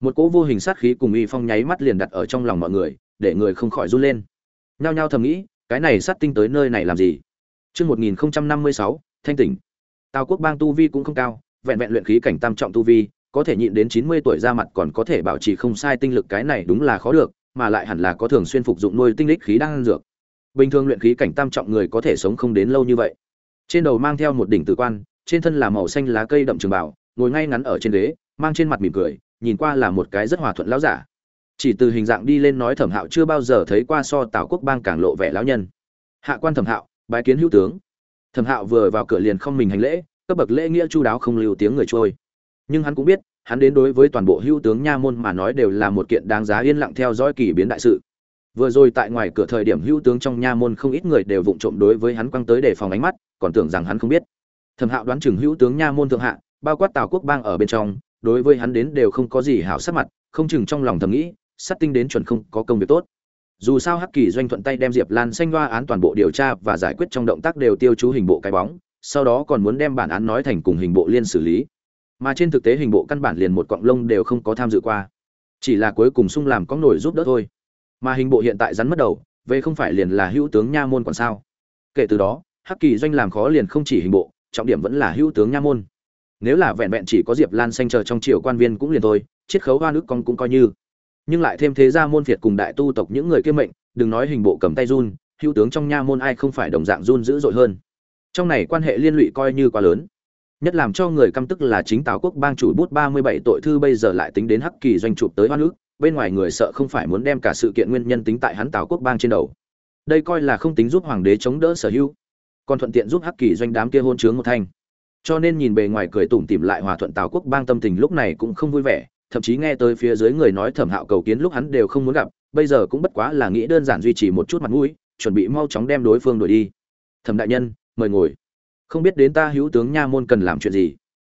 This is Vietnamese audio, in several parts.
một cỗ vô hình sát khí cùng uy phong nháy mắt liền đặt ở trong lòng mọi người để người không khỏi run lên nhao nhao thầm nghĩ cái này sát tinh tới nơi này làm gì Trước 1056, thanh tỉnh. Tào quốc bang tu vi cũng không cao, vẹn vẹn luyện khí cảnh tam trọng tu vi, có thể nhịn đến 90 tuổi ra mặt còn có thể bảo trì không sai tinh lực cái này đúng là khó được, mà lại hẳn là có thường xuyên phục dụng nuôi tinh lực khí đang ăn dược. Bình thường luyện khí cảnh tam trọng người có thể sống không đến lâu như vậy. Trên đầu mang theo một đỉnh tử quan, trên thân là màu xanh lá cây đậm trường bảo, ngồi ngay ngắn ở trên ghế, mang trên mặt mỉm cười, nhìn qua là một cái rất hòa thuận lão giả. Chỉ từ hình dạng đi lên nói Thẩm Hạo chưa bao giờ thấy qua so Tào Quốc bang càng lộ vẻ lão nhân. Hạ quan Thẩm Hạo, bái kiến hữu tướng. Thẩm Hạo vừa vào cửa liền không mình hành lễ, cấp bậc lễ nghĩa chu đáo không lưu tiếng người trôi. Nhưng hắn cũng biết, hắn đến đối với toàn bộ hữu tướng nha môn mà nói đều là một kiện đáng giá yên lặng theo dõi kỳ biến đại sự. Vừa rồi tại ngoài cửa thời điểm hữu tướng trong nha môn không ít người đều vụng trộm đối với hắn quăng tới để phòng ánh mắt, còn tưởng rằng hắn không biết. Thẩm Hạo đoán chừng hữu tướng nha môn thượng hạ, bao quát Tào Quốc bang ở bên trong, đối với hắn đến đều không có gì hảo sắc mặt, không chừng trong lòng thầm nghĩ, sát tinh đến chuẩn không có công việc tốt. Dù sao Hắc Kỳ doanh thuận tay đem Diệp Lan xanh loa án toàn bộ điều tra và giải quyết trong động tác đều tiêu chú hình bộ cái bóng, sau đó còn muốn đem bản án nói thành cùng hình bộ liên xử lý. Mà trên thực tế hình bộ căn bản liền một cọng lông đều không có tham dự qua. Chỉ là cuối cùng sung làm có nổi giúp đỡ thôi. Mà hình bộ hiện tại rắn mất đầu về không phải liền là hữu tướng nha môn còn sao? Kể từ đó hắc kỳ doanh làm khó liền không chỉ hình bộ trọng điểm vẫn là hữu tướng nha môn nếu là vẹn vẹn chỉ có diệp lan xanh chờ trong triều quan viên cũng liền thôi, chiết khấu hoa nước con cũng coi như. Nhưng lại thêm thế gia môn phiệt cùng đại tu tộc những người kiêm mệnh, đừng nói hình bộ cầm tay run, hữu tướng trong nha môn ai không phải đồng dạng run dữ dội hơn. Trong này quan hệ liên lụy coi như quá lớn. Nhất làm cho người căm tức là chính tào quốc bang chủ bút ba mươi bảy tội thư bây giờ lại tính đến hắc kỳ doanh chụp tới hoa nước bên ngoài người sợ không phải muốn đem cả sự kiện nguyên nhân tính tại hắn tào quốc bang trên đầu. Đây coi là không tính giúp hoàng đế chống đỡ sở hữu, còn thuận tiện giúp hắc kỳ doanh đám kia hôn chướng một thanh cho nên nhìn bề ngoài cười tủm tỉm lại hòa thuận tào quốc bang tâm tình lúc này cũng không vui vẻ, thậm chí nghe tới phía dưới người nói thẩm hạo cầu kiến lúc hắn đều không muốn gặp, bây giờ cũng bất quá là nghĩ đơn giản duy trì một chút mặt mũi, chuẩn bị mau chóng đem đối phương đuổi đi. Thẩm đại nhân, mời ngồi. Không biết đến ta hữu tướng nha môn cần làm chuyện gì?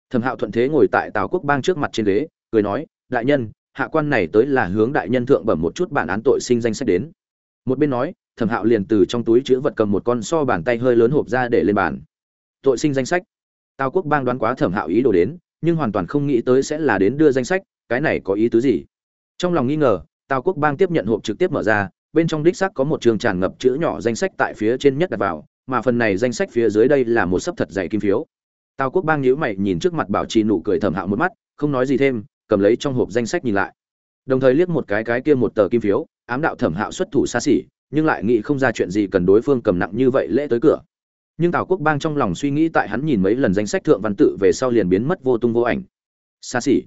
Thẩm hạo thuận thế ngồi tại tào quốc bang trước mặt trên ghế, cười nói, đại nhân, hạ quan này tới là hướng đại nhân thượng bẩm một chút bản án tội sinh danh sách đến. Một bên nói, thẩm hạo liền từ trong túi chữ vật cầm một con so bàn tay hơi lớn hộp ra để lên bàn. Tội sinh danh sách tào quốc bang đoán quá thẩm hạo ý đồ đến, nhưng hoàn toàn không nghĩ tới sẽ là đến đưa danh sách, cái này có ý tứ gì? Trong lòng nghi ngờ, tào quốc bang tiếp nhận hộp trực tiếp mở ra, bên trong đích xác có một trường tràn ngập chữ nhỏ danh sách tại phía trên nhất đặt vào, mà phần này danh sách phía dưới đây là một sấp thật dày kim phiếu. Tào quốc bang nhíu mày nhìn trước mặt bảo trì nụ cười thẩm hạo một mắt, không nói gì thêm, cầm lấy trong hộp danh sách nhìn lại. Đồng thời liếc một cái cái kia một tờ kim phiếu, ám đạo thẩm hạo xuất thủ xa xỉ, nhưng lại nghĩ không ra chuyện gì cần đối phương cầm nặng như vậy lễ tới cửa nhưng tào quốc bang trong lòng suy nghĩ tại hắn nhìn mấy lần danh sách thượng văn tự về sau liền biến mất vô tung vô ảnh. Xa xỉ.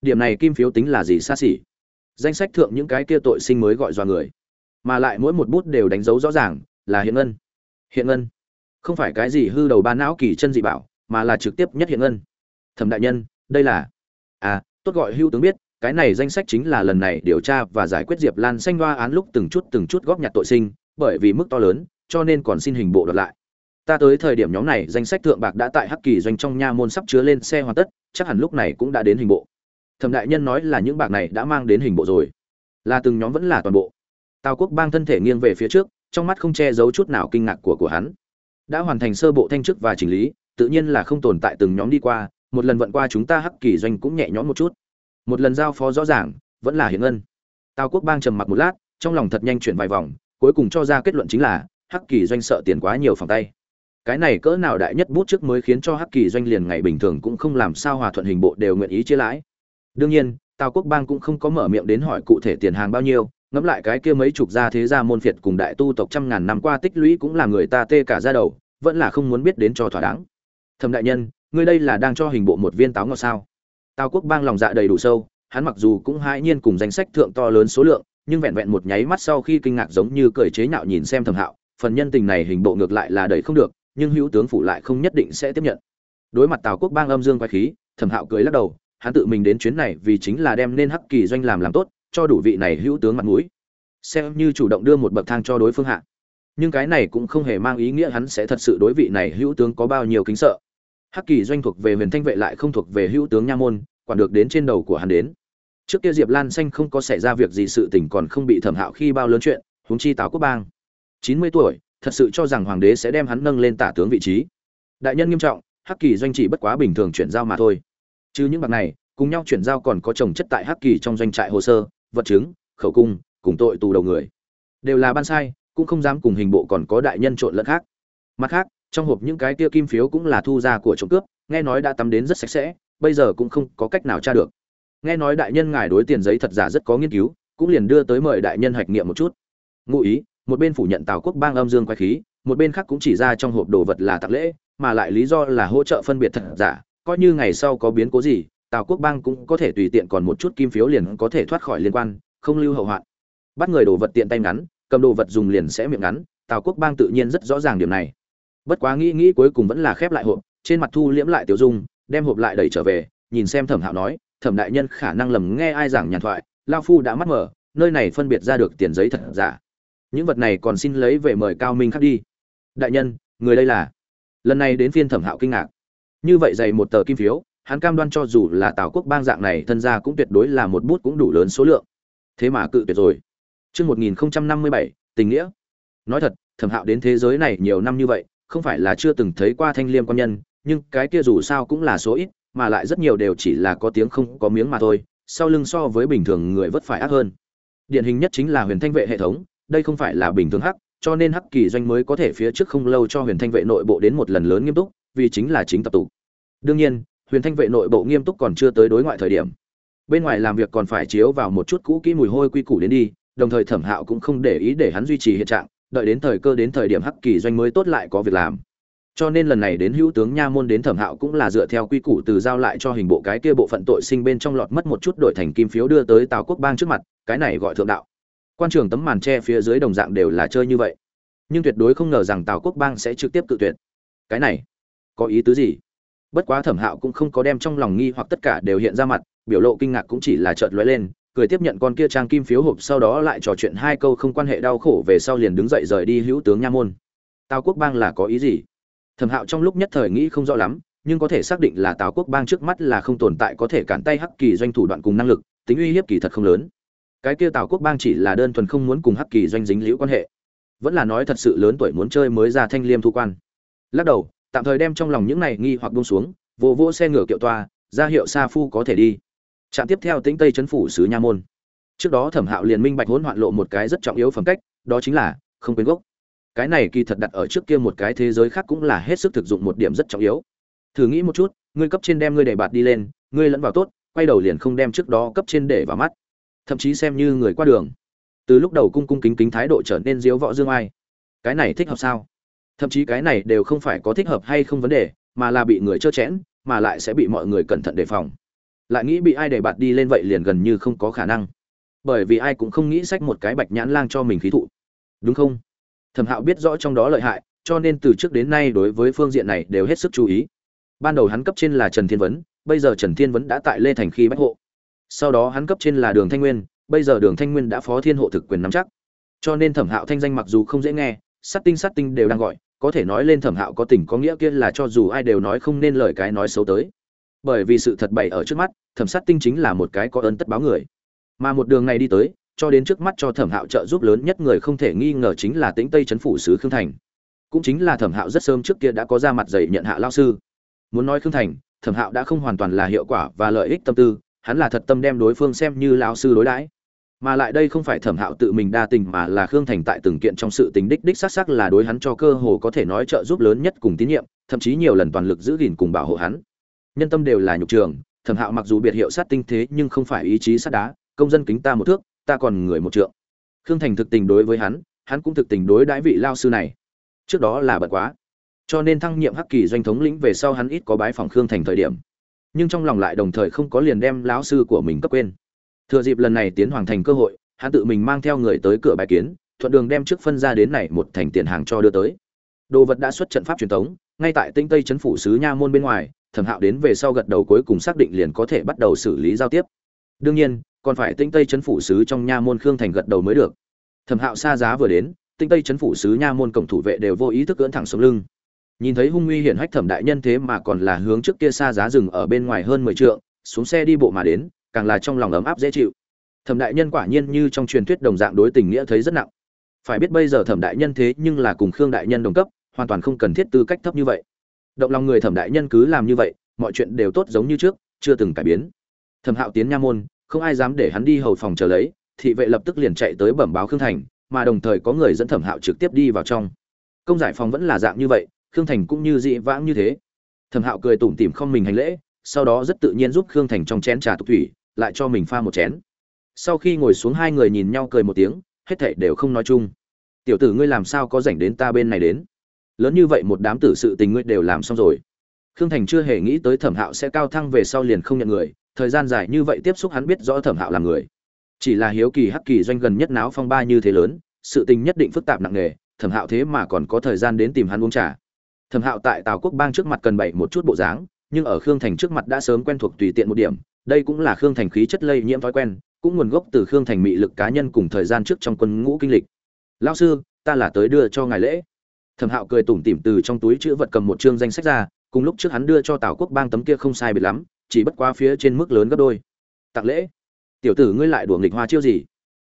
Điểm này kim phiếu tính là gì xa xỉ? Danh sách thượng những cái kia tội sinh mới gọi do người. Mà lại mỗi một bút đều đánh dấu rõ ràng là hiện ngân. Hiện ngân. Không phải cái gì hư đầu ba não kỳ chân dị bảo, mà là trực tiếp nhất hiện ngân. Thẩm đại nhân, đây là à tốt gọi hưu tướng biết, cái này danh sách chính là lần này điều tra và giải quyết diệp lan xanh hoa án lúc từng chút từng chút góp nhặt tội sinh, bởi vì mức to lớn, cho nên còn xin hình bộ đợt lại ta tới thời điểm nhóm này danh sách thượng bạc đã tại hắc kỳ doanh trong nha môn sắp chứa lên xe hoàn tất, chắc hẳn lúc này cũng đã đến hình bộ. Thẩm đại nhân nói là những bạc này đã mang đến hình bộ rồi. Là từng nhóm vẫn là toàn bộ. Tào quốc bang thân thể nghiêng về phía trước, trong mắt không che giấu chút nào kinh ngạc của của hắn. Đã hoàn thành sơ bộ thanh chức và chỉnh lý, tự nhiên là không tồn tại từng nhóm đi qua, một lần vận qua chúng ta hắc kỳ doanh cũng nhẹ nhõm một chút. Một lần giao phó rõ ràng, vẫn là hiền ân tào quốc bang trầm mặc một lát, trong lòng thật nhanh chuyển vài vòng, cuối cùng cho ra kết luận chính là, hắc kỳ doanh sợ tiền quá nhiều phòng tay cái này cỡ nào đại nhất bút trước mới khiến cho hắc kỳ doanh liền ngày bình thường cũng không làm sao hòa thuận hình bộ đều nguyện ý chia lãi. Đương nhiên, tào quốc bang cũng không có mở miệng đến hỏi cụ thể tiền hàng bao nhiêu, ngẫm lại cái kia mấy chục gia thế gia môn phiệt cùng đại tu tộc trăm ngàn năm qua tích lũy cũng là người ta tê cả ra đầu, vẫn là không muốn biết đến cho thỏa đáng. Thẩm đại nhân, ngươi đây là đang cho hình bộ một viên táo ngọt sao? Tào quốc bang lòng dạ đầy đủ sâu, hắn mặc dù cũng hãi nhiên cùng danh sách thượng to lớn số lượng, nhưng vẹn vẹn một nháy mắt sau khi kinh ngạc giống như cởi chế nhạo nhìn xem thẩm hạo, phần nhân tình này hình bộ ngược lại là đầy không được nhưng hữu tướng phủ lại không nhất định sẽ tiếp nhận. Đối mặt tào quốc bang âm dương quay khí, thẩm hạo cười lắc đầu, hắn tự mình đến chuyến này vì chính là đem nên hắc kỳ doanh làm làm tốt, cho đủ vị này hữu tướng mặt mũi. Xem như chủ động đưa một bậc thang cho đối phương hạ. Nhưng cái này cũng không hề mang ý nghĩa hắn sẽ thật sự đối vị này hữu tướng có bao nhiêu kính sợ. Hắc kỳ doanh thuộc về huyền thanh vệ lại không thuộc về hữu tướng nha môn, quản được đến trên đầu của hắn đến. Trước kia diệp lan xanh không có xảy ra việc gì sự tình còn không bị thẩm hạo khi bao lớn chuyện, huống chi tào quốc bang. Chín mươi tuổi thật sự cho rằng hoàng đế sẽ đem hắn nâng lên tả tướng vị trí. Đại nhân nghiêm trọng, hắc kỳ doanh chỉ bất quá bình thường chuyển giao mà thôi. Chứ những bậc này, cùng nhau chuyển giao còn có chồng chất tại hắc kỳ trong doanh trại hồ sơ, vật chứng, khẩu cung, cùng tội tù đầu người. Đều là ban sai, cũng không dám cùng hình bộ còn có đại nhân trộn lẫn khác. Mặt khác, trong hộp những cái kia kim phiếu cũng là thu ra của trộm cướp, nghe nói đã tắm đến rất sạch sẽ, bây giờ cũng không có cách nào tra được. Nghe nói đại nhân ngài đối tiền giấy thật giả rất có nghiên cứu, cũng liền đưa tới mời đại nhân hạch nghiệm một chút. Ngụ ý một bên phủ nhận tào quốc bang âm dương quay khí, một bên khác cũng chỉ ra trong hộp đồ vật là tạc lễ, mà lại lý do là hỗ trợ phân biệt thật giả, coi như ngày sau có biến cố gì, tào quốc bang cũng có thể tùy tiện còn một chút kim phiếu liền có thể thoát khỏi liên quan, không lưu hậu hoạn. Bắt người đồ vật tiện tay ngắn, cầm đồ vật dùng liền sẽ miệng ngắn, tào quốc bang tự nhiên rất rõ ràng điểm này. Bất quá nghĩ nghĩ cuối cùng vẫn là khép lại hộp, trên mặt thu liễm lại tiểu dung, đem hộp lại đẩy trở về, nhìn xem thẩm hạo nói, thẩm đại nhân khả năng lầm nghe ai giảng nhàn thoại lao phu đã mắt mở, nơi này phân biệt ra được tiền giấy thật giả những vật này còn xin lấy về mời cao minh khắc đi. Đại nhân người đây là? Lần này đến phiên thẩm hạo kinh ngạc. Như vậy dày một tờ kim phiếu hắn cam đoan cho dù là tào quốc bang dạng này thân ra cũng tuyệt đối là một bút cũng đủ lớn số lượng. Thế mà cự tuyệt rồi. Trước 1057, tình nghĩa. Nói thật, thẩm hạo đến thế giới này nhiều năm như vậy, không phải là chưa từng thấy qua thanh liêm quan nhân, nhưng cái kia dù sao cũng là số ít, mà lại rất nhiều đều chỉ là có tiếng không có miếng mà thôi, sau lưng so với bình thường người vất phải ác hơn. Điển hình nhất chính là huyền thanh vệ hệ thống, đây không phải là bình thường hắc, cho nên hắc kỳ doanh mới có thể phía trước không lâu cho huyền thanh vệ nội bộ đến một lần lớn nghiêm túc, vì chính là chính tập tụ. Đương nhiên, huyền thanh vệ nội bộ nghiêm túc còn chưa tới đối ngoại thời điểm. Bên ngoài làm việc còn phải chiếu vào một chút cũ kỹ mùi hôi quy củ đến đi, đồng thời Thẩm Hạo cũng không để ý để hắn duy trì hiện trạng, đợi đến thời cơ đến thời điểm hắc kỳ doanh mới tốt lại có việc làm cho nên lần này đến hữu tướng nha môn đến thẩm hạo cũng là dựa theo quy củ từ giao lại cho hình bộ cái kia bộ phận tội sinh bên trong lọt mất một chút đổi thành kim phiếu đưa tới tào quốc bang trước mặt cái này gọi thượng đạo quan trường tấm màn tre phía dưới đồng dạng đều là chơi như vậy. Nhưng tuyệt đối không ngờ rằng tào quốc bang sẽ trực tiếp cự tuyệt. Cái này, có ý tứ gì? Bất quá thẩm hạo cũng không có đem trong lòng nghi hoặc tất cả đều hiện ra mặt, biểu lộ kinh ngạc cũng chỉ là chợt lóe lên, cười tiếp nhận con kia trang kim phiếu hộp sau đó lại trò chuyện hai câu không quan hệ đau khổ về sau liền đứng dậy rời đi hữu tướng nha môn. Tào quốc bang là có ý gì? Thẩm hạo trong lúc nhất thời nghĩ không rõ lắm, nhưng có thể xác định là tào quốc bang trước mắt là không tồn tại có thể cản tay hắc kỳ doanh thủ đoạn cùng năng lực, tính uy hiếp kỳ thật không lớn cái kia tào quốc bang chỉ là đơn thuần không muốn cùng hắc kỳ doanh dính liễu quan hệ, vẫn là nói thật sự lớn tuổi muốn chơi mới ra thanh liêm thu quan. Lắc đầu, tạm thời đem trong lòng những này nghi hoặc buông xuống, vô vô xe ngựa kiệu toa, ra hiệu sa phu có thể đi. Trạm tiếp theo tĩnh tây chấn phủ sứ nha môn. Trước đó thẩm hạo liền minh bạch hỗn hoạn lộ một cái rất trọng yếu phẩm cách, đó chính là không quên gốc. Cái này kỳ thật đặt ở trước kia một cái thế giới khác cũng là hết sức thực dụng một điểm rất trọng yếu. Thử nghĩ một chút, ngươi cấp trên đem ngươi để bạt đi lên, ngươi lẫn vào tốt, quay đầu liền không đem trước đó cấp trên để vào mắt thậm chí xem như người qua đường. Từ lúc đầu cung cung kính kính thái độ trở nên diếu võ dương ai. Cái này thích hợp sao? Thậm chí cái này đều không phải có thích hợp hay không vấn đề, mà là bị người trơ chẽn, mà lại sẽ bị mọi người cẩn thận đề phòng. Lại nghĩ bị ai để bạt đi lên vậy liền gần như không có khả năng. Bởi vì ai cũng không nghĩ sách một cái bạch nhãn lang cho mình khí thụ. Đúng không? Thẩm hạo biết rõ trong đó lợi hại, cho nên từ trước đến nay đối với phương diện này đều hết sức chú ý. Ban đầu hắn cấp trên là trần thiên vấn, bây giờ trần thiên vấn đã tại lê thành khi bách hộ sau đó hắn cấp trên là đường thanh nguyên, bây giờ đường thanh nguyên đã phó thiên hộ thực quyền nắm chắc. Cho nên thẩm hạo thanh danh mặc dù không dễ nghe, sát tinh sát tinh đều đang gọi, có thể nói lên thẩm hạo có tình có nghĩa kia là cho dù ai đều nói không nên lời cái nói xấu tới. Bởi vì sự thật bày ở trước mắt, thẩm sát tinh chính là một cái có ơn tất báo người. Mà một đường này đi tới, cho đến trước mắt cho thẩm hạo trợ giúp lớn nhất người không thể nghi ngờ chính là tĩnh tây c phủ sứ khương thành. Cũng chính là thẩm hạo rất sớm trước kia đã có ra mặt dày nhận hạ lao sư. Muốn nói khương thành, thẩm hạo đã không hoàn toàn là hiệu quả và lợi ích tâm tư hắn là thật tâm đem đối phương xem như lão sư đối đãi. Mà lại đây không phải thẩm hạo tự mình đa tình mà là khương thành tại từng kiện trong sự tình đích đích xác xác là đối hắn cho cơ hồ có thể nói trợ giúp lớn nhất cùng tín nhiệm, thậm chí nhiều lần toàn lực giữ gìn cùng bảo hộ hắn. Nhân tâm đều là nhục trường, thẩm hạo mặc dù biệt hiệu sát tinh thế nhưng không phải ý chí sát đá, công dân kính ta một thước, ta còn người một trượng. Khương thành thực tình đối với hắn hắn cũng thực tình đối đãi vị lao sư này. Trước đó là bận quá, cho nên thăng nhiệm hắc kỳ doanh thống lĩnh về sau hắn ít có bái phòng khương thành thời điểm nhưng trong lòng lại đồng thời không có liền đem lão sư của mình cấp quên. Thừa dịp lần này tiến hoàng thành cơ hội, hắn tự mình mang theo người tới cửa bài kiến, thuận đường đem trước phân ra đến này một thành tiền hàng cho đưa tới. Đồ vật đã xuất trận pháp truyền thống, ngay tại tinh tây trấn phủ sứ nha môn bên ngoài, thẩm hạo đến về sau gật đầu cuối cùng xác định liền có thể bắt đầu xử lý giao tiếp. Đương nhiên, còn phải tinh tây chấn phủ sứ trong nha môn khương thành gật đầu mới được. Thẩm hạo xa giá vừa đến, tinh tây chấn phủ sứ nha môn cổng thủ vệ đều vô ý thức cưỡn thẳng sống lưng nhìn thấy hung nguy hiển hách thẩm đại nhân thế mà còn là hướng trước kia xa giá rừng ở bên ngoài hơn mười trượng, xuống xe đi bộ mà đến, càng là trong lòng ấm áp dễ chịu. Thẩm đại nhân quả nhiên như trong truyền thuyết đồng dạng đối tình nghĩa thấy rất nặng. Phải biết bây giờ thẩm đại nhân thế nhưng là cùng khương đại nhân đồng cấp, hoàn toàn không cần thiết tư cách thấp như vậy. Động lòng người thẩm đại nhân cứ làm như vậy, mọi chuyện đều tốt giống như trước, chưa từng cải biến. Thẩm hạo tiến nha môn, không ai dám để hắn đi hầu phòng chờ lấy, thị vệ lập tức liền chạy tới bẩm báo khương thành, mà đồng thời có người dẫn thẩm hạo trực tiếp đi vào trong. Công giải phòng vẫn là dạng như vậy khương thành cũng như dị vãng như thế. Thẩm hạo cười tủm tỉm không mình hành lễ, sau đó rất tự nhiên giúp khương thành trong chén trà tục thủy, lại cho mình pha một chén. Sau khi ngồi xuống hai người nhìn nhau cười một tiếng, hết thảy đều không nói chung. Tiểu tử ngươi làm sao có rảnh đến ta bên này đến? Lớn như vậy một đám tử sự tình ngươi đều làm xong rồi. Khương thành chưa hề nghĩ tới thẩm hạo sẽ cao thăng về sau liền không nhận người, thời gian dài như vậy tiếp xúc hắn biết rõ thẩm hạo là người. Chỉ là hiếu kỳ hắc kỳ doanh gần nhất náo phong ba như thế lớn, sự tình nhất định phức tạp nặng nề, thẩm hạo thế mà còn có thời gian đến tìm hắn uống trà thẩm hạo tại tào quốc bang trước mặt cần bày một chút bộ dáng, nhưng ở khương thành trước mặt đã sớm quen thuộc tùy tiện một điểm, đây cũng là khương thành khí chất lây nhiễm thói quen, cũng nguồn gốc từ khương thành mị lực cá nhân cùng thời gian trước trong quân ngũ kinh lịch. Lao sư, ta là tới đưa cho ngài lễ. Thẩm hạo cười tủm tỉm từ trong túi chữ vật cầm một chương danh sách ra, cùng lúc trước hắn đưa cho tào quốc bang tấm kia không sai biệt lắm, chỉ bất qua phía trên mức lớn gấp đôi. Tặng lễ. Tiểu tử ngươi lại đùa nghịch hoa chiêu gì?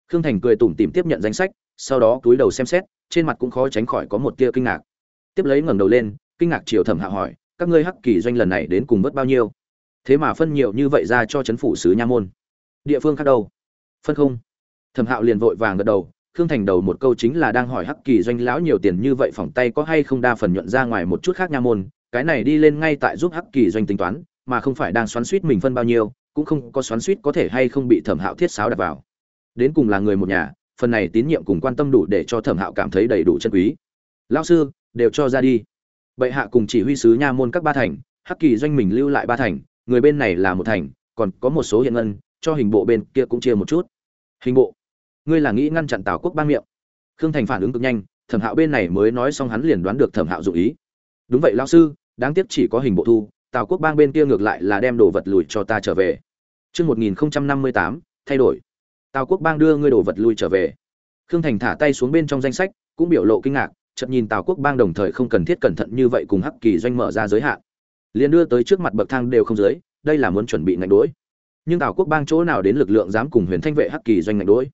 Khương thành cười tủm tỉm tiếp nhận danh sách, sau đó túi đầu xem xét, trên mặt cũng khó tránh khỏi có một tia kinh ngạc tiếp lấy ngẩng đầu lên, kinh ngạc chiều thẩm hạo hỏi, các ngươi hắc kỳ doanh lần này đến cùng vớt bao nhiêu? Thế mà phân nhiều như vậy ra cho chấn phủ sứ nha môn. Địa phương khác đâu? Phân không. Thẩm hạo liền vội vàng gật đầu, khương thành đầu một câu chính là đang hỏi hắc kỳ doanh lão nhiều tiền như vậy phòng tay có hay không đa phần nhuận ra ngoài một chút khác nha môn, cái này đi lên ngay tại giúp hắc kỳ doanh tính toán, mà không phải đang xoắn suýt mình phân bao nhiêu, cũng không có xoắn suýt có thể hay không bị thẩm hạo thiết sáo đặt vào. Đến cùng là người một nhà, phần này tín nhiệm cùng quan tâm đủ để cho thẩm hạo cảm thấy đầy đủ chân quý. Lao sư đều cho ra đi. Bệ hạ cùng chỉ huy sứ nha môn các ba thành hắc kỳ doanh mình lưu lại ba thành người bên này là một thành còn có một số hiện ngân cho hình bộ bên kia cũng chia một chút. Hình bộ ngươi là nghĩ ngăn chặn tào quốc ban miệng? Khương thành phản ứng cực nhanh thẩm hạo bên này mới nói xong hắn liền đoán được thẩm hạo dụ ý. Đúng vậy lao sư đáng tiếc chỉ có hình bộ thu tào quốc bang bên kia ngược lại là đem đồ vật lùi cho ta trở về. Trước 1058, thay đổi. Tào quốc bang đưa ngươi đồ vật lui trở về. Khương Thành thả tay xuống bên trong danh sách, cũng biểu lộ kinh ngạc, chợt nhìn Tào quốc bang đồng thời không cần thiết cẩn thận như vậy cùng Hắc Kỳ doanh mở ra giới hạn. liền đưa tới trước mặt bậc thang đều không dưới, đây là muốn chuẩn bị ngạnh đối. Nhưng Tào quốc bang chỗ nào đến lực lượng dám cùng Huyền Thanh vệ Hắc Kỳ doanh ngạnh đối?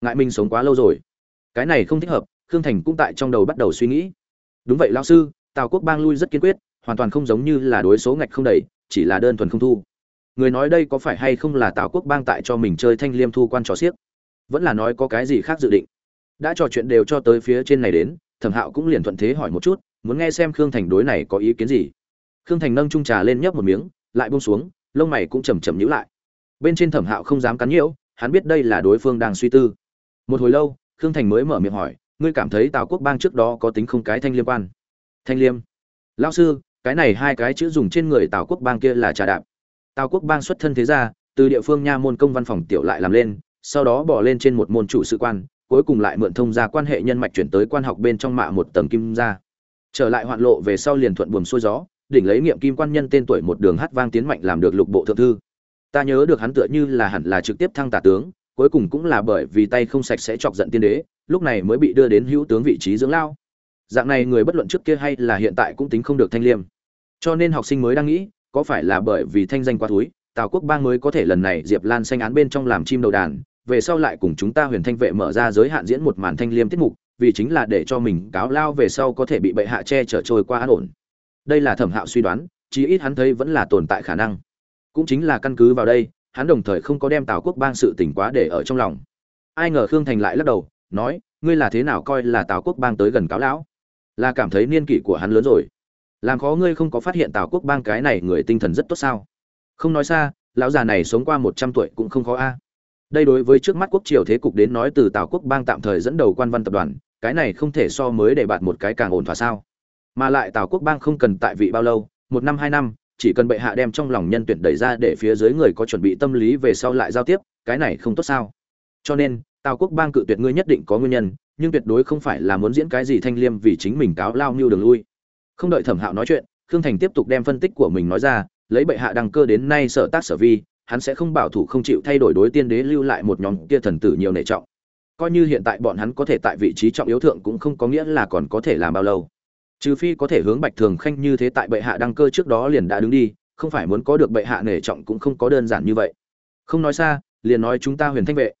Ngại mình sống quá lâu rồi. Cái này không thích hợp, Khương Thành cũng tại trong đầu bắt đầu suy nghĩ. Đúng vậy lão sư, Tào quốc bang lui rất kiên quyết, hoàn toàn không giống như là đối số ngạch không đầy, chỉ là đơn thuần không thu người nói đây có phải hay không là tào quốc bang tại cho mình chơi thanh liêm thu quan trò xiếc vẫn là nói có cái gì khác dự định đã trò chuyện đều cho tới phía trên này đến thẩm hạo cũng liền thuận thế hỏi một chút, muốn nghe xem khương thành đối này có ý kiến gì. Khương thành nâng trung trà lên nhấp một miếng, lại bông xuống, lông mày cũng chầm chầm nhữ lại. Bên trên thẩm hạo không dám cắn nhiễu, hắn biết đây là đối phương đang suy tư. Một hồi lâu, khương thành mới mở miệng hỏi, ngươi cảm thấy tào quốc bang trước đó có tính không cái thanh liêm quan? Thanh liêm? Lao sư, cái này hai cái chữ dùng trên người tào quốc bang kia là trà đạp. Tào quốc bang xuất thân thế gia, từ địa phương nha môn công văn phòng tiểu lại làm lên, sau đó bỏ lên trên một môn chủ sự quan cuối cùng lại mượn thông gia quan hệ nhân mạch chuyển tới quan học bên trong mạ một tầng kim gia. Trở lại hoạn lộ về sau liền thuận buồm xuôi gió, đỉnh lấy nghiệm kim quan nhân tên tuổi một đường hát vang tiến mạnh làm được lục bộ thượng thư. Ta nhớ được hắn tựa như là hẳn là trực tiếp thăng tả tướng, cuối cùng cũng là bởi vì tay không sạch sẽ chọc giận tiên đế, lúc này mới bị đưa đến hữu tướng vị trí dưỡng lao. Dạng này người bất luận trước kia hay là hiện tại cũng tính không được thanh liêm. Cho nên học sinh mới đang nghĩ, có phải là bởi vì thanh danh quá túi tào quốc bang mới có thể lần này diệp lan xanh án bên trong làm chim đầu đàn về sau lại cùng chúng ta huyền thanh vệ mở ra giới hạn diễn một màn thanh liêm tiết mục, vì chính là để cho mình cáo lao về sau có thể bị bệ hạ che chở trôi qua an ổn. Đây là thẩm hạo suy đoán, chí ít hắn thấy vẫn là tồn tại khả năng. Cũng chính là căn cứ vào đây, hắn đồng thời không có đem tào quốc bang sự tỉnh quá để ở trong lòng. Ai ngờ khương thành lại lắc đầu, nói, ngươi là thế nào coi là tào quốc bang tới gần cáo lão? Là cảm thấy niên kỷ của hắn lớn rồi. Làm khó ngươi không có phát hiện tào quốc bang cái này người tinh thần rất tốt sao? Không nói xa, lão già này sống qua một trăm tuổi cũng không khó a đây đối với trước mắt quốc triều thế cục đến nói từ tào quốc bang tạm thời dẫn đầu quan văn tập đoàn, cái này không thể so mới để bạt một cái càng ổn thỏa sao. Mà lại tào quốc bang không cần tại vị bao lâu, một năm, hai năm, chỉ cần bệ hạ đem trong lòng nhân tuyển đẩy ra để phía dưới người có chuẩn bị tâm lý về sau lại giao tiếp, cái này không tốt sao. Cho nên, tào quốc bang cự tuyệt ngươi nhất định có nguyên nhân, nhưng tuyệt đối không phải là muốn diễn cái gì thanh liêm vì chính mình cáo lao mưu đường lui. Không đợi thẩm hạo nói chuyện, khương thành tiếp tục đem phân tích của mình nói ra, lấy bệ hạ đăng cơ đến nay sở tác sở vi hắn sẽ không bảo thủ không chịu thay đổi đối tiên đế lưu lại một nhóm kia thần tử nhiều nể trọng. Coi như hiện tại bọn hắn có thể tại vị trí trọng yếu thượng cũng không có nghĩa là còn có thể làm bao lâu. Trừ phi có thể hướng bạch thường khanh như thế tại bệ hạ đăng cơ trước đó liền đã đứng đi, không phải muốn có được bệ hạ nể trọng cũng không có đơn giản như vậy. Không nói xa, liền nói chúng ta huyền thanh vệ.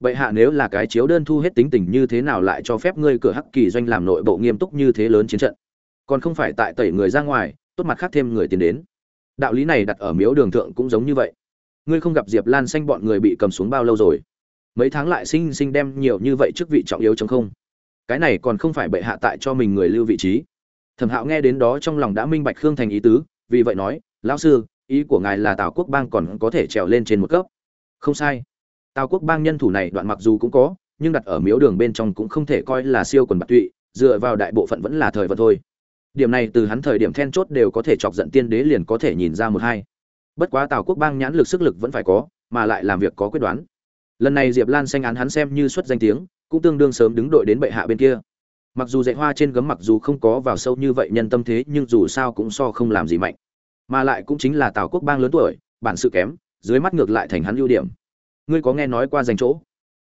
Bệ hạ nếu là cái chiếu đơn thu hết tính tình như thế nào lại cho phép ngươi cửa hắc kỳ doanh làm nội bộ nghiêm túc như thế lớn chiến trận? Còn không phải tại tẩy người ra ngoài, tốt mặt khác thêm người tiến đến. Đạo lý này đặt ở miếu đường thượng cũng giống như vậy ngươi không gặp diệp lan xanh bọn người bị cầm xuống bao lâu rồi? Mấy tháng lại sinh sinh đem nhiều như vậy trước vị trọng yếu chống không. Cái này còn không phải bệ hạ tại cho mình người lưu vị trí. Thẩm hạo nghe đến đó trong lòng đã minh bạch khương thành ý tứ, vì vậy nói, lão sư, ý của ngài là tào quốc bang còn có thể trèo lên trên một cấp. Không sai. Tào quốc bang nhân thủ này đoạn mặc dù cũng có, nhưng đặt ở miếu đường bên trong cũng không thể coi là siêu quần bạc tụy, dựa vào đại bộ phận vẫn là thời vận thôi. Điểm này từ hắn thời điểm then chốt đều có thể chọc giận tiên đế liền có thể nhìn ra một hai bất quá tào quốc bang nhãn lực sức lực vẫn phải có, mà lại làm việc có quyết đoán. Lần này diệp lan xanh án hắn xem như xuất danh tiếng, cũng tương đương sớm đứng đội đến bệ hạ bên kia. Mặc dù dạy hoa trên gấm mặc dù không có vào sâu như vậy nhân tâm thế, nhưng dù sao cũng so không làm gì mạnh. Mà lại cũng chính là tào quốc bang lớn tuổi, bản sự kém, dưới mắt ngược lại thành hắn ưu điểm. Ngươi có nghe nói qua giành chỗ?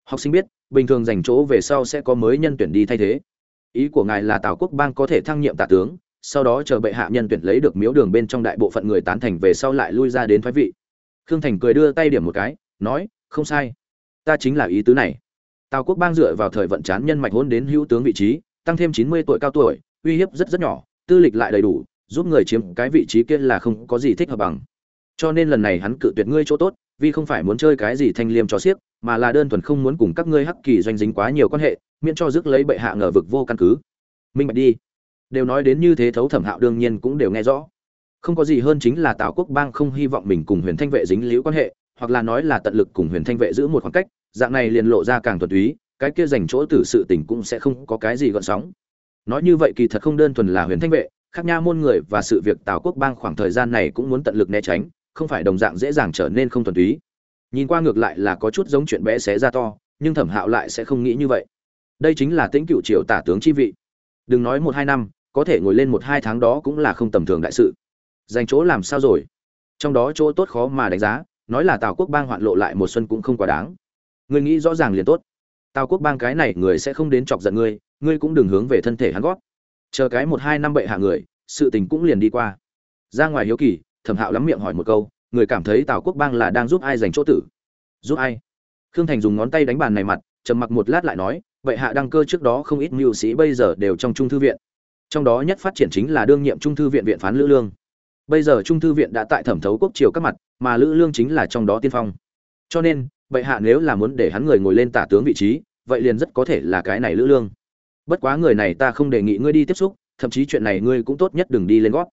Học sinh biết, bình thường giành chỗ về sau sẽ có mới nhân tuyển đi thay thế. Ý của ngài là tào quốc bang có thể thăng nhiệm tạ tướng sau đó chờ bệ hạ nhân tuyển lấy được miếu đường bên trong đại bộ phận người tán thành về sau lại lui ra đến thoái vị. Khương thành cười đưa tay điểm một cái, nói, không sai. Ta chính là ý tứ này. Tào quốc bang dựa vào thời vận chán nhân mạch hôn đến hữu tướng vị trí, tăng thêm chín mươi tuổi cao tuổi, uy hiếp rất rất nhỏ, tư lịch lại đầy đủ, giúp người chiếm cái vị trí kia là không có gì thích hợp bằng. Cho nên lần này hắn cự tuyệt ngươi chỗ tốt, vì không phải muốn chơi cái gì thanh liêm cho xiếc, mà là đơn thuần không muốn cùng các ngươi hắc kỳ doanh dính quá nhiều quan hệ, miễn cho rước lấy bệ hạ ngờ vực vô căn cứ. Minh bạch đi đều nói đến như thế thấu thẩm hạo đương nhiên cũng đều nghe rõ. Không có gì hơn chính là tào quốc bang không hy vọng mình cùng huyền thanh vệ dính liễu quan hệ, hoặc là nói là tận lực cùng huyền thanh vệ giữ một khoảng cách, dạng này liền lộ ra càng thuần túy, cái kia dành chỗ tử sự tình cũng sẽ không có cái gì gọn sóng. Nói như vậy kỳ thật không đơn thuần là huyền thanh vệ, khác nha môn người và sự việc tào quốc bang khoảng thời gian này cũng muốn tận lực né tránh, không phải đồng dạng dễ dàng trở nên không thuần túy. Nhìn qua ngược lại là có chút giống chuyện bé xé ra to, nhưng thẩm hạo lại sẽ không nghĩ như vậy. Đây chính là tính cựu triều tả tướng chi vị. Đừng nói một hai năm có thể ngồi lên một hai tháng đó cũng là không tầm thường đại sự. Dành chỗ làm sao rồi? Trong đó chỗ tốt khó mà đánh giá, nói là tào quốc bang hoạn lộ lại một xuân cũng không quá đáng. Ngươi nghĩ rõ ràng liền tốt. Tào quốc bang cái này người sẽ không đến chọc giận ngươi ngươi cũng đừng hướng về thân thể hắn gót. Chờ cái một hai năm bệ hạ người, sự tình cũng liền đi qua. Ra ngoài hiếu kỳ, thẩm hạo lắm miệng hỏi một câu, người cảm thấy tào quốc bang là đang giúp ai giành chỗ tử? Giúp ai? Khương thành dùng ngón tay đánh bàn này mặt, trầm mặc một lát lại nói vậy hạ đăng cơ trước đó không ít mưu sĩ bây giờ đều trong trung thư viện trong đó nhất phát triển chính là đương nhiệm trung thư viện viện phán lữ lương. Bây giờ trung thư viện đã tại thẩm thấu quốc triều các mặt, mà lữ lương chính là trong đó tiên phong. Cho nên, bệ hạ nếu là muốn để hắn người ngồi lên tả tướng vị trí, vậy liền rất có thể là cái này lữ lương. Bất quá người này ta không đề nghị ngươi đi tiếp xúc, thậm chí chuyện này ngươi cũng tốt nhất đừng đi lên gót.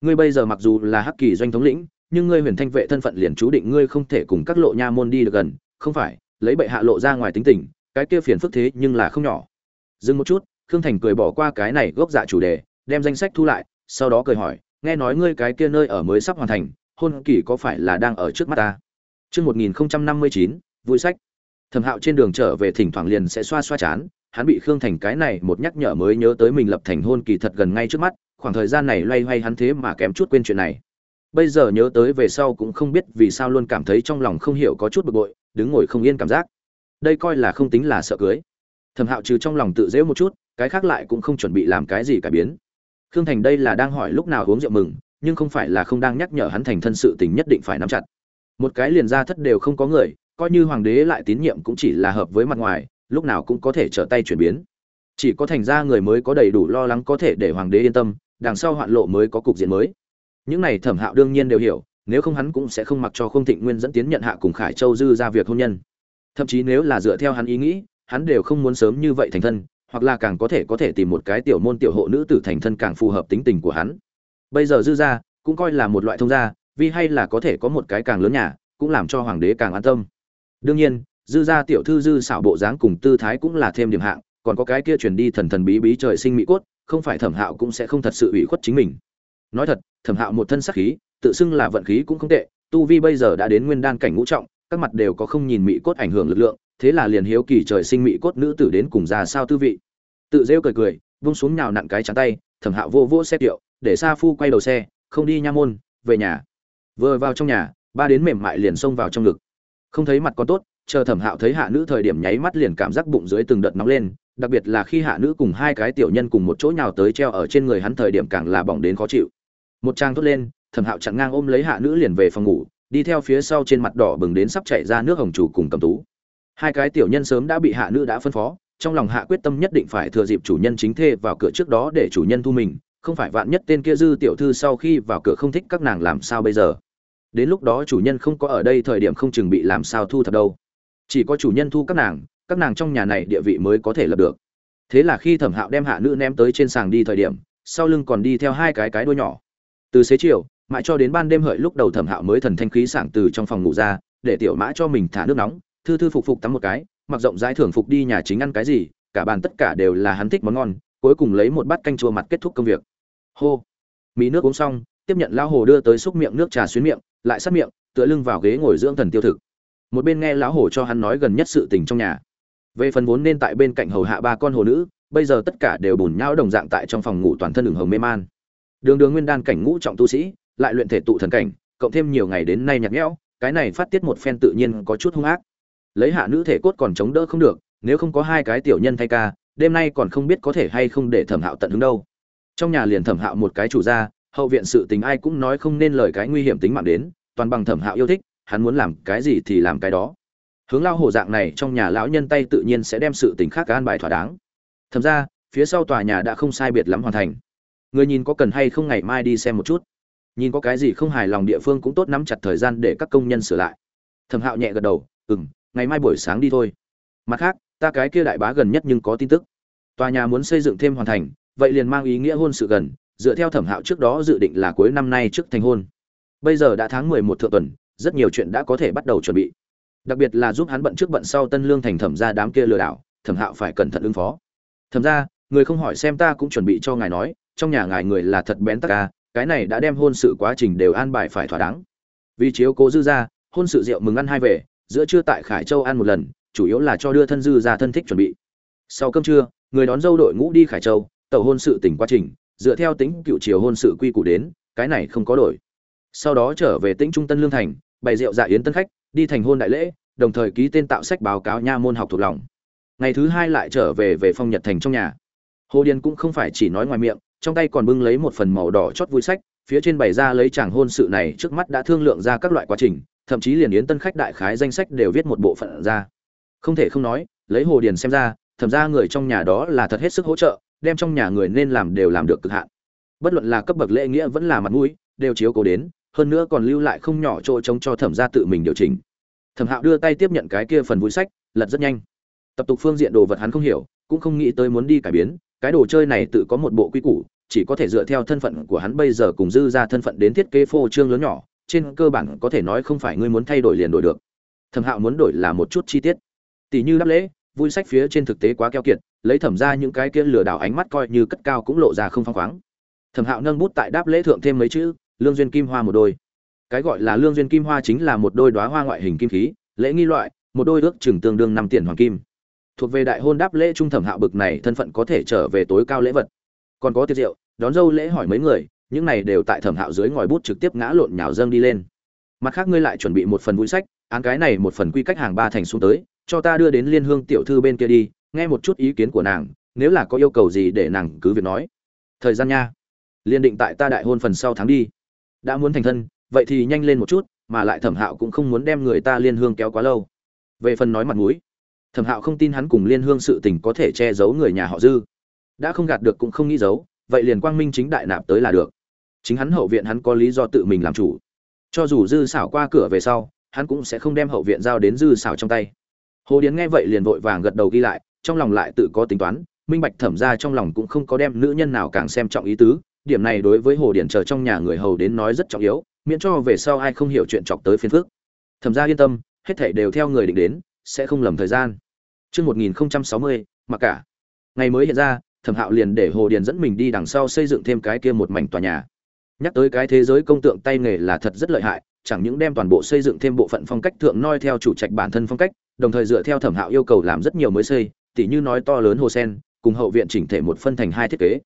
Ngươi bây giờ mặc dù là hắc kỳ doanh thống lĩnh, nhưng ngươi huyền thanh vệ thân phận liền chú định ngươi không thể cùng các lộ nha môn đi được gần, không phải, lấy bệ hạ lộ ra ngoài tính tình, cái kia phiền phức thế nhưng là không nhỏ. Dừng một chút khương thành cười bỏ qua cái này gốc dạ chủ đề đem danh sách thu lại sau đó cười hỏi nghe nói ngươi cái kia nơi ở mới sắp hoàn thành hôn kỳ có phải là đang ở trước mắt ta Chương 1059, vui sách. Thẩm Hạo trên đường trở về thỉnh thoảng liền sẽ xoa xoa chán, hắn bị Khương Thành cái này một nhắc nhở mới nhớ tới mình lập thành hôn kỳ thật gần ngay trước mắt, khoảng thời gian này loay hoay hắn thế mà kém chút quên chuyện này. Bây giờ nhớ tới về sau cũng không biết vì sao luôn cảm thấy trong lòng không hiểu có chút bực bội, đứng ngồi không yên cảm giác. Đây coi là không tính là sợ cưới. Thẩm Hạo trừ trong lòng tự dễ một chút, cái khác lại cũng không chuẩn bị làm cái gì cải biến. Khương Thành đây là đang hỏi lúc nào uống rượu mừng, nhưng không phải là không đang nhắc nhở hắn thành thân sự tình nhất định phải nắm chặt. Một cái liền ra thất đều không có người coi như hoàng đế lại tín nhiệm cũng chỉ là hợp với mặt ngoài lúc nào cũng có thể trở tay chuyển biến. Chỉ có thành ra người mới có đầy đủ lo lắng có thể để hoàng đế yên tâm đằng sau hoạn lộ mới có cục diện mới. Những này thẩm hạo đương nhiên đều hiểu nếu không hắn cũng sẽ không mặc cho không thịnh nguyên dẫn tiến nhận hạ cùng khải châu dư ra việc hôn nhân. Thậm chí nếu là dựa theo hắn ý nghĩ hắn đều không muốn sớm như vậy thành thân hoặc là càng có thể có thể tìm một cái tiểu môn tiểu hộ nữ tử thành thân càng phù hợp tính tình của hắn. Bây giờ dư gia cũng coi là một loại thông gia, vì hay là có thể có một cái càng lớn nhà, cũng làm cho hoàng đế càng an tâm. Đương nhiên, dư gia tiểu thư dư xảo bộ dáng cùng tư thái cũng là thêm điểm hạng, còn có cái kia truyền đi thần thần bí bí trời sinh mỹ cốt, không phải thẩm hạo cũng sẽ không thật sự ủy khuất chính mình. Nói thật, thẩm hạo một thân sắc khí, tự xưng là vận khí cũng không tệ, tu vi bây giờ đã đến nguyên đan cảnh ngũ trọng, các mặt đều có không nhìn mỹ cốt ảnh hưởng lực lượng, thế là liền hiếu kỳ trời sinh mỹ cốt nữ tử đến cùng ra sao tư vị tự rêu cười cười, vung xuống nhào nặn cái trắng tay, thẩm hạo vô vô xe kiệu, để sa phu quay đầu xe, không đi nha môn, về nhà. Vừa vào trong nhà, ba đến mềm mại liền xông vào trong ngực. Không thấy mặt con tốt, chờ thẩm hạo thấy hạ nữ thời điểm nháy mắt liền cảm giác bụng dưới từng đợt nóng lên, đặc biệt là khi hạ nữ cùng hai cái tiểu nhân cùng một chỗ nhào tới treo ở trên người hắn thời điểm càng là bỏng đến khó chịu. Một trang thốt lên, thẩm hạo chặn ngang ôm lấy hạ nữ liền về phòng ngủ, đi theo phía sau trên mặt đỏ bừng đến sắp chảy ra nước hồng chủ cùng cầm tú. Hai cái tiểu nhân sớm đã bị hạ nữ đã phân phó trong lòng hạ quyết tâm nhất định phải thừa dịp chủ nhân chính thê vào cửa trước đó để chủ nhân thu mình, không phải vạn nhất tên kia dư tiểu thư sau khi vào cửa không thích các nàng làm sao bây giờ. Đến lúc đó chủ nhân không có ở đây thời điểm không chừng bị làm sao thu thập đâu. Chỉ có chủ nhân thu các nàng các nàng trong nhà này địa vị mới có thể lập được. Thế là khi thẩm hạo đem hạ nữ ném tới trên sàng đi thời điểm, sau lưng còn đi theo hai cái cái đuôi nhỏ. Từ xế chiều, mãi cho đến ban đêm hợi lúc đầu thẩm hạo mới thần thanh khí sảng từ trong phòng ngủ ra, để tiểu mã cho mình thả nước nóng, thư thư phục phục tắm một cái mặc rộng rãi thưởng phục đi nhà chính ăn cái gì, cả bàn tất cả đều là hắn thích món ngon, cuối cùng lấy một bát canh chua mặt kết thúc công việc. Hô. Mỹ nước uống xong, tiếp nhận lão hồ đưa tới xúc miệng nước trà xuyến miệng, lại sát miệng, tựa lưng vào ghế ngồi dưỡng thần tiêu thực. Một bên nghe lão hồ cho hắn nói gần nhất sự tình trong nhà. Về phần vốn nên tại bên cạnh hầu hạ ba con hồ nữ, bây giờ tất cả đều bùn nhau đồng dạng tại trong phòng ngủ toàn thân đường hồng mê man. Đường đường nguyên đan cảnh ngũ trọng tu sĩ, lại luyện thể tụ thần cảnh, cộng thêm nhiều ngày đến nay nhạt nhẽo, cái này phát tiết một phen tự nhiên có chút hung ác lấy hạ nữ thể cốt còn chống đỡ không được, nếu không có hai cái tiểu nhân thay ca, đêm nay còn không biết có thể hay không để thẩm hạo tận hứng đâu. Trong nhà liền thẩm hạo một cái chủ gia, hậu viện sự tình ai cũng nói không nên lời cái nguy hiểm tính mạng đến, toàn bằng thẩm hạo yêu thích, hắn muốn làm cái gì thì làm cái đó. Hướng lao hồ dạng này trong nhà lão nhân tay tự nhiên sẽ đem sự tình khác an bài thỏa đáng. Thầm ra, phía sau tòa nhà đã không sai biệt lắm hoàn thành. Người nhìn có cần hay không ngày mai đi xem một chút. Nhìn có cái gì không hài lòng địa phương cũng tốt nắm chặt thời gian để các công nhân sửa lại. Thẩm hạo nhẹ gật đầu ừ m ngày mai buổi sáng đi thôi. Mặt khác, ta cái kia đại bá gần nhất nhưng có tin tức. Tòa nhà muốn xây dựng thêm hoàn thành, vậy liền mang ý nghĩa hôn sự gần, dựa theo thẩm hạo trước đó dự định là cuối năm nay trước thành hôn. Bây giờ đã tháng mười một thượng tuần, rất nhiều chuyện đã có thể bắt đầu chuẩn bị. Đặc biệt là giúp hắn bận trước bận sau tân lương thành thẩm ra đám kia lừa đảo, thẩm hạo phải cẩn thận ứng phó. Thẩm ra, người không hỏi xem ta cũng chuẩn bị cho ngài nói, trong nhà ngài người là thật bén tắc ca cái này đã đem hôn sự quá trình đều an bài phải thỏa đáng. Vì chiếu cố dư ra, hôn sự rượu mừng ăn hai về giữa trưa tại khải châu ăn một lần, chủ yếu là cho đưa thân dư ra thân thích chuẩn bị. Sau cơm trưa, người đón dâu đội ngũ đi khải châu, tàu hôn sự tỉnh quá trình, dựa theo tính cựu chiều hôn sự quy củ đến, cái này không có đổi. Sau đó trở về tỉnh trung tân lương thành, bày rượu dạ yến tân khách, đi thành hôn đại lễ, đồng thời ký tên tạo sách báo cáo nha môn học thuộc lòng. Ngày thứ hai lại trở về về phong nhật thành trong nhà. Hồ điền cũng không phải chỉ nói ngoài miệng, trong tay còn bưng lấy một phần màu đỏ chót vui sách, phía trên bày ra lấy chàng hôn sự này trước mắt đã thương lượng ra các loại quá trình thậm chí liền yến tân khách đại khái danh sách đều viết một bộ phận ra. Không thể không nói, lấy hồ điền xem ra, thẩm ra người trong nhà đó là thật hết sức hỗ trợ, đem trong nhà người nên làm đều làm được cực hạn. Bất luận là cấp bậc lễ nghĩa vẫn là mặt mũi, đều chiếu cố đến, hơn nữa còn lưu lại không nhỏ chỗ trống cho thẩm ra tự mình điều chỉnh. Thẩm hạo đưa tay tiếp nhận cái kia phần vui sách, lật rất nhanh. Tập tục phương diện đồ vật hắn không hiểu, cũng không nghĩ tới muốn đi cải biến, cái đồ chơi này tự có một bộ quy củ, chỉ có thể dựa theo thân phận của hắn bây giờ cùng dư ra thân phận đến thiết kế phô trương lớn nhỏ trên cơ bản có thể nói không phải ngươi muốn thay đổi liền đổi được. Thẩm hạo muốn đổi là một chút chi tiết. Tỷ như đáp lễ, vui sách phía trên thực tế quá keo kiệt, lấy thẩm ra những cái kia lừa đảo ánh mắt coi như cất cao cũng lộ ra không phăng khoáng. Thẩm hạo nâng bút tại đáp lễ thượng thêm mấy chữ, lương duyên kim hoa một đôi. Cái gọi là lương duyên kim hoa chính là một đôi đoá hoa ngoại hình kim khí, lễ nghi loại, một đôi ước chừng tương đương năm tiền hoàng kim. Thuộc về đại hôn đáp lễ trung thẩm hạo bực này thân phận có thể trở về tối cao lễ vật. Còn có tiệc rượu, đón dâu lễ hỏi mấy người những này đều tại thẩm hạo dưới ngòi bút trực tiếp ngã lộn nhào dâng đi lên. Mặt khác ngươi lại chuẩn bị một phần vui sách, án cái này một phần quy cách hàng ba thành xuống tới, cho ta đưa đến liên hương tiểu thư bên kia đi, nghe một chút ý kiến của nàng, nếu là có yêu cầu gì để nàng cứ việc nói. Thời gian nha. Liên định tại ta đại hôn phần sau tháng đi. Đã muốn thành thân, vậy thì nhanh lên một chút, mà lại thẩm hạo cũng không muốn đem người ta liên hương kéo quá lâu. Về phần nói mặt mũi, thẩm hạo không tin hắn cùng liên hương sự tình có thể che giấu người nhà họ dư. Đã không gạt được cũng không nghĩ giấu, vậy liền quang minh chính đại nạp tới là được chính hắn hậu viện hắn có lý do tự mình làm chủ cho dù dư xảo qua cửa về sau hắn cũng sẽ không đem hậu viện giao đến dư xảo trong tay hồ điến nghe vậy liền vội vàng gật đầu ghi lại trong lòng lại tự có tính toán minh bạch thẩm ra trong lòng cũng không có đem nữ nhân nào càng xem trọng ý tứ điểm này đối với hồ điển chờ trong nhà người hầu đến nói rất trọng yếu miễn cho về sau ai không hiểu chuyện chọc tới phiền phước thẩm ra yên tâm hết thảy đều theo người định đến sẽ không lầm thời gian Chương 1060, mặc cả. Ngày mới hiện ra, Thẩm Hạo liền để Hồ Điền dẫn mình đi đằng sau xây dựng thêm cái kia một mảnh tòa nhà. Nhắc tới cái thế giới công tượng tay nghề là thật rất lợi hại, chẳng những đem toàn bộ xây dựng thêm bộ phận phong cách thượng noi theo chủ trạch bản thân phong cách, đồng thời dựa theo Thẩm Hạo yêu cầu làm rất nhiều mới xây, tỉ như nói to lớn hồ sen, cùng hậu viện chỉnh thể một phân thành hai thiết kế.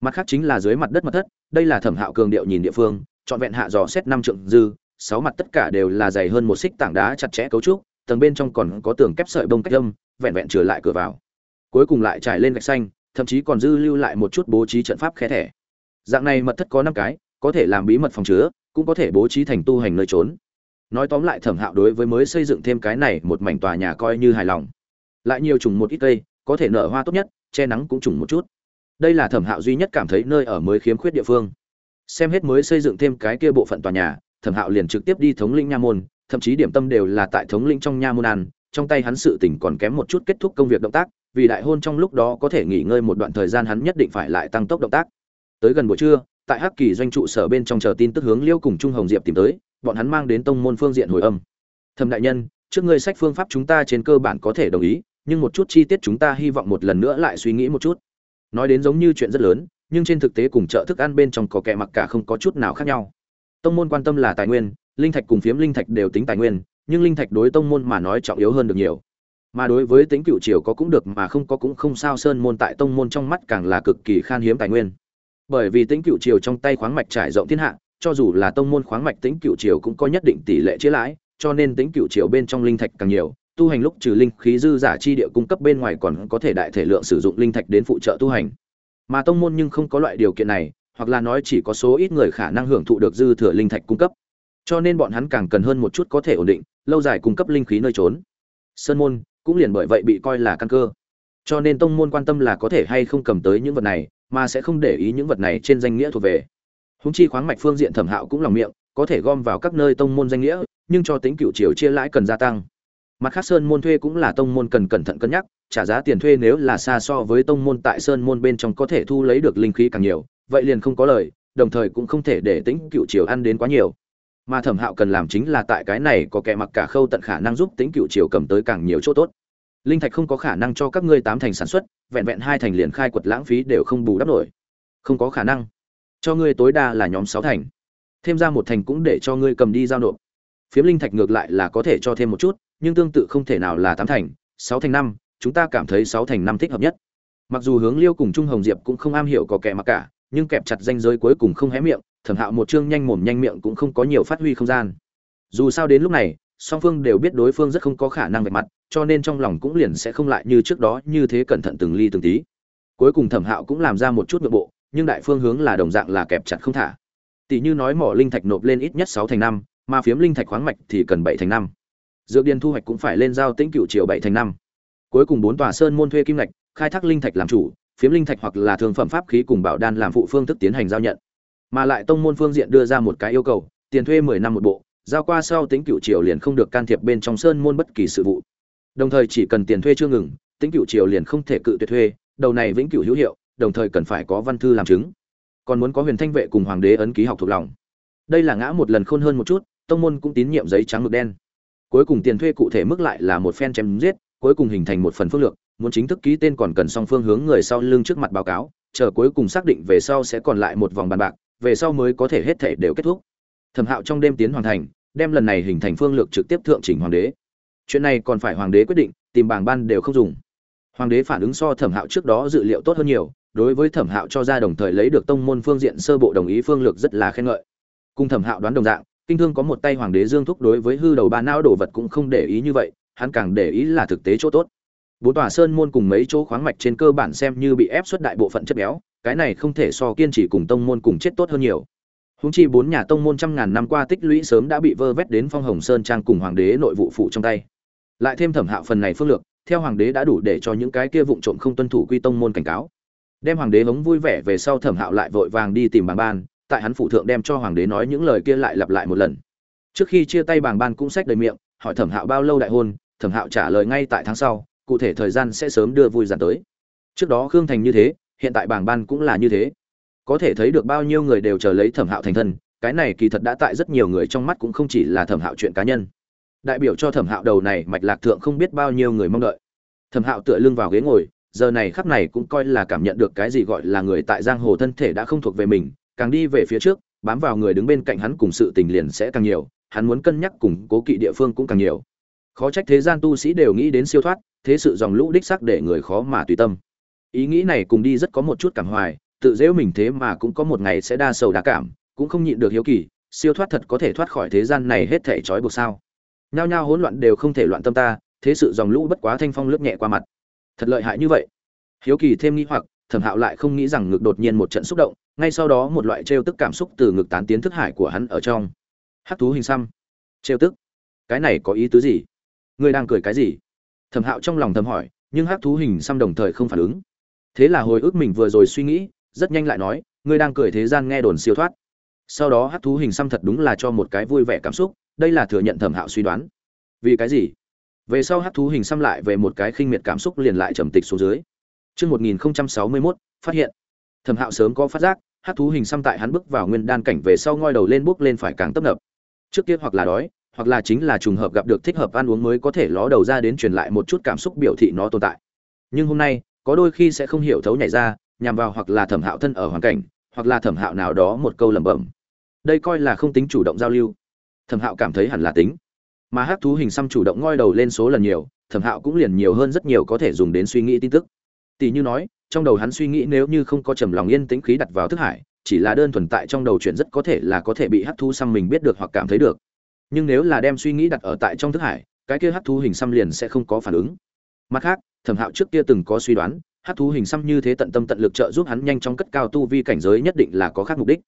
Mặt khác chính là dưới mặt đất mặt thất, đây là Thẩm Hạo cường điệu nhìn địa phương, chọn vẹn hạ dò xét năm trượng dư, sáu mặt tất cả đều là dày hơn một xích tảng đá chặt chẽ cấu trúc, tầng bên trong còn có tường kép sợi bông cách âm, vẹn vẹn trở lại cửa vào cuối cùng lại trải lên gạch xanh thậm chí còn dư lưu lại một chút bố trí trận pháp khe thẻ dạng này mật thất có năm cái có thể làm bí mật phòng chứa, cũng có thể bố trí thành tu hành nơi trốn. Nói tóm lại thẩm hạo đối với mới xây dựng thêm cái này một mảnh tòa nhà coi như hài lòng. Lại nhiều trùng một ít cây, có thể nở hoa tốt nhất, che nắng cũng trùng một chút. Đây là thẩm hạo duy nhất cảm thấy nơi ở mới khiếm khuyết địa phương. Xem hết mới xây dựng thêm cái kia bộ phận tòa nhà, thẩm hạo liền trực tiếp đi thống lĩnh nha môn, thậm chí điểm tâm đều là tại thống lĩnh trong nha môn ăn, trong tay hắn sự tỉnh còn kém một chút kết thúc công việc động tác, vì đại hôn trong lúc đó có thể nghỉ ngơi một đoạn thời gian hắn nhất định phải lại tăng tốc động tác. Tới gần buổi trưa tại hắc kỳ doanh trụ sở bên trong chờ tin tức hướng liêu cùng trung hồng diệp tìm tới, bọn hắn mang đến tông môn phương diện hồi âm. Thầm đại nhân, trước ngươi sách phương pháp chúng ta trên cơ bản có thể đồng ý, nhưng một chút chi tiết chúng ta hy vọng một lần nữa lại suy nghĩ một chút. Nói đến giống như chuyện rất lớn, nhưng trên thực tế cùng chợ thức ăn bên trong có kẻ mặc cả không có chút nào khác nhau. Tông môn quan tâm là tài nguyên, linh thạch cùng phiếm linh thạch đều tính tài nguyên, nhưng linh thạch đối tông môn mà nói trọng yếu hơn được nhiều. Mà đối với tính cựu triều có cũng được mà không có cũng không sao, sơn môn tại tông môn trong mắt càng là cực kỳ khan hiếm tài nguyên bởi vì tính cựu triều trong tay khoáng mạch trải rộng thiên hạ, cho dù là tông môn khoáng mạch tính cựu triều cũng có nhất định tỷ lệ chia lãi, cho nên tính cựu triều bên trong linh thạch càng nhiều, tu hành lúc trừ linh khí dư giả chi địa cung cấp bên ngoài còn có thể đại thể lượng sử dụng linh thạch đến phụ trợ tu hành. Mà tông môn nhưng không có loại điều kiện này, hoặc là nói chỉ có số ít người khả năng hưởng thụ được dư thừa linh thạch cung cấp. Cho nên bọn hắn càng cần hơn một chút có thể ổn định, lâu dài cung cấp linh khí nơi trốn. Sơn môn cũng liền bởi vậy bị coi là căn cơ. Cho nên tông môn quan tâm là có thể hay không cầm tới những vật này mà sẽ không để ý những vật này trên danh nghĩa thuộc về. Húng chi khoáng mạch phương diện thẩm hạo cũng lòng miệng, có thể gom vào các nơi tông môn danh nghĩa, nhưng cho tính cựu chiều chia lãi cần gia tăng. Mặt khác sơn môn thuê cũng là tông môn cần cẩn thận cân nhắc, trả giá tiền thuê nếu là xa so với tông môn tại sơn môn bên trong có thể thu lấy được linh khí càng nhiều, vậy liền không có lời, đồng thời cũng không thể để tính cựu triều ăn đến quá nhiều. Mà thẩm hạo cần làm chính là tại cái này có kẻ mặc cả khâu tận khả năng giúp tính cựu triều cầm tới càng nhiều chỗ tốt. Linh thạch không có khả năng cho các ngươi tám thành sản xuất vẹn vẹn hai thành liền khai quật lãng phí đều không bù đắp nổi. Không có khả năng. Cho ngươi tối đa là nhóm sáu thành. Thêm ra một thành cũng để cho ngươi cầm đi giao nộp. Phiếm linh thạch ngược lại là có thể cho thêm một chút, nhưng tương tự không thể nào là tám thành, sáu thành năm, chúng ta cảm thấy sáu thành năm thích hợp nhất. Mặc dù hướng liêu cùng trung hồng diệp cũng không am hiểu có kẻ mặc cả, nhưng kẹp chặt danh giới cuối cùng không hé miệng, thẩm hạo một chương nhanh mồm nhanh miệng cũng không có nhiều phát huy không gian. Dù sao đến lúc này song phương đều biết đối phương rất không có khả năng vạch mặt cho nên trong lòng cũng liền sẽ không lại như trước đó như thế cẩn thận từng ly từng tí. Cuối cùng thẩm hạo cũng làm ra một chút nội bộ nhưng đại phương hướng là đồng dạng là kẹp chặt không thả. Tỷ như nói mỏ linh thạch nộp lên ít nhất sáu thành năm mà phiếm linh thạch khoáng mạch thì cần bảy thành năm. Dược điền thu hoạch cũng phải lên giao tĩnh cựu triệu bảy thành năm. Cuối cùng bốn tòa sơn môn thuê kim ngạch, khai thác linh thạch làm chủ phiếm linh thạch hoặc là thương phẩm pháp khí cùng bảo đan làm phụ phương thức tiến hành giao nhận. Mà lại tông môn phương diện đưa ra một cái yêu cầu tiền thuê mười năm một bộ giao qua sau tính cựu triều liền không được can thiệp bên trong sơn môn bất kỳ sự vụ. Đồng thời chỉ cần tiền thuê chưa ngừng tính cựu triều liền không thể cự tuyệt thuê, đầu này vĩnh cửu hữu hiệu, đồng thời cần phải có văn thư làm chứng. Còn muốn có huyền thanh vệ cùng hoàng đế ấn ký học thuộc lòng. Đây là ngã một lần khôn hơn một chút, tông môn cũng tín nhiệm giấy trắng mực đen. Cuối cùng tiền thuê cụ thể mức lại là một phen chém giết, cuối cùng hình thành một phần phương lược, muốn chính thức ký tên còn cần song phương hướng người sau lưng trước mặt báo cáo, chờ cuối cùng xác định về sau sẽ còn lại một vòng bàn bạc, về sau mới có thể hết thể đều kết thúc thẩm hạo trong đêm tiến hoàn thành, đem lần này hình thành phương lược trực tiếp thượng chỉnh hoàng đế. Chuyện này còn phải hoàng đế quyết định, tìm bảng ban đều không dùng. Hoàng đế phản ứng so thẩm hạo trước đó dự liệu tốt hơn nhiều, đối với thẩm hạo cho ra đồng thời lấy được tông môn phương diện sơ bộ đồng ý phương lược rất là khen ngợi. Cùng thẩm hạo đoán đồng dạng, kinh thương có một tay hoàng đế dương thúc đối với hư đầu ba não đồ vật cũng không để ý như vậy, hắn càng để ý là thực tế chỗ tốt. Bốn tòa sơn môn cùng mấy chỗ khoáng mạch trên cơ bản xem như bị ép xuất đại bộ phận chất béo, cái này không thể so kiên trì cùng tông môn cùng chết tốt hơn nhiều húng chi bốn nhà tông môn trăm ngàn năm qua tích lũy sớm đã bị vơ vét đến phong hồng sơn trang cùng hoàng đế nội vụ phụ trong tay. Lại thêm thẩm hạo phần này phương lược, theo hoàng đế đã đủ để cho những cái kia vụng trộm không tuân thủ quy tông môn cảnh cáo. Đem hoàng đế hống vui vẻ về sau thẩm hạo lại vội vàng đi tìm bàng ban, tại hắn phụ thượng đem cho hoàng đế nói những lời kia lại lặp lại một lần. Trước khi chia tay bàng ban cũng xách đầy miệng, hỏi thẩm hạo bao lâu đại hôn, thẩm hạo trả lời ngay tại tháng sau, cụ thể thời gian sẽ sớm đưa vui dần tới. Trước đó khương thành như thế, hiện tại bảng ban cũng là như thế có thể thấy được bao nhiêu người đều chờ lấy thẩm hạo thành thân, cái này kỳ thật đã tại rất nhiều người trong mắt cũng không chỉ là thẩm hạo chuyện cá nhân. Đại biểu cho thẩm hạo đầu này, mạch lạc thượng không biết bao nhiêu người mong đợi. Thẩm hạo tựa lưng vào ghế ngồi, giờ này khắp này cũng coi là cảm nhận được cái gì gọi là người tại giang hồ thân thể đã không thuộc về mình, càng đi về phía trước, bám vào người đứng bên cạnh hắn cùng sự tình liền sẽ càng nhiều, hắn muốn cân nhắc cùng cố kỵ địa phương cũng càng nhiều. Khó trách thế gian tu sĩ đều nghĩ đến siêu thoát, thế sự dòng lũ đích sắc để người khó mà tùy tâm. Ý nghĩ này cùng đi rất có một chút cảm hoài tự dễu mình thế mà cũng có một ngày sẽ đa sầu đa cảm, cũng không nhịn được hiếu kỳ, siêu thoát thật có thể thoát khỏi thế gian này hết thể trói buộc sao? Nhao nhao hỗn loạn đều không thể loạn tâm ta, thế sự dòng lũ bất quá thanh phong lướt nhẹ qua mặt. Thật lợi hại như vậy. Hiếu kỳ thêm nghĩ hoặc, thẩm hạo lại không nghĩ rằng ngực đột nhiên một trận xúc động, ngay sau đó một loại trêu tức cảm xúc từ ngực tán tiến thức hải của hắn ở trong. Hắc thú hình xăm. Trêu tức? Cái này có ý tứ gì? Ngươi đang cười cái gì? Thẩm hạo trong lòng thầm hỏi, nhưng hắc thú hình xăm đồng thời không phản ứng. Thế là hồi ức mình vừa rồi suy nghĩ rất nhanh lại nói ngươi đang cười thế gian nghe đồn siêu thoát sau đó hát thú hình xăm thật đúng là cho một cái vui vẻ cảm xúc đây là thừa nhận thẩm hạo suy đoán vì cái gì về sau hát thú hình xăm lại về một cái khinh miệt cảm xúc liền lại trầm tịch xuống dưới Chương 1061, phát hiện. Thẩm Hạo sớm có phát giác, hắc thú hình xăm tại hắn bước vào nguyên đan cảnh về sau ngoi đầu lên bước lên phải càng tấp nập. Trước kia hoặc là đói, hoặc là chính là trùng hợp gặp được thích hợp ăn uống mới có thể ló đầu ra đến truyền lại một chút cảm xúc biểu thị nó tồn tại. Nhưng hôm nay, có đôi khi sẽ không hiểu thấu nhảy ra, nhằm vào hoặc là Thẩm Hạo thân ở hoàn cảnh, hoặc là Thẩm Hạo nào đó một câu lẩm bẩm. Đây coi là không tính chủ động giao lưu. Thẩm Hạo cảm thấy hẳn là tính. Mà hắc thú hình xăm chủ động ngoi đầu lên số lần nhiều, Thẩm Hạo cũng liền nhiều hơn rất nhiều có thể dùng đến suy nghĩ tin tức tỷ như nói trong đầu hắn suy nghĩ nếu như không có trầm lòng yên tĩnh khí đặt vào thức hải chỉ là đơn thuần tại trong đầu chuyện rất có thể là có thể bị hắc thú xăm mình biết được hoặc cảm thấy được nhưng nếu là đem suy nghĩ đặt ở tại trong thức hải cái kia hắc thú hình xăm liền sẽ không có phản ứng mặt khác thẩm hạo trước kia từng có suy đoán Hát thú hình xăm như thế tận tâm tận lực trợ giúp hắn nhanh chóng cất cao tu vi cảnh giới nhất định là có khác mục đích.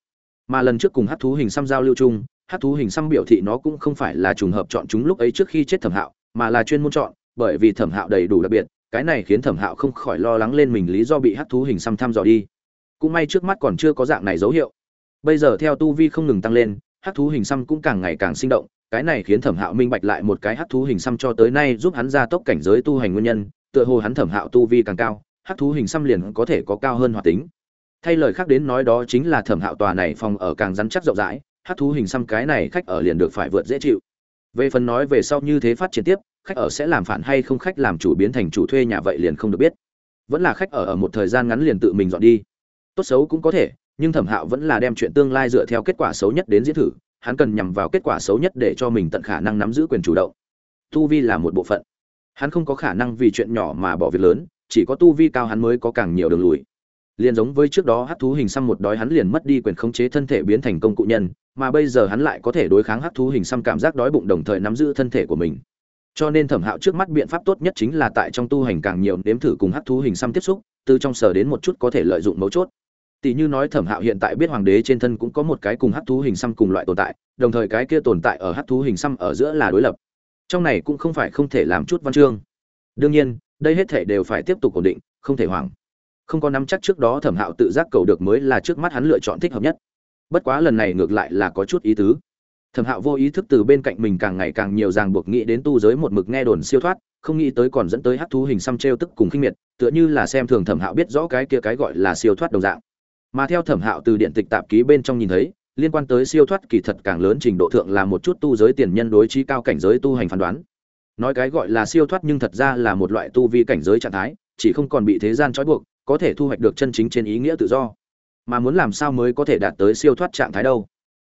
Mà lần trước cùng hát thú hình xăm giao lưu chung, hát thú hình xăm biểu thị nó cũng không phải là trùng hợp chọn chúng lúc ấy trước khi chết thẩm hạo, mà là chuyên môn chọn, bởi vì thẩm hạo đầy đủ đặc biệt, cái này khiến thẩm hạo không khỏi lo lắng lên mình lý do bị hát thú hình xăm thăm dò đi. Cũng may trước mắt còn chưa có dạng này dấu hiệu. Bây giờ theo tu vi không ngừng tăng lên, hát thú hình xăm cũng càng ngày càng sinh động, cái này khiến thẩm hạo minh bạch lại một cái hát thú hình xăm cho tới nay giúp hắn gia tốc cảnh giới tu hành nguyên nhân, tựa hồ hắn thẩm hạo tu vi càng cao hắc thú hình xăm liền có thể có cao hơn hoạt tính. Thay lời khác đến nói đó chính là thẩm hạo tòa này phòng ở càng rắn chắc rộng rãi hát thú hình xăm cái này khách ở liền được phải vượt dễ chịu. Về phần nói về sau như thế phát triển tiếp, khách ở sẽ làm phản hay không khách làm chủ biến thành chủ thuê nhà vậy liền không được biết. Vẫn là khách ở ở một thời gian ngắn liền tự mình dọn đi. Tốt xấu cũng có thể, nhưng thẩm hạo vẫn là đem chuyện tương lai dựa theo kết quả xấu nhất đến diễn thử, hắn cần nhằm vào kết quả xấu nhất để cho mình tận khả năng nắm giữ quyền chủ động. Tu vi là một bộ phận. Hắn không có khả năng vì chuyện nhỏ mà bỏ việc lớn chỉ có tu vi cao hắn mới có càng nhiều đường lùi. Liền giống với trước đó hắc thú hình xăm một đói hắn liền mất đi quyền khống chế thân thể biến thành công cụ nhân, mà bây giờ hắn lại có thể đối kháng hắc thú hình xăm cảm giác đói bụng đồng thời nắm giữ thân thể của mình. Cho nên thẩm hạo trước mắt biện pháp tốt nhất chính là tại trong tu hành càng nhiều nếm thử cùng hắc thú hình xăm tiếp xúc, từ trong sở đến một chút có thể lợi dụng mấu chốt. Tỷ như nói thẩm hạo hiện tại biết hoàng đế trên thân cũng có một cái cùng hắc thú hình xăm cùng loại tồn tại, đồng thời cái kia tồn tại ở hắc thú hình xăm ở giữa là đối lập. Trong này cũng không phải không thể làm chút văn chương. Đương nhiên đây hết thể đều phải tiếp tục ổn định, không thể hoảng. Không có nắm chắc trước đó thẩm hạo tự giác cầu được mới là trước mắt hắn lựa chọn thích hợp nhất. Bất quá lần này ngược lại là có chút ý tứ. Thẩm hạo vô ý thức từ bên cạnh mình càng ngày càng nhiều ràng buộc nghĩ đến tu giới một mực nghe đồn siêu thoát, không nghĩ tới còn dẫn tới hát thú hình xăm t r e o tức cùng khinh miệt, tựa như là xem thường thẩm hạo biết rõ cái kia cái gọi là siêu thoát đồng dạng. Mà theo thẩm hạo từ điện tịch tạp ký bên trong nhìn thấy, liên quan tới siêu thoát kỳ thật càng lớn trình độ thượng là một chút tu giới tiền nhân đối trí cao cảnh giới tu hành phán đoán nói cái gọi là siêu thoát nhưng thật ra là một loại tu vi cảnh giới trạng thái, chỉ không còn bị thế gian trói buộc, có thể thu hoạch được chân chính trên ý nghĩa tự do. Mà muốn làm sao mới có thể đạt tới siêu thoát trạng thái đâu?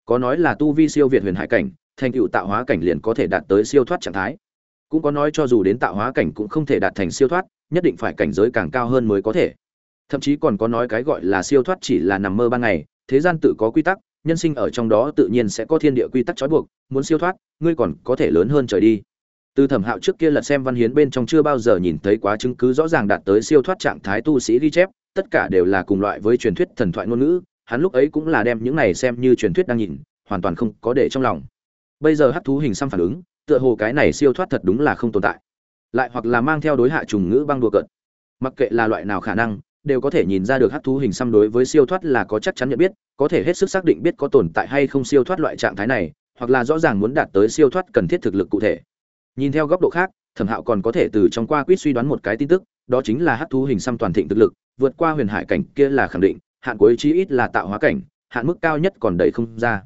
Có nói là tu vi siêu việt huyền hải cảnh, thành tựu tạo hóa cảnh liền có thể đạt tới siêu thoát trạng thái. Cũng có nói cho dù đến tạo hóa cảnh cũng không thể đạt thành siêu thoát, nhất định phải cảnh giới càng cao hơn mới có thể. Thậm chí còn có nói cái gọi là siêu thoát chỉ là nằm mơ ban ngày, thế gian tự có quy tắc, nhân sinh ở trong đó tự nhiên sẽ có thiên địa quy tắc trói buộc, muốn siêu thoát, ngươi còn có thể lớn hơn trời đi từ thẩm hạo trước kia lật xem văn hiến bên trong chưa bao giờ nhìn thấy quá chứng cứ rõ ràng đạt tới siêu thoát trạng thái tu sĩ ghi chép, tất cả đều là cùng loại với truyền thuyết thần thoại ngôn ngữ, hắn lúc ấy cũng là đem những này xem như truyền thuyết đang nhìn, hoàn toàn không có để trong lòng. Bây giờ hắc thú hình xăm phản ứng, tựa hồ cái này siêu thoát thật đúng là không tồn tại. Lại hoặc là mang theo đối hạ trùng ngữ băng đùa cợt. Mặc kệ là loại nào khả năng, đều có thể nhìn ra được hắc thú hình xăm đối với siêu thoát là có chắc chắn nhận biết, có thể hết sức xác định biết có tồn tại hay không siêu thoát loại trạng thái này, hoặc là rõ ràng muốn đạt tới siêu thoát cần thiết thực lực cụ thể nhìn theo góc độ khác, thẩm hạo còn có thể từ trong qua quýt suy đoán một cái tin tức, đó chính là hắc thú hình xăm toàn thịnh thực lực, vượt qua huyền hải cảnh kia là khẳng định, hạn cuối chí ít là tạo hóa cảnh, hạn mức cao nhất còn đầy không ra.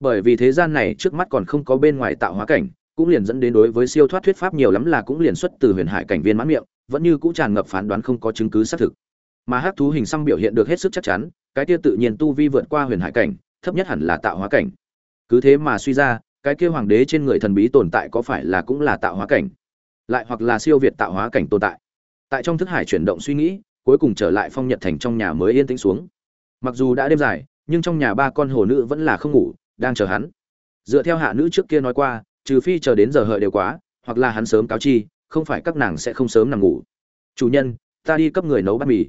Bởi vì thế gian này trước mắt còn không có bên ngoài tạo hóa cảnh, cũng liền dẫn đến đối với siêu thoát thuyết pháp nhiều lắm là cũng liền xuất từ huyền hải cảnh viên mãn miệng, vẫn như cũng tràn ngập phán đoán không có chứng cứ xác thực. Mà hắc thú hình xăm biểu hiện được hết sức chắc chắn, cái kia tự nhiên tu vi vượt qua huyền hải cảnh, thấp nhất hẳn là tạo hóa cảnh. Cứ thế mà suy ra cái kia hoàng đế trên người thần bí tồn tại có phải là cũng là tạo hóa cảnh? Lại hoặc là siêu việt tạo hóa cảnh tồn tại? Tại trong thức hải chuyển động suy nghĩ, cuối cùng trở lại phong nhật thành trong nhà mới yên tĩnh xuống. Mặc dù đã đêm dài, nhưng trong nhà ba con hồ nữ vẫn là không ngủ, đang chờ hắn. Dựa theo hạ nữ trước kia nói qua, trừ phi chờ đến giờ hợi đều quá, hoặc là hắn sớm cáo chi, không phải các nàng sẽ không sớm nằm ngủ. Chủ nhân, ta đi cấp người nấu bát mì.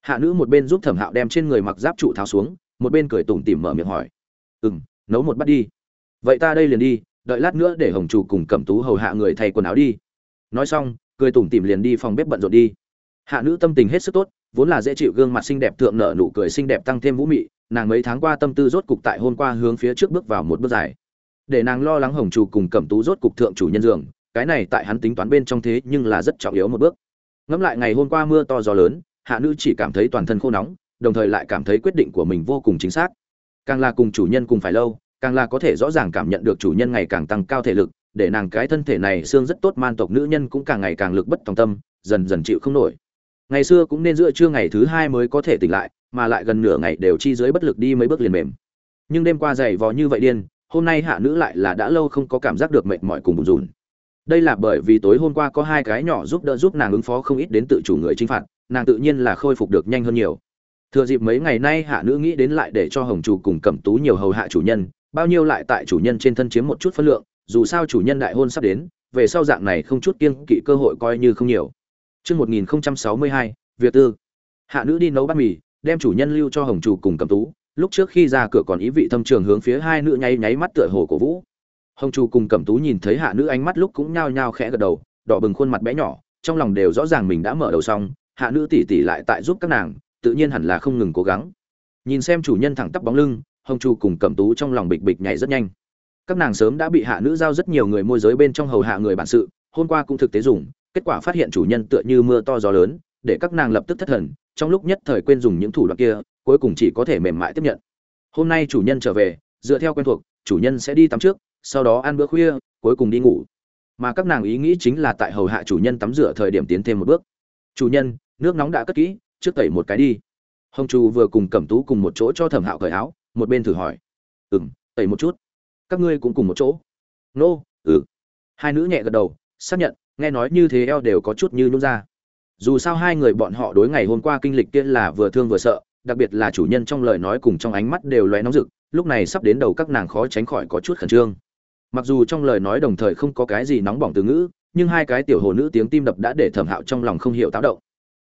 Hạ nữ một bên giúp thẩm hạo đem trên người mặc giáp trụ tháo xuống, một bên cười tủm tỉm mở miệng hỏi. Ừ m nấu một bát đi vậy ta đây liền đi, đợi lát nữa để hồng chủ cùng cẩm tú hầu hạ người thay quần áo đi. Nói xong, cười tủm tỉm liền đi phòng bếp bận rộn đi. Hạ nữ tâm tình hết sức tốt, vốn là dễ chịu gương mặt xinh đẹp thượng nợ nụ cười xinh đẹp tăng thêm vũ mị, nàng mấy tháng qua tâm tư rốt cục tại hôm qua hướng phía trước bước vào một bước dài. Để nàng lo lắng hồng chủ cùng cẩm tú rốt cục thượng chủ nhân giường, cái này tại hắn tính toán bên trong thế nhưng là rất trọng yếu một bước. Ngẫm lại ngày hôm qua mưa to gió lớn, hạ nữ chỉ cảm thấy toàn thân khô nóng, đồng thời lại cảm thấy quyết định của mình vô cùng chính xác. Càng là cùng chủ nhân cùng phải lâu càng là có thể rõ ràng cảm nhận được chủ nhân ngày càng tăng cao thể lực, để nàng cái thân thể này xương rất tốt, man tộc nữ nhân cũng càng ngày càng lực bất tòng tâm, dần dần chịu không nổi. Ngày xưa cũng nên giữa trưa ngày thứ hai mới có thể tỉnh lại, mà lại gần nửa ngày đều chi dưới bất lực đi mấy bước liền mềm. Nhưng đêm qua dày vò như vậy điên, hôm nay hạ nữ lại là đã lâu không có cảm giác được mệt mỏi cùng bùn rùn. Đây là bởi vì tối hôm qua có hai cái nhỏ giúp đỡ giúp nàng ứng phó không ít đến tự chủ người chinh phạt, nàng tự nhiên là khôi phục được nhanh hơn nhiều. Thừa dịp mấy ngày nay hạ nữ nghĩ đến lại để cho hồng chủ cùng cẩm tú nhiều hầu hạ chủ nhân bao nhiêu lại tại chủ nhân trên thân chiếm một chút phân lượng dù sao chủ nhân đại hôn sắp đến về sau dạng này không chút kiêng kỵ cơ hội coi như không nhiều Trước 1062, Việt Tư. Hạ nữ đi nấu bát mì, đem chủ nhân lưu cho hồng chủ cùng cẩm tú, lúc trước khi ra cửa còn ý vị thâm trường hướng phía hai nữ nháy nháy mắt tựa hồ cổ vũ. Hồng chủ cùng cẩm tú nhìn thấy hạ nữ ánh mắt lúc cũng nhao nhao khẽ gật đầu, đỏ bừng khuôn mặt bé nhỏ, trong lòng đều rõ ràng mình đã mở đầu xong, hạ nữ tỷ tỷ lại tại giúp các nàng, tự nhiên hẳn là không ngừng cố gắng nhìn xem chủ nhân thẳng tắp bóng lưng hồng chu cùng cẩm tú trong lòng bịch bịch nhảy rất nhanh. Các nàng sớm đã bị hạ nữ giao rất nhiều người môi giới bên trong hầu hạ người bản sự, hôm qua cũng thực tế dùng, kết quả phát hiện chủ nhân tựa như mưa to gió lớn, để các nàng lập tức thất thần, trong lúc nhất thời quên dùng những thủ đoạn kia, cuối cùng chỉ có thể mềm mại tiếp nhận. Hôm nay chủ nhân trở về, dựa theo quen thuộc, chủ nhân sẽ đi tắm trước, sau đó ăn bữa khuya, cuối cùng đi ngủ. Mà các nàng ý nghĩ chính là tại hầu hạ chủ nhân tắm rửa thời điểm tiến thêm một bước. Chủ nhân, nước nóng đã cất kỹ, trước tẩy một cái đi. Hồng chu vừa cùng cẩm tú cùng một chỗ cho thẩm hạo cởi áo một bên thử hỏi. Ừ m tẩy một chút. Các ngươi cũng cùng một chỗ. Nô、no, ừ. Hai nữ nhẹ gật đầu xác nhận nghe nói như thế eo đều có chút như nhún ra. Dù sao hai người bọn họ đối ngày hôm qua kinh lịch kia là vừa thương vừa sợ đặc biệt là chủ nhân trong lời nói cùng trong ánh mắt đều loé nóng rực lúc này sắp đến đầu các nàng khó tránh khỏi có chút khẩn trương. Mặc dù trong lời nói đồng thời không có cái gì nóng bỏng từ ngữ nhưng hai cái tiểu hồ nữ tiếng tim đập đã để thẩm hạo trong lòng không hiểu táo động.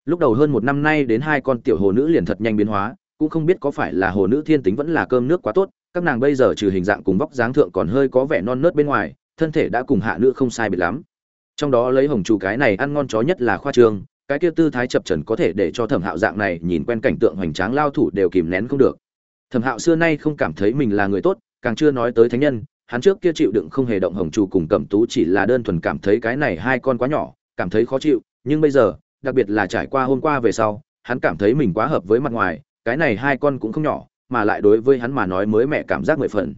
Lúc đầu hơn một năm nay đến hai con tiểu hồ nữ liền thật nhanh biến hóa cũng không biết có phải là hồ nữ thiên tính vẫn là cơm nước quá tốt các nàng bây giờ trừ hình dạng cùng vóc dáng thượng còn hơi có vẻ non nớt bên ngoài thân thể đã cùng hạ nữ không sai biệt lắm. Trong đó lấy hồng chủ cái này ăn ngon chó nhất là khoa trương cái kia tư thái chập trần có thể để cho thẩm hạo dạng này nhìn quen cảnh tượng hoành tráng lao thủ đều kìm nén không được. Thẩm hạo xưa nay không cảm thấy mình là người tốt càng chưa nói tới thánh nhân hắn trước kia chịu đựng không hề động hồng chủ cùng cẩm tú chỉ là đơn thuần cảm thấy cái này hai con quá nhỏ cảm thấy khó chịu nhưng bây giờ đặc biệt là trải qua hôm qua về sau, hắn cảm thấy mình quá hợp với mặt ngoài, cái này hai con cũng không nhỏ, mà lại đối với hắn mà nói mới mẹ cảm giác mười phần.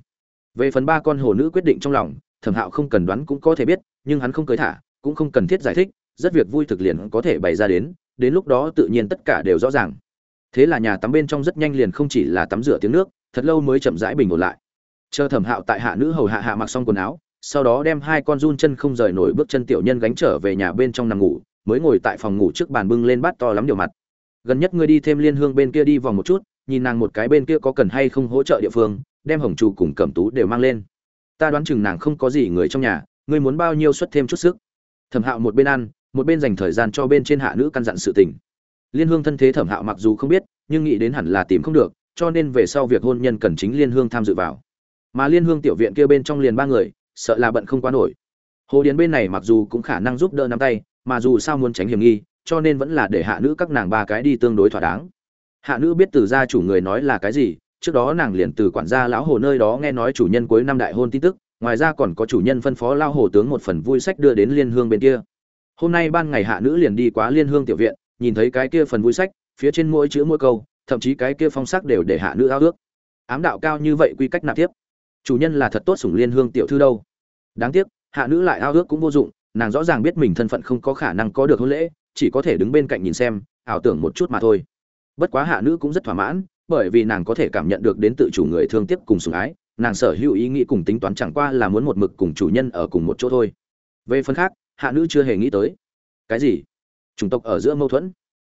Về phần ba con hồ nữ quyết định trong lòng, Thẩm Hạo không cần đoán cũng có thể biết, nhưng hắn không cưới thả, cũng không cần thiết giải thích, rất việc vui thực liền có thể bày ra đến, đến lúc đó tự nhiên tất cả đều rõ ràng. Thế là nhà tắm bên trong rất nhanh liền không chỉ là tắm rửa tiếng nước, thật lâu mới chậm rãi bình ổn lại. Chờ Thẩm Hạo tại hạ nữ hầu hạ hạ mặc xong quần áo, sau đó đem hai con run chân không rời nổi bước chân tiểu nhân gánh trở về nhà bên trong nằm ngủ, mới ngồi tại phòng ngủ trước bàn bưng lên bát to lắm điều mặt gần nhất ngươi đi thêm liên hương bên kia đi vòng một chút, nhìn nàng một cái bên kia có cần hay không hỗ trợ địa phương, đem hồng trù cùng cẩm tú đều mang lên. Ta đoán chừng nàng không có gì người trong nhà, ngươi muốn bao nhiêu xuất thêm chút sức. Thẩm hạo một bên ăn, một bên dành thời gian cho bên trên hạ nữ căn dặn sự tình. Liên hương thân thế thẩm hạo mặc dù không biết, nhưng nghĩ đến hẳn là tìm không được, cho nên về sau việc hôn nhân cần chính liên hương tham dự vào. Mà liên hương tiểu viện kia bên trong liền ba người, sợ là bận không quá nổi. Hồ điền bên này mặc dù cũng khả năng giúp đỡ nắm tay, mà dù sao muốn tránh hiểm nghi cho nên vẫn là để hạ nữ các nàng ba cái đi tương đối thỏa đáng. Hạ nữ biết từ gia chủ người nói là cái gì, trước đó nàng liền từ quản gia lão hồ nơi đó nghe nói chủ nhân cuối năm đại hôn tin tức, ngoài ra còn có chủ nhân phân phó lao hồ tướng một phần vui sách đưa đến liên hương bên kia. Hôm nay ban ngày hạ nữ liền đi quá liên hương tiểu viện, nhìn thấy cái kia phần vui sách, phía trên mỗi chữ mỗi câu, thậm chí cái kia phong sắc đều để hạ nữ ao ước. Ám đạo cao như vậy quy cách nạp tiếp. Chủ nhân là thật tốt sủng liên hương tiểu thư đâu. Đáng tiếc, hạ nữ lại ao ước cũng vô dụng, nàng rõ ràng biết mình thân phận không có khả năng có được hôn lễ chỉ có thể đứng bên cạnh nhìn xem, ảo tưởng một chút mà thôi. Bất quá hạ nữ cũng rất thỏa mãn, bởi vì nàng có thể cảm nhận được đến tự chủ người thương tiếc cùng sủng ái, nàng sở hữu ý nghĩ cùng tính toán chẳng qua là muốn một mực cùng chủ nhân ở cùng một chỗ thôi. Về phần khác, hạ nữ chưa hề nghĩ tới. Cái gì? Chủng tộc ở giữa mâu thuẫn.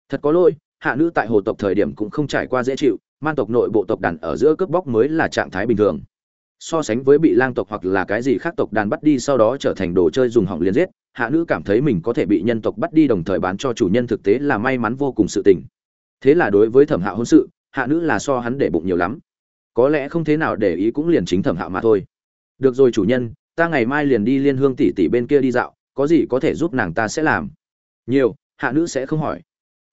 Thật có lỗi, hạ nữ tại hồ tộc thời điểm cũng không trải qua dễ chịu, man tộc nội bộ tộc đàn ở giữa cướp bóc mới là trạng thái bình thường so sánh với bị lang tộc hoặc là cái gì khác tộc đàn bắt đi sau đó trở thành đồ chơi dùng hỏng liền giết, hạ nữ cảm thấy mình có thể bị nhân tộc bắt đi đồng thời bán cho chủ nhân thực tế là may mắn vô cùng sự tình. Thế là đối với thẩm hạo hôn sự, hạ nữ là so hắn để bụng nhiều lắm. Có lẽ không thế nào để ý cũng liền chính thẩm hạo mà thôi. Được rồi chủ nhân, ta ngày mai liền đi liên hương tỷ tỷ bên kia đi dạo, có gì có thể giúp nàng ta sẽ làm. Nhiều, hạ nữ sẽ không hỏi.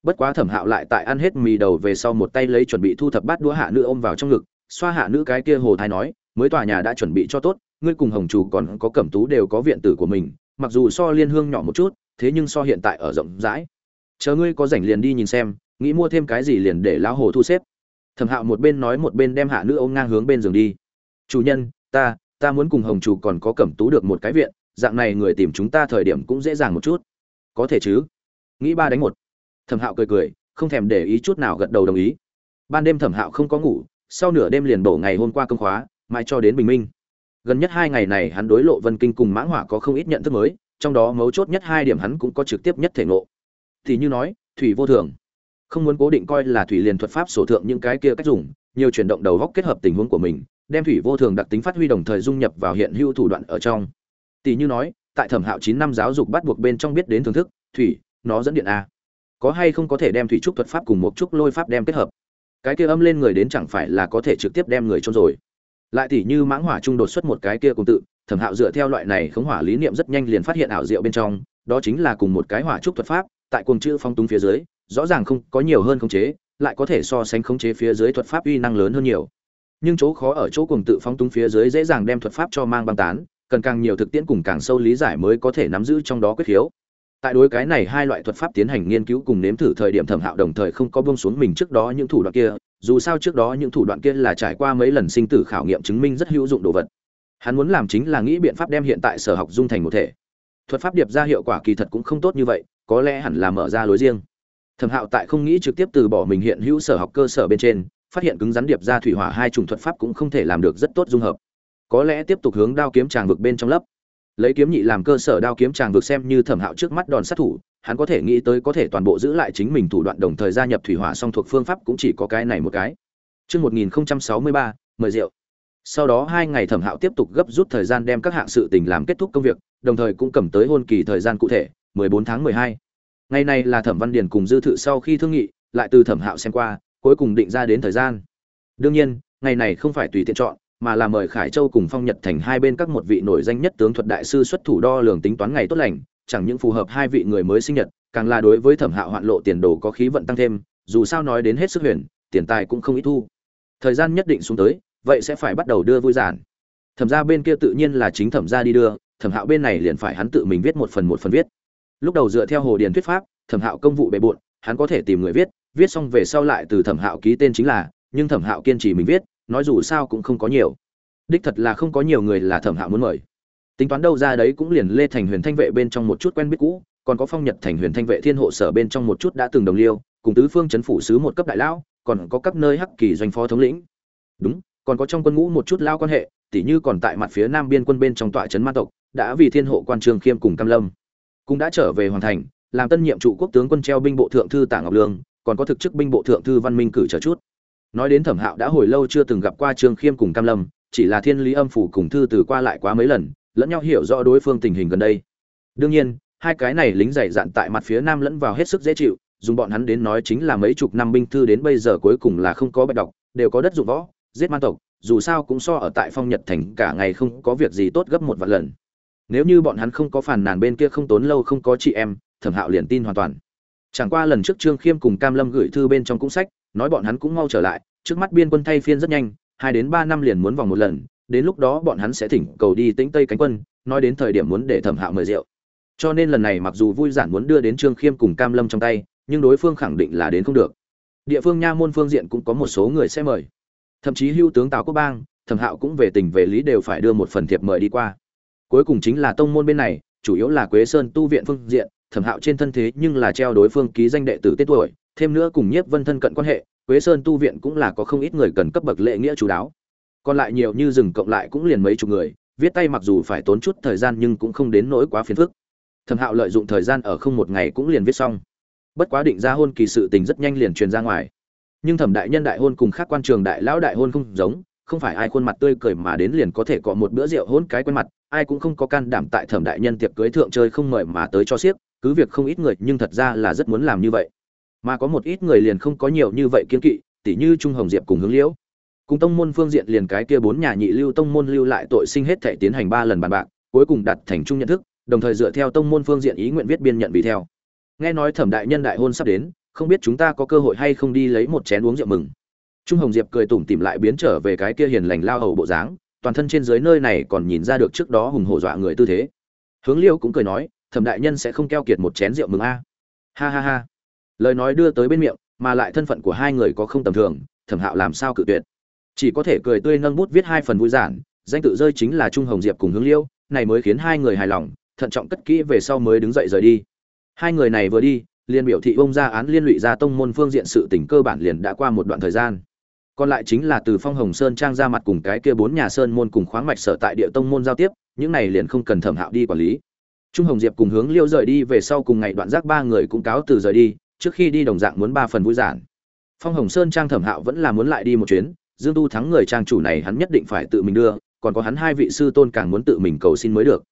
Bất quá thẩm hạo lại tại ăn hết mì đầu về sau một tay lấy chuẩn bị thu thập bát đũa hạ nữ ôm vào trong ngực, xoa hạ nữ cái kia hồ thái nói mới tòa nhà đã chuẩn bị cho tốt, ngươi cùng hồng chủ còn có cẩm tú đều có viện tử của mình, mặc dù so liên hương nhỏ một chút, thế nhưng so hiện tại ở rộng rãi. Chờ ngươi có rảnh liền đi nhìn xem, nghĩ mua thêm cái gì liền để lão hồ thu xếp. Thẩm hạo một bên nói một bên đem hạ nữ ôm ngang hướng bên giường đi. Chủ nhân, ta ta muốn cùng hồng chủ còn có cẩm tú được một cái viện, dạng này người tìm chúng ta thời điểm cũng dễ dàng một chút. Có thể chứ. Nghĩ ba đánh một. Thẩm hạo cười cười, không thèm để ý chút nào gật đầu đồng ý. Ban đêm thẩm hạo không có ngủ, sau nửa đêm liền đổ ngày hôm qua công khóa mãi cho đến bình minh. Gần nhất hai ngày này hắn đối lộ vân kinh cùng mãng hỏa có không ít nhận thức mới, trong đó mấu chốt nhất hai điểm hắn cũng có trực tiếp nhất thể ngộ. Thì như nói, thủy vô thường. Không muốn cố định coi là thủy liền thuật pháp sổ thượng những cái kia cách dùng, nhiều chuyển động đầu góc kết hợp tình huống của mình, đem thủy vô thường đặc tính phát huy đồng thời dung nhập vào hiện hữu thủ đoạn ở trong. Tỷ như nói, tại thẩm hạo chín năm giáo dục bắt buộc bên trong biết đến thưởng thức, thủy, nó dẫn điện a. Có hay không có thể đem thủy trúc thuật pháp cùng một trúc lôi pháp đem kết hợp? Cái kia âm lên người đến chẳng phải là có thể trực tiếp đem người trôn rồi lại tỷ như mãng hỏa trung đột xuất một cái kia cùng tự, thẩm hạo dựa theo loại này khống hỏa lý niệm rất nhanh liền phát hiện ảo diệu bên trong, đó chính là cùng một cái hỏa trúc thuật pháp, tại cuồng chữ phong túng phía dưới, rõ ràng không có nhiều hơn khống chế, lại có thể so sánh khống chế phía dưới thuật pháp uy năng lớn hơn nhiều. Nhưng chỗ khó ở chỗ cuồng tự phong túng phía dưới dễ dàng đem thuật pháp cho mang băng tán, cần càng nhiều thực tiễn cùng càng sâu lý giải mới có thể nắm giữ trong đó quyết khiếu tại đối cái này hai loại thuật pháp tiến hành nghiên cứu cùng nếm thử thời điểm thẩm hạo đồng thời không có bông xuống mình trước đó những thủ đoạn kia dù sao trước đó những thủ đoạn kia là trải qua mấy lần sinh tử khảo nghiệm chứng minh rất hữu dụng đồ vật. Hắn muốn làm chính là nghĩ biện pháp đem hiện tại sở học dung thành một thể. Thuật pháp điệp ra hiệu quả kỳ thật cũng không tốt như vậy, có lẽ hẳn là mở ra lối riêng. Thẩm hạo tại không nghĩ trực tiếp từ bỏ mình hiện hữu sở học cơ sở bên trên, phát hiện cứng rắn điệp ra thủy hỏa hai chủng thuật pháp cũng không thể làm được rất tốt dung hợp. Có lẽ tiếp tục hướng đao kiếm tràng vực bên trong lớp lấy kiếm nhị làm cơ sở đao kiếm tràng vực xem như thẩm hạo trước mắt đòn sát thủ hắn có thể nghĩ tới có thể toàn bộ giữ lại chính mình thủ đoạn đồng thời gia nhập thủy hỏa song thuộc phương pháp cũng chỉ có cái này một cái Chương 1063, mời rượu. Sau đó hai ngày thẩm hạo tiếp tục gấp rút thời gian đem các hạng sự tình làm kết thúc công việc, đồng thời cũng cầm tới hôn kỳ thời gian cụ thể, 14 tháng 12. Ngày này là thẩm văn điền cùng dư thự sau khi thương nghị, lại từ thẩm hạo xem qua, cuối cùng định ra đến thời gian. Đương nhiên, ngày này không phải tùy tiện chọn, mà là mời Khải Châu cùng Phong Nhật thành hai bên các một vị nổi danh nhất tướng thuật đại sư xuất thủ đo lường tính toán ngày tốt lành, chẳng những phù hợp hai vị người mới sinh nhật, càng là đối với Thẩm Hạo hoạn lộ tiền đồ có khí vận tăng thêm, dù sao nói đến hết sức huyền, tiền tài cũng không ít thu. Thời gian nhất định xuống tới, vậy sẽ phải bắt đầu đưa vui giản. Thẩm gia bên kia tự nhiên là chính thẩm gia đi đưa, Thẩm Hạo bên này liền phải hắn tự mình viết một phần một phần viết. Lúc đầu dựa theo Hồ Điền thuyết pháp, Thẩm Hạo công vụ bề bộn, hắn có thể tìm người viết, viết xong về sau lại từ Thẩm Hạo ký tên chính là, nhưng Thẩm Hạo kiên trì mình viết, nói dù sao cũng không có nhiều đích thật là không có nhiều người là thẩm hạo muốn mời tính toán đâu ra đấy cũng liền lê thành huyền thanh vệ bên trong một chút quen biết cũ, còn có phong nhật thành huyền thanh vệ thiên hộ sở bên trong một chút đã từng đồng liêu, cùng tứ phương chấn phủ sứ một cấp đại lão, còn có các nơi hắc kỳ doanh phó thống lĩnh. Đúng, còn có trong quân ngũ một chút lao quan hệ, tỉ như còn tại mặt phía nam biên quân bên trong tọa trấn ma tộc, đã vì thiên hộ quan trường khiêm cùng cam lâm. Cũng đã trở về hoàn thành, làm tân nhiệm trụ quốc tướng quân treo binh bộ thượng thư tạ ngọc lương, còn có thực chức binh bộ thượng thư văn minh cử trở chút. Nói đến thẩm hạo đã hồi lâu chưa từng gặp qua trương khiêm cùng cam lâm, chỉ là thiên lý âm phủ cùng thư từ qua lại quá mấy lần lẫn nhau hiểu rõ đối phương tình hình gần đây. Đương nhiên, hai cái này lính dày dạn tại mặt phía nam lẫn vào hết sức dễ chịu, dùng bọn hắn đến nói chính là mấy chục năm binh thư đến bây giờ cuối cùng là không có bạch đọc đều có đất dụng võ, giết man tộc, dù sao cũng so ở tại phong nhật thành cả ngày không có việc gì tốt gấp một vạn lần. Nếu như bọn hắn không có phản nàn bên kia không tốn lâu không có chị em, thẩm hạo liền tin hoàn toàn. Chẳng qua lần trước trương khiêm cùng cam lâm gửi thư bên trong cũng sách, nói bọn hắn cũng mau trở lại, trước mắt biên quân thay phiên rất nhanh, hai đến ba năm liền muốn vòng một lần đến lúc đó bọn hắn sẽ thỉnh cầu đi tĩnh tây cánh quân, nói đến thời điểm muốn để thẩm hạo mời rượu. Cho nên lần này mặc dù vui giản muốn đưa đến trương khiêm cùng cam lâm trong tay, nhưng đối phương khẳng định là đến không được. Địa phương nha môn phương diện cũng có một số người sẽ mời. Thậm chí hưu tướng tào quốc bang, thẩm hạo cũng về tình về lý đều phải đưa một phần thiệp mời đi qua. Cuối cùng chính là tông môn bên này, chủ yếu là quế sơn tu viện phương diện, thẩm hạo trên thân thế nhưng là treo đối phương ký danh đệ tử tết tuổi, thêm nữa cùng nhiếp vân thân cận quan hệ, Quế Sơn tu viện cũng là có không ít người cần cấp bậc lễ nghĩa chú đáo. Còn lại nhiều như rừng cộng lại cũng liền mấy chục người, viết tay mặc dù phải tốn chút thời gian nhưng cũng không đến nỗi quá phiền phức. Thẩm Hạo lợi dụng thời gian ở không một ngày cũng liền viết xong. Bất quá định ra hôn kỳ sự tình rất nhanh liền truyền ra ngoài. Nhưng Thẩm đại nhân đại hôn cùng khác quan trường đại lão đại hôn không giống, không phải ai khuôn mặt tươi cười mà đến liền có thể có một bữa rượu hôn cái quen mặt, ai cũng không có can đảm tại Thẩm đại nhân tiệc cưới thượng chơi không mời mà tới cho xiếc, cứ việc không ít người nhưng thật ra là rất muốn làm như vậy mà có một ít người liền không có nhiều như vậy kiên kỵ tỉ như trung hồng diệp cùng hướng liễu cùng tông môn phương diện liền cái kia bốn nhà nhị lưu tông môn lưu lại tội sinh hết thể tiến hành ba lần bàn bạc, cuối cùng đặt thành chung nhận thức, đồng thời dựa theo tông môn phương diện ý nguyện viết biên nhận vì theo. Nghe nói thẩm đại nhân đại hôn sắp đến, không biết chúng ta có cơ hội hay không đi lấy một chén uống rượu mừng. Trung hồng diệp cười tủm tỉm lại biến trở về cái kia hiền lành lao hầu bộ dáng, toàn thân trên dưới nơi này còn nhìn ra được trước đó hùng hổ dọa người tư thế. Hướng liêu cũng cười nói, thẩm đại nhân sẽ không keo kiệt một chén rượu mừng a. Ha ha ha. Lời nói đưa tới bên miệng, mà lại thân phận của hai người có không tầm thường, thẩm hạo làm sao cự tuyệt? Chỉ có thể cười tươi nâng bút viết hai phần vui giản, danh tự rơi chính là trung hồng diệp cùng hướng liêu, này mới khiến hai người hài lòng, thận trọng cất kỹ về sau mới đứng dậy rời đi. Hai người này vừa đi, liền biểu thị ông ra án liên lụy ra tông môn phương diện sự tình cơ bản liền đã qua một đoạn thời gian. Còn lại chính là từ phong hồng sơn trang ra mặt cùng cái kia bốn nhà sơn môn cùng khoáng mạch sở tại địa tông môn giao tiếp, những này liền không cần thẩm hạo đi quản lý. Trung hồng diệp cùng hướng liêu rời đi về sau cùng ngày đoạn giác ba người cũng cáo từ rời đi, trước khi đi đồng dạng muốn ba phần vui giản. Phong hồng sơn trang thẩm hạo vẫn là muốn lại đi một chuyến dương tu thắng người trang chủ này hắn nhất định phải tự mình đưa, còn có hắn hai vị sư tôn càng muốn tự mình cầu xin mới được.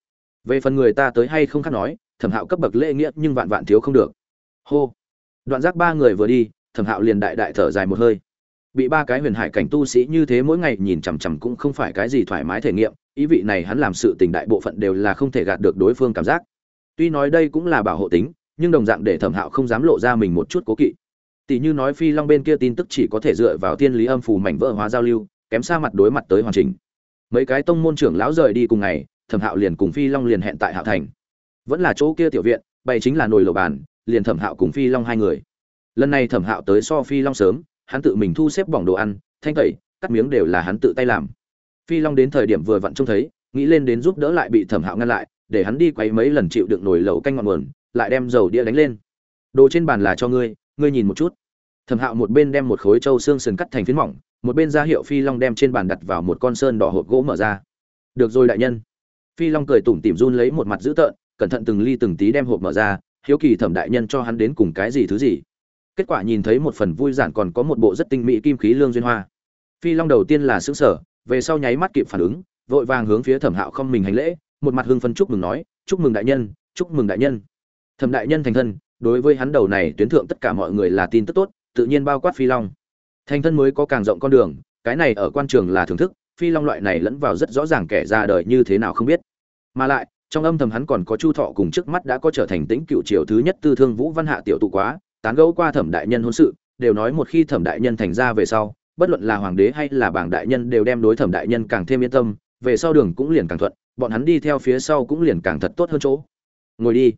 Về phần người ta tới hay không khác nói, thẩm hạo cấp bậc lễ nghĩa nhưng vạn vạn thiếu không được. Hô. Đoạn giác ba người vừa đi, thẩm hạo liền đại đại thở dài một hơi. Bị ba cái huyền hải cảnh tu sĩ như thế mỗi ngày nhìn chằm chằm cũng không phải cái gì thoải mái thể nghiệm, ý vị này hắn làm sự tình đại bộ phận đều là không thể gạt được đối phương cảm giác. Tuy nói đây cũng là bảo hộ tính, nhưng đồng dạng để thẩm hạo không dám lộ ra mình một chút cố kỵ tỷ như nói phi long bên kia tin tức chỉ có thể dựa vào tiên lý âm phù mảnh vỡ hóa giao lưu, kém xa mặt đối mặt tới hoàn chỉnh. Mấy cái tông môn trưởng lão rời đi cùng ngày, thẩm hạo liền cùng phi long liền hẹn tại hạo thành. Vẫn là chỗ kia tiểu viện, bày chính là nồi lẩu bàn, liền thẩm hạo cùng phi long hai người. Lần này thẩm hạo tới so phi long sớm, hắn tự mình thu xếp bỏng đồ ăn, thanh tẩy, cắt miếng đều là hắn tự tay làm. Phi long đến thời điểm vừa vặn trông thấy, nghĩ lên đến giúp đỡ lại bị thẩm hạo ngăn lại, để hắn đi quay mấy lần chịu đựng nồi lẩu canh ngọn nguồn, lại đem dầu đĩa đánh lên. Đồ trên bàn là cho ngươi ngươi nhìn một chút. Thẩm hạo một bên đem một khối trâu xương sườn cắt thành phiến mỏng, một bên ra hiệu phi long đem trên bàn đặt vào một con sơn đỏ hộp gỗ mở ra. Được rồi đại nhân. Phi long cười tủm tỉm run lấy một mặt dữ tợn, cẩn thận từng ly từng tí đem hộp mở ra, hiếu kỳ thẩm đại nhân cho hắn đến cùng cái gì thứ gì. Kết quả nhìn thấy một phần vui giản còn có một bộ rất tinh mỹ kim khí lương duyên hoa. Phi long đầu tiên là xứng sở về sau nháy mắt kịp phản ứng, vội vàng hướng phía thẩm hạo không mình hành lễ, một mặt hưng phân chúc mừng nói, chúc mừng đại nhân, chúc mừng đại nhân. Thẩm đại nhân thành thân đối với hắn đầu này tuyến thượng tất cả mọi người là tin tức tốt, tự nhiên bao quát phi long. Thành thân mới có càng rộng con đường, cái này ở quan trường là thưởng thức, phi long loại này lẫn vào rất rõ ràng kẻ ra đời như thế nào không biết. Mà lại, trong âm thầm hắn còn có chu thọ cùng trước mắt đã có trở thành tĩnh cựu triều thứ nhất tư thương vũ văn hạ tiểu tụ quá, tán gẫu qua thẩm đại nhân hôn sự, đều nói một khi thẩm đại nhân thành ra về sau, bất luận là hoàng đế hay là bảng đại nhân đều đem đối thẩm đại nhân càng thêm yên tâm, về sau đường cũng liền càng thuận, bọn hắn đi theo phía sau cũng liền càng thật tốt hơn chỗ. Ngồi đi.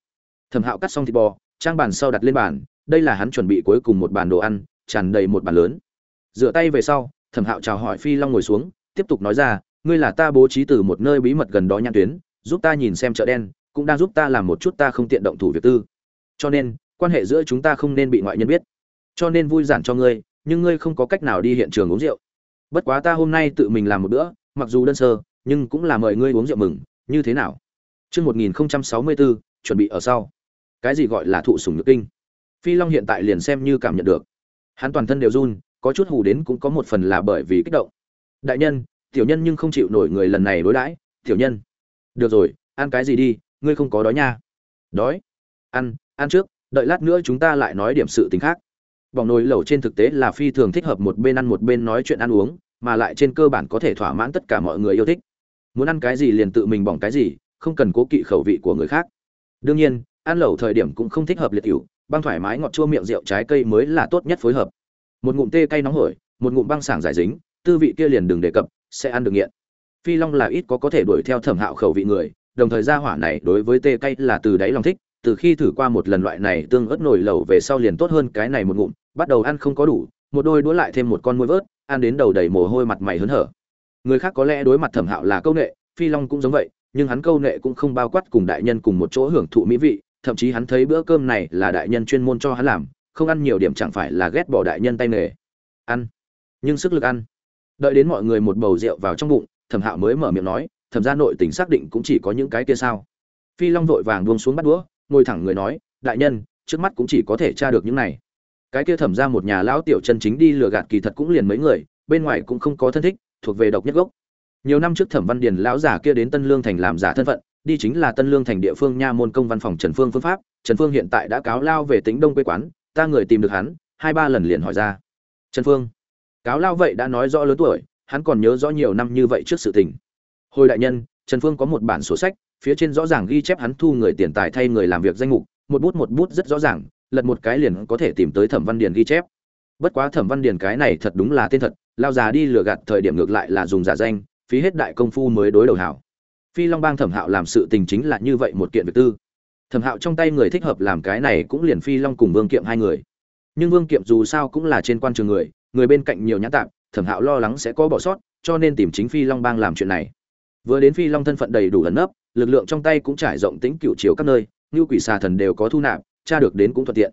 Thẩm hạo cắt xong thịt bò trang bàn sau đặt lên bàn đây là hắn chuẩn bị cuối cùng một bàn đồ ăn tràn đầy một bàn lớn. Rửa tay về sau thẩm hạo chào hỏi phi long ngồi xuống tiếp tục nói ra ngươi là ta bố trí từ một nơi bí mật gần đó nhãn tuyến giúp ta nhìn xem chợ đen cũng đang giúp ta làm một chút ta không tiện động thủ việc tư. Cho nên quan hệ giữa chúng ta không nên bị ngoại nhân biết. Cho nên vui giản cho ngươi nhưng ngươi không có cách nào đi hiện trường uống rượu. Bất quá ta hôm nay tự mình làm một bữa mặc dù đơn sơ nhưng cũng là mời ngươi uống rượu mừng như thế nào? Trước 1064, chuẩn bị ở sau. Cái gì gọi là thụ sủng nhược kinh? Phi Long hiện tại liền xem như cảm nhận được. Hắn toàn thân đều run, có chút hù đến cũng có một phần là bởi vì kích động. Đại nhân, tiểu nhân nhưng không chịu nổi người lần này đối đãi, tiểu nhân. Được rồi, ăn cái gì đi, ngươi không có đói nha. Đói? Ăn, ăn trước, đợi lát nữa chúng ta lại nói điểm sự tình khác bỏng nồi lẩu trên thực tế là phi thường thích hợp một bên ăn một bên nói chuyện ăn uống mà lại trên cơ bản có thể thỏa mãn tất cả mọi người yêu thích muốn ăn cái gì liền tự mình bỏng cái gì không cần cố kỵ khẩu vị của người khác đương nhiên ăn lẩu thời điểm cũng không thích hợp liệt cựu băng thoải mái ngọt chua miệng rượu trái cây mới là tốt nhất phối hợp. Một ngụm tê cay nóng hổi, một ngụm băng sảng giải dính, tư vị kia liền đừng đề cập, sẽ ăn được nghiện. Phi long là ít có có thể đuổi theo thẩm hạo khẩu vị người, đồng thời gia hỏa này đối với tê cay là từ đáy lòng thích, từ khi thử qua một lần loại này tương ớt nổi lẩu về sau liền tốt hơn cái này một ngụm, bắt đầu ăn không có đủ, một đôi đũa lại thêm một con môi vớt, ăn đến đầu đầy mồ hôi mặt mày hớn hở. Người khác có lẽ đối mặt thẩm hạo là câu nệ, phi long cũng giống vậy, nhưng hắn câu nệ cũng không bao quát cùng đại nhân cùng một chỗ hưởng thụ mỹ vị thậm chí hắn thấy bữa cơm này là đại nhân chuyên môn cho hắn làm, không ăn nhiều điểm chẳng phải là ghét bỏ đại nhân tay nghề. Ăn. Nhưng sức lực ăn. Đợi đến mọi người một bầu rượu vào trong bụng, thẩm hạo mới mở miệng nói, thẩm ra nội tình xác định cũng chỉ có những cái kia sao? Phi long vội vàng buông xuống bắt đũa, ngồi thẳng người nói, đại nhân, trước mắt cũng chỉ có thể tra được những này. Cái kia thẩm ra một nhà lão tiểu chân chính đi lừa gạt kỳ thật cũng liền mấy người, bên ngoài cũng không có thân thích, thuộc về độc nhất gốc. Nhiều năm trước thẩm văn điền lão giả kia đến tân lương thành làm giả thân phận đi chính là tân lương thành địa phương nha môn công văn phòng trần phương phương pháp. Trần phương hiện tại đã cáo lao về tính đông quê quán, ta người tìm được hắn, hai ba lần liền hỏi ra. Trần phương, cáo lao vậy đã nói rõ lớn tuổi, hắn còn nhớ rõ nhiều năm như vậy trước sự tình. Hồi đại nhân, trần phương có một bản sổ sách, phía trên rõ ràng ghi chép hắn thu người tiền tài thay người làm việc danh mục, một bút một bút rất rõ ràng, lật một cái liền có thể tìm tới thẩm văn điền ghi chép. Bất quá thẩm văn điền cái này thật đúng là tên thật, lao già đi lừa gạt thời điểm ngược lại là dùng giả danh, phí hết đại công phu mới đối đầu hảo phi long bang thẩm hạo làm sự tình chính là như vậy một kiện việc tư. Thẩm hạo trong tay người thích hợp làm cái này cũng liền phi long cùng vương kiệm hai người. Nhưng vương kiệm dù sao cũng là trên quan trường người người bên cạnh nhiều nhãn tạm, thẩm hạo lo lắng sẽ có bỏ sót, cho nên tìm chính phi long bang làm chuyện này. Vừa đến phi long thân phận đầy đủ ẩn nấp, lực lượng trong tay cũng trải rộng tính cựu chiều các nơi, như quỷ xà thần đều có thu nạp, tra được đến cũng thuận tiện.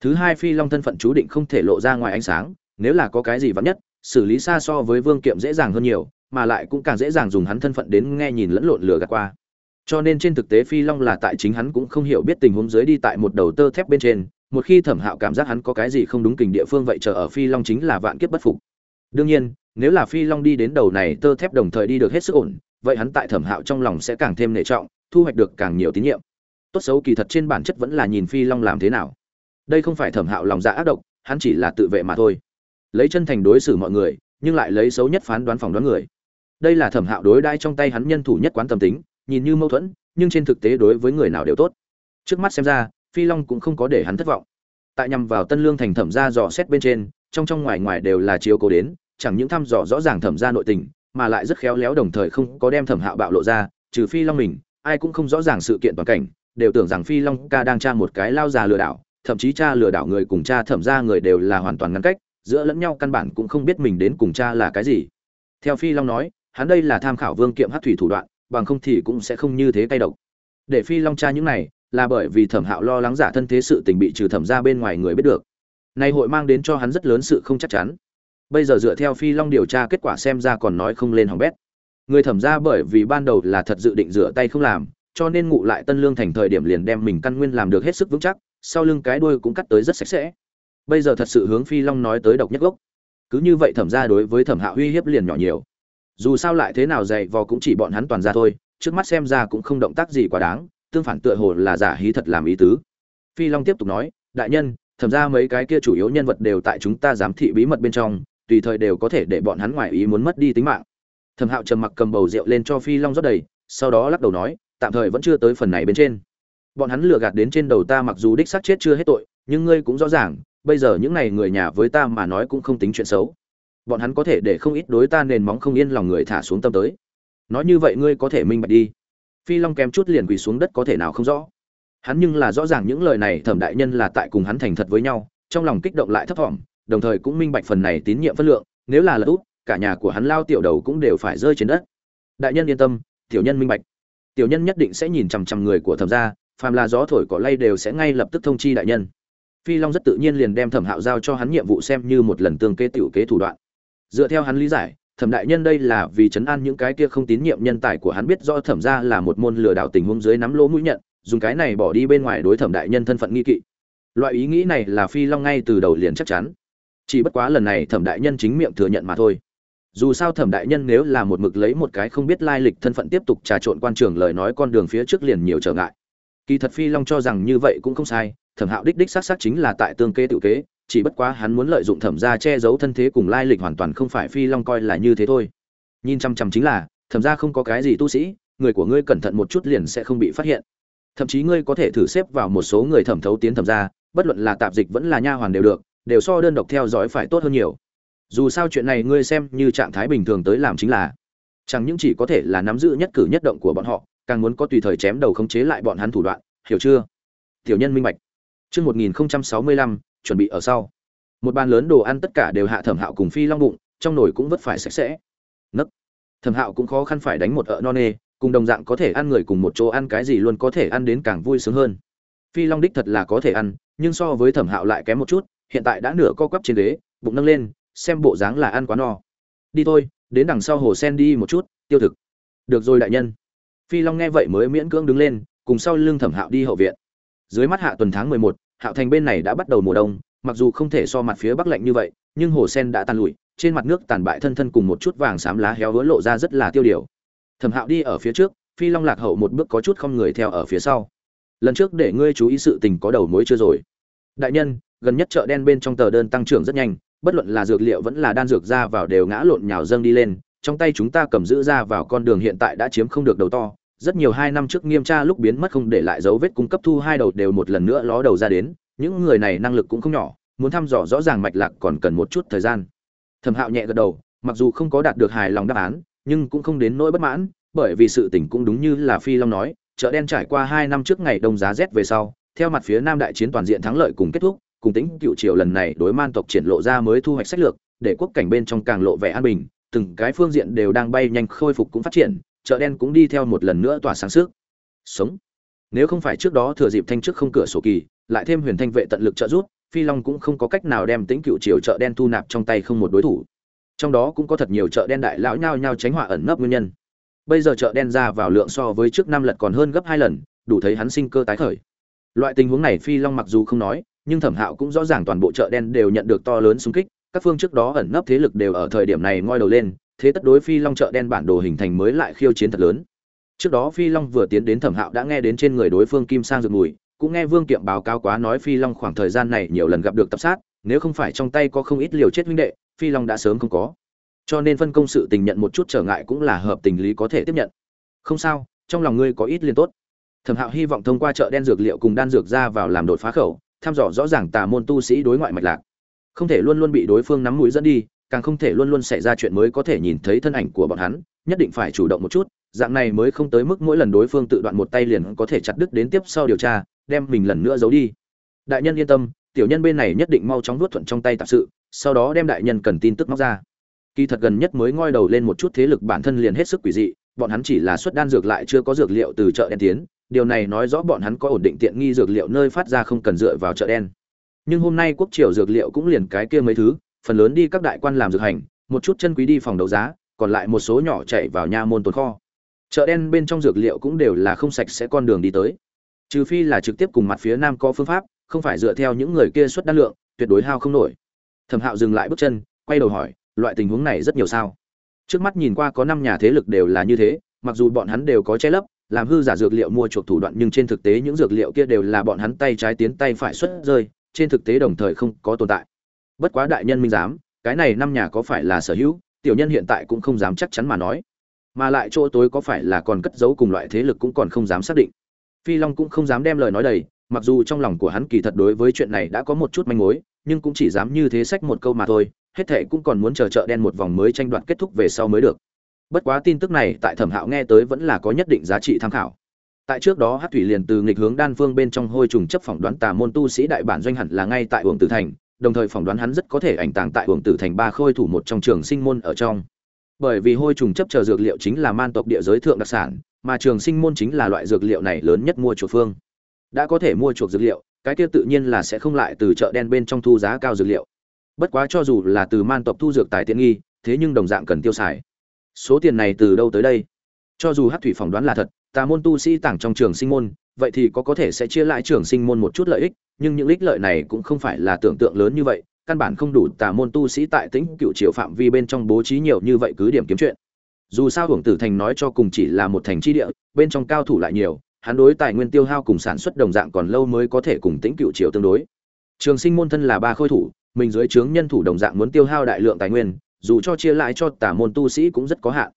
Thứ hai, phi long thân phận chú định không thể lộ ra ngoài ánh sáng, nếu là có cái gì vắn nhất, xử lý xa so với vương kiệm dễ dàng hơn nhiều mà lại cũng càng dễ dàng dùng hắn thân phận đến nghe nhìn lẫn lộn lừa gạt qua. Cho nên trên thực tế phi long là tại chính hắn cũng không hiểu biết tình huống dưới đi tại một đầu tơ thép bên trên, một khi thẩm hạo cảm giác hắn có cái gì không đúng kình địa phương vậy chờ ở phi long chính là vạn kiếp bất phục. Đương nhiên, nếu là phi long đi đến đầu này tơ thép đồng thời đi được hết sức ổn, vậy hắn tại thẩm hạo trong lòng sẽ càng thêm nệ trọng, thu hoạch được càng nhiều tín nhiệm. Tốt xấu kỳ thật trên bản chất vẫn là nhìn phi long làm thế nào. Đây không phải thẩm hạo lòng dạ ác độc, hắn chỉ là tự vệ mà thôi. Lấy chân thành đối xử mọi người, nhưng lại lấy xấu nhất phán đoán phòng đoán người đây là thẩm hạo đối đãi trong tay hắn nhân thủ nhất quán tâm tính, nhìn như mâu thuẫn, nhưng trên thực tế đối với người nào đều tốt. Trước mắt xem ra, phi long cũng không có để hắn thất vọng. Tại nhằm vào tân lương thành thẩm ra dò xét bên trên, trong trong ngoài ngoài đều là chiếu cố đến, chẳng những thăm dò rõ ràng thẩm ra nội tình, mà lại rất khéo léo đồng thời không có đem thẩm hạo bạo lộ ra, trừ phi long mình, ai cũng không rõ ràng sự kiện toàn cảnh, đều tưởng rằng phi long ca đang tra một cái lao già lừa đảo, thậm chí cha lừa đảo người cùng cha thẩm ra người đều là hoàn toàn ngăn cách, giữa lẫn nhau căn bản cũng không biết mình đến cùng cha là cái gì. Theo phi long nói hắn đây là tham khảo vương kiệm hát thủy thủ đoạn, bằng không thì cũng sẽ không như thế cay độc. Để phi long tra những này, là bởi vì thẩm hạo lo lắng giả thân thế sự tình bị trừ thẩm ra bên ngoài người biết được. Nay hội mang đến cho hắn rất lớn sự không chắc chắn. Bây giờ dựa theo phi long điều tra kết quả xem ra còn nói không lên hỏng bét. Người thẩm ra bởi vì ban đầu là thật dự định rửa tay không làm, cho nên ngụ lại tân lương thành thời điểm liền đem mình căn nguyên làm được hết sức vững chắc, sau lưng cái đuôi cũng cắt tới rất sạch sẽ. Bây giờ thật sự hướng phi long nói tới độc nhất gốc. Cứ như vậy thẩm ra đối với thẩm hạ uy hiếp liền nhỏ nhiều dù sao lại thế nào dạy vò cũng chỉ bọn hắn toàn ra thôi, trước mắt xem ra cũng không động tác gì quá đáng, tương phản tựa hồ là giả hí thật làm ý tứ. Phi long tiếp tục nói, đại nhân, thẩm ra mấy cái kia chủ yếu nhân vật đều tại chúng ta giám thị bí mật bên trong, tùy thời đều có thể để bọn hắn ngoài ý muốn mất đi tính mạng. Thẩm hạo trầm mặc cầm bầu rượu lên cho phi long rót đầy, sau đó lắc đầu nói, tạm thời vẫn chưa tới phần này bên trên. Bọn hắn lừa gạt đến trên đầu ta mặc dù đích xác chết chưa hết tội, nhưng ngươi cũng rõ ràng, bây giờ những này người nhà với ta mà nói cũng không tính chuyện xấu bọn hắn có thể để không ít đối ta nền móng không yên lòng người thả xuống tâm tới. Nói như vậy ngươi có thể minh bạch đi. Phi long kém chút liền quỳ xuống đất có thể nào không rõ. Hắn nhưng là rõ ràng những lời này thẩm đại nhân là tại cùng hắn thành thật với nhau, trong lòng kích động lại thấp thỏm, đồng thời cũng minh bạch phần này tín nhiệm phân lượng, nếu là lật út cả nhà của hắn lao tiểu đầu cũng đều phải rơi trên đất. Đại nhân yên tâm, tiểu nhân minh bạch. Tiểu nhân nhất định sẽ nhìn chằm chằm người của thẩm gia, phàm là gió thổi cỏ lay đều sẽ ngay lập tức thông chi đại nhân. Phi long rất tự nhiên liền đem thẩm hạo giao cho hắn nhiệm vụ xem như một lần tương kế tiểu kế thủ đoạn dựa theo hắn lý giải, thẩm đại nhân đây là vì chấn an những cái kia không tín nhiệm nhân tài của hắn biết do thẩm gia là một môn lừa đảo tình huống dưới nắm lỗ mũi nhận, dùng cái này bỏ đi bên ngoài đối thẩm đại nhân thân phận nghi kỵ. Loại ý nghĩ này là phi long ngay từ đầu liền chắc chắn. Chỉ bất quá lần này thẩm đại nhân chính miệng thừa nhận mà thôi. Dù sao thẩm đại nhân nếu là một mực lấy một cái không biết lai lịch thân phận tiếp tục trà trộn quan trường lời nói con đường phía trước liền nhiều trở ngại. Kỳ thật phi long cho rằng như vậy cũng không sai, thẩm hạo đích đích xác xác chính là tại tương kế tự kế chỉ bất quá hắn muốn lợi dụng thẩm gia che giấu thân thế cùng lai lịch hoàn toàn không phải phi long coi là như thế thôi. Nhìn chăm chăm chính là thẩm gia không có cái gì tu sĩ người của ngươi cẩn thận một chút liền sẽ không bị phát hiện. Thậm chí ngươi có thể thử xếp vào một số người thẩm thấu tiến thẩm gia bất luận là tạp dịch vẫn là nha hoàn đều được đều so đơn độc theo dõi phải tốt hơn nhiều. Dù sao chuyện này ngươi xem như trạng thái bình thường tới làm chính là chẳng những chỉ có thể là nắm giữ nhất cử nhất động của bọn họ càng muốn có tùy thời chém đầu khống chế lại bọn hắn thủ đoạn hiểu chưa? Tiểu nhân minh bạch. Chương 1065, chuẩn bị ở sau. Một bàn lớn đồ ăn tất cả đều hạ thẩm hạo cùng phi long bụng, trong nồi cũng vất phải sạch sẽ. Nấc. Thẩm hạo cũng khó khăn phải đánh một ợ no nê, cùng đồng dạng có thể ăn người cùng một chỗ ăn cái gì luôn có thể ăn đến càng vui sướng hơn. Phi long đích thật là có thể ăn, nhưng so với thẩm hạo lại kém một chút, hiện tại đã nửa co quắp trên ghế, bụng nâng lên, xem bộ dáng là ăn quá no. Đi thôi, đến đằng sau hồ sen đi một chút, tiêu thực. Được rồi đại nhân. Phi long nghe vậy mới miễn cưỡng đứng lên, cùng sau lưng thẩm hạo đi hậu viện. Dưới mắt hạ tuần tháng mười một hạo thành bên này đã bắt đầu mùa đông, mặc dù không thể so mặt phía bắc lạnh như vậy, nhưng hồ sen đã tàn lụi, trên mặt nước tàn bại thân thân cùng một chút vàng xám lá héo hứa lộ ra rất là tiêu điều. Thẩm hạo đi ở phía trước, phi long lạc hậu một bước có chút không người theo ở phía sau. Lần trước để ngươi chú ý sự tình có đầu mối chưa rồi? Đại nhân, gần nhất chợ đen bên trong tờ đơn tăng trưởng rất nhanh, bất luận là dược liệu vẫn là đan dược ra vào đều ngã lộn nhào dâng đi lên, trong tay chúng ta cầm giữ ra vào con đường hiện tại đã chiếm không được đầu to rất nhiều hai năm trước nghiêm tra lúc biến mất không để lại dấu vết cung cấp thu hai đầu đều một lần nữa ló đầu ra đến, những người này năng lực cũng không nhỏ, muốn thăm dò rõ ràng mạch lạc còn cần một chút thời gian. Thẩm hạo nhẹ gật đầu, mặc dù không có đạt được hài lòng đáp án, nhưng cũng không đến nỗi bất mãn, bởi vì sự tình cũng đúng như là phi long nói, chợ đen trải qua hai năm trước ngày đông giá rét về sau, theo mặt phía nam đại chiến toàn diện thắng lợi cùng kết thúc, cùng tính cựu triều lần này đối man tộc triển lộ ra mới thu hoạch sách lược, để quốc cảnh bên trong càng lộ vẻ an bình, từng cái phương diện đều đang bay nhanh khôi phục cũng phát triển chợ đen cũng đi theo một lần nữa tỏa sáng sức. Sống. Nếu không phải trước đó thừa dịp thanh trước không cửa sổ kỳ, lại thêm huyền thanh vệ tận lực trợ giúp, phi long cũng không có cách nào đem tính cựu triều chợ đen thu nạp trong tay không một đối thủ. Trong đó cũng có thật nhiều chợ đen đại lão nhao nhao tránh họa ẩn nấp nguyên nhân. Bây giờ chợ đen ra vào lượng so với trước năm lần còn hơn gấp hai lần, đủ thấy hắn sinh cơ tái khởi. Loại tình huống này phi long mặc dù không nói, nhưng thẩm hạo cũng rõ ràng toàn bộ chợ đen đều nhận được to lớn xung kích, các phương trước đó ẩn nấp thế lực đều ở thời điểm này ngoi đầu lên thế tất đối phi long chợ đen bản đồ hình thành mới lại khiêu chiến thật lớn. Trước đó phi long vừa tiến đến thẩm hạo đã nghe đến trên người đối phương kim sang rực mùi, cũng nghe vương kiệm báo cáo quá nói phi long khoảng thời gian này nhiều lần gặp được tập sát, nếu không phải trong tay có không ít liều chết huynh đệ, phi long đã sớm không có. Cho nên phân công sự tình nhận một chút trở ngại cũng là hợp tình lý có thể tiếp nhận. Không sao, trong lòng ngươi có ít liên tốt. Thẩm hạo hy vọng thông qua chợ đen dược liệu cùng đan dược ra vào làm đột phá khẩu, thăm dò rõ ràng tà môn tu sĩ đối ngoại mạch lạc. Không thể luôn luôn bị đối phương nắm mũi dẫn đi càng không thể luôn luôn xảy ra chuyện mới có thể nhìn thấy thân ảnh của bọn hắn, nhất định phải chủ động một chút, dạng này mới không tới mức mỗi lần đối phương tự đoạn một tay liền có thể chặt đứt đến tiếp sau điều tra, đem mình lần nữa giấu đi. Đại nhân yên tâm, tiểu nhân bên này nhất định mau chóng nuốt thuận trong tay tạp sự, sau đó đem đại nhân cần tin tức móc ra. Kỳ thật gần nhất mới ngoi đầu lên một chút thế lực bản thân liền hết sức quỷ dị, bọn hắn chỉ là xuất đan dược lại chưa có dược liệu từ chợ đen tiến, điều này nói rõ bọn hắn có ổn định tiện nghi dược liệu nơi phát ra không cần dựa vào chợ đen. Nhưng hôm nay quốc triều dược liệu cũng liền cái kia mấy thứ phần lớn đi các đại quan làm dược hành, một chút chân quý đi phòng đấu giá, còn lại một số nhỏ chạy vào nha môn tồn kho. Chợ đen bên trong dược liệu cũng đều là không sạch sẽ con đường đi tới. Trừ phi là trực tiếp cùng mặt phía nam có phương pháp, không phải dựa theo những người kia xuất đan lượng, tuyệt đối hao không nổi. Thẩm hạo dừng lại bước chân, quay đầu hỏi, loại tình huống này rất nhiều sao? Trước mắt nhìn qua có năm nhà thế lực đều là như thế, mặc dù bọn hắn đều có che lấp, làm hư giả dược liệu mua chuộc thủ đoạn nhưng trên thực tế những dược liệu kia đều là bọn hắn tay trái tiến tay phải xuất rơi, trên thực tế đồng thời không có tồn tại bất quá đại nhân minh giám, cái này năm nhà có phải là sở hữu, tiểu nhân hiện tại cũng không dám chắc chắn mà nói. Mà lại chỗ tối có phải là còn cất giấu cùng loại thế lực cũng còn không dám xác định. Phi long cũng không dám đem lời nói đầy, mặc dù trong lòng của hắn kỳ thật đối với chuyện này đã có một chút manh mối, nhưng cũng chỉ dám như thế sách một câu mà thôi, hết thệ cũng còn muốn chờ chợ đen một vòng mới tranh đoạt kết thúc về sau mới được. Bất quá tin tức này tại thẩm hạo nghe tới vẫn là có nhất định giá trị tham khảo. Tại trước đó hát thủy liền từ nghịch hướng đan phương bên trong hôi trùng chấp phỏng đoán tà môn tu sĩ đại bản doanh hẳn là ngay tại uổng tử thành đồng thời phỏng đoán hắn rất có thể ảnh tàng tại uổng tử thành ba khôi thủ một trong trường sinh môn ở trong. Bởi vì hôi trùng chấp chờ dược liệu chính là man tộc địa giới thượng đặc sản, mà trường sinh môn chính là loại dược liệu này lớn nhất mua chuộc phương. Đã có thể mua chuộc dược liệu, cái kia tự nhiên là sẽ không lại từ chợ đen bên trong thu giá cao dược liệu. Bất quá cho dù là từ man tộc thu dược tài tiện nghi, thế nhưng đồng dạng cần tiêu xài. Số tiền này từ đâu tới đây? Cho dù hát thủy phỏng đoán là thật, tà môn tu sĩ tảng trong trường sinh môn, vậy thì có có thể sẽ chia lại trường sinh môn một chút lợi ích nhưng những ích lợi này cũng không phải là tưởng tượng lớn như vậy, căn bản không đủ tà môn tu sĩ tại tĩnh cựu triều phạm vi bên trong bố trí nhiều như vậy cứ điểm kiếm chuyện. Dù sao hưởng tử thành nói cho cùng chỉ là một thành tri địa, bên trong cao thủ lại nhiều, hắn đối tài nguyên tiêu hao cùng sản xuất đồng dạng còn lâu mới có thể cùng tĩnh cựu triều tương đối. Trường sinh môn thân là ba khôi thủ, mình dưới trướng nhân thủ đồng dạng muốn tiêu hao đại lượng tài nguyên, dù cho chia lại cho tà môn tu sĩ cũng rất có hạn.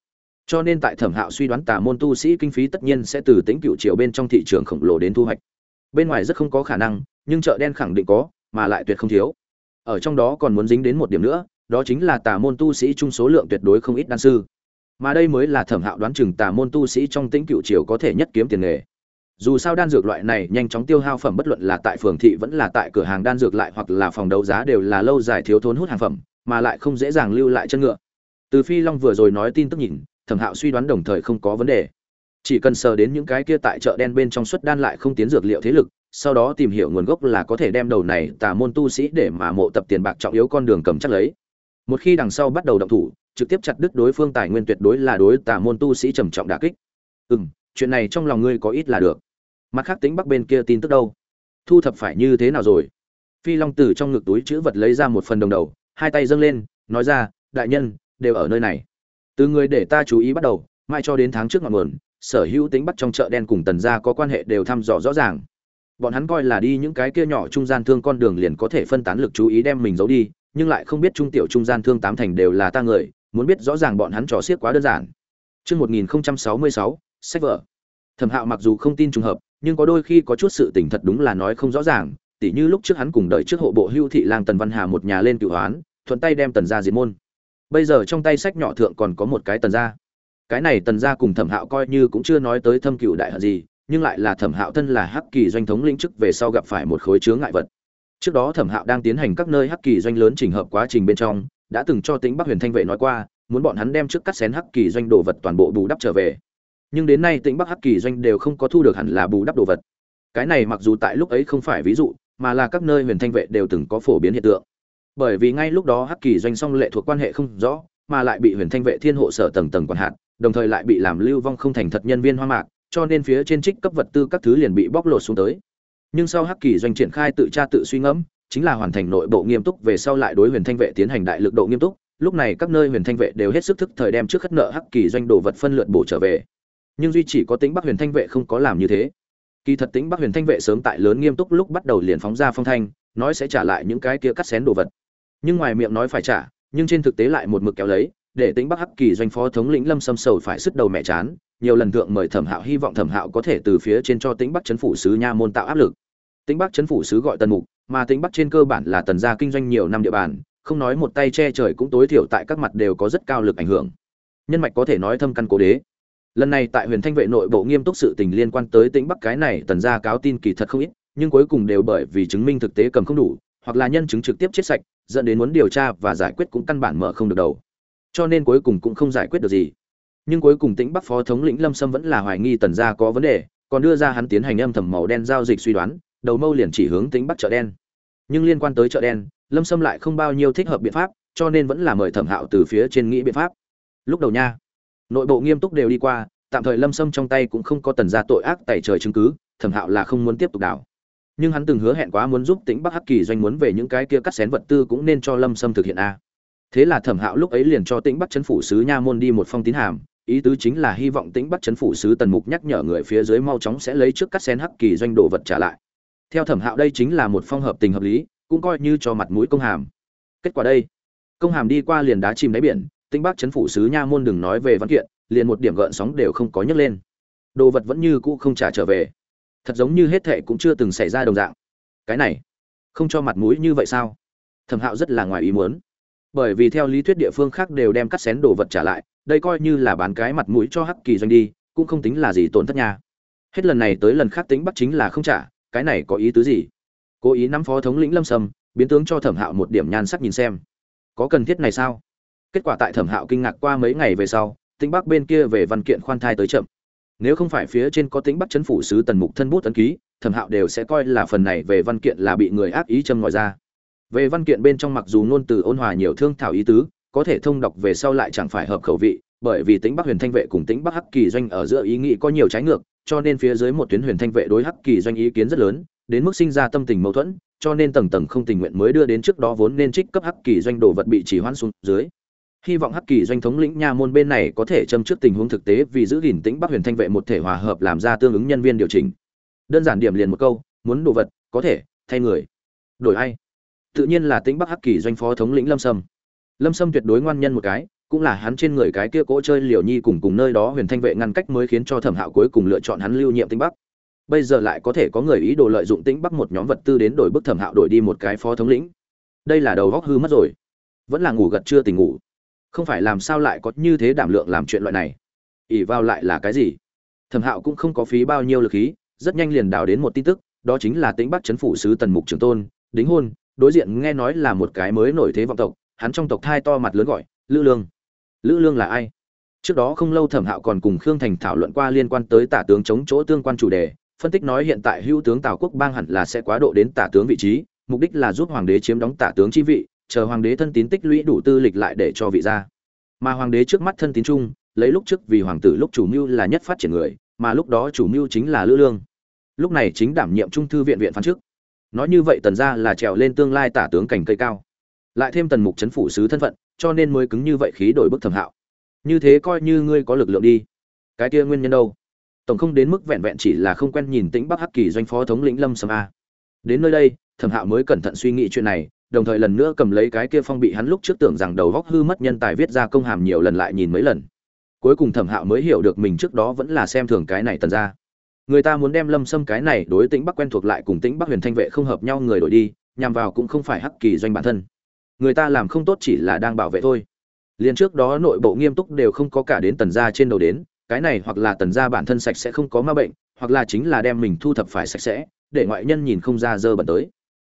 Cho nên tại thẩm hạo suy đoán tà môn tu sĩ kinh phí tất nhiên sẽ từ tính cựu triệu bên trong thị trường khổng lồ đến thu hoạch bên ngoài rất không có khả năng, nhưng chợ đen khẳng định có, mà lại tuyệt không thiếu. Ở trong đó còn muốn dính đến một điểm nữa, đó chính là tà môn tu sĩ chung số lượng tuyệt đối không ít đan sư. Mà đây mới là thẩm hạo đoán chừng tà môn tu sĩ trong tĩnh cựu triều có thể nhất kiếm tiền nghề. Dù sao đan dược loại này nhanh chóng tiêu hao phẩm bất luận là tại phường thị vẫn là tại cửa hàng đan dược lại hoặc là phòng đấu giá đều là lâu dài thiếu thốn hút hàng phẩm, mà lại không dễ dàng lưu lại chân ngựa. Từ phi long vừa rồi nói tin tức nhìn, thẩm hạo suy đoán đồng thời không có vấn đề chỉ cần sờ đến những cái kia tại chợ đen bên trong suất đan lại không tiến dược liệu thế lực, sau đó tìm hiểu nguồn gốc là có thể đem đầu này tà môn tu sĩ để mà mộ tập tiền bạc trọng yếu con đường cầm chắc lấy. Một khi đằng sau bắt đầu động thủ, trực tiếp chặt đứt đối phương tài nguyên tuyệt đối là đối tà môn tu sĩ trầm trọng đả kích. Ừ m chuyện này trong lòng ngươi có ít là được. Mặt khác tính bắc bên kia tin tức đâu? Thu thập phải như thế nào rồi? Phi long từ trong ngực túi chữ vật lấy ra một phần đồng đầu, hai tay dâng lên, nói ra, đại nhân, đều ở nơi này. Từ người để ta chú ý bắt đầu, mai cho đến tháng trước ngọn nguồn sở hữu tính bắt trong chợ đen cùng tần gia có quan hệ đều thăm dò rõ ràng. Bọn hắn coi là đi những cái kia nhỏ trung gian thương con đường liền có thể phân tán lực chú ý đem mình giấu đi nhưng lại không biết trung tiểu trung gian thương tám thành đều là ta người muốn biết rõ ràng bọn hắn trò xiết quá đơn giản. Trước 1066, sách vở. Thẩm Hạo mặc dù không tin trùng hợp, nhưng có đôi khi có chút sự tình thật đúng là nói không rõ ràng, tỉ như lúc trước hắn cùng đợi trước hộ bộ hưu thị lang tần văn hà một nhà lên tự hoán thuận tay đem tần gia diệt môn. Bây giờ trong tay sách nhỏ thượng còn có một cái tần gia cái này tần gia cùng thẩm hạo coi như cũng chưa nói tới thâm cựu đại hận gì, nhưng lại là thẩm hạo thân là hắc kỳ doanh thống lĩnh chức về sau gặp phải một khối chướng ngại vật. Trước đó thẩm hạo đang tiến hành các nơi hắc kỳ doanh lớn trình hợp quá trình bên trong, đã từng cho tính bắc huyền thanh vệ nói qua, muốn bọn hắn đem trước cắt xén hắc kỳ doanh đồ vật toàn bộ bù đắp trở về. Nhưng đến nay tĩnh bắc hắc kỳ doanh đều không có thu được hẳn là bù đắp đồ vật. Cái này mặc dù tại lúc ấy không phải ví dụ, mà là các nơi huyền thanh vệ đều từng có phổ biến hiện tượng. Bởi vì ngay lúc đó hắc kỳ doanh song lệ thuộc quan hệ không rõ, mà lại bị huyền thanh vệ thiên hộ sở tầng tầng quản hạt đồng thời lại bị làm lưu vong không thành thật nhân viên hoa mạc, cho nên phía trên trích cấp vật tư các thứ liền bị bóc lột xuống tới. Nhưng sau hắc kỳ doanh triển khai tự tra tự suy ngẫm, chính là hoàn thành nội bộ nghiêm túc về sau lại đối huyền thanh vệ tiến hành đại lực độ nghiêm túc, lúc này các nơi huyền thanh vệ đều hết sức thức thời đem trước khất nợ hắc kỳ doanh đồ vật phân lượt bổ trở về. Nhưng duy chỉ có tính bắc huyền thanh vệ không có làm như thế. Kỳ thật tính bắc huyền thanh vệ sớm tại lớn nghiêm túc lúc bắt đầu liền phóng ra phong thanh, nói sẽ trả lại những cái kia cắt xén đồ vật. Nhưng ngoài miệng nói phải trả, nhưng trên thực tế lại một mực kéo lấy để tính bắc hắc kỳ doanh phó thống lĩnh lâm sâm sầu phải sức đầu mẹ chán, nhiều lần thượng mời thẩm hạo hy vọng thẩm hạo có thể từ phía trên cho tính bắc chấn phủ sứ nha môn tạo áp lực. Tính bắc chấn phủ sứ gọi tần mục, mà tính bắc trên cơ bản là tần gia kinh doanh nhiều năm địa bàn, không nói một tay che trời cũng tối thiểu tại các mặt đều có rất cao lực ảnh hưởng. Nhân mạch có thể nói thâm căn cố đế. Lần này tại huyền thanh vệ nội bộ nghiêm túc sự tình liên quan tới tĩnh bắc cái này, tần gia cáo tin kỳ thật không ít, nhưng cuối cùng đều bởi vì chứng minh thực tế cầm không đủ, hoặc là nhân chứng trực tiếp chết sạch, dẫn đến muốn điều tra và giải quyết cũng căn bản mở không được đầu cho nên cuối cùng cũng không giải quyết được gì. Nhưng cuối cùng tĩnh bắc phó thống lĩnh lâm sâm vẫn là hoài nghi tần gia có vấn đề, còn đưa ra hắn tiến hành âm thầm màu đen giao dịch suy đoán, đầu mâu liền chỉ hướng tĩnh bắc chợ đen. Nhưng liên quan tới chợ đen, lâm sâm lại không bao nhiêu thích hợp biện pháp, cho nên vẫn là mời thẩm hạo từ phía trên nghĩ biện pháp. Lúc đầu nha, nội bộ nghiêm túc đều đi qua, tạm thời lâm sâm trong tay cũng không có tần gia tội ác tại trời chứng cứ, thẩm hạo là không muốn tiếp tục đảo. Nhưng hắn từng hứa hẹn quá muốn giúp Tĩnh bắc hắc kỳ doanh muốn về những cái kia cắt xén vật tư cũng nên cho lâm sâm thực hiện a thế là thẩm hạo lúc ấy liền cho tĩnh bắc chấn phủ sứ nha môn đi một phong tín hàm, ý tứ chính là hy vọng tĩnh bắc chấn phủ sứ tần mục nhắc nhở người phía dưới mau chóng sẽ lấy trước cắt sen hắc kỳ doanh đồ vật trả lại. Theo thẩm hạo đây chính là một phong hợp tình hợp lý, cũng coi như cho mặt mũi công hàm. Kết quả đây, công hàm đi qua liền đá chìm đáy biển, tĩnh bắc chấn phủ sứ nha môn đừng nói về văn kiện, liền một điểm gợn sóng đều không có nhấc lên. Đồ vật vẫn như cũ không trả trở về. Thật giống như hết thệ cũng chưa từng xảy ra đồng dạng. Cái này, không cho mặt mũi như vậy sao? Thẩm hạo rất là ngoài ý muốn bởi vì theo lý thuyết địa phương khác đều đem cắt xén đồ vật trả lại, đây coi như là bán cái mặt mũi cho hắc kỳ doanh đi, cũng không tính là gì tổn thất nha. Hết lần này tới lần khác tính bắt chính là không trả, cái này có ý tứ gì? Cố ý nắm phó thống lĩnh lâm sâm, biến tướng cho thẩm hạo một điểm nhan sắc nhìn xem. Có cần thiết này sao? Kết quả tại thẩm hạo kinh ngạc qua mấy ngày về sau, tính bắc bên kia về văn kiện khoan thai tới chậm. Nếu không phải phía trên có tính bắc chấn phủ sứ tần mục thân bút tấn ký, thẩm hạo đều sẽ coi là phần này về văn kiện là bị người ác ý châm ngòi ra về văn kiện bên trong mặc dù ngôn từ ôn hòa nhiều thương thảo ý tứ, có thể thông đọc về sau lại chẳng phải hợp khẩu vị, bởi vì tĩnh bắc huyền thanh vệ cùng tĩnh bắc hắc kỳ doanh ở giữa ý nghĩ có nhiều trái ngược, cho nên phía dưới một tuyến huyền thanh vệ đối hắc kỳ doanh ý kiến rất lớn, đến mức sinh ra tâm tình mâu thuẫn, cho nên tầng tầng không tình nguyện mới đưa đến trước đó vốn nên trích cấp hắc kỳ doanh đồ vật bị chỉ hoãn xuống dưới. Hy vọng hắc kỳ doanh thống lĩnh nha môn bên này có thể châm trước tình huống thực tế vì giữ gìn tĩnh bắc huyền thanh vệ một thể hòa hợp làm ra tương ứng nhân viên điều chỉnh. Đơn giản điểm liền một câu, muốn đồ vật, có thể, thay người. Đổi ai? Tự nhiên là tĩnh bắc hắc kỳ doanh phó thống lĩnh lâm sâm. Lâm sâm tuyệt đối ngoan nhân một cái, cũng là hắn trên người cái kia cỗ chơi liều nhi cùng cùng nơi đó huyền thanh vệ ngăn cách mới khiến cho thẩm hạo cuối cùng lựa chọn hắn lưu nhiệm tĩnh bắc. Bây giờ lại có thể có người ý đồ lợi dụng tĩnh bắc một nhóm vật tư đến đổi bức thẩm hạo đổi đi một cái phó thống lĩnh. Đây là đầu góc hư mất rồi. Vẫn là ngủ gật chưa tỉnh ngủ. Không phải làm sao lại có như thế đảm lượng làm chuyện loại này. Ỉ vào lại là cái gì? Thẩm hạo cũng không có phí bao nhiêu lực khí, rất nhanh liền đào đến một tin tức, đó chính là tĩnh bắc chấn phủ sứ tần mục trường tôn, đính hôn đối diện nghe nói là một cái mới nổi thế vọng tộc hắn trong tộc thai to mặt lớn gọi lữ lương lữ lương là ai trước đó không lâu thẩm hạo còn cùng khương thành thảo luận qua liên quan tới tả tướng chống chỗ tương quan chủ đề phân tích nói hiện tại hữu tướng Tào quốc bang hẳn là sẽ quá độ đến tả tướng vị trí, mục đích là giúp hoàng đế chiếm đóng tả tướng chi vị, chờ hoàng đế thân tín tích lũy đủ tư lịch lại để cho vị ra. Mà hoàng đế trước mắt thân tín chung, lấy lúc trước vì hoàng tử lúc chủ mưu là nhất phát triển người, mà lúc đó chủ mưu chính là Lữ Lương. Lúc này chính đảm nhiệm trung thư viện viện phán trước. Nói như vậy tần gia là trèo lên tương lai tả tướng cảnh cây cao. Lại thêm tần mục chấn phủ sứ thân phận, cho nên mới cứng như vậy khí đổi bức thẩm hạo. Như thế coi như ngươi có lực lượng đi. Cái kia nguyên nhân đâu? tổng không đến mức vẹn vẹn chỉ là không quen nhìn tĩnh bắc hắc kỳ doanh phó thống lĩnh lâm sâm a đến nơi đây thẩm hạo mới cẩn thận suy nghĩ chuyện này đồng thời lần nữa cầm lấy cái kia phong bị hắn lúc trước tưởng rằng đầu góc hư mất nhân tài viết ra công hàm nhiều lần lại nhìn mấy lần cuối cùng thẩm hạo mới hiểu được mình trước đó vẫn là xem thường cái này tần ra người ta muốn đem lâm sâm cái này đối tĩnh bắc quen thuộc lại cùng tĩnh bắc huyền thanh vệ không hợp nhau người đổi đi, nhằm vào cũng không phải hắc kỳ doanh bản thân. Người ta làm không tốt chỉ là đang bảo vệ thôi. Liền trước đó nội bộ nghiêm túc đều không có cả đến tần gia trên đầu đến, cái này hoặc là tần gia bản thân sạch sẽ không có ma bệnh, hoặc là chính là đem mình thu thập phải sạch sẽ, để ngoại nhân nhìn không ra dơ bẩn tới.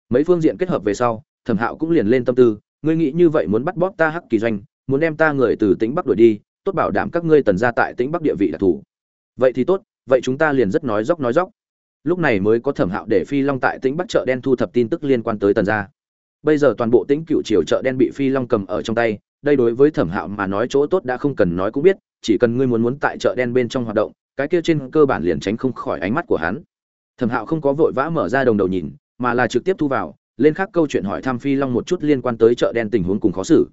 Mấy phương diện kết hợp về sau, thẩm hạo cũng liền lên tâm tư, ngươi nghĩ như vậy muốn bắt bóp ta hắc kỳ doanh, muốn đem ta người từ tĩnh bắc đuổi đi, tốt bảo đảm các ngươi tần gia tại tĩnh bắc địa vị đặc thù. Vậy thì tốt vậy chúng ta liền rất nói dốc nói dốc. Lúc này mới có thẩm hạo để phi long tại tĩnh bắc chợ đen thu thập tin tức liên quan tới tần gia. Bây giờ toàn bộ tĩnh cựu triều chợ đen bị phi long cầm ở trong tay, đây đối với thẩm hạo mà nói chỗ tốt đã không cần nói cũng biết, chỉ cần ngươi muốn muốn tại chợ đen bên trong hoạt động, cái kia trên cơ bản liền tránh không khỏi ánh mắt của hắn. Thẩm hạo không có vội vã mở ra đồng đầu nhìn, mà là trực tiếp thu vào, lên khác câu chuyện hỏi thăm phi long một chút liên quan tới chợ đen tình huống cùng khó xử.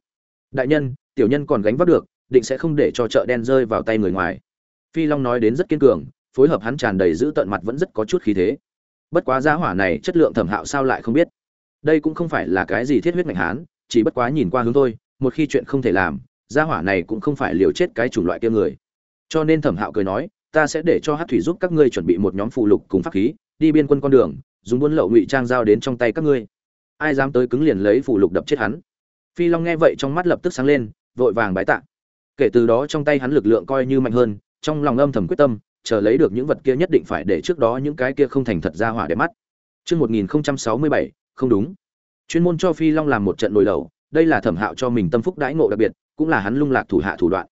Đại nhân, tiểu nhân còn gánh vác được, định sẽ không để cho chợ đen rơi vào tay người ngoài. Phi long nói đến rất kiên cường phối hợp hắn tràn đầy giữ tận mặt vẫn rất có chút khí thế. Bất quá giá hỏa này chất lượng thẩm hạo sao lại không biết. Đây cũng không phải là cái gì thiết huyết mạnh hán, chỉ bất quá nhìn qua hướng thôi, một khi chuyện không thể làm, gia hỏa này cũng không phải liều chết cái chủng loại kia người. Cho nên thẩm hạo cười nói, ta sẽ để cho hát thủy giúp các ngươi chuẩn bị một nhóm phụ lục cùng pháp khí, đi biên quân con đường, dùng buôn lậu ngụy trang giao đến trong tay các ngươi. Ai dám tới cứng liền lấy phụ lục đập chết hắn. Phi long nghe vậy trong mắt lập tức sáng lên, vội vàng bái tạ. Kể từ đó trong tay hắn lực lượng coi như mạnh hơn, trong lòng âm thầm quyết tâm chờ lấy được những vật kia nhất định phải để trước đó những cái kia không thành thật ra hỏa để mắt Trước 1067, không đúng. Chuyên môn cho Phi Long làm một trận nổi đầu, đây là thẩm hạo cho mình tâm phúc đãi ngộ đặc biệt, cũng là hắn lung lạc thủ hạ thủ đoạn.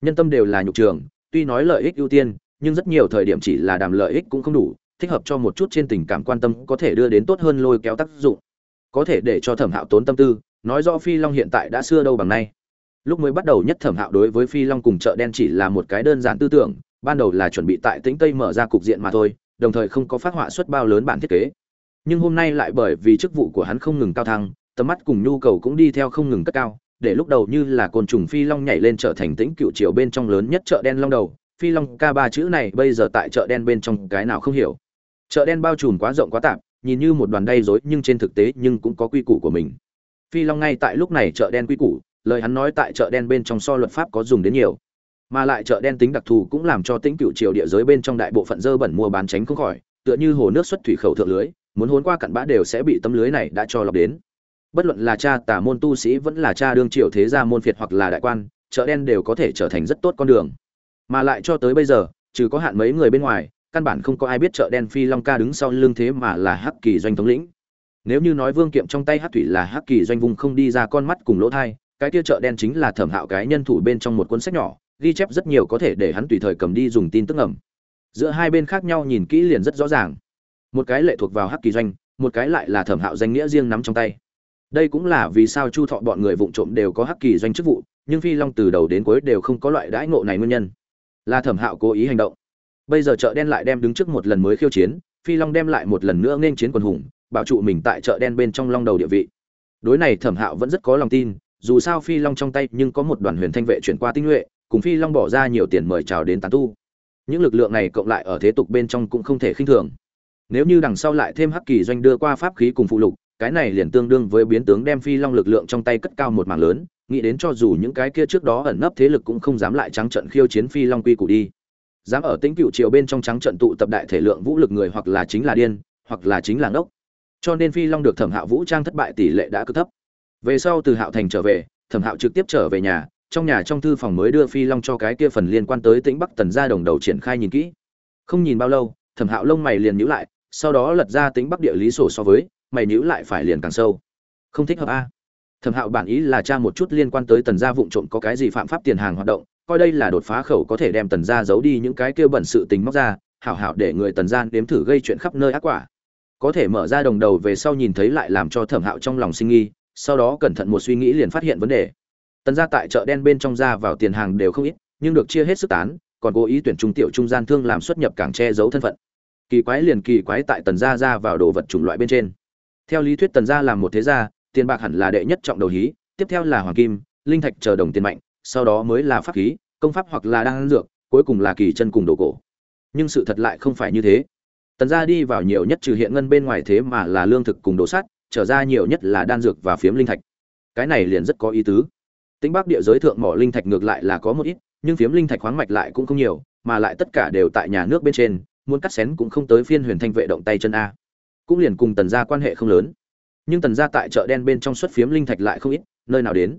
Nhân tâm đều là nhục trường, tuy nói lợi ích ưu tiên, nhưng rất nhiều thời điểm chỉ là đàm lợi ích cũng không đủ, thích hợp cho một chút trên tình cảm quan tâm có thể đưa đến tốt hơn lôi kéo tác dụng. Có thể để cho thẩm hạo tốn tâm tư, nói rõ Phi Long hiện tại đã xưa đâu bằng nay. Lúc mới bắt đầu nhất thẩm hạo đối với Phi Long cùng chợ đen chỉ là một cái đơn giản tư tưởng, ban đầu là chuẩn bị tại Tĩnh Tây mở ra cục diện mà thôi, đồng thời không có phát họa xuất bao lớn bản thiết kế. Nhưng hôm nay lại bởi vì chức vụ của hắn không ngừng cao thăng, tầm mắt cùng nhu cầu cũng đi theo không ngừng cất cao, để lúc đầu như là côn trùng phi long nhảy lên trở thành tĩnh cựu triều bên trong lớn nhất chợ đen long đầu, phi long ca ba chữ này bây giờ tại chợ đen bên trong cái nào không hiểu. Chợ đen bao trùm quá rộng quá tạp, nhìn như một đoàn đay rối nhưng trên thực tế nhưng cũng có quy củ của mình. Phi long ngay tại lúc này chợ đen quy củ, lời hắn nói tại chợ đen bên trong so luật pháp có dùng đến nhiều mà lại chợ đen tính đặc thù cũng làm cho tính cựu triều địa giới bên trong đại bộ phận dơ bẩn mua bán tránh không khỏi, tựa như hồ nước xuất thủy khẩu thượng lưới, muốn hốn qua cặn bã đều sẽ bị tấm lưới này đã cho lọc đến. Bất luận là cha tả môn tu sĩ vẫn là cha đương triều thế gia môn phiệt hoặc là đại quan, chợ đen đều có thể trở thành rất tốt con đường. Mà lại cho tới bây giờ, trừ có hạn mấy người bên ngoài, căn bản không có ai biết chợ đen phi long ca đứng sau lưng thế mà là hắc kỳ doanh thống lĩnh. Nếu như nói vương kiệm trong tay hắc thủy là hắc kỳ doanh vùng không đi ra con mắt cùng lỗ thai cái kia chợ đen chính là thẩm hạo cái nhân thủ bên trong một cuốn sách nhỏ ghi chép rất nhiều có thể để hắn tùy thời cầm đi dùng tin tức ngầm. giữa hai bên khác nhau nhìn kỹ liền rất rõ ràng. Một cái lệ thuộc vào hắc kỳ doanh, một cái lại là thẩm hạo danh nghĩa riêng nắm trong tay. Đây cũng là vì sao chu thọ bọn người vụng trộm đều có hắc kỳ doanh chức vụ, nhưng phi long từ đầu đến cuối đều không có loại đãi ngộ này nguyên nhân. Là thẩm hạo cố ý hành động. Bây giờ chợ đen lại đem đứng trước một lần mới khiêu chiến, phi long đem lại một lần nữa nên chiến quần hùng, bảo trụ mình tại chợ đen bên trong long đầu địa vị. Đối này thẩm hạo vẫn rất có lòng tin, dù sao phi long trong tay nhưng có một đoàn huyền thanh vệ chuyển qua tinh nhuệ cùng phi long bỏ ra nhiều tiền mời chào đến tán tu. Những lực lượng này cộng lại ở thế tục bên trong cũng không thể khinh thường. Nếu như đằng sau lại thêm hắc kỳ doanh đưa qua pháp khí cùng phụ lục, cái này liền tương đương với biến tướng đem phi long lực lượng trong tay cất cao một mảng lớn, nghĩ đến cho dù những cái kia trước đó ẩn nấp thế lực cũng không dám lại trắng trận khiêu chiến phi long quy củ đi. Dám ở tính cựu triều bên trong trắng trận tụ tập đại thể lượng vũ lực người hoặc là chính là điên, hoặc là chính là ngốc. Cho nên phi long được thẩm hạo vũ trang thất bại tỷ lệ đã cực thấp. Về sau từ hạo thành trở về, thẩm hạo trực tiếp trở về nhà trong nhà trong thư phòng mới đưa phi long cho cái kia phần liên quan tới tĩnh bắc tần gia đồng đầu triển khai nhìn kỹ. Không nhìn bao lâu, thẩm hạo lông mày liền nhíu lại, sau đó lật ra tĩnh bắc địa lý sổ so với, mày nhíu lại phải liền càng sâu. Không thích hợp a. Thẩm hạo bản ý là tra một chút liên quan tới tần gia vụng trộm có cái gì phạm pháp tiền hàng hoạt động, coi đây là đột phá khẩu có thể đem tần gia giấu đi những cái kia bẩn sự tình móc ra, hảo hảo để người tần gia nếm thử gây chuyện khắp nơi ác quả. Có thể mở ra đồng đầu về sau nhìn thấy lại làm cho thẩm hạo trong lòng sinh nghi, sau đó cẩn thận một suy nghĩ liền phát hiện vấn đề tần gia tại chợ đen bên trong ra vào tiền hàng đều không ít, nhưng được chia hết sức tán, còn cố ý tuyển trung tiểu trung gian thương làm xuất nhập càng che giấu thân phận. Kỳ quái liền kỳ quái tại tần gia ra vào đồ vật chủng loại bên trên. Theo lý thuyết tần gia làm một thế gia, tiền bạc hẳn là đệ nhất trọng đầu hí, tiếp theo là hoàng kim, linh thạch chờ đồng tiền mạnh, sau đó mới là pháp khí, công pháp hoặc là đan dược, cuối cùng là kỳ chân cùng đồ cổ. Nhưng sự thật lại không phải như thế. Tần gia đi vào nhiều nhất trừ hiện ngân bên ngoài thế mà là lương thực cùng đồ sắt, trở ra nhiều nhất là đan dược và phiếm linh thạch. Cái này liền rất có ý tứ tính bắc địa giới thượng mỏ linh thạch ngược lại là có một ít, nhưng phiếm linh thạch khoáng mạch lại cũng không nhiều, mà lại tất cả đều tại nhà nước bên trên, muốn cắt xén cũng không tới phiên huyền thanh vệ động tay chân a. Cũng liền cùng tần gia quan hệ không lớn. Nhưng tần gia tại chợ đen bên trong xuất phiếm linh thạch lại không ít, nơi nào đến.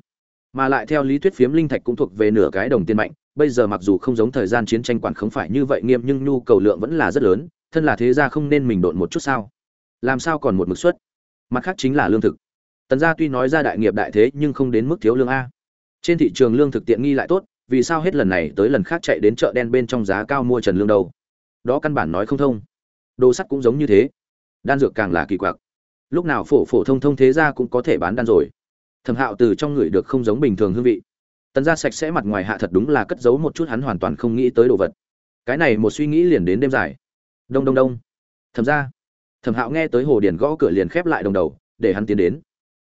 Mà lại theo lý thuyết phiếm linh thạch cũng thuộc về nửa cái đồng tiền mạnh, bây giờ mặc dù không giống thời gian chiến tranh quản không phải như vậy nghiêm, nhưng nhu cầu lượng vẫn là rất lớn, thân là thế gia không nên mình độn một chút sao? Làm sao còn một mực suất mặt khác chính là lương thực. Tần gia tuy nói ra đại nghiệp đại thế, nhưng không đến mức thiếu lương a trên thị trường lương thực tiện nghi lại tốt, vì sao hết lần này tới lần khác chạy đến chợ đen bên trong giá cao mua trần lương đâu? Đó căn bản nói không thông. Đồ sắt cũng giống như thế. Đan dược càng là kỳ quặc. Lúc nào phổ phổ thông thông thế ra cũng có thể bán đan rồi. Thẩm hạo từ trong người được không giống bình thường hương vị. Tần ra sạch sẽ mặt ngoài hạ thật đúng là cất giấu một chút hắn hoàn toàn không nghĩ tới đồ vật. Cái này một suy nghĩ liền đến đêm dài. Đông đông đông. Thẩm ra thẩm hạo nghe tới hồ điền gõ cửa liền khép lại đồng đầu, để hắn tiến đến.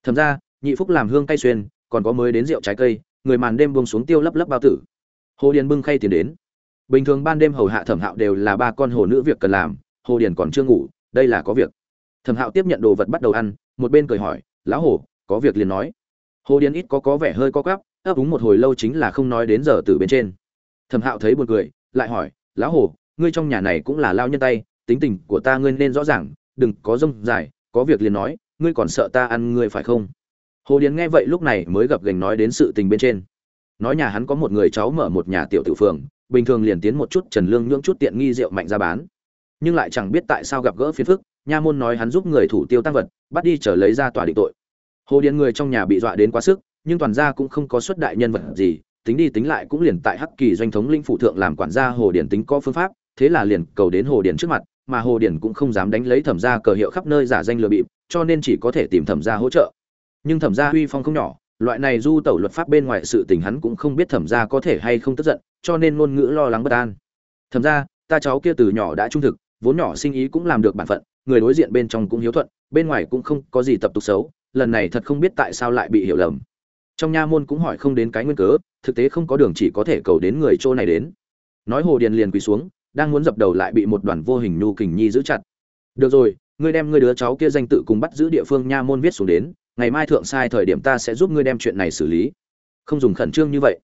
Thẩm ra nhị phúc làm hương cay xuyên còn có mới đến rượu trái cây, người màn đêm buông xuống tiêu lấp lấp bao tử. Hồ điền bưng khay tiền đến. Bình thường ban đêm hầu hạ thẩm hạo đều là ba con hồ nữ việc cần làm, hồ điền còn chưa ngủ, đây là có việc. Thẩm hạo tiếp nhận đồ vật bắt đầu ăn, một bên cười hỏi, lão hồ, có việc liền nói. Hồ điền ít có có vẻ hơi co cắp ấp úng một hồi lâu chính là không nói đến giờ từ bên trên. Thẩm hạo thấy buồn cười, lại hỏi, lão hồ, ngươi trong nhà này cũng là lao nhân tay, tính tình của ta ngươi nên rõ ràng, đừng có rông dài, có việc liền nói, ngươi còn sợ ta ăn ngươi phải không? Hồ điền nghe vậy lúc này mới gập gành nói đến sự tình bên trên. Nói nhà hắn có một người cháu mở một nhà tiểu tự phường, bình thường liền tiến một chút trần lương nhưỡng chút tiện nghi rượu mạnh ra bán. Nhưng lại chẳng biết tại sao gặp gỡ phiền phức, nha môn nói hắn giúp người thủ tiêu tăng vật, bắt đi trở lấy ra tòa định tội. Hồ điền người trong nhà bị dọa đến quá sức, nhưng toàn gia cũng không có xuất đại nhân vật gì, tính đi tính lại cũng liền tại hắc kỳ doanh thống linh phụ thượng làm quản gia hồ điền tính có phương pháp, thế là liền cầu đến hồ điền trước mặt, mà hồ điền cũng không dám đánh lấy thẩm gia cờ hiệu khắp nơi giả danh lừa bịp, cho nên chỉ có thể tìm thẩm gia hỗ trợ nhưng thẩm gia huy phong không nhỏ, loại này du tẩu luật pháp bên ngoài sự tình hắn cũng không biết thẩm gia có thể hay không tức giận, cho nên ngôn ngữ lo lắng bất an. Thẩm gia, ta cháu kia từ nhỏ đã trung thực, vốn nhỏ sinh ý cũng làm được bản phận, người đối diện bên trong cũng hiếu thuận, bên ngoài cũng không có gì tập tục xấu, lần này thật không biết tại sao lại bị hiểu lầm. Trong nha môn cũng hỏi không đến cái nguyên cớ, thực tế không có đường chỉ có thể cầu đến người chỗ này đến. Nói hồ điền liền quỳ xuống, đang muốn dập đầu lại bị một đoàn vô hình nhu kình nhi giữ chặt. Được rồi, ngươi đem ngươi đứa cháu kia danh tự cùng bắt giữ địa phương nha môn viết xuống đến ngày mai thượng sai thời điểm ta sẽ giúp ngươi đem chuyện này xử lý không dùng khẩn trương như vậy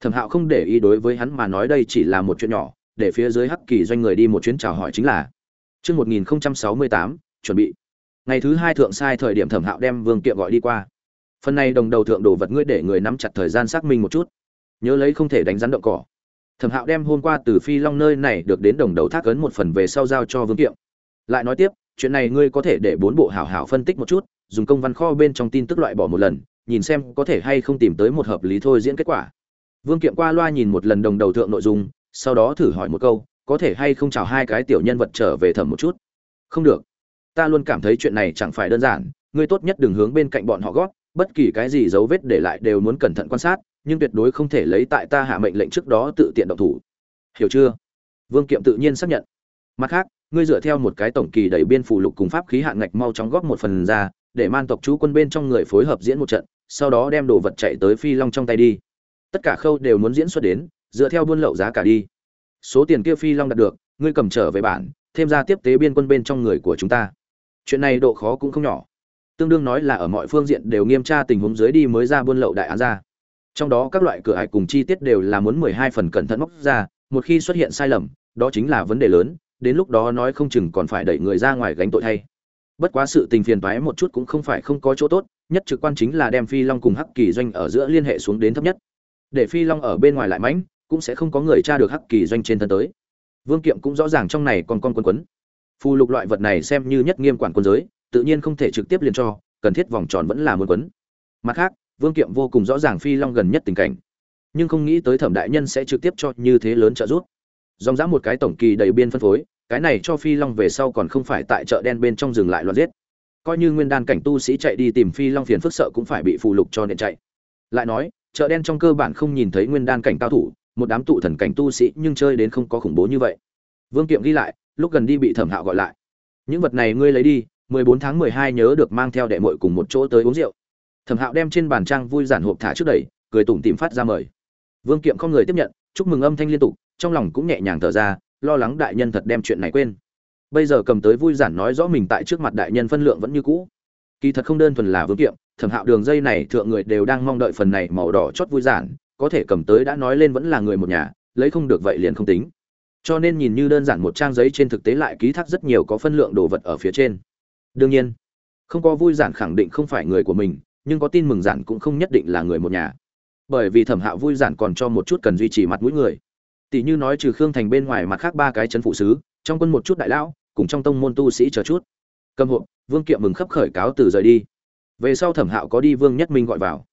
thẩm hạo không để ý đối với hắn mà nói đây chỉ là một chuyện nhỏ để phía dưới hắc kỳ doanh người đi một chuyến chào hỏi chính là Trước 1068, chuẩn bị. Ngày thứ hai thượng sai thời điểm thẩm hạo đem vương kiệm gọi đi qua. Phần này đồng đầu thượng đồ vật ngươi để người nắm chặt thời gian xác minh một chút. Nhớ lấy không thể đánh rắn động cỏ. Thẩm hạo đem hôm qua từ phi long nơi này được đến đồng đầu thác ấn một phần về sau giao cho vương kiệm. Lại nói tiếp, chuyện này ngươi có thể để bốn bộ hảo hảo phân tích một chút, dùng công văn kho bên trong tin tức loại bỏ một lần, nhìn xem có thể hay không tìm tới một hợp lý thôi diễn kết quả. Vương Kiệm qua loa nhìn một lần đồng đầu thượng nội dung, sau đó thử hỏi một câu, có thể hay không chào hai cái tiểu nhân vật trở về thẩm một chút. Không được. Ta luôn cảm thấy chuyện này chẳng phải đơn giản, ngươi tốt nhất đừng hướng bên cạnh bọn họ gót, bất kỳ cái gì dấu vết để lại đều muốn cẩn thận quan sát, nhưng tuyệt đối không thể lấy tại ta hạ mệnh lệnh trước đó tự tiện động thủ. Hiểu chưa? Vương Kiệm tự nhiên xác nhận. Mặt khác, ngươi dựa theo một cái tổng kỳ đẩy biên phủ lục cùng pháp khí hạn ngạch mau chóng góp một phần ra, để man tộc chú quân bên trong người phối hợp diễn một trận, sau đó đem đồ vật chạy tới phi long trong tay đi. Tất cả khâu đều muốn diễn xuất đến, dựa theo buôn lậu giá cả đi. Số tiền kia phi long đạt được, ngươi cầm trở về bản, thêm ra tiếp tế biên quân bên trong người của chúng ta. Chuyện này độ khó cũng không nhỏ. Tương đương nói là ở mọi phương diện đều nghiêm tra tình huống dưới đi mới ra buôn lậu đại án ra. Trong đó các loại cửa hải cùng chi tiết đều là muốn mười hai phần cẩn thận móc ra, một khi xuất hiện sai lầm, đó chính là vấn đề lớn, đến lúc đó nói không chừng còn phải đẩy người ra ngoài gánh tội thay bất quá sự tình phiền toái một chút cũng không phải không có chỗ tốt, nhất trực quan chính là đem phi long cùng hắc kỳ doanh ở giữa liên hệ xuống đến thấp nhất. Để phi long ở bên ngoài lại mãnh, cũng sẽ không có người tra được hắc kỳ doanh trên thân tới. Vương kiệm cũng rõ ràng trong này còn con quân quấn. Phù lục loại vật này xem như nhất nghiêm quản quân giới, tự nhiên không thể trực tiếp liền cho, cần thiết vòng tròn vẫn là muốn quấn. Mặt khác, vương kiệm vô cùng rõ ràng phi long gần nhất tình cảnh. Nhưng không nghĩ tới thẩm đại nhân sẽ trực tiếp cho như thế lớn trợ giúp. Dòng dã một cái tổng kỳ đầy biên phân phối cái này cho phi long về sau còn không phải tại chợ đen bên trong rừng lại loạn giết. Coi như nguyên đan cảnh tu sĩ chạy đi tìm phi long phiền phức sợ cũng phải bị phù lục cho nên chạy. Lại nói, chợ đen trong cơ bản không nhìn thấy nguyên đan cảnh cao thủ, một đám tụ thần cảnh tu sĩ nhưng chơi đến không có khủng bố như vậy. Vương kiệm ghi lại, lúc gần đi bị thẩm hạo gọi lại. Những vật này ngươi lấy đi, mười bốn tháng mười hai nhớ được mang theo đệ muội cùng một chỗ tới uống rượu. Thẩm hạo đem trên bàn trang vui giản hộp thả trước đầy, cười tủm tìm phát ra mời. Vương kiệm không người tiếp nhận, chúc mừng âm thanh liên tục, trong lòng cũng nhẹ nhàng thở ra lo lắng đại nhân thật đem chuyện này quên. Bây giờ cầm tới vui giản nói rõ mình tại trước mặt đại nhân phân lượng vẫn như cũ. Kỳ thật không đơn thuần là vương kiệm, thẩm hạo đường dây này thượng người đều đang mong đợi phần này màu đỏ chót vui giản, có thể cầm tới đã nói lên vẫn là người một nhà, lấy không được vậy liền không tính. Cho nên nhìn như đơn giản một trang giấy trên thực tế lại ký thác rất nhiều có phân lượng đồ vật ở phía trên. Đương nhiên, không có vui giản khẳng định không phải người của mình, nhưng có tin mừng giản cũng không nhất định là người một nhà. Bởi vì thẩm hạo vui giản còn cho một chút cần duy trì mặt mũi người tỷ như nói trừ khương thành bên ngoài mặt khác ba cái chân phụ sứ, trong quân một chút đại lão, cùng trong tông môn tu sĩ chờ chút. Cầm hộp, vương kiệm mừng khấp khởi cáo từ rời đi. Về sau thẩm hạo có đi vương nhất minh gọi vào.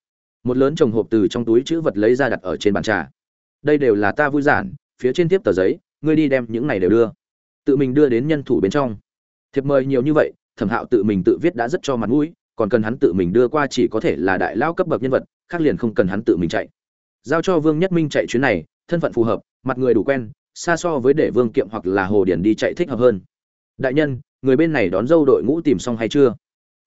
Một lớn chồng hộp từ trong túi chữ vật lấy ra đặt ở trên bàn trà. Đây đều là ta vui giản, phía trên tiếp tờ giấy, ngươi đi đem những này đều đưa. Tự mình đưa đến nhân thủ bên trong. Thiệp mời nhiều như vậy, thẩm hạo tự mình tự viết đã rất cho mặt mũi, còn cần hắn tự mình đưa qua chỉ có thể là đại lao cấp bậc nhân vật, khác liền không cần hắn tự mình chạy. Giao cho vương nhất minh chạy chuyến này, thân phận phù hợp mặt người đủ quen, xa so với để vương kiệm hoặc là hồ điển đi chạy thích hợp hơn. Đại nhân, người bên này đón dâu đội ngũ tìm xong hay chưa?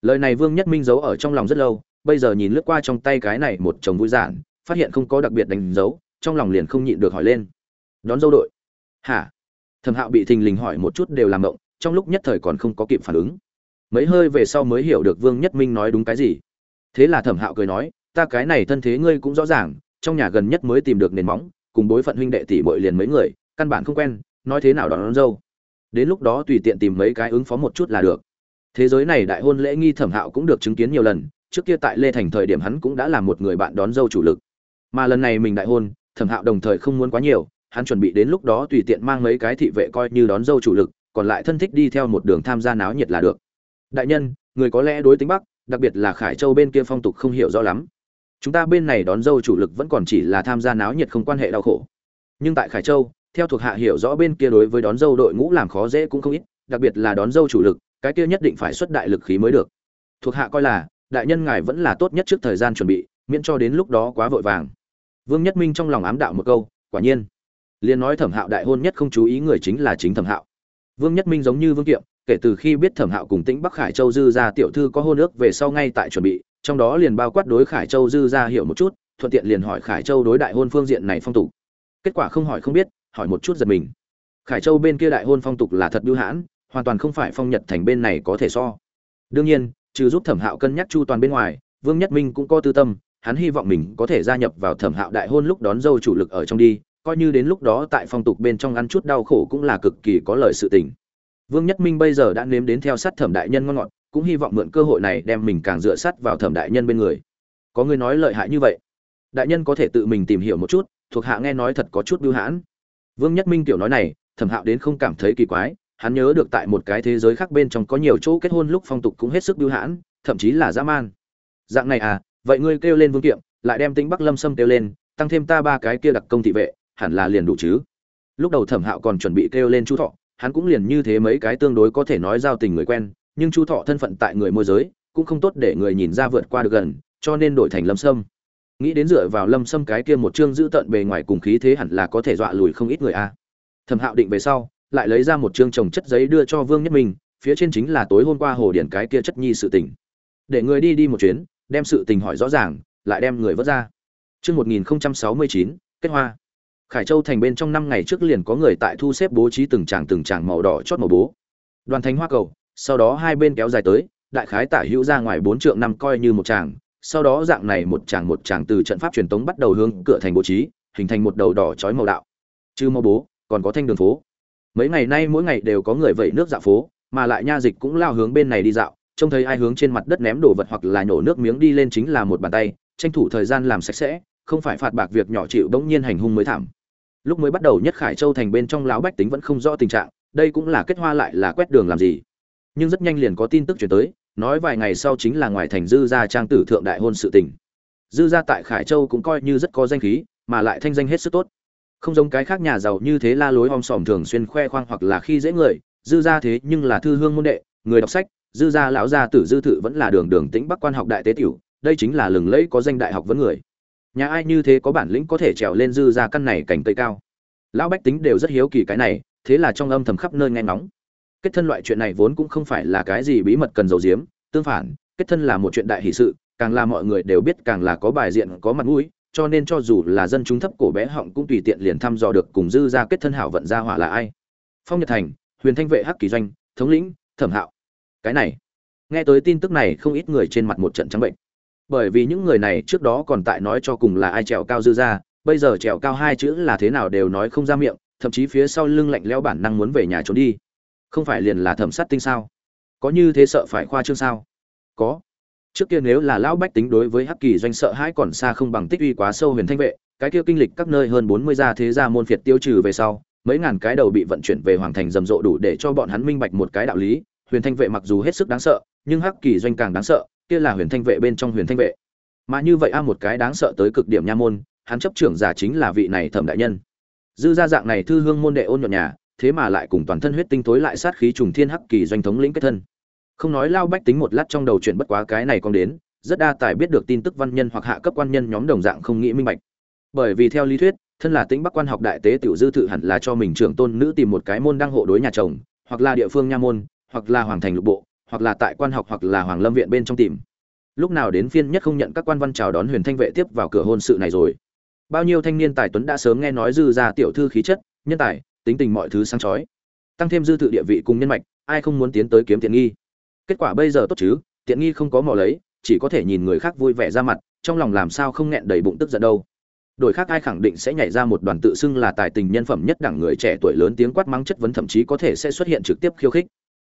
Lời này vương nhất minh giấu ở trong lòng rất lâu, bây giờ nhìn lướt qua trong tay cái này một chồng vui giản, phát hiện không có đặc biệt đánh dấu, trong lòng liền không nhịn được hỏi lên. Đón dâu đội? Hả? Thẩm hạo bị thình lình hỏi một chút đều làm động, trong lúc nhất thời còn không có kịp phản ứng. Mấy hơi về sau mới hiểu được vương nhất minh nói đúng cái gì. Thế là thẩm hạo cười nói, ta cái này thân thế ngươi cũng rõ ràng, trong nhà gần nhất mới tìm được nền móng cùng bối phận huynh đệ tỷ bội liền mấy người căn bản không quen nói thế nào đón, đón dâu. Đến lúc đó tùy tiện tìm mấy cái ứng phó một chút là được. Thế giới này đại hôn lễ nghi thẩm hạo cũng được chứng kiến nhiều lần trước kia tại lê thành thời điểm hắn cũng đã là một người bạn đón dâu chủ lực. Mà lần này mình đại hôn thẩm hạo đồng thời không muốn quá nhiều hắn chuẩn bị đến lúc đó tùy tiện mang mấy cái thị vệ coi như đón dâu chủ lực còn lại thân thích đi theo một đường tham gia náo nhiệt là được. Đại nhân người có lẽ đối tính bắc đặc biệt là khải châu bên kia phong tục không hiểu rõ lắm chúng ta bên này đón dâu chủ lực vẫn còn chỉ là tham gia náo nhiệt không quan hệ đau khổ. Nhưng tại khải châu, theo thuộc hạ hiểu rõ bên kia đối với đón dâu đội ngũ làm khó dễ cũng không ít, đặc biệt là đón dâu chủ lực, cái kia nhất định phải xuất đại lực khí mới được. Thuộc hạ coi là, đại nhân ngài vẫn là tốt nhất trước thời gian chuẩn bị, miễn cho đến lúc đó quá vội vàng. Vương nhất minh trong lòng ám đạo một câu, quả nhiên. Liền nói thẩm hạo đại hôn nhất không chú ý người chính là chính thẩm hạo. Vương nhất minh giống như vương kiệm, kể từ khi biết thẩm hạo cùng tĩnh bắc khải châu dư ra tiểu thư có hôn ước về sau ngay tại chuẩn bị trong đó liền bao quát đối khải châu dư ra hiểu một chút, thuận tiện liền hỏi khải châu đối đại hôn phương diện này phong tục. Kết quả không hỏi không biết, hỏi một chút giật mình. Khải châu bên kia đại hôn phong tục là thật bưu hãn, hoàn toàn không phải phong nhật thành bên này có thể so. Đương nhiên, trừ giúp thẩm hạo cân nhắc chu toàn bên ngoài, vương nhất minh cũng có tư tâm, hắn hy vọng mình có thể gia nhập vào thẩm hạo đại hôn lúc đón dâu chủ lực ở trong đi, coi như đến lúc đó tại phong tục bên trong ăn chút đau khổ cũng là cực kỳ có lợi sự tình. Vương nhất minh bây giờ đã nếm đến theo sát thẩm đại nhân ngon ngọt cũng hy vọng mượn cơ hội này đem mình càng dựa sát vào thẩm đại nhân bên người. Có người nói lợi hại như vậy. Đại nhân có thể tự mình tìm hiểu một chút, thuộc hạ nghe nói thật có chút bưu hãn. Vương nhất minh tiểu nói này, thẩm hạo đến không cảm thấy kỳ quái, hắn nhớ được tại một cái thế giới khác bên trong có nhiều chỗ kết hôn lúc phong tục cũng hết sức bưu hãn, thậm chí là dã man. Dạng này à vậy ngươi kêu lên vương kiệm, lại đem tính bắc lâm sâm kêu lên, tăng thêm ta ba cái kia đặc công thị vệ, hẳn là liền đủ chứ. Lúc đầu thẩm hạo còn chuẩn bị kêu lên chú thọ, hắn cũng liền như thế mấy cái tương đối có thể nói giao tình người quen nhưng chu thọ thân phận tại người môi giới, cũng không tốt để người nhìn ra vượt qua được gần, cho nên đổi thành lâm sâm. Nghĩ đến dựa vào lâm sâm cái kia một chương giữ tận bề ngoài cùng khí thế hẳn là có thể dọa lùi không ít người a. Thẩm hạo định về sau, lại lấy ra một chương trồng chất giấy đưa cho vương nhất minh, phía trên chính là tối hôm qua hồ điển cái kia chất nhi sự tình. Để người đi đi một chuyến, đem sự tình hỏi rõ ràng, lại đem người vớt ra. Trước một nghìn sáu mươi chín, kết hoa. Khải châu thành bên trong năm ngày trước liền có người tại thu xếp bố trí từng tràng từng tràng màu đỏ chót màu bố. Đoàn thành hoa cầu sau đó hai bên kéo dài tới, đại khái tả hữu ra ngoài bốn trượng năm coi như một tràng, sau đó dạng này một tràng một tràng từ trận pháp truyền tống bắt đầu hướng cửa thành bố trí, hình thành một đầu đỏ chói màu đạo. Trừ màu bố, còn có thanh đường phố. Mấy ngày nay mỗi ngày đều có người vẩy nước dạo phố, mà lại nha dịch cũng lao hướng bên này đi dạo, trông thấy ai hướng trên mặt đất ném đồ vật hoặc là nhổ nước miếng đi lên chính là một bàn tay, tranh thủ thời gian làm sạch sẽ, không phải phạt bạc việc nhỏ chịu bỗng nhiên hành hung mới thảm. Lúc mới bắt đầu nhất khải châu thành bên trong lão bách tính vẫn không rõ tình trạng, đây cũng là kết hoa lại là quét đường làm gì nhưng rất nhanh liền có tin tức chuyển tới, nói vài ngày sau chính là ngoài thành dư gia trang tử thượng đại hôn sự tình. Dư gia tại khải châu cũng coi như rất có danh khí, mà lại thanh danh hết sức tốt. Không giống cái khác nhà giàu như thế la lối om sòm thường xuyên khoe khoang hoặc là khi dễ người, dư gia thế nhưng là thư hương môn đệ, người đọc sách, dư gia lão gia tử dư thự vẫn là đường đường tĩnh bắc quan học đại tế tiểu, đây chính là lừng lẫy có danh đại học vấn người. Nhà ai như thế có bản lĩnh có thể trèo lên dư gia căn này cảnh cây cao? Lão bách tính đều rất hiếu kỳ cái này, thế là trong âm thầm khắp nơi nghe ngóng kết thân loại chuyện này vốn cũng không phải là cái gì bí mật cần giấu giếm, tương phản, kết thân là một chuyện đại hỷ sự, càng là mọi người đều biết càng là có bài diện, có mặt mũi, cho nên cho dù là dân chúng thấp cổ bé họng cũng tùy tiện liền thăm dò được cùng dư ra kết thân hảo vận gia hỏa là ai. Phong nhật thành, huyền thanh vệ hắc kỳ doanh, thống lĩnh, thẩm hạo. Cái này, nghe tới tin tức này không ít người trên mặt một trận trắng bệnh. Bởi vì những người này trước đó còn tại nói cho cùng là ai trèo cao dư ra, bây giờ trèo cao hai chữ là thế nào đều nói không ra miệng, thậm chí phía sau lưng lạnh lẽo bản năng muốn về nhà trốn đi không phải liền là thẩm sát tinh sao? Có như thế sợ phải khoa trương sao? Có. Trước kia nếu là lão bách tính đối với hắc kỳ doanh sợ hãi còn xa không bằng tích uy quá sâu huyền thanh vệ, cái kia kinh lịch các nơi hơn bốn mươi gia thế gia môn phiệt tiêu trừ về sau, mấy ngàn cái đầu bị vận chuyển về hoàng thành rầm rộ đủ để cho bọn hắn minh bạch một cái đạo lý, huyền thanh vệ mặc dù hết sức đáng sợ, nhưng hắc kỳ doanh càng đáng sợ, kia là huyền thanh vệ bên trong huyền thanh vệ. Mà như vậy a một cái đáng sợ tới cực điểm nha môn, hắn chấp trưởng giả chính là vị này thẩm đại nhân. Dư gia dạng này thư hương môn đệ ôn nhuận nhà thế mà lại cùng toàn thân huyết tinh tối lại sát khí trùng thiên hắc kỳ doanh thống lĩnh kết thân. Không nói lao bách tính một lát trong đầu chuyện bất quá cái này còn đến, rất đa tài biết được tin tức văn nhân hoặc hạ cấp quan nhân nhóm đồng dạng không nghĩ minh bạch. Bởi vì theo lý thuyết, thân là tính bắc quan học đại tế tiểu dư thự hẳn là cho mình trưởng tôn nữ tìm một cái môn đăng hộ đối nhà chồng, hoặc là địa phương nha môn, hoặc là hoàng thành lục bộ, hoặc là tại quan học hoặc là hoàng lâm viện bên trong tìm. Lúc nào đến phiên nhất không nhận các quan văn chào đón huyền thanh vệ tiếp vào cửa hôn sự này rồi. Bao nhiêu thanh niên tài tuấn đã sớm nghe nói dư ra tiểu thư khí chất, nhân tài tính tình mọi thứ sáng chói, tăng thêm dư tự địa vị cùng nhân mạch, ai không muốn tiến tới kiếm tiện nghi? Kết quả bây giờ tốt chứ, tiện nghi không có mò lấy, chỉ có thể nhìn người khác vui vẻ ra mặt, trong lòng làm sao không nghẹn đầy bụng tức giận đâu. Đổi khác ai khẳng định sẽ nhảy ra một đoàn tự xưng là tài tình nhân phẩm nhất đẳng người trẻ tuổi lớn tiếng quát mắng chất vấn thậm chí có thể sẽ xuất hiện trực tiếp khiêu khích.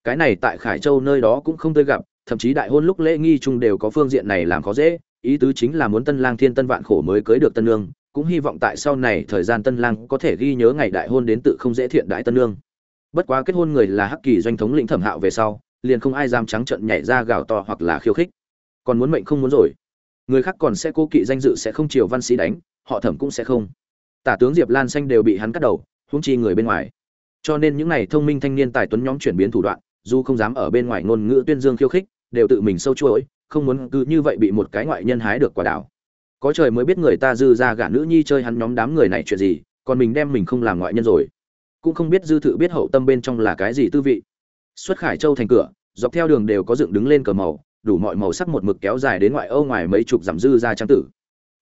Cái này tại khải châu nơi đó cũng không tươi gặp, thậm chí đại hôn lúc lễ nghi chung đều có phương diện này làm khó dễ, ý tứ chính là muốn tân lang thiên tân vạn khổ mới cưới được tân nương cũng hy vọng tại sau này thời gian tân lang có thể ghi nhớ ngày đại hôn đến tự không dễ thiện đại tân nương. Bất quá kết hôn người là hắc kỳ doanh thống lĩnh thẩm hạo về sau, liền không ai dám trắng trợn nhảy ra gào to hoặc là khiêu khích. Còn muốn mệnh không muốn rồi. Người khác còn sẽ cố kỵ danh dự sẽ không chiều văn sĩ đánh, họ thẩm cũng sẽ không. Tả tướng diệp lan xanh đều bị hắn cắt đầu húng chi người bên ngoài. Cho nên những này thông minh thanh niên tài tuấn nhóm chuyển biến thủ đoạn, dù không dám ở bên ngoài ngôn ngữ tuyên dương khiêu khích, đều tự mình sâu chuỗi, không muốn cứ như vậy bị một cái ngoại nhân hái được quả đảo có trời mới biết người ta dư ra gả nữ nhi chơi hắn nhóm đám người này chuyện gì, còn mình đem mình không làm ngoại nhân rồi. Cũng không biết dư thự biết hậu tâm bên trong là cái gì tư vị. Xuất khải châu thành cửa, dọc theo đường đều có dựng đứng lên cờ màu, đủ mọi màu sắc một mực kéo dài đến ngoại âu ngoài mấy chục dặm dư ra trang tử.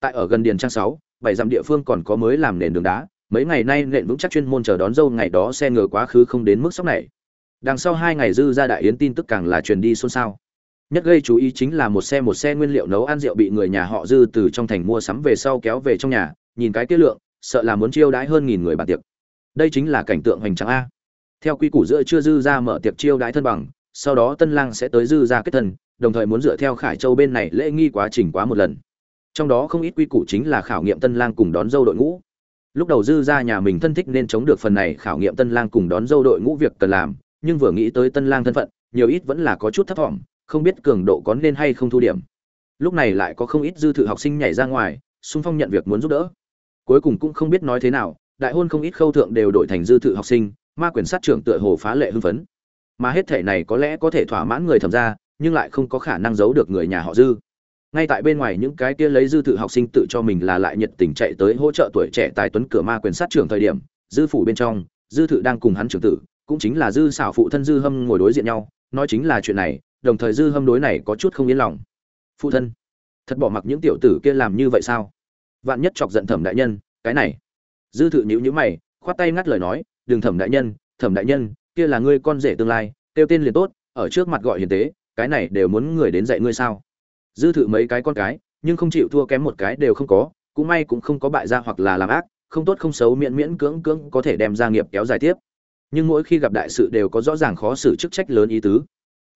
Tại ở gần điền trang sáu, bảy dặm địa phương còn có mới làm nền đường đá, mấy ngày nay nện vững chắc chuyên môn chờ đón dâu ngày đó xe ngựa quá khứ không đến mức sốc này. Đằng sau hai ngày dư ra đại yến tin tức càng là truyền đi xôn xao nhất gây chú ý chính là một xe một xe nguyên liệu nấu ăn rượu bị người nhà họ dư từ trong thành mua sắm về sau kéo về trong nhà, nhìn cái tiết lượng, sợ là muốn chiêu đãi hơn nghìn người bàn tiệc. Đây chính là cảnh tượng hoành tráng a. Theo quy củ giữa chưa dư ra mở tiệc chiêu đãi thân bằng, sau đó tân lang sẽ tới dư ra kết thân, đồng thời muốn dựa theo khải châu bên này lễ nghi quá trình quá một lần. Trong đó không ít quy củ chính là khảo nghiệm tân lang cùng đón dâu đội ngũ. Lúc đầu dư ra nhà mình thân thích nên chống được phần này khảo nghiệm tân lang cùng đón dâu đội ngũ việc cần làm, nhưng vừa nghĩ tới tân lang thân phận, nhiều ít vẫn là có chút thấp thỏm không biết cường độ có nên hay không thu điểm. Lúc này lại có không ít dư thự học sinh nhảy ra ngoài, xung phong nhận việc muốn giúp đỡ. Cuối cùng cũng không biết nói thế nào, đại hôn không ít khâu thượng đều đổi thành dư thự học sinh, ma quyền sát trưởng tựa hồ phá lệ hưng phấn. Mà hết thể này có lẽ có thể thỏa mãn người thẩm ra, nhưng lại không có khả năng giấu được người nhà họ dư. Ngay tại bên ngoài những cái kia lấy dư thự học sinh tự cho mình là lại nhiệt tình chạy tới hỗ trợ tuổi trẻ tài tuấn cửa ma quyền sát trưởng thời điểm, dư phủ bên trong, dư thự đang cùng hắn trưởng tử, cũng chính là dư xảo phụ thân dư hâm ngồi đối diện nhau, nói chính là chuyện này đồng thời dư hâm đối này có chút không yên lòng. Phụ thân, thật bỏ mặc những tiểu tử kia làm như vậy sao? Vạn nhất chọc giận thẩm đại nhân, cái này. Dư thự nhữ nhữ mày, khoát tay ngắt lời nói, đừng thẩm đại nhân, thẩm đại nhân, kia là ngươi con rể tương lai, kêu tên liền tốt, ở trước mặt gọi hiền tế, cái này đều muốn người đến dạy ngươi sao? Dư thự mấy cái con cái, nhưng không chịu thua kém một cái đều không có, cũng may cũng không có bại gia hoặc là làm ác, không tốt không xấu miễn miễn cưỡng cưỡng có thể đem gia nghiệp kéo dài tiếp. Nhưng mỗi khi gặp đại sự đều có rõ ràng khó xử chức trách lớn ý tứ.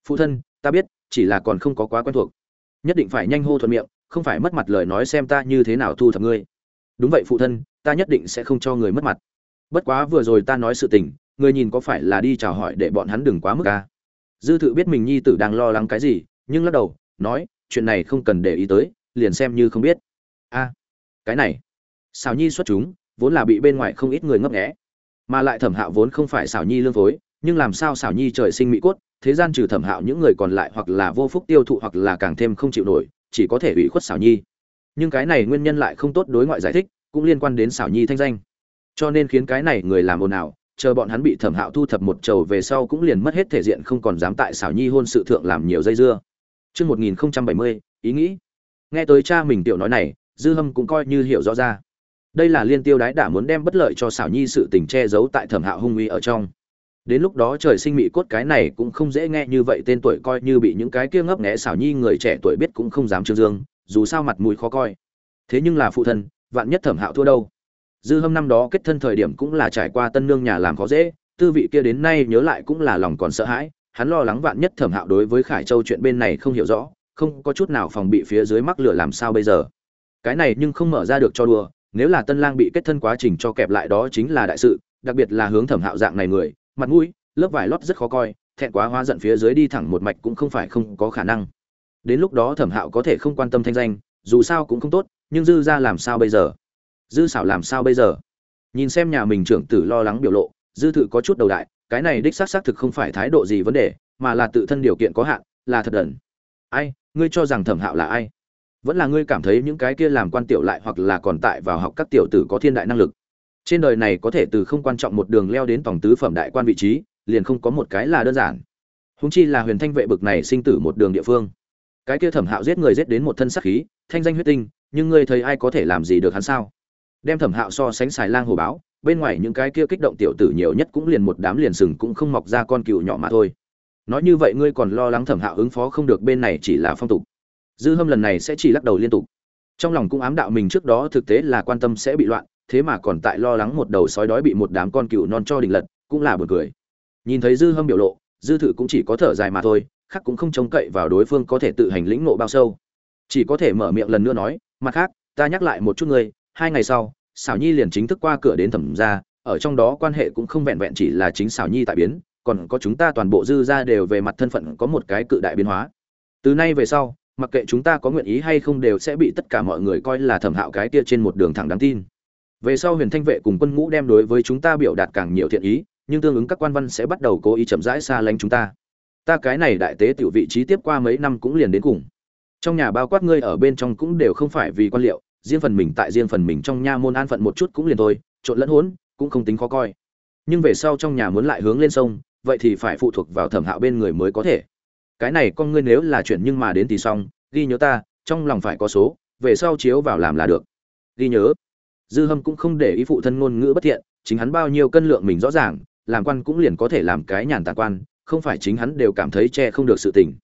Phụ thân ta biết, chỉ là còn không có quá quen thuộc. Nhất định phải nhanh hô thuận miệng, không phải mất mặt lời nói xem ta như thế nào thu thập ngươi. Đúng vậy phụ thân, ta nhất định sẽ không cho người mất mặt. Bất quá vừa rồi ta nói sự tình, người nhìn có phải là đi chào hỏi để bọn hắn đừng quá mức ca dư thự biết mình nhi tử đang lo lắng cái gì, nhưng lắc đầu, nói, chuyện này không cần để ý tới, liền xem như không biết. A cái này, xào nhi xuất chúng, vốn là bị bên ngoài không ít người ngấp nghẽ mà lại thẩm hạo vốn không phải xào nhi lương phối, nhưng làm sao xào nhi trời sinh mỹ cốt thế gian trừ thẩm hạo những người còn lại hoặc là vô phúc tiêu thụ hoặc là càng thêm không chịu nổi chỉ có thể ủy khuất xảo nhi nhưng cái này nguyên nhân lại không tốt đối ngoại giải thích cũng liên quan đến xảo nhi thanh danh cho nên khiến cái này người làm ồn ào chờ bọn hắn bị thẩm hạo thu thập một trầu về sau cũng liền mất hết thể diện không còn dám tại xảo nhi hôn sự thượng làm nhiều dây dưa Trước 1070, ý nghĩ. Nghe tới cha mình tiểu nói này, Dư Hâm cũng coi như hiểu rõ ra. Đây là liên tiêu đái đã muốn đem bất lợi cho xảo nhi sự tình che giấu tại thẩm hạo hung uy ở trong. Đến lúc đó trời sinh mị cốt cái này cũng không dễ nghe như vậy tên tuổi coi như bị những cái kia ngấp nghé xảo nhi người trẻ tuổi biết cũng không dám trương dương, dù sao mặt mũi khó coi. Thế nhưng là phụ thân, vạn nhất thẩm hạo thua đâu? dư hâm năm đó kết thân thời điểm cũng là trải qua tân nương nhà làm khó dễ tư vị kia đến nay nhớ lại cũng là lòng còn sợ hãi hắn lo lắng vạn nhất thẩm hạo đối với khải châu chuyện bên này không hiểu rõ không có chút nào phòng bị phía dưới mắc lửa làm sao bây giờ cái này nhưng không mở ra được cho đùa nếu là tân lang bị kết thân quá trình cho kẹp lại đó chính là đại sự đặc biệt là hướng thẩm hạo dạng này người mặt mũi, lớp vải lót rất khó coi, thẹn quá hóa giận phía dưới đi thẳng một mạch cũng không phải không có khả năng. Đến lúc đó thẩm hạo có thể không quan tâm thanh danh, dù sao cũng không tốt, nhưng dư ra làm sao bây giờ? Dư xảo làm sao bây giờ? Nhìn xem nhà mình trưởng tử lo lắng biểu lộ, dư thự có chút đầu đại, cái này đích xác xác thực không phải thái độ gì vấn đề, mà là tự thân điều kiện có hạn, là thật đần. Ai, ngươi cho rằng thẩm hạo là ai? Vẫn là ngươi cảm thấy những cái kia làm quan tiểu lại hoặc là còn tại vào học các tiểu tử có thiên đại năng lực trên đời này có thể từ không quan trọng một đường leo đến tổng tứ phẩm đại quan vị trí, liền không có một cái là đơn giản. Húng chi là huyền thanh vệ bực này sinh tử một đường địa phương. Cái kia thẩm hạo giết người giết đến một thân sắc khí, thanh danh huyết tinh, nhưng ngươi thấy ai có thể làm gì được hắn sao? Đem thẩm hạo so sánh xài lang hồ báo, bên ngoài những cái kia kích động tiểu tử nhiều nhất cũng liền một đám liền sừng cũng không mọc ra con cừu nhỏ mà thôi. Nói như vậy ngươi còn lo lắng thẩm hạo ứng phó không được bên này chỉ là phong tục. Dư hâm lần này sẽ chỉ lắc đầu liên tục. Trong lòng cũng ám đạo mình trước đó thực tế là quan tâm sẽ bị loạn thế mà còn tại lo lắng một đầu sói đói bị một đám con cừu non cho đình lật, cũng là buồn cười. Nhìn thấy dư hâm biểu lộ, dư thự cũng chỉ có thở dài mà thôi, khác cũng không trông cậy vào đối phương có thể tự hành lĩnh ngộ bao sâu. Chỉ có thể mở miệng lần nữa nói, mặt khác, ta nhắc lại một chút ngươi, hai ngày sau, xảo nhi liền chính thức qua cửa đến thẩm gia, ở trong đó quan hệ cũng không vẹn vẹn chỉ là chính xảo nhi tại biến, còn có chúng ta toàn bộ dư gia đều về mặt thân phận có một cái cự đại biến hóa. Từ nay về sau, mặc kệ chúng ta có nguyện ý hay không đều sẽ bị tất cả mọi người coi là thẩm hạo cái kia trên một đường thẳng đáng tin về sau huyền thanh vệ cùng quân ngũ đem đối với chúng ta biểu đạt càng nhiều thiện ý, nhưng tương ứng các quan văn sẽ bắt đầu cố ý chậm rãi xa lánh chúng ta. Ta cái này đại tế tiểu vị trí tiếp qua mấy năm cũng liền đến cùng. Trong nhà bao quát ngươi ở bên trong cũng đều không phải vì quan liệu, riêng phần mình tại riêng phần mình trong nha môn an phận một chút cũng liền thôi, trộn lẫn hỗn, cũng không tính khó coi. Nhưng về sau trong nhà muốn lại hướng lên sông, vậy thì phải phụ thuộc vào thẩm hạo bên người mới có thể. Cái này con ngươi nếu là chuyện nhưng mà đến thì xong, ghi nhớ ta, trong lòng phải có số, về sau chiếu vào làm là được. Ghi nhớ dư hâm cũng không để ý phụ thân ngôn ngữ bất thiện, chính hắn bao nhiêu cân lượng mình rõ ràng, làm quan cũng liền có thể làm cái nhàn tạc quan, không phải chính hắn đều cảm thấy che không được sự tình.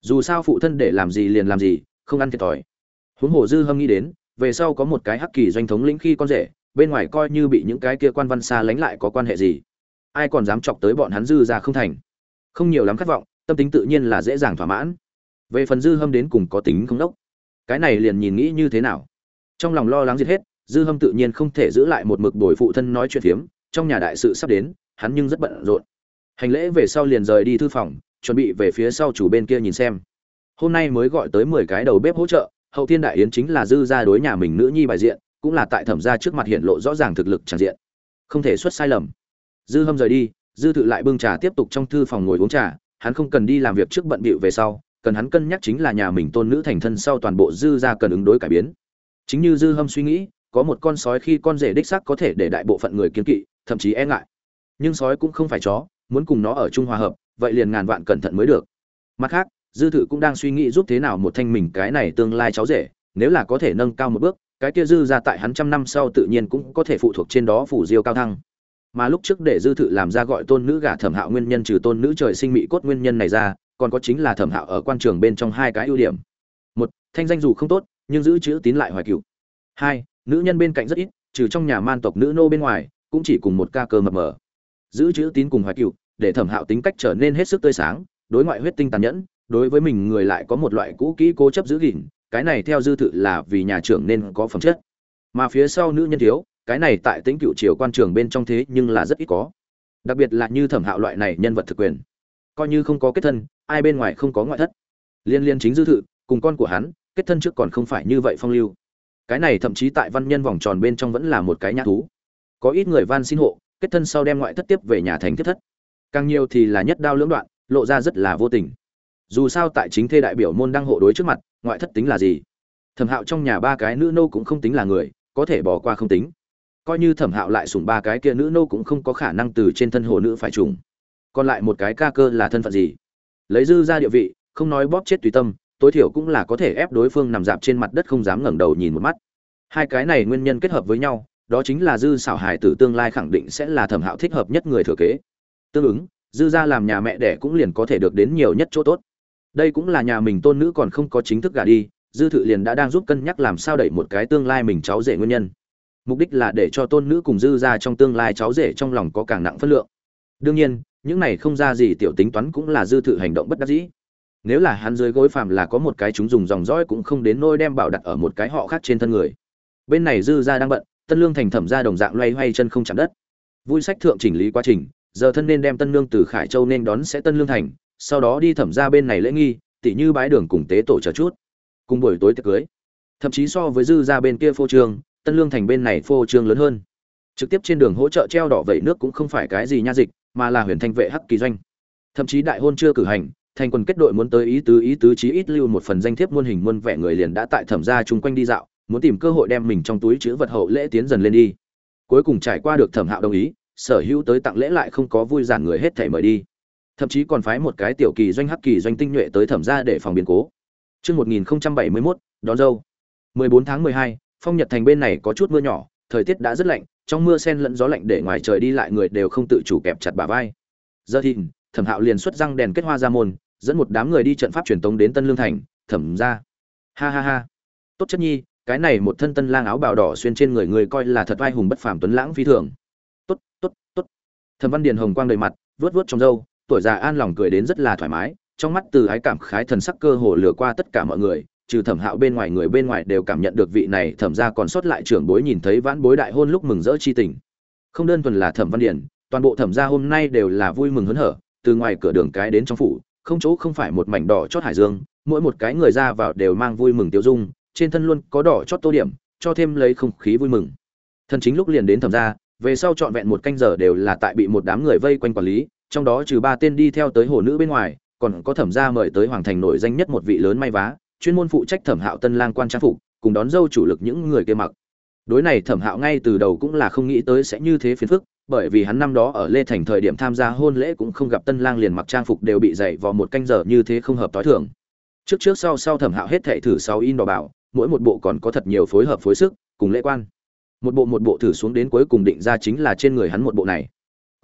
Dù sao phụ thân để làm gì liền làm gì, không ăn thiệt thòi. Huống hồ dư hâm nghĩ đến, về sau có một cái hắc kỳ doanh thống lĩnh khi con rể, bên ngoài coi như bị những cái kia quan văn xa lánh lại có quan hệ gì. Ai còn dám chọc tới bọn hắn dư ra không thành. Không nhiều lắm khát vọng, tâm tính tự nhiên là dễ dàng thỏa mãn. Về phần dư hâm đến cùng có tính không đốc. Cái này liền nhìn nghĩ như thế nào. Trong lòng lo lắng giết hết dư hâm tự nhiên không thể giữ lại một mực bồi phụ thân nói chuyện phiếm, trong nhà đại sự sắp đến, hắn nhưng rất bận rộn. Hành lễ về sau liền rời đi thư phòng, chuẩn bị về phía sau chủ bên kia nhìn xem. Hôm nay mới gọi tới mười cái đầu bếp hỗ trợ, hậu thiên đại yến chính là dư gia đối nhà mình nữ nhi bài diện, cũng là tại thẩm gia trước mặt hiện lộ rõ ràng thực lực tràn diện. Không thể xuất sai lầm. Dư hâm rời đi, dư thự lại bưng trà tiếp tục trong thư phòng ngồi uống trà, hắn không cần đi làm việc trước bận bịu về sau, cần hắn cân nhắc chính là nhà mình tôn nữ thành thân sau toàn bộ dư gia cần ứng đối cải biến. Chính như dư hâm suy nghĩ có một con sói khi con rể đích xác có thể để đại bộ phận người kiên kỵ, thậm chí e ngại. Nhưng sói cũng không phải chó, muốn cùng nó ở chung hòa hợp, vậy liền ngàn vạn cẩn thận mới được. Mặt khác, dư thự cũng đang suy nghĩ giúp thế nào một thanh mình cái này tương lai cháu rể, nếu là có thể nâng cao một bước, cái kia dư ra tại hắn trăm năm sau tự nhiên cũng có thể phụ thuộc trên đó phủ diêu cao thăng. Mà lúc trước để dư thự làm ra gọi tôn nữ gả thẩm hạo nguyên nhân trừ tôn nữ trời sinh mỹ cốt nguyên nhân này ra, còn có chính là thẩm hạo ở quan trường bên trong hai cái ưu điểm. Một, thanh danh dù không tốt, nhưng giữ chữ tín lại hoài cựu hai nữ nhân bên cạnh rất ít, trừ trong nhà man tộc nữ nô bên ngoài, cũng chỉ cùng một ca cơ mập mờ. Giữ chữ tín cùng hoài cựu để thẩm hạo tính cách trở nên hết sức tươi sáng, đối ngoại huyết tinh tàn nhẫn, đối với mình người lại có một loại cũ kỹ cố chấp giữ gìn, cái này theo dư thự là vì nhà trưởng nên có phẩm chất. Mà phía sau nữ nhân thiếu, cái này tại tính cựu triều quan trường bên trong thế nhưng là rất ít có. Đặc biệt là như thẩm hạo loại này nhân vật thực quyền. Coi như không có kết thân, ai bên ngoài không có ngoại thất. Liên liên chính dư thự cùng con của hắn, kết thân trước còn không phải như vậy phong lưu cái này thậm chí tại văn nhân vòng tròn bên trong vẫn là một cái nhã thú. Có ít người van xin hộ, kết thân sau đem ngoại thất tiếp về nhà thành thiết thất. Càng nhiều thì là nhất đao lưỡng đoạn, lộ ra rất là vô tình. Dù sao tại chính thê đại biểu môn đăng hộ đối trước mặt, ngoại thất tính là gì? Thẩm hạo trong nhà ba cái nữ nô cũng không tính là người, có thể bỏ qua không tính. Coi như thẩm hạo lại sủng ba cái kia nữ nô cũng không có khả năng từ trên thân hồ nữ phải trùng. Còn lại một cái ca cơ là thân phận gì? Lấy dư ra địa vị, không nói bóp chết tùy tâm tối thiểu cũng là có thể ép đối phương nằm dạp trên mặt đất không dám ngẩng đầu nhìn một mắt. Hai cái này nguyên nhân kết hợp với nhau, đó chính là dư xảo hài tử tương lai khẳng định sẽ là thẩm hạo thích hợp nhất người thừa kế. Tương ứng, dư ra làm nhà mẹ đẻ cũng liền có thể được đến nhiều nhất chỗ tốt. Đây cũng là nhà mình tôn nữ còn không có chính thức gả đi, dư thự liền đã đang giúp cân nhắc làm sao đẩy một cái tương lai mình cháu rể nguyên nhân. Mục đích là để cho tôn nữ cùng dư ra trong tương lai cháu rể trong lòng có càng nặng phân lượng. Đương nhiên, những này không ra gì tiểu tính toán cũng là dư thự hành động bất đắc dĩ nếu là hắn dưới gối phàm là có một cái chúng dùng dòng dõi cũng không đến nôi đem bảo đặt ở một cái họ khác trên thân người. Bên này dư gia đang bận, tân lương thành thẩm ra đồng dạng loay hoay chân không chạm đất. Vui sách thượng chỉnh lý quá trình, giờ thân nên đem tân lương từ khải châu nên đón sẽ tân lương thành, sau đó đi thẩm ra bên này lễ nghi, tỉ như bái đường cùng tế tổ chờ chút. Cùng buổi tối tiệc cưới, thậm chí so với dư ra bên kia phô trương, tân lương thành bên này phô trương lớn hơn. Trực tiếp trên đường hỗ trợ treo đỏ vẩy nước cũng không phải cái gì nha dịch, mà là huyền thanh vệ hắc kỳ doanh. Thậm chí đại hôn chưa cử hành thành quần kết đội muốn tới ý tứ ý tứ chí ít lưu một phần danh thiếp muôn hình muôn vẻ người liền đã tại thẩm gia chung quanh đi dạo muốn tìm cơ hội đem mình trong túi chữ vật hậu lễ tiến dần lên đi cuối cùng trải qua được thẩm hạo đồng ý sở hữu tới tặng lễ lại không có vui giản người hết thảy mời đi thậm chí còn phái một cái tiểu kỳ doanh hắc kỳ doanh tinh nhuệ tới thẩm gia để phòng biến cố Trước 1071, đón dâu. 14 tháng 12, phong nhật thành bên này có chút mưa nhỏ, thời tiết đã rất lạnh, trong mưa sen lẫn gió lạnh để ngoài trời đi lại người đều không tự chủ kẹp chặt bả vai. Giờ thì, Thẩm Hạo liền xuất răng đèn kết hoa ra môn, dẫn một đám người đi trận pháp truyền tống đến Tân Lương thành, thẩm ra. Ha ha ha. Tốt chất nhi, cái này một thân tân lang áo bào đỏ xuyên trên người người coi là thật vai hùng bất phàm tuấn lãng phi thường. Tốt, tốt, tốt. Thẩm Văn Điền hồng quang đầy mặt, vuốt vuốt trong râu, tuổi già an lòng cười đến rất là thoải mái, trong mắt từ ái cảm khái thần sắc cơ hồ lừa qua tất cả mọi người, trừ Thẩm Hạo bên ngoài người bên ngoài đều cảm nhận được vị này thẩm ra còn sót lại trưởng bối nhìn thấy vãn bối đại hôn lúc mừng rỡ chi tình. Không đơn thuần là Thẩm Văn điển toàn bộ thẩm gia hôm nay đều là vui mừng hớn hở, từ ngoài cửa đường cái đến trong phủ, không chỗ không phải một mảnh đỏ chót hải dương, mỗi một cái người ra vào đều mang vui mừng tiêu dung, trên thân luôn có đỏ chót tô điểm, cho thêm lấy không khí vui mừng. Thần chính lúc liền đến thẩm gia, về sau trọn vẹn một canh giờ đều là tại bị một đám người vây quanh quản lý, trong đó trừ ba tên đi theo tới hồ nữ bên ngoài, còn có thẩm gia mời tới hoàng thành nổi danh nhất một vị lớn may vá, chuyên môn phụ trách thẩm hạo tân lang quan trang phục, cùng đón dâu chủ lực những người kia mặc. Đối này thẩm hạo ngay từ đầu cũng là không nghĩ tới sẽ như thế phiền phức, bởi vì hắn năm đó ở Lê Thành thời điểm tham gia hôn lễ cũng không gặp tân lang liền mặc trang phục đều bị dày vào một canh giờ như thế không hợp tối thường. Trước trước sau sau Thẩm Hạo hết thệ thử sáu in đỏ bảo, mỗi một bộ còn có thật nhiều phối hợp phối sức, cùng lễ quan. Một bộ một bộ thử xuống đến cuối cùng định ra chính là trên người hắn một bộ này.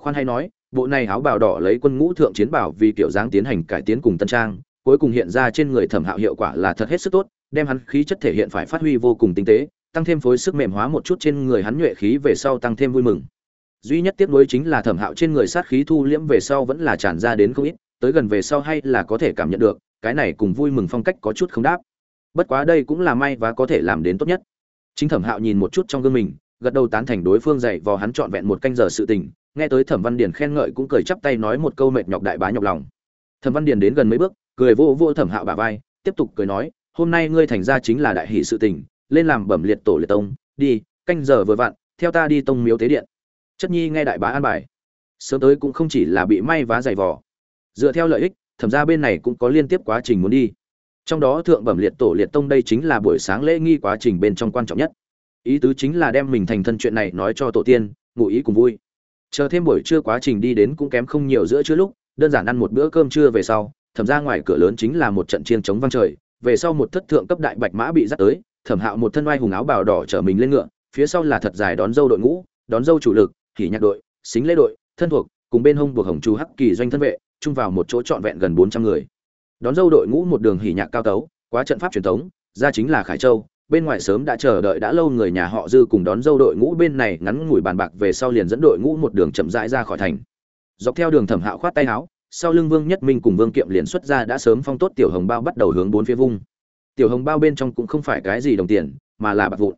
Khoan hay nói, bộ này áo bào đỏ lấy quân ngũ thượng chiến bảo vì kiểu dáng tiến hành cải tiến cùng tân trang, cuối cùng hiện ra trên người Thẩm Hạo hiệu quả là thật hết sức tốt, đem hắn khí chất thể hiện phải phát huy vô cùng tinh tế, tăng thêm phối sức mềm hóa một chút trên người hắn nhuệ khí về sau tăng thêm vui mừng duy nhất tiếc nuối chính là thẩm hạo trên người sát khí thu liễm về sau vẫn là tràn ra đến không ít, tới gần về sau hay là có thể cảm nhận được, cái này cùng vui mừng phong cách có chút không đáp. Bất quá đây cũng là may và có thể làm đến tốt nhất. Chính thẩm hạo nhìn một chút trong gương mình, gật đầu tán thành đối phương dạy vò hắn trọn vẹn một canh giờ sự tình, nghe tới thẩm văn điền khen ngợi cũng cười chắp tay nói một câu mệt nhọc đại bá nhọc lòng. Thẩm văn điền đến gần mấy bước, cười vô vô thẩm hạo bả vai, tiếp tục cười nói, hôm nay ngươi thành ra chính là đại hỷ sự tình, lên làm bẩm liệt tổ liệt tông, đi, canh giờ vừa vặn, theo ta đi tông miếu tế điện chất nhi nghe đại bá an bài. Sớm tới cũng không chỉ là bị may vá dày vò. Dựa theo lợi ích, thẩm ra bên này cũng có liên tiếp quá trình muốn đi. Trong đó thượng bẩm liệt tổ liệt tông đây chính là buổi sáng lễ nghi quá trình bên trong quan trọng nhất. Ý tứ chính là đem mình thành thân chuyện này nói cho tổ tiên, ngụ ý cùng vui. Chờ thêm buổi trưa quá trình đi đến cũng kém không nhiều giữa trưa lúc, đơn giản ăn một bữa cơm trưa về sau, thẩm ra ngoài cửa lớn chính là một trận chiên chống vang trời. Về sau một thất thượng cấp đại bạch mã bị dắt tới, thẩm hạo một thân oai hùng áo bào đỏ chở mình lên ngựa, phía sau là thật dài đón dâu đội ngũ, đón dâu chủ lực hỉ nhạc đội, xính lễ đội, thân thuộc, cùng bên hông buộc hồng chu hắc kỳ doanh thân vệ, chung vào một chỗ trọn vẹn gần bốn trăm người. Đón dâu đội ngũ một đường hỉ nhạc cao tấu, quá trận pháp truyền thống, ra chính là khải châu, bên ngoài sớm đã chờ đợi đã lâu người nhà họ dư cùng đón dâu đội ngũ bên này ngắn ngủi bàn bạc về sau liền dẫn đội ngũ một đường chậm rãi ra khỏi thành. Dọc theo đường thẩm hạo khoát tay áo, sau lưng vương nhất minh cùng vương kiệm liền xuất ra đã sớm phong tốt tiểu hồng bao bắt đầu hướng bốn phía vung. Tiểu hồng bao bên trong cũng không phải cái gì đồng tiền, mà là bạc vụn.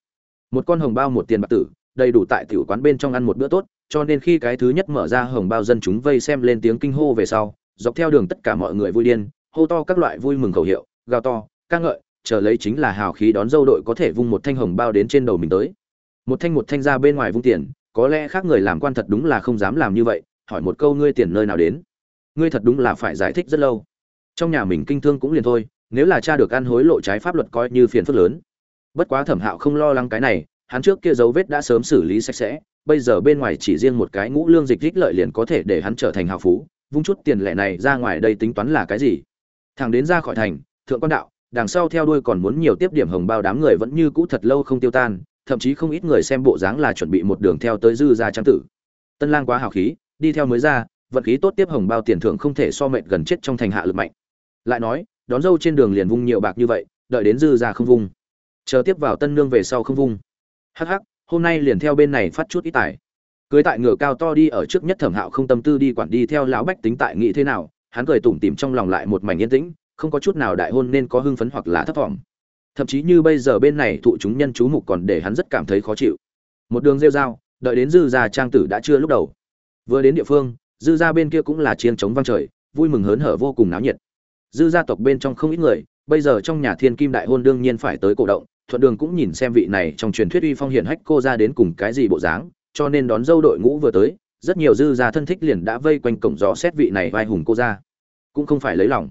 Một con hồng bao một tiền bạc tử đầy đủ tại tiểu quán bên trong ăn một bữa tốt, cho nên khi cái thứ nhất mở ra hồng bao dân chúng vây xem lên tiếng kinh hô về sau, dọc theo đường tất cả mọi người vui điên, hô to các loại vui mừng khẩu hiệu, gào to, ca ngợi, chờ lấy chính là hào khí đón dâu đội có thể vung một thanh hồng bao đến trên đầu mình tới. Một thanh một thanh ra bên ngoài vung tiền, có lẽ khác người làm quan thật đúng là không dám làm như vậy, hỏi một câu ngươi tiền nơi nào đến? Ngươi thật đúng là phải giải thích rất lâu. Trong nhà mình kinh thương cũng liền thôi, nếu là cha được ăn hối lộ trái pháp luật coi như phiền phức lớn. Bất quá Thẩm Hạo không lo lắng cái này, hắn trước kia dấu vết đã sớm xử lý sạch sẽ, bây giờ bên ngoài chỉ riêng một cái ngũ lương dịch rích lợi liền có thể để hắn trở thành hào phú, vung chút tiền lẻ này ra ngoài đây tính toán là cái gì? Thằng đến ra khỏi thành, thượng quan đạo, đằng sau theo đuôi còn muốn nhiều tiếp điểm hồng bao đám người vẫn như cũ thật lâu không tiêu tan, thậm chí không ít người xem bộ dáng là chuẩn bị một đường theo tới dư gia trang tử. Tân lang quá hào khí, đi theo mới ra, vận khí tốt tiếp hồng bao tiền thưởng không thể so mệt gần chết trong thành hạ lực mạnh. Lại nói, đón dâu trên đường liền vung nhiều bạc như vậy, đợi đến dư gia không vung. Chờ tiếp vào tân nương về sau không vung hắc hắc, hôm nay liền theo bên này phát chút ít tài. Cưới tại ngựa cao to đi ở trước nhất thẩm hạo không tâm tư đi quản đi theo lão bách tính tại nghĩ thế nào, hắn cười tủm tỉm trong lòng lại một mảnh yên tĩnh, không có chút nào đại hôn nên có hưng phấn hoặc là thất vọng thậm chí như bây giờ bên này thụ chúng nhân chú mục còn để hắn rất cảm thấy khó chịu. Một đường rêu dao đợi đến dư gia trang tử đã chưa lúc đầu. Vừa đến địa phương, dư gia bên kia cũng là chiên trống vang trời, vui mừng hớn hở vô cùng náo nhiệt. Dư gia tộc bên trong không ít người, bây giờ trong nhà thiên kim đại hôn đương nhiên phải tới cổ động thuận đường cũng nhìn xem vị này trong truyền thuyết uy phong hiển hách cô ra đến cùng cái gì bộ dáng, cho nên đón dâu đội ngũ vừa tới, rất nhiều dư gia thân thích liền đã vây quanh cổng gió xét vị này vai hùng cô ra. Cũng không phải lấy lòng.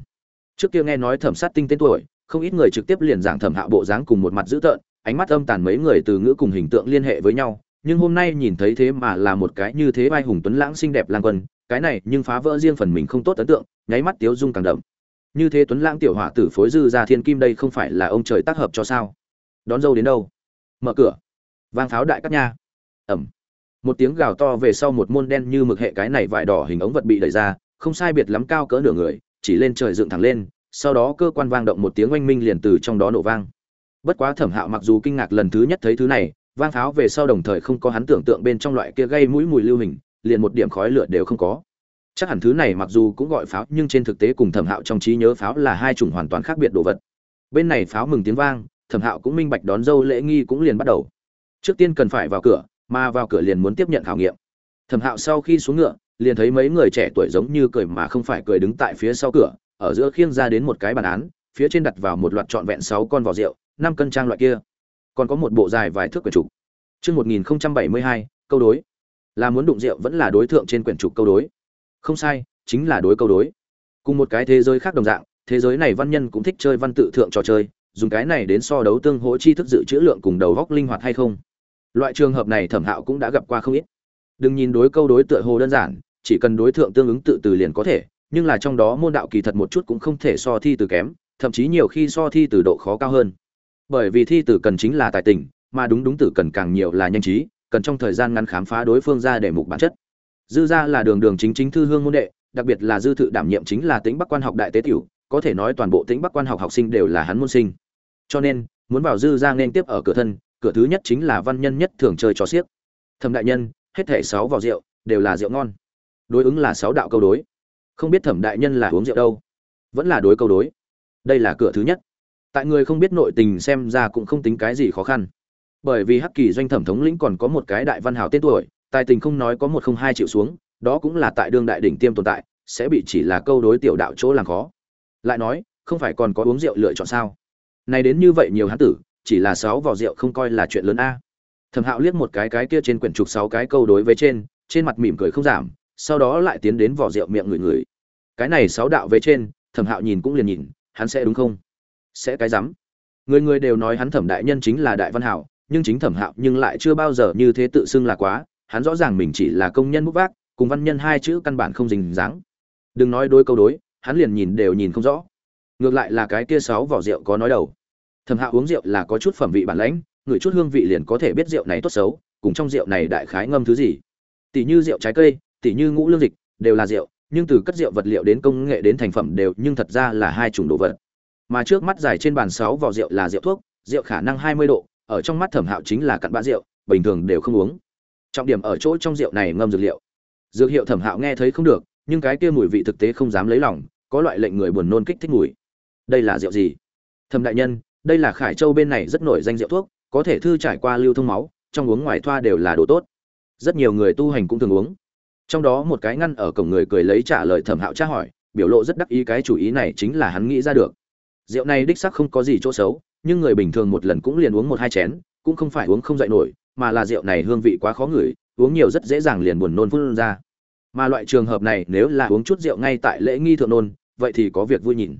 Trước kia nghe nói thẩm sát tinh tên tuổi, không ít người trực tiếp liền giảng thẩm hạ bộ dáng cùng một mặt dữ tợn, ánh mắt âm tàn mấy người từ ngữ cùng hình tượng liên hệ với nhau, nhưng hôm nay nhìn thấy thế mà là một cái như thế vai hùng tuấn lãng xinh đẹp lang quân, cái này nhưng phá vỡ riêng phần mình không tốt ấn tượng, nháy mắt tiếu dung càng đậm. Như thế tuấn lãng tiểu hỏa tử phối dư ra thiên kim đây không phải là ông trời tác hợp cho sao? Đón dâu đến đâu? Mở cửa. Vang pháo đại các nha. Ẩm. Một tiếng gào to về sau một môn đen như mực hệ cái này vải đỏ hình ống vật bị đẩy ra, không sai biệt lắm cao cỡ nửa người, chỉ lên trời dựng thẳng lên, sau đó cơ quan vang động một tiếng oanh minh liền từ trong đó nổ vang. Bất quá thẩm hạo mặc dù kinh ngạc lần thứ nhất thấy thứ này, vang pháo về sau đồng thời không có hắn tưởng tượng bên trong loại kia gây mũi mùi lưu hình, liền một điểm khói lửa đều không có. Chắc hẳn thứ này mặc dù cũng gọi pháo, nhưng trên thực tế cùng thẩm hạo trong trí nhớ pháo là hai chủng hoàn toàn khác biệt đồ vật. Bên này pháo mừng tiếng vang thẩm hạo cũng minh bạch đón dâu lễ nghi cũng liền bắt đầu. Trước tiên cần phải vào cửa, mà vào cửa liền muốn tiếp nhận khảo nghiệm. Thẩm hạo sau khi xuống ngựa, liền thấy mấy người trẻ tuổi giống như cười mà không phải cười đứng tại phía sau cửa, ở giữa khiêng ra đến một cái bàn án, phía trên đặt vào một loạt trọn vẹn sáu con vỏ rượu, năm cân trang loại kia. Còn có một bộ dài vài thước quyển trục. Chương một nghìn bảy mươi hai, câu đối. Là muốn đụng rượu vẫn là đối tượng trên quyển trục câu đối? Không sai, chính là đối câu đối. Cùng một cái thế giới khác đồng dạng, thế giới này văn nhân cũng thích chơi văn tự thượng trò chơi dùng cái này đến so đấu tương hỗ chi thức dự trữ lượng cùng đầu góc linh hoạt hay không? Loại trường hợp này thẩm hạo cũng đã gặp qua không ít. Đừng nhìn đối câu đối tựa hồ đơn giản, chỉ cần đối tượng tương ứng tự từ liền có thể, nhưng là trong đó môn đạo kỳ thật một chút cũng không thể so thi từ kém, thậm chí nhiều khi so thi từ độ khó cao hơn. Bởi vì thi từ cần chính là tài tình, mà đúng đúng tử cần càng nhiều là nhanh trí, cần trong thời gian ngắn khám phá đối phương ra để mục bản chất. Dư ra là đường đường chính chính thư hương môn đệ, đặc biệt là dư thự đảm nhiệm chính là tính bắc quan học đại tế tiểu có thể nói toàn bộ tĩnh bắc quan học học sinh đều là hắn môn sinh. Cho nên, muốn vào dư ra nên tiếp ở cửa thân, cửa thứ nhất chính là văn nhân nhất thường chơi cho xiếc. Thẩm đại nhân, hết thẻ sáu vào rượu, đều là rượu ngon. Đối ứng là sáu đạo câu đối. Không biết thẩm đại nhân là uống rượu đâu, vẫn là đối câu đối. Đây là cửa thứ nhất. Tại người không biết nội tình xem ra cũng không tính cái gì khó khăn. Bởi vì hắc kỳ doanh thẩm thống lĩnh còn có một cái đại văn hào tên tuổi, tài tình không nói có một không hai triệu xuống, đó cũng là tại đương đại đỉnh tiêm tồn tại, sẽ bị chỉ là câu đối tiểu đạo chỗ làm khó lại nói, không phải còn có uống rượu lựa chọn sao? Này đến như vậy nhiều hán tử, chỉ là sáu vỏ rượu không coi là chuyện lớn a. Thẩm hạo liếc một cái cái kia trên quyển trục sáu cái câu đối với trên trên mặt mỉm cười không giảm, sau đó lại tiến đến vỏ rượu miệng người người cái này sáu đạo với trên, thẩm hạo nhìn cũng liền nhìn, hắn sẽ đúng không? Sẽ cái rắm. Người người đều nói hắn thẩm đại nhân chính là đại văn hảo, nhưng chính thẩm hạo nhưng lại chưa bao giờ như thế tự xưng là quá, hắn rõ ràng mình chỉ là công nhân bút vác, cùng văn nhân hai chữ căn bản không dình dáng. Đừng nói đôi câu đối hắn liền nhìn đều nhìn không rõ. Ngược lại là cái kia sáu vỏ rượu có nói đầu. Thẩm hạo uống rượu là có chút phẩm vị bản lãnh ngửi chút hương vị liền có thể biết rượu này tốt xấu, cùng trong rượu này đại khái ngâm thứ gì. Tỷ như rượu trái cây tỷ như ngũ lương dịch, đều là rượu, nhưng từ cất rượu vật liệu đến công nghệ đến thành phẩm đều nhưng thật ra là hai chủng đồ vật. Mà trước mắt dài trên bàn sáu vỏ rượu là rượu thuốc, rượu khả năng hai mươi độ, ở trong mắt thẩm hạo chính là cặn bã rượu, bình thường đều không uống. Trọng điểm ở chỗ trong rượu này ngâm dược liệu. Dược hiệu thẩm hạo nghe thấy không được nhưng cái kia mùi vị thực tế không dám lấy lòng, có loại lệnh người buồn nôn kích thích mùi. Đây là rượu gì? Thẩm đại nhân, đây là khải châu bên này rất nổi danh rượu thuốc, có thể thư trải qua lưu thông máu, trong uống ngoài thoa đều là đồ tốt. Rất nhiều người tu hành cũng thường uống. Trong đó một cái ngăn ở cổng người cười lấy trả lời thẩm hạo tra hỏi, biểu lộ rất đắc ý, cái chủ ý này chính là hắn nghĩ ra được. Rượu này đích sắc không có gì chỗ xấu, nhưng người bình thường một lần cũng liền uống một hai chén, cũng không phải uống không dậy nổi, mà là rượu này hương vị quá khó ngửi, uống nhiều rất dễ dàng liền buồn nôn phun ra mà loại trường hợp này nếu là uống chút rượu ngay tại lễ nghi thượng nôn, vậy thì có việc vui nhìn.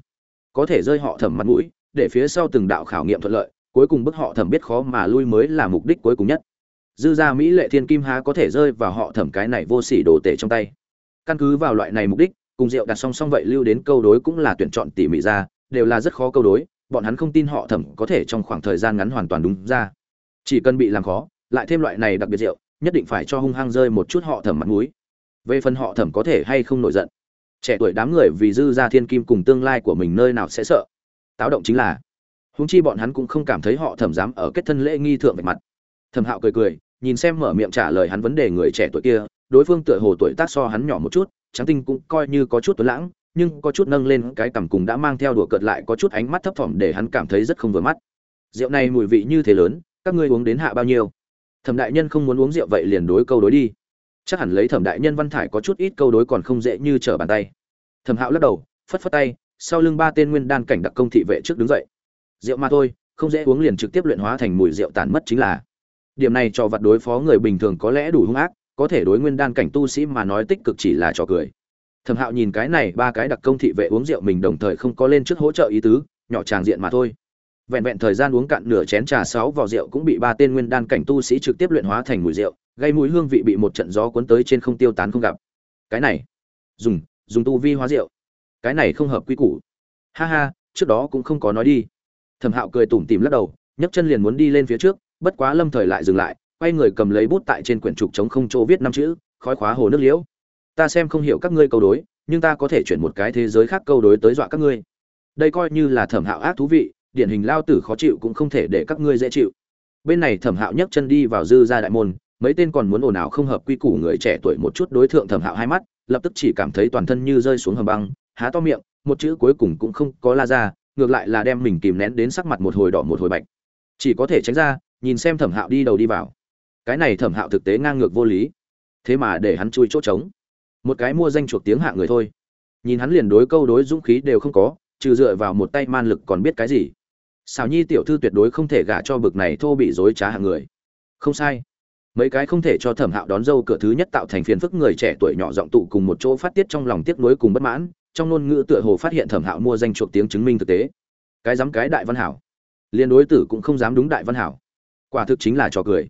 Có thể rơi họ thẩm mặt mũi, để phía sau từng đạo khảo nghiệm thuận lợi, cuối cùng bức họ thẩm biết khó mà lui mới là mục đích cuối cùng nhất. Dư gia mỹ lệ thiên kim há có thể rơi vào họ thẩm cái này vô sỉ đồ tể trong tay. Căn cứ vào loại này mục đích, cùng rượu đặt song song vậy lưu đến câu đối cũng là tuyển chọn tỉ mỉ ra, đều là rất khó câu đối, bọn hắn không tin họ thẩm có thể trong khoảng thời gian ngắn hoàn toàn đúng ra. Chỉ cần bị làm khó, lại thêm loại này đặc biệt rượu, nhất định phải cho hung hăng rơi một chút họ thẩm mặt mũi về phần họ thẩm có thể hay không nổi giận. Trẻ tuổi đám người vì dư gia thiên kim cùng tương lai của mình nơi nào sẽ sợ. Táo động chính là, huống chi bọn hắn cũng không cảm thấy họ thẩm dám ở kết thân lễ nghi thượng về mặt. Thẩm hạo cười cười, nhìn xem mở miệng trả lời hắn vấn đề người trẻ tuổi kia, đối phương tựa hồ tuổi tác so hắn nhỏ một chút, trắng tinh cũng coi như có chút tuấn lãng, nhưng có chút nâng lên cái cằm cùng đã mang theo đùa cợt lại có chút ánh mắt thấp thỏm để hắn cảm thấy rất không vừa mắt. Rượu này mùi vị như thế lớn, các ngươi uống đến hạ bao nhiêu? Thẩm đại nhân không muốn uống rượu vậy liền đối câu đối đi chắc hẳn lấy thẩm đại nhân văn thải có chút ít câu đối còn không dễ như trở bàn tay. Thẩm hạo lắc đầu, phất phất tay, sau lưng ba tên nguyên đan cảnh đặc công thị vệ trước đứng dậy. Rượu mà thôi, không dễ uống liền trực tiếp luyện hóa thành mùi rượu tàn mất chính là. Điểm này cho vật đối phó người bình thường có lẽ đủ hung ác, có thể đối nguyên đan cảnh tu sĩ mà nói tích cực chỉ là trò cười. Thẩm hạo nhìn cái này, ba cái đặc công thị vệ uống rượu mình đồng thời không có lên trước hỗ trợ ý tứ, nhỏ tràng diện mà thôi. Vẹn vẹn thời gian uống cạn nửa chén trà sáu vào rượu cũng bị ba tên nguyên đan cảnh tu sĩ trực tiếp luyện hóa thành mùi rượu gây mũi hương vị bị một trận gió cuốn tới trên không tiêu tán không gặp. Cái này, dùng dùng tu vi hóa rượu. Cái này không hợp quy củ. Ha ha, trước đó cũng không có nói đi. Thẩm hạo cười tủm tìm lắc đầu, nhấc chân liền muốn đi lên phía trước, bất quá lâm thời lại dừng lại, quay người cầm lấy bút tại trên quyển trục chống không chỗ viết năm chữ, khói khóa hồ nước liễu. Ta xem không hiểu các ngươi câu đối, nhưng ta có thể chuyển một cái thế giới khác câu đối tới dọa các ngươi. Đây coi như là thẩm hạo ác thú vị, điển hình lao tử khó chịu cũng không thể để các ngươi dễ chịu. Bên này thẩm hạo nhấc chân đi vào dư ra đại môn mấy tên còn muốn ồn ào không hợp quy củ người trẻ tuổi một chút đối tượng thẩm hạo hai mắt, lập tức chỉ cảm thấy toàn thân như rơi xuống hầm băng, há to miệng, một chữ cuối cùng cũng không có la ra, ngược lại là đem mình kìm nén đến sắc mặt một hồi đỏ một hồi bạch. Chỉ có thể tránh ra, nhìn xem thẩm hạo đi đầu đi vào. Cái này thẩm hạo thực tế ngang ngược vô lý. Thế mà để hắn chui chỗ trống. Một cái mua danh chuộc tiếng hạ người thôi. Nhìn hắn liền đối câu đối dũng khí đều không có, trừ dựa vào một tay man lực còn biết cái gì. Xào nhi tiểu thư tuyệt đối không thể gả cho bực này thô bị dối trá hạng người. Không sai mấy cái không thể cho thẩm hạo đón dâu cửa thứ nhất tạo thành phiền phức người trẻ tuổi nhỏ giọng tụ cùng một chỗ phát tiết trong lòng tiếc nuối cùng bất mãn, trong ngôn ngữ tựa hồ phát hiện thẩm hạo mua danh chuộc tiếng chứng minh thực tế. Cái dám cái đại văn hảo. Liên đối tử cũng không dám đúng đại văn hảo. Quả thực chính là trò cười.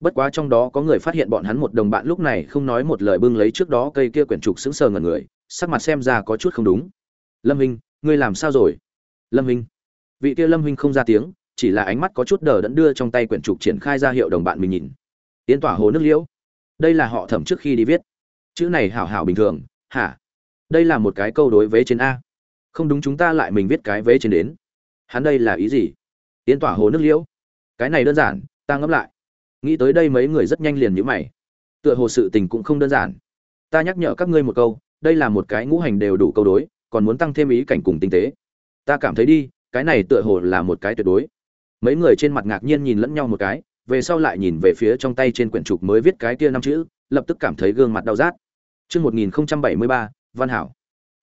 Bất quá trong đó có người phát hiện bọn hắn một đồng bạn lúc này không nói một lời bưng lấy trước đó cây kia quyển trục sững sờ ngẩn người, sắc mặt xem ra có chút không đúng. Lâm minh ngươi làm sao rồi? Lâm minh vị kia lâm minh không ra tiếng, chỉ là ánh mắt có chút đờ đẫn đưa trong tay quyển trục triển khai ra hiệu đồng bạn mình nhìn tiến tỏa hồ nước liễu. Đây là họ thẩm trước khi đi viết. Chữ này hảo hảo bình thường, hả? Đây là một cái câu đối vế trên a. Không đúng chúng ta lại mình viết cái vế trên đến. Hắn đây là ý gì? Tiến tỏa hồ nước liễu. Cái này đơn giản, ta ngẫm lại. Nghĩ tới đây mấy người rất nhanh liền nhíu mày. Tựa hồ sự tình cũng không đơn giản. Ta nhắc nhở các ngươi một câu, đây là một cái ngũ hành đều đủ câu đối, còn muốn tăng thêm ý cảnh cùng tinh tế. Ta cảm thấy đi, cái này tựa hồ là một cái tuyệt đối. Mấy người trên mặt ngạc nhiên nhìn lẫn nhau một cái về sau lại nhìn về phía trong tay trên quyển trục mới viết cái kia năm chữ lập tức cảm thấy gương mặt đau rát Trước 1073, Văn Hảo.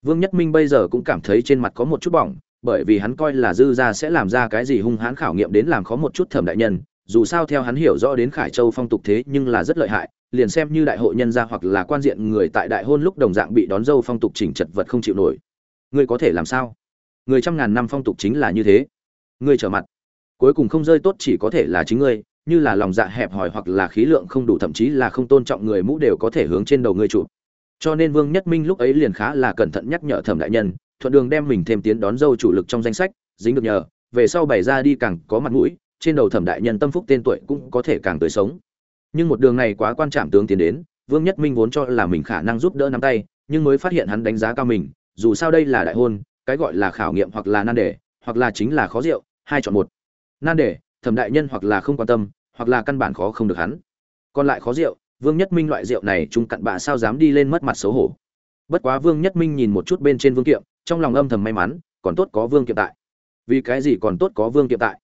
Vương Nhất Minh bây giờ cũng cảm thấy trên mặt có một chút bỏng, bởi vì hắn coi là dư gia sẽ làm ra cái gì hung hãn khảo nghiệm đến làm khó một chút thẩm đại nhân, dù sao theo hắn hiểu rõ đến Khải Châu phong tục thế nhưng là rất lợi hại, liền xem như đại hội nhân gia hoặc là quan diện người tại đại hôn lúc đồng dạng bị đón dâu phong tục chỉnh chật vật không chịu nổi. Ngươi có thể làm sao? Người trăm ngàn năm phong tục chính là như thế. Ngươi trở mặt, cuối cùng không rơi tốt chỉ có thể là chính ngươi, như là lòng dạ hẹp hòi hoặc là khí lượng không đủ thậm chí là không tôn trọng người mũ đều có thể hướng trên đầu ngươi chụp. Cho nên Vương Nhất Minh lúc ấy liền khá là cẩn thận nhắc nhở Thẩm đại nhân, thuận đường đem mình thêm tiến đón dâu chủ lực trong danh sách, dính được nhờ, về sau bày ra đi càng có mặt mũi, trên đầu thẩm đại nhân tâm phúc tên tuổi cũng có thể càng tới sống nhưng một đường này quá quan trọng tướng tiến đến vương nhất minh vốn cho là mình khả năng giúp đỡ nắm tay nhưng mới phát hiện hắn đánh giá cao mình dù sao đây là đại hôn cái gọi là khảo nghiệm hoặc là nan đề hoặc là chính là khó rượu hai chọn một nan đề thẩm đại nhân hoặc là không quan tâm, hoặc là căn bản khó không được hắn. Còn lại khó rượu, vương nhất minh loại rượu này trung cặn bạ sao dám đi lên mất mặt xấu hổ. Bất quá vương nhất minh nhìn một chút bên trên vương kiệm, trong lòng âm thầm may mắn, còn tốt có vương kiệm tại. Vì cái gì còn tốt có vương kiệm tại?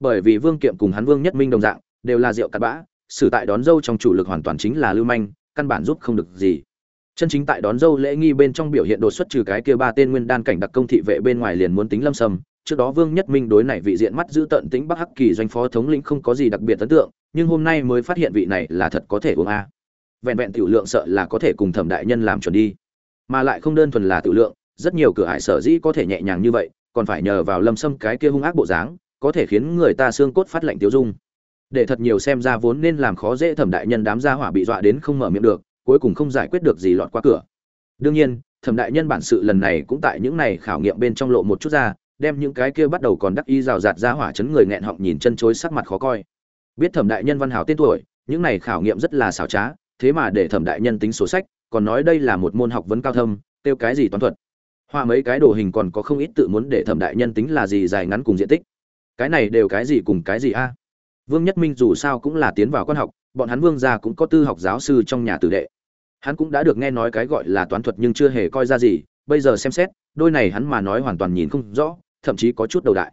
Bởi vì vương kiệm cùng hắn vương nhất minh đồng dạng, đều là rượu cặn bã, xử tại đón dâu trong chủ lực hoàn toàn chính là lưu manh, căn bản giúp không được gì. Chân chính tại đón dâu lễ nghi bên trong biểu hiện đột xuất trừ cái kia ba tên nguyên đan cảnh đặc công thị vệ bên ngoài liền muốn tính lâm sầm trước đó vương nhất minh đối này vị diện mắt giữ tận tính bắc hắc kỳ doanh phó thống lĩnh không có gì đặc biệt ấn tượng, nhưng hôm nay mới phát hiện vị này là thật có thể uống a. Vẹn vẹn tiểu lượng sợ là có thể cùng thẩm đại nhân làm chuẩn đi. Mà lại không đơn thuần là tiểu lượng, rất nhiều cửa hải sở dĩ có thể nhẹ nhàng như vậy, còn phải nhờ vào lâm sâm cái kia hung ác bộ dáng, có thể khiến người ta xương cốt phát lạnh tiêu dung. Để thật nhiều xem ra vốn nên làm khó dễ thẩm đại nhân đám gia hỏa bị dọa đến không mở miệng được, cuối cùng không giải quyết được gì lọt qua cửa. Đương nhiên, thẩm đại nhân bản sự lần này cũng tại những này khảo nghiệm bên trong lộ một chút ra đem những cái kia bắt đầu còn đắc ý rào rạt ra hỏa chấn người nghẹn họng nhìn chân chối sắc mặt khó coi. Biết thẩm đại nhân văn hào tên tuổi, những này khảo nghiệm rất là xảo trá, thế mà để thẩm đại nhân tính sổ sách, còn nói đây là một môn học vấn cao thâm tiêu cái gì toán thuật. Hoa mấy cái đồ hình còn có không ít tự muốn để thẩm đại nhân tính là gì dài ngắn cùng diện tích. Cái này đều cái gì cùng cái gì a? Vương nhất minh dù sao cũng là tiến vào quan học, bọn hắn vương gia cũng có tư học giáo sư trong nhà tử đệ. Hắn cũng đã được nghe nói cái gọi là toán thuật nhưng chưa hề coi ra gì, bây giờ xem xét, đôi này hắn mà nói hoàn toàn nhìn không rõ thậm chí có chút đầu đại.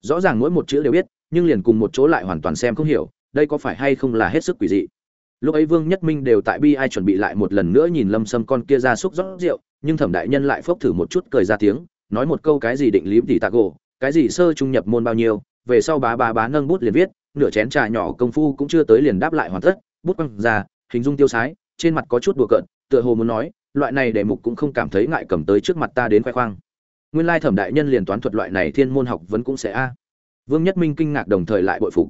Rõ ràng mỗi một chữ đều biết, nhưng liền cùng một chỗ lại hoàn toàn xem không hiểu, đây có phải hay không là hết sức quỷ dị. Lúc ấy vương nhất minh đều tại bi ai chuẩn bị lại một lần nữa nhìn lâm sâm con kia ra xúc rót rượu, nhưng thẩm đại nhân lại phốc thử một chút cười ra tiếng, nói một câu cái gì định lý tỷ tạc gỗ cái gì sơ trung nhập môn bao nhiêu, về sau bá bá bá nâng bút liền viết, nửa chén trà nhỏ công phu cũng chưa tới liền đáp lại hoàn tất, bút quăng ra, hình dung tiêu sái, trên mặt có chút đùa cợt, tựa hồ muốn nói, loại này để mục cũng không cảm thấy ngại cầm tới trước mặt ta đến khoe khoang nguyên lai thẩm đại nhân liền toán thuật loại này thiên môn học vẫn cũng sẽ a. Vương nhất minh kinh ngạc đồng thời lại bội phục.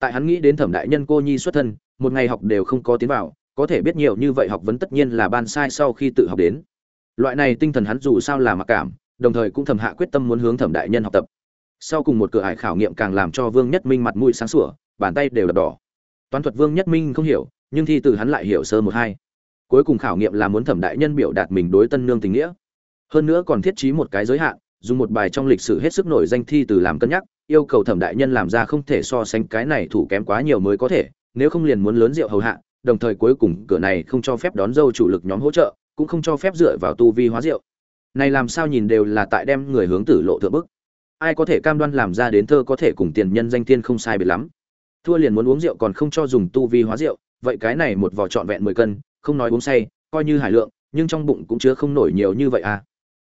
Tại hắn nghĩ đến thẩm đại nhân cô nhi xuất thân, một ngày học đều không có tiến vào, có thể biết nhiều như vậy học vấn tất nhiên là ban sai sau khi tự học đến. Loại này tinh thần hắn dù sao là mặc cảm, đồng thời cũng thầm hạ quyết tâm muốn hướng thẩm đại nhân học tập. Sau cùng một cửa ải khảo nghiệm càng làm cho vương nhất minh mặt mũi sáng sủa, bàn tay đều đập đỏ. Toán thuật vương nhất minh không hiểu, nhưng thi từ hắn lại hiểu sơ một hai. Cuối cùng khảo nghiệm là muốn thẩm đại nhân biểu đạt mình đối tân nương tình nghĩa hơn nữa còn thiết trí một cái giới hạn, dùng một bài trong lịch sử hết sức nổi danh thi từ làm cân nhắc, yêu cầu thẩm đại nhân làm ra không thể so sánh cái này thủ kém quá nhiều mới có thể, nếu không liền muốn lớn rượu hầu hạ, đồng thời cuối cùng cửa này không cho phép đón dâu chủ lực nhóm hỗ trợ, cũng không cho phép dựa vào tu vi hóa rượu. Này làm sao nhìn đều là tại đem người hướng tử lộ thượng bức. Ai có thể cam đoan làm ra đến thơ có thể cùng tiền nhân danh tiên không sai biệt lắm. Thua liền muốn uống rượu còn không cho dùng tu vi hóa rượu, vậy cái này một vò trọn vẹn mười cân, không nói uống say, coi như hải lượng, nhưng trong bụng cũng chứa không nổi nhiều như vậy à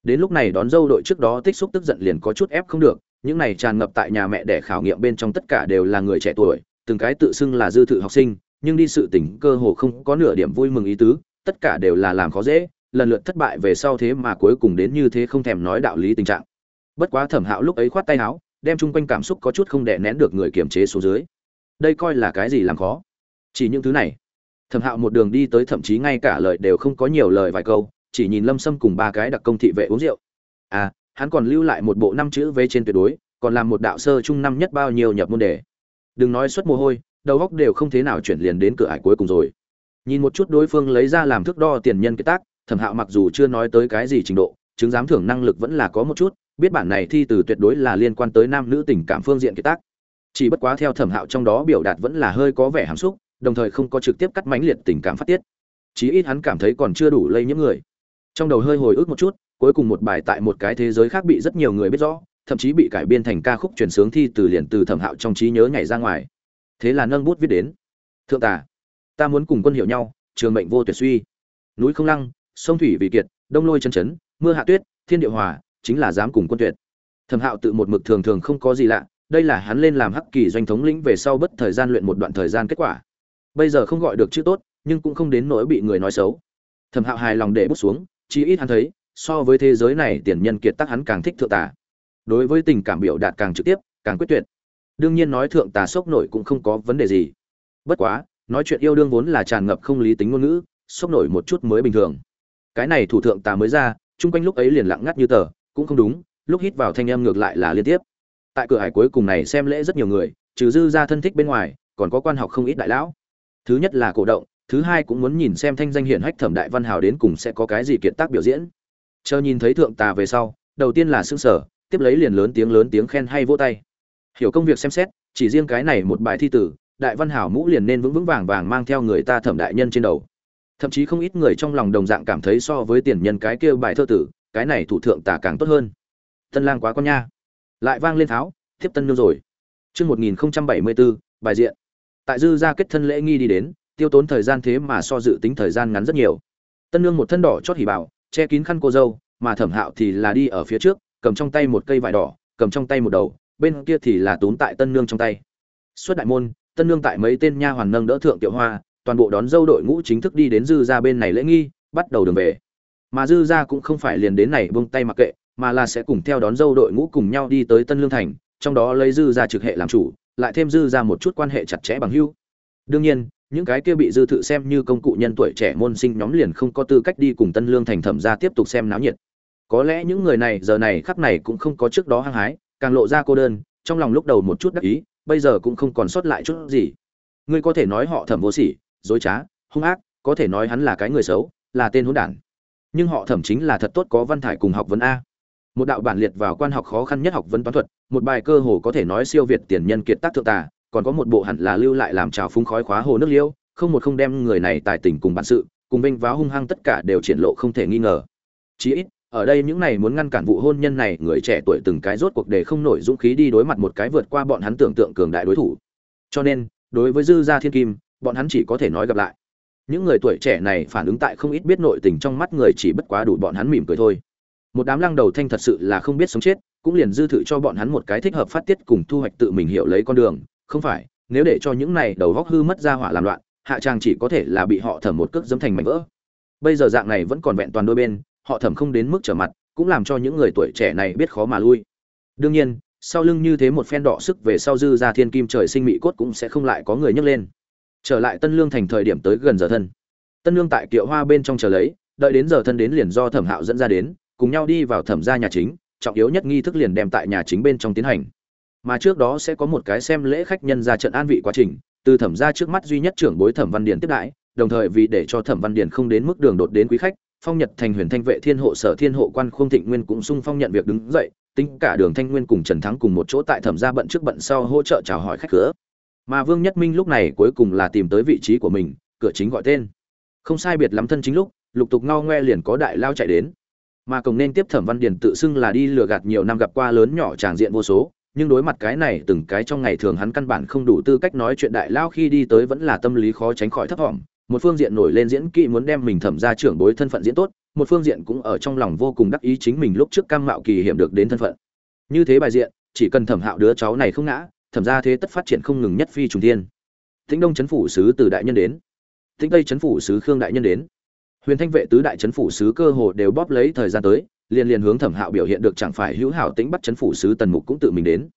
đến lúc này đón dâu đội trước đó tích xúc tức giận liền có chút ép không được, những này tràn ngập tại nhà mẹ để khảo nghiệm bên trong tất cả đều là người trẻ tuổi, từng cái tự xưng là dư thự học sinh, nhưng đi sự tỉnh cơ hồ không có nửa điểm vui mừng ý tứ, tất cả đều là làm khó dễ, lần lượt thất bại về sau thế mà cuối cùng đến như thế không thèm nói đạo lý tình trạng. Bất quá thẩm hạo lúc ấy khoát tay áo, đem chung quanh cảm xúc có chút không đè nén được người kiềm chế xuống dưới. Đây coi là cái gì làm khó? Chỉ những thứ này. Thẩm hạo một đường đi tới thậm chí ngay cả lời đều không có nhiều lời vài câu chỉ nhìn lâm sâm cùng ba cái đặc công thị vệ uống rượu. À hắn còn lưu lại một bộ năm chữ v trên tuyệt đối, còn làm một đạo sơ trung năm nhất bao nhiêu nhập môn đề. Đừng nói xuất mồ hôi, đầu góc đều không thế nào chuyển liền đến cửa ải cuối cùng rồi. Nhìn một chút đối phương lấy ra làm thước đo tiền nhân cái tác, thẩm hạo mặc dù chưa nói tới cái gì trình độ, chứng giám thưởng năng lực vẫn là có một chút, biết bản này thi từ tuyệt đối là liên quan tới nam nữ tình cảm phương diện kiệt tác. Chỉ bất quá theo thẩm hạo trong đó biểu đạt vẫn là hơi có vẻ hàm xúc, đồng thời không có trực tiếp cắt mãnh liệt tình cảm phát tiết. Chí ít hắn cảm thấy còn chưa đủ lây nhiễm người trong đầu hơi hồi ức một chút, cuối cùng một bài tại một cái thế giới khác bị rất nhiều người biết rõ, thậm chí bị cải biên thành ca khúc truyền sướng thi từ liền từ thẩm hạo trong trí nhớ nhảy ra ngoài. Thế là nâng bút viết đến, thượng tả ta muốn cùng quân hiệu nhau, trường mệnh vô tuyệt suy. Núi không lăng, sông thủy vị kiệt, đông lôi chân chấn, mưa hạ tuyết, thiên địa hòa, chính là dám cùng quân tuyệt. Thẩm hạo tự một mực thường thường không có gì lạ, đây là hắn lên làm hắc kỳ doanh thống lĩnh về sau bất thời gian luyện một đoạn thời gian kết quả. Bây giờ không gọi được chữ tốt, nhưng cũng không đến nỗi bị người nói xấu. Thẩm hạo hài lòng để bút xuống chí ít hắn thấy, so với thế giới này tiền nhân kiệt tác hắn càng thích thượng tà. Đối với tình cảm biểu đạt càng trực tiếp, càng quyết tuyệt. Đương nhiên nói thượng tà sốc nổi cũng không có vấn đề gì. Bất quá, nói chuyện yêu đương vốn là tràn ngập không lý tính ngôn ngữ, sốc nổi một chút mới bình thường. Cái này thủ thượng tà mới ra, chung quanh lúc ấy liền lặng ngắt như tờ, cũng không đúng, lúc hít vào thanh âm ngược lại là liên tiếp. Tại cửa hải cuối cùng này xem lễ rất nhiều người, trừ dư ra thân thích bên ngoài, còn có quan học không ít đại lão. Thứ nhất là cổ động thứ hai cũng muốn nhìn xem thanh danh hiển hách thẩm đại văn hào đến cùng sẽ có cái gì kiệt tác biểu diễn. Chờ nhìn thấy thượng tà về sau, đầu tiên là xương sở tiếp lấy liền lớn tiếng lớn tiếng khen hay vỗ tay. Hiểu công việc xem xét, chỉ riêng cái này một bài thi tử, đại văn hảo mũ liền nên vững vững vàng vàng mang theo người ta thẩm đại nhân trên đầu. Thậm chí không ít người trong lòng đồng dạng cảm thấy so với tiền nhân cái kia bài thơ tử, cái này thủ thượng tà càng tốt hơn. Tân lang quá con nha. Lại vang lên tháo thiếp tân nương rồi. Chương một nghìn bảy mươi bốn bài diện. Tại dư gia kết thân lễ nghi đi đến tiêu tốn thời gian thế mà so dự tính thời gian ngắn rất nhiều. Tân nương một thân đỏ chót hỉ bảo che kín khăn cô dâu, mà thẩm hạo thì là đi ở phía trước, cầm trong tay một cây vải đỏ, cầm trong tay một đầu, bên kia thì là tốn tại tân nương trong tay. Xuất đại môn, tân nương tại mấy tên nha hoàn nâng đỡ thượng tiểu hoa, toàn bộ đón dâu đội ngũ chính thức đi đến dư ra bên này lễ nghi, bắt đầu đường về. Mà dư ra cũng không phải liền đến này buông tay mặc kệ, mà là sẽ cùng theo đón dâu đội ngũ cùng nhau đi tới tân lương thành, trong đó lấy dư ra trực hệ làm chủ, lại thêm dư ra một chút quan hệ chặt chẽ bằng hưu đương nhiên những cái kia bị dư thự xem như công cụ nhân tuổi trẻ môn sinh nhóm liền không có tư cách đi cùng tân lương thành thẩm ra tiếp tục xem náo nhiệt. Có lẽ những người này giờ này khắc này cũng không có trước đó hăng hái, càng lộ ra cô đơn, trong lòng lúc đầu một chút đắc ý, bây giờ cũng không còn sót lại chút gì. Ngươi có thể nói họ thẩm vô sỉ, dối trá, hung ác, có thể nói hắn là cái người xấu, là tên hỗn đản. Nhưng họ thẩm chính là thật tốt có văn thải cùng học vấn a. Một đạo bản liệt vào quan học khó khăn nhất học vấn toán thuật, một bài cơ hồ có thể nói siêu việt tiền nhân kiệt tác thượng tà còn có một bộ hẳn là lưu lại làm trào phúng khói khóa hồ nước liêu, không một không đem người này tài tình cùng bản sự, cùng vinh váo hung hăng tất cả đều triển lộ không thể nghi ngờ. Chí ít, ở đây những này muốn ngăn cản vụ hôn nhân này, người trẻ tuổi từng cái rốt cuộc để không nổi dũng khí đi đối mặt một cái vượt qua bọn hắn tưởng tượng cường đại đối thủ. Cho nên, đối với dư gia thiên kim, bọn hắn chỉ có thể nói gặp lại. Những người tuổi trẻ này phản ứng tại không ít biết nội tình trong mắt người chỉ bất quá đủ bọn hắn mỉm cười thôi. Một đám lăng đầu thanh thật sự là không biết sống chết, cũng liền dư thử cho bọn hắn một cái thích hợp phát tiết cùng thu hoạch tự mình hiểu lấy con đường không phải, nếu để cho những này đầu góc hư mất ra hỏa làm loạn, hạ trang chỉ có thể là bị họ thẩm một cước dấm thành mảnh vỡ. Bây giờ dạng này vẫn còn vẹn toàn đôi bên, họ thẩm không đến mức trở mặt, cũng làm cho những người tuổi trẻ này biết khó mà lui. Đương nhiên, sau lưng như thế một phen đỏ sức về sau dư ra thiên kim trời sinh mỹ cốt cũng sẽ không lại có người nhấc lên. Trở lại tân lương thành thời điểm tới gần giờ thân. Tân lương tại kiệu hoa bên trong chờ lấy, đợi đến giờ thân đến liền do thẩm hạo dẫn ra đến, cùng nhau đi vào thẩm gia nhà chính, trọng yếu nhất nghi thức liền đem tại nhà chính bên trong tiến hành mà trước đó sẽ có một cái xem lễ khách nhân ra trận an vị quá trình, từ thẩm gia trước mắt duy nhất trưởng bối thẩm văn điền tiếp đãi, đồng thời vì để cho thẩm văn điền không đến mức đường đột đến quý khách, phong nhật thành huyền thanh vệ thiên hộ sở thiên hộ quan khung thịnh nguyên cũng sung phong nhận việc đứng dậy, tính cả đường thanh nguyên cùng trần thắng cùng một chỗ tại thẩm gia bận trước bận sau hỗ trợ chào hỏi khách cửa. mà vương nhất minh lúc này cuối cùng là tìm tới vị trí của mình, cửa chính gọi tên. không sai biệt lắm thân chính lúc, lục tục ngao ngoe liền có đại lao chạy đến. mà cổng nên tiếp thẩm văn điền tự xưng là đi lừa gạt nhiều năm gặp qua lớn nhỏ tràng diện vô số nhưng đối mặt cái này từng cái trong ngày thường hắn căn bản không đủ tư cách nói chuyện đại lao khi đi tới vẫn là tâm lý khó tránh khỏi thấp thỏm một phương diện nổi lên diễn kỹ muốn đem mình thẩm ra trưởng bối thân phận diễn tốt, một phương diện cũng ở trong lòng vô cùng đắc ý chính mình lúc trước cam mạo kỳ hiểm được đến thân phận. Như thế bài diện, chỉ cần thẩm hạo đứa cháu này không ngã, thẩm ra thế tất phát triển không ngừng nhất phi trùng thiên. Tĩnh đông chấn phủ sứ từ đại nhân đến. Tĩnh tây chấn phủ sứ khương đại nhân đến. Huyền thanh vệ tứ đại chấn phủ sứ cơ hồ đều bóp lấy thời gian tới liền liền hướng thẩm hạo biểu hiện được chẳng phải hữu hảo tính bắt chấn phủ sứ tần mục cũng tự mình đến.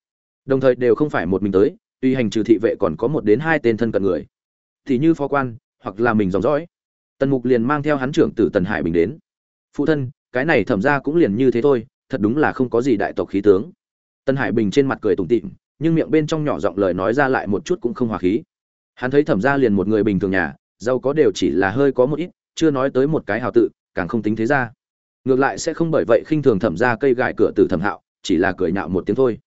Đồng thời đều không phải một mình tới, tuy hành trừ thị vệ còn có một đến hai tên thân cận người. Thì như phó quan, hoặc là mình dòng dõi. Tần mục liền mang theo hắn trưởng tử tần hải bình đến. Phụ thân, cái này thẩm ra cũng liền như thế thôi, thật đúng là không có gì đại tộc khí tướng. Tần hải bình trên mặt cười tủm tịm nhưng miệng bên trong nhỏ giọng lời nói ra lại một chút cũng không hòa khí. Hắn thấy thẩm ra liền một người bình thường nhà, giàu có đều chỉ là hơi có một ít, chưa nói tới một cái hào tự, càng không tính thế ra ngược lại sẽ không bởi vậy khinh thường thẩm ra cây gài cửa tử thẩm hạo, chỉ là cười nhạo một tiếng thôi.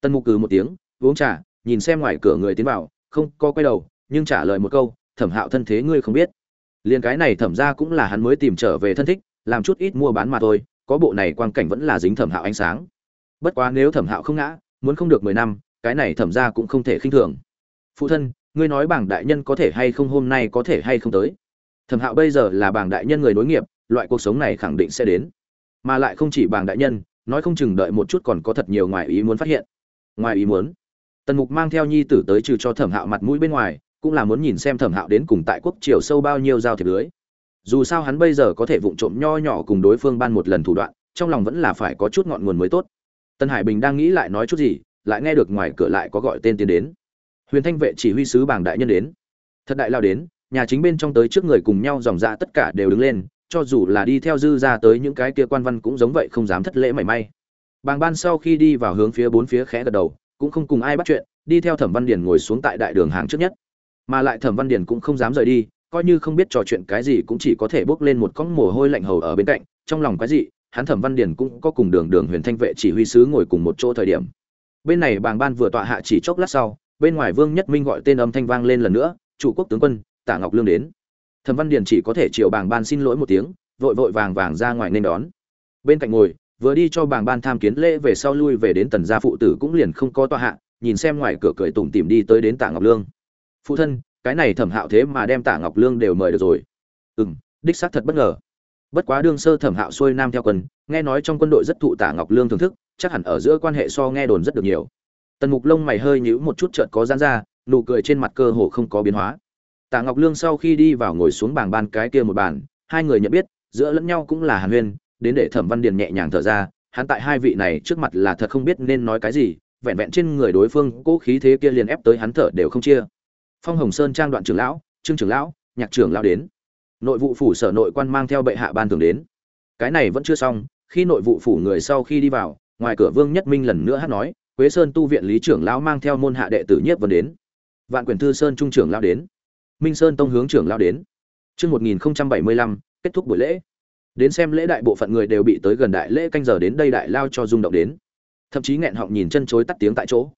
Tân mục cừ một tiếng, uống trà, nhìn xem ngoài cửa người tiến vào, không có quay đầu, nhưng trả lời một câu, thẩm hạo thân thế ngươi không biết. Liền cái này thẩm ra cũng là hắn mới tìm trở về thân thích, làm chút ít mua bán mà thôi, có bộ này quang cảnh vẫn là dính thẩm hạo ánh sáng. Bất quá nếu thẩm hạo không ngã, muốn không được mười năm, cái này thẩm ra cũng không thể khinh thường. Phụ thân, ngươi nói bảng đại nhân có thể hay không hôm nay có thể hay không tới? Thẩm hạo bây giờ là bảng đại nhân người nối nghiệp loại cuộc sống này khẳng định sẽ đến. Mà lại không chỉ bảng đại nhân, nói không chừng đợi một chút còn có thật nhiều ngoài ý muốn phát hiện. Ngoài ý muốn? Tần mục mang theo nhi tử tới trừ cho thẩm hạo mặt mũi bên ngoài, cũng là muốn nhìn xem thẩm hạo đến cùng tại quốc triều sâu bao nhiêu giao thiệp lưới. Dù sao hắn bây giờ có thể vụng trộm nho nhỏ cùng đối phương ban một lần thủ đoạn, trong lòng vẫn là phải có chút ngọn nguồn mới tốt. Tân hải bình đang nghĩ lại nói chút gì, lại nghe được ngoài cửa lại có gọi tên tiến đến. Huyền thanh vệ chỉ huy sứ bảng đại nhân đến. Thật đại lao đến, nhà chính bên trong tới trước người cùng nhau dòng ra tất cả đều đứng lên cho dù là đi theo dư ra tới những cái kia quan văn cũng giống vậy không dám thất lễ mảy may. Bàng ban sau khi đi vào hướng phía bốn phía khẽ gật đầu, cũng không cùng ai bắt chuyện, đi theo thẩm văn điền ngồi xuống tại đại đường hàng trước nhất. Mà lại thẩm văn điền cũng không dám rời đi, coi như không biết trò chuyện cái gì cũng chỉ có thể bốc lên một con mồ hôi lạnh hầu ở bên cạnh, trong lòng cái gì hắn thẩm văn điền cũng có cùng đường đường huyền thanh vệ chỉ huy sứ ngồi cùng một chỗ thời điểm. Bên này bàng ban vừa tọa hạ chỉ chốc lát sau, bên ngoài vương nhất minh gọi tên âm thanh vang lên lần nữa, chủ quốc tướng quân tạ ngọc lương đến thẩm văn điền chỉ có thể chiều bàng ban xin lỗi một tiếng, vội vội vàng vàng ra ngoài nên đón. Bên cạnh ngồi, vừa đi cho bàng ban tham kiến lễ về sau lui về đến tần gia phụ tử cũng liền không có tọa hạ, nhìn xem ngoài cửa cười tủm tỉm đi tới đến tạ ngọc lương. Phụ thân, cái này thẩm hạo thế mà đem tạ ngọc lương đều mời được rồi. Ừ m đích xác thật bất ngờ. Bất quá đương sơ thẩm hạo xuôi nam theo quân, nghe nói trong quân đội rất thụ tạ ngọc lương thưởng thức, chắc hẳn ở giữa quan hệ so nghe đồn rất được nhiều. Tần mục lông mày hơi nhíu một chút chợt có gian ra, nụ cười trên mặt cơ hồ không có biến hóa tạ ngọc lương sau khi đi vào ngồi xuống bàn ban cái kia một bàn, hai người nhận biết, giữa lẫn nhau cũng là hàn huyên, đến để thẩm văn điền nhẹ nhàng thở ra, hắn tại hai vị này trước mặt là thật không biết nên nói cái gì, vẹn vẹn trên người đối phương cố khí thế kia liền ép tới hắn thở đều không chia. Phong hồng sơn trang đoạn trưởng lão, trương trưởng lão, nhạc trưởng lão đến. Nội vụ phủ sở nội quan mang theo bệ hạ ban thường đến. Cái này vẫn chưa xong, khi nội vụ phủ người sau khi đi vào, ngoài cửa vương nhất minh lần nữa hát nói, quế sơn tu viện lý trưởng lão mang theo môn hạ đệ tử nhiếp vân đến. Vạn quyền thư sơn trung trưởng lão đến minh sơn tông hướng trưởng lão đến. Chương một nghìn bảy mươi lăm, kết thúc buổi lễ. Đến xem lễ đại bộ phận người đều bị tới gần đại lễ canh giờ đến đây đại lao cho rung động đến. Thậm chí nghẹn họng nhìn chân chối tắt tiếng tại chỗ.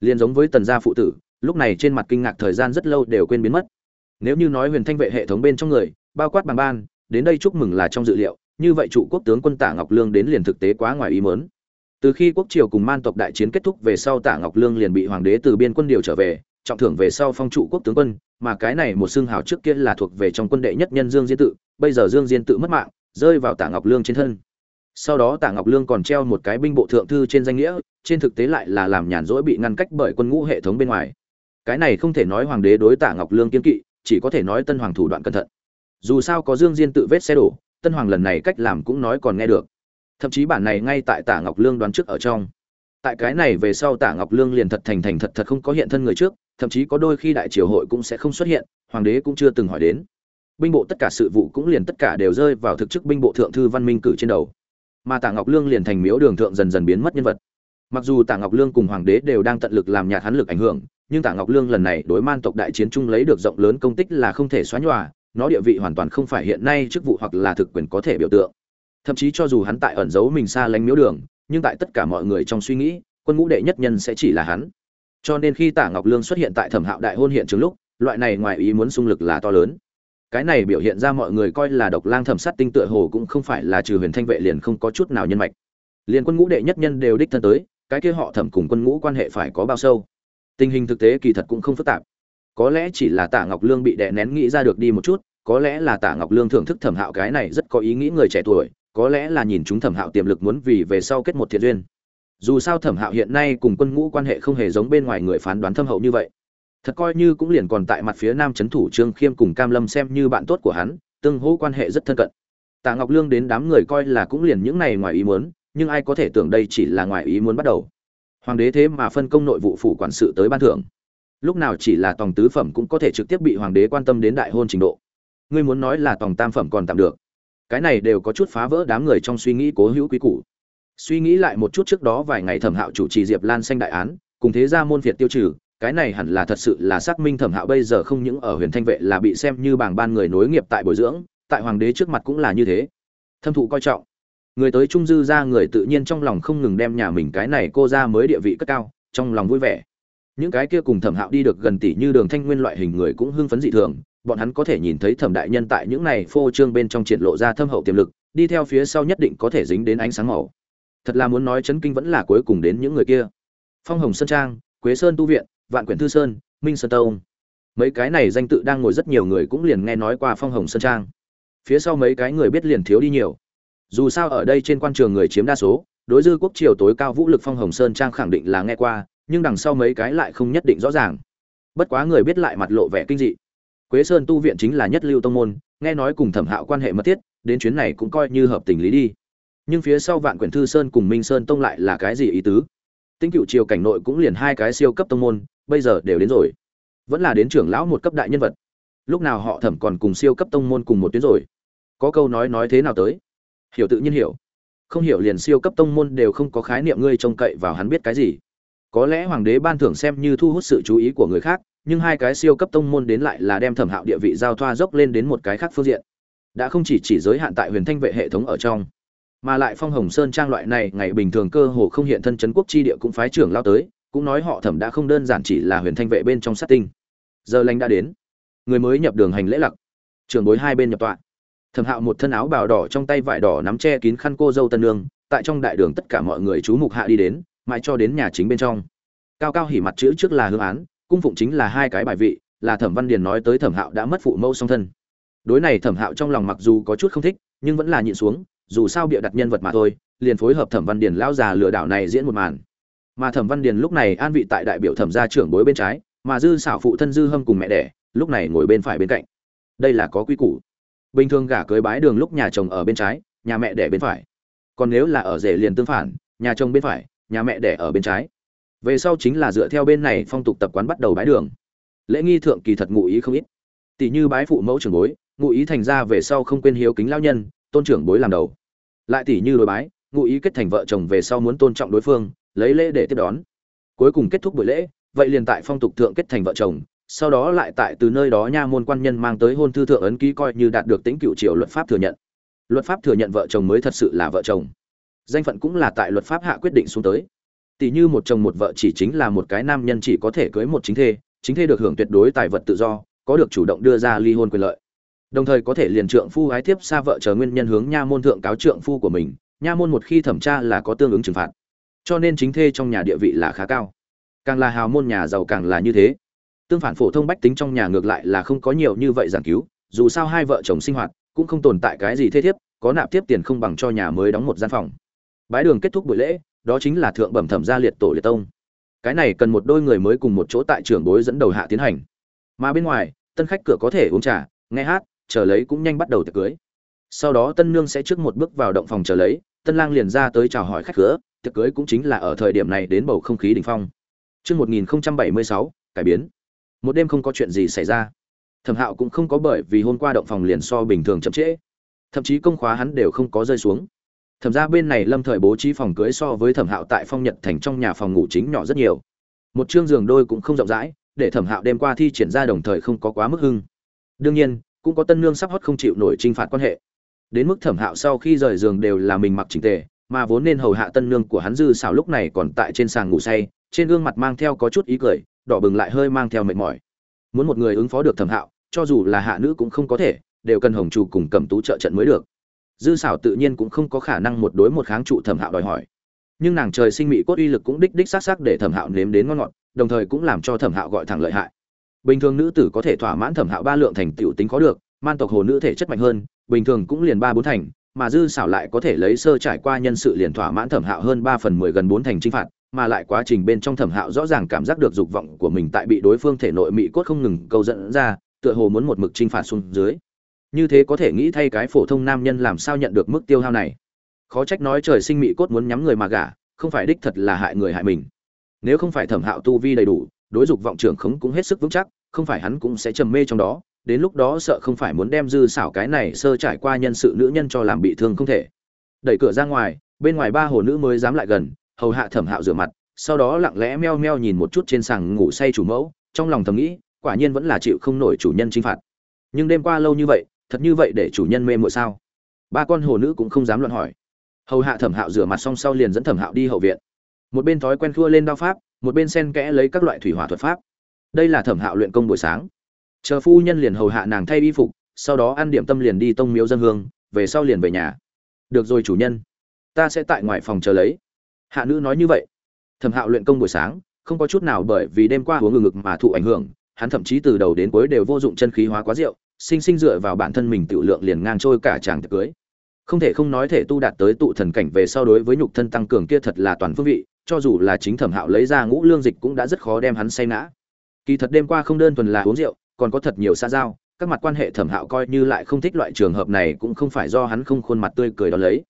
Liên giống với tần gia phụ tử, lúc này trên mặt kinh ngạc thời gian rất lâu đều quên biến mất. Nếu như nói huyền thanh vệ hệ thống bên trong người, bao quát bằng ban, đến đây chúc mừng là trong dự liệu, như vậy trụ quốc tướng quân tả ngọc lương đến liền thực tế quá ngoài ý muốn. từ khi quốc triều cùng man tộc đại chiến kết thúc về sau tả ngọc lương liền bị hoàng đế từ biên quân điều trở về, trọng thưởng về sau phong trụ quốc tướng quân mà cái này một xương hào trước kia là thuộc về trong quân đệ nhất nhân dương diên tự, bây giờ dương diên tự mất mạng, rơi vào tạ ngọc lương trên thân. Sau đó tạ ngọc lương còn treo một cái binh bộ thượng thư trên danh nghĩa, trên thực tế lại là làm nhàn rỗi bị ngăn cách bởi quân ngũ hệ thống bên ngoài. Cái này không thể nói hoàng đế đối tạ ngọc lương kiên kỵ, chỉ có thể nói tân hoàng thủ đoạn cẩn thận. Dù sao có dương diên tự vết xe đổ, tân hoàng lần này cách làm cũng nói còn nghe được. Thậm chí bản này ngay tại tạ ngọc lương đoán trước ở trong tại cái này về sau tả ngọc lương liền thật thành thành thật thật không có hiện thân người trước, thậm chí có đôi khi đại triều hội cũng sẽ không xuất hiện, hoàng đế cũng chưa từng hỏi đến. Binh bộ tất cả sự vụ cũng liền tất cả đều rơi vào thực chức binh bộ thượng thư văn minh cử trên đầu. Mà tả ngọc lương liền thành miếu đường thượng dần dần biến mất nhân vật. Mặc dù tả ngọc lương cùng hoàng đế đều đang tận lực làm nhạt hắn lực ảnh hưởng, nhưng tả ngọc lương lần này đối man tộc đại chiến chung lấy được rộng lớn công tích là không thể xóa nhòa, nó địa vị hoàn toàn không phải hiện nay chức vụ hoặc là thực quyền có thể biểu tượng. Thậm chí cho dù hắn tại ẩn giấu mình xa lánh miếu đường nhưng tại tất cả mọi người trong suy nghĩ, quân ngũ đệ nhất nhân sẽ chỉ là hắn. Cho nên khi tả ngọc lương xuất hiện tại thẩm hạo đại hôn hiện trường lúc, loại này ngoài ý muốn xung lực là to lớn. Cái này biểu hiện ra mọi người coi là độc lang thẩm sát tinh tựa hồ cũng không phải là trừ huyền thanh vệ liền không có chút nào nhân mạch. Liền quân ngũ đệ nhất nhân đều đích thân tới, cái kia họ thẩm cùng quân ngũ quan hệ phải có bao sâu. Tình hình thực tế kỳ thật cũng không phức tạp. Có lẽ chỉ là Tả ngọc lương bị đè nén nghĩ ra được đi một chút, có lẽ là Tả ngọc lương thưởng thức thẩm hạo cái này rất có ý nghĩ người trẻ tuổi có lẽ là nhìn chúng thẩm hạo tiềm lực muốn vì về sau kết một thiện duyên. Dù sao thẩm hạo hiện nay cùng quân ngũ quan hệ không hề giống bên ngoài người phán đoán thâm hậu như vậy. Thật coi như cũng liền còn tại mặt phía nam trấn thủ trương khiêm cùng cam lâm xem như bạn tốt của hắn, tương hỗ quan hệ rất thân cận. Tạ ngọc lương đến đám người coi là cũng liền những này ngoài ý muốn, nhưng ai có thể tưởng đây chỉ là ngoài ý muốn bắt đầu. Hoàng đế thế mà phân công nội vụ phủ quản sự tới ban thưởng. Lúc nào chỉ là tòng tứ phẩm cũng có thể trực tiếp bị hoàng đế quan tâm đến đại hôn trình độ. Ngươi muốn nói là tòng tam phẩm còn tạm được cái này đều có chút phá vỡ đám người trong suy nghĩ cố hữu quý cũ, suy nghĩ lại một chút trước đó vài ngày thẩm hạo chủ trì diệp lan xanh đại án cùng thế ra môn việt tiêu trừ cái này hẳn là thật sự là xác minh thẩm hạo bây giờ không những ở huyền thanh vệ là bị xem như bảng ban người nối nghiệp tại bồi dưỡng tại hoàng đế trước mặt cũng là như thế. Thâm thụ coi trọng. Người tới trung dư ra người tự nhiên trong lòng không ngừng đem nhà mình cái này cô ra mới địa vị cất cao trong lòng vui vẻ. Những cái kia cùng thẩm hạo đi được gần tỷ như đường thanh nguyên loại hình người cũng hưng phấn dị thường bọn hắn có thể nhìn thấy thẩm đại nhân tại những này phô trương bên trong triển lộ ra thâm hậu tiềm lực, đi theo phía sau nhất định có thể dính đến ánh sáng màu. Thật là muốn nói chấn kinh vẫn là cuối cùng đến những người kia. Phong hồng sơn trang, quế sơn tu viện, vạn quyển thư sơn, minh sơn tông. Mấy cái này danh tự đang ngồi rất nhiều người cũng liền nghe nói qua phong hồng sơn trang. Phía sau mấy cái người biết liền thiếu đi nhiều. Dù sao ở đây trên quan trường người chiếm đa số, đối dư quốc triều tối cao vũ lực phong hồng sơn trang khẳng định là nghe qua, nhưng đằng sau mấy cái lại không nhất định rõ ràng. Bất quá người biết lại mặt lộ vẻ kinh dị quế sơn tu viện chính là nhất lưu tông môn, nghe nói cùng thẩm hạo quan hệ mật thiết, đến chuyến này cũng coi như hợp tình lý đi. Nhưng phía sau vạn quyển thư sơn cùng minh sơn tông lại là cái gì ý tứ? Tinh cựu triều cảnh nội cũng liền hai cái siêu cấp tông môn, bây giờ đều đến rồi. Vẫn là đến trưởng lão một cấp đại nhân vật. Lúc nào họ thẩm còn cùng siêu cấp tông môn cùng một tuyến rồi? Có câu nói nói thế nào tới? Hiểu tự nhiên hiểu. Không hiểu liền siêu cấp tông môn đều không có khái niệm ngươi trông cậy vào hắn biết cái gì. Có lẽ hoàng đế ban thưởng xem như thu hút sự chú ý của người khác nhưng hai cái siêu cấp tông môn đến lại là đem thẩm hạo địa vị giao thoa dốc lên đến một cái khác phương diện. Đã không chỉ chỉ giới hạn tại huyền thanh vệ hệ thống ở trong, mà lại phong hồng sơn trang loại này ngày bình thường cơ hồ không hiện thân chấn quốc chi địa cũng phái trưởng lao tới, cũng nói họ thẩm đã không đơn giản chỉ là huyền thanh vệ bên trong sát tinh. Giờ lành đã đến, người mới nhập đường hành lễ lặc trường bối hai bên nhập tọa. Thẩm hạo một thân áo bào đỏ trong tay vải đỏ nắm che kín khăn cô dâu tân nương, tại trong đại đường tất cả mọi người chú mục hạ đi đến, mãi cho đến nhà chính bên trong. Cao cao hỉ mặt chữ trước là hương án cung phụng chính là hai cái bài vị, là thẩm văn điền nói tới thẩm hạo đã mất phụ mẫu song thân. Đối này thẩm hạo trong lòng mặc dù có chút không thích, nhưng vẫn là nhịn xuống, dù sao bịa đặt nhân vật mà thôi, liền phối hợp thẩm văn điền lao già lừa đảo này diễn một màn. Mà thẩm văn điền lúc này an vị tại đại biểu thẩm gia trưởng bối bên trái, mà dư xảo phụ thân dư hâm cùng mẹ đẻ, lúc này ngồi bên phải bên cạnh. Đây là có quy củ. Bình thường gả cưới bái đường lúc nhà chồng ở bên trái, nhà mẹ đẻ bên phải. Còn nếu là ở rể liền tương phản, nhà chồng bên phải, nhà mẹ đẻ ở bên trái về sau chính là dựa theo bên này phong tục tập quán bắt đầu bái đường. Lễ nghi thượng kỳ thật ngụ ý không ít. Tỷ như bái phụ mẫu trưởng bối, ngụ ý thành ra về sau không quên hiếu kính lao nhân, tôn trưởng bối làm đầu. Lại tỷ như đối bái, ngụ ý kết thành vợ chồng về sau muốn tôn trọng đối phương, lấy lễ để tiếp đón. Cuối cùng kết thúc buổi lễ, vậy liền tại phong tục thượng kết thành vợ chồng, sau đó lại tại từ nơi đó nha môn quan nhân mang tới hôn thư thượng ấn ký coi như đạt được tính cựu triều luật pháp thừa nhận. Luật pháp thừa nhận vợ chồng mới thật sự là vợ chồng. Danh phận cũng là tại luật pháp hạ quyết định xuống tới tỷ như một chồng một vợ chỉ chính là một cái nam nhân chỉ có thể cưới một chính thê chính thê được hưởng tuyệt đối tài vật tự do, có được chủ động đưa ra ly hôn quyền lợi. Đồng thời có thể liền trượng phu gái tiếp xa vợ chờ nguyên nhân hướng nha môn thượng cáo trượng phu của mình, nha môn một khi thẩm tra là có tương ứng trừng phạt. Cho nên chính thê trong nhà địa vị là khá cao. Càng là hào môn nhà giàu càng là như thế. Tương phản phổ thông bách tính trong nhà ngược lại là không có nhiều như vậy giảng cứu, dù sao hai vợ chồng sinh hoạt cũng không tồn tại cái gì thế thiếp, có nạp tiếp tiền không bằng cho nhà mới đóng một gian phòng. Bái đường kết thúc buổi lễ đó chính là thượng bẩm thẩm gia liệt tổ liệt tông cái này cần một đôi người mới cùng một chỗ tại trưởng bối dẫn đầu hạ tiến hành mà bên ngoài tân khách cửa có thể uống trà nghe hát chờ lấy cũng nhanh bắt đầu tiệc cưới sau đó tân nương sẽ trước một bước vào động phòng chờ lấy tân lang liền ra tới chào hỏi khách cửa tiệc cưới cũng chính là ở thời điểm này đến bầu không khí đỉnh phong Trước 1076, cải biến. Một đêm không có chuyện gì xảy ra. Thẩm Hạo cũng không có bởi vì hôm qua động phòng liền so bình thường chậm trễ. Thậm chí công khóa hắn đều không có rơi xuống. Thẩm ra bên này Lâm Thời bố trí phòng cưới so với Thẩm Hạo tại Phong Nhật thành trong nhà phòng ngủ chính nhỏ rất nhiều. Một chương giường đôi cũng không rộng rãi, để Thẩm Hạo đêm qua thi triển ra đồng thời không có quá mức hưng. Đương nhiên, cũng có tân nương sắp hót không chịu nổi trinh phạt quan hệ. Đến mức Thẩm Hạo sau khi rời giường đều là mình mặc chỉnh tề, mà vốn nên hầu hạ tân nương của hắn dư xảo lúc này còn tại trên sàng ngủ say trên gương mặt mang theo có chút ý cười đỏ bừng lại hơi mang theo mệt mỏi muốn một người ứng phó được thẩm hạo cho dù là hạ nữ cũng không có thể đều cần hồng chủ cùng cầm tú trợ trận mới được dư xảo tự nhiên cũng không có khả năng một đối một kháng trụ thẩm hạo đòi hỏi. Nhưng nàng trời sinh mỹ cốt uy lực cũng đích đích xác xác để thẩm hạo nếm đến ngon ngọt, đồng thời cũng làm cho thẩm hạo gọi thẳng lợi hại. Bình thường nữ tử có thể thỏa mãn thẩm hạo ba lượng thành tựu tính có được, man tộc hồ nữ thể chất mạnh hơn, bình thường cũng liền ba bốn thành, mà dư xảo lại có thể lấy sơ trải qua nhân sự liền thỏa mãn thẩm hạo hơn ba phần mười gần bốn thành chinh phạt, mà lại quá trình bên trong thẩm hạo rõ ràng cảm giác được dục vọng của mình tại bị đối phương thể nội mỹ cốt không ngừng câu dẫn ra, tựa hồ muốn một mực chinh phạt xuống dưới như thế có thể nghĩ thay cái phổ thông nam nhân làm sao nhận được mức tiêu hao này? Khó trách nói trời sinh mỹ cốt muốn nhắm người mà gả, không phải đích thật là hại người hại mình. Nếu không phải thẩm hạo tu vi đầy đủ, đối dục vọng trưởng khống cũng hết sức vững chắc, không phải hắn cũng sẽ trầm mê trong đó, đến lúc đó sợ không phải muốn đem dư xảo cái này sơ trải qua nhân sự nữ nhân cho làm bị thương không thể. Đẩy cửa ra ngoài, bên ngoài ba hồ nữ mới dám lại gần, hầu hạ thẩm hạo rửa mặt, sau đó lặng lẽ meo meo nhìn một chút trên sàng ngủ say chủ mẫu, trong lòng thầm nghĩ, quả nhiên vẫn là chịu không nổi chủ nhân chinh phạt. Nhưng đêm qua lâu như vậy thật như vậy để chủ nhân mê muội sao? Ba con hồ nữ cũng không dám luận hỏi. Hầu hạ thẩm hạo rửa mặt xong sau liền dẫn thẩm hạo đi hậu viện. Một bên thói quen khua lên đao pháp, một bên sen kẽ lấy các loại thủy hỏa thuật pháp. Đây là thẩm hạo luyện công buổi sáng. Chờ phu nhân liền hầu hạ nàng thay y phục, sau đó ăn điểm tâm liền đi tông miếu dân hương, về sau liền về nhà. Được rồi chủ nhân, ta sẽ tại ngoài phòng chờ lấy. Hạ nữ nói như vậy. Thẩm hạo luyện công buổi sáng, không có chút nào bởi vì đêm qua uống ngừng ngực mà thụ ảnh hưởng, hắn thậm chí từ đầu đến cuối đều vô dụng chân khí hóa quá rượu sinh sinh dựa vào bản thân mình tự lượng liền ngang trôi cả chàng tiệc cưới. Không thể không nói thể tu đạt tới tụ thần cảnh về so đối với nhục thân tăng cường kia thật là toàn phương vị, cho dù là chính thẩm hạo lấy ra ngũ lương dịch cũng đã rất khó đem hắn say ngã. Kỳ thật đêm qua không đơn thuần là uống rượu, còn có thật nhiều xa giao, các mặt quan hệ thẩm hạo coi như lại không thích loại trường hợp này cũng không phải do hắn không khuôn mặt tươi cười đó lấy.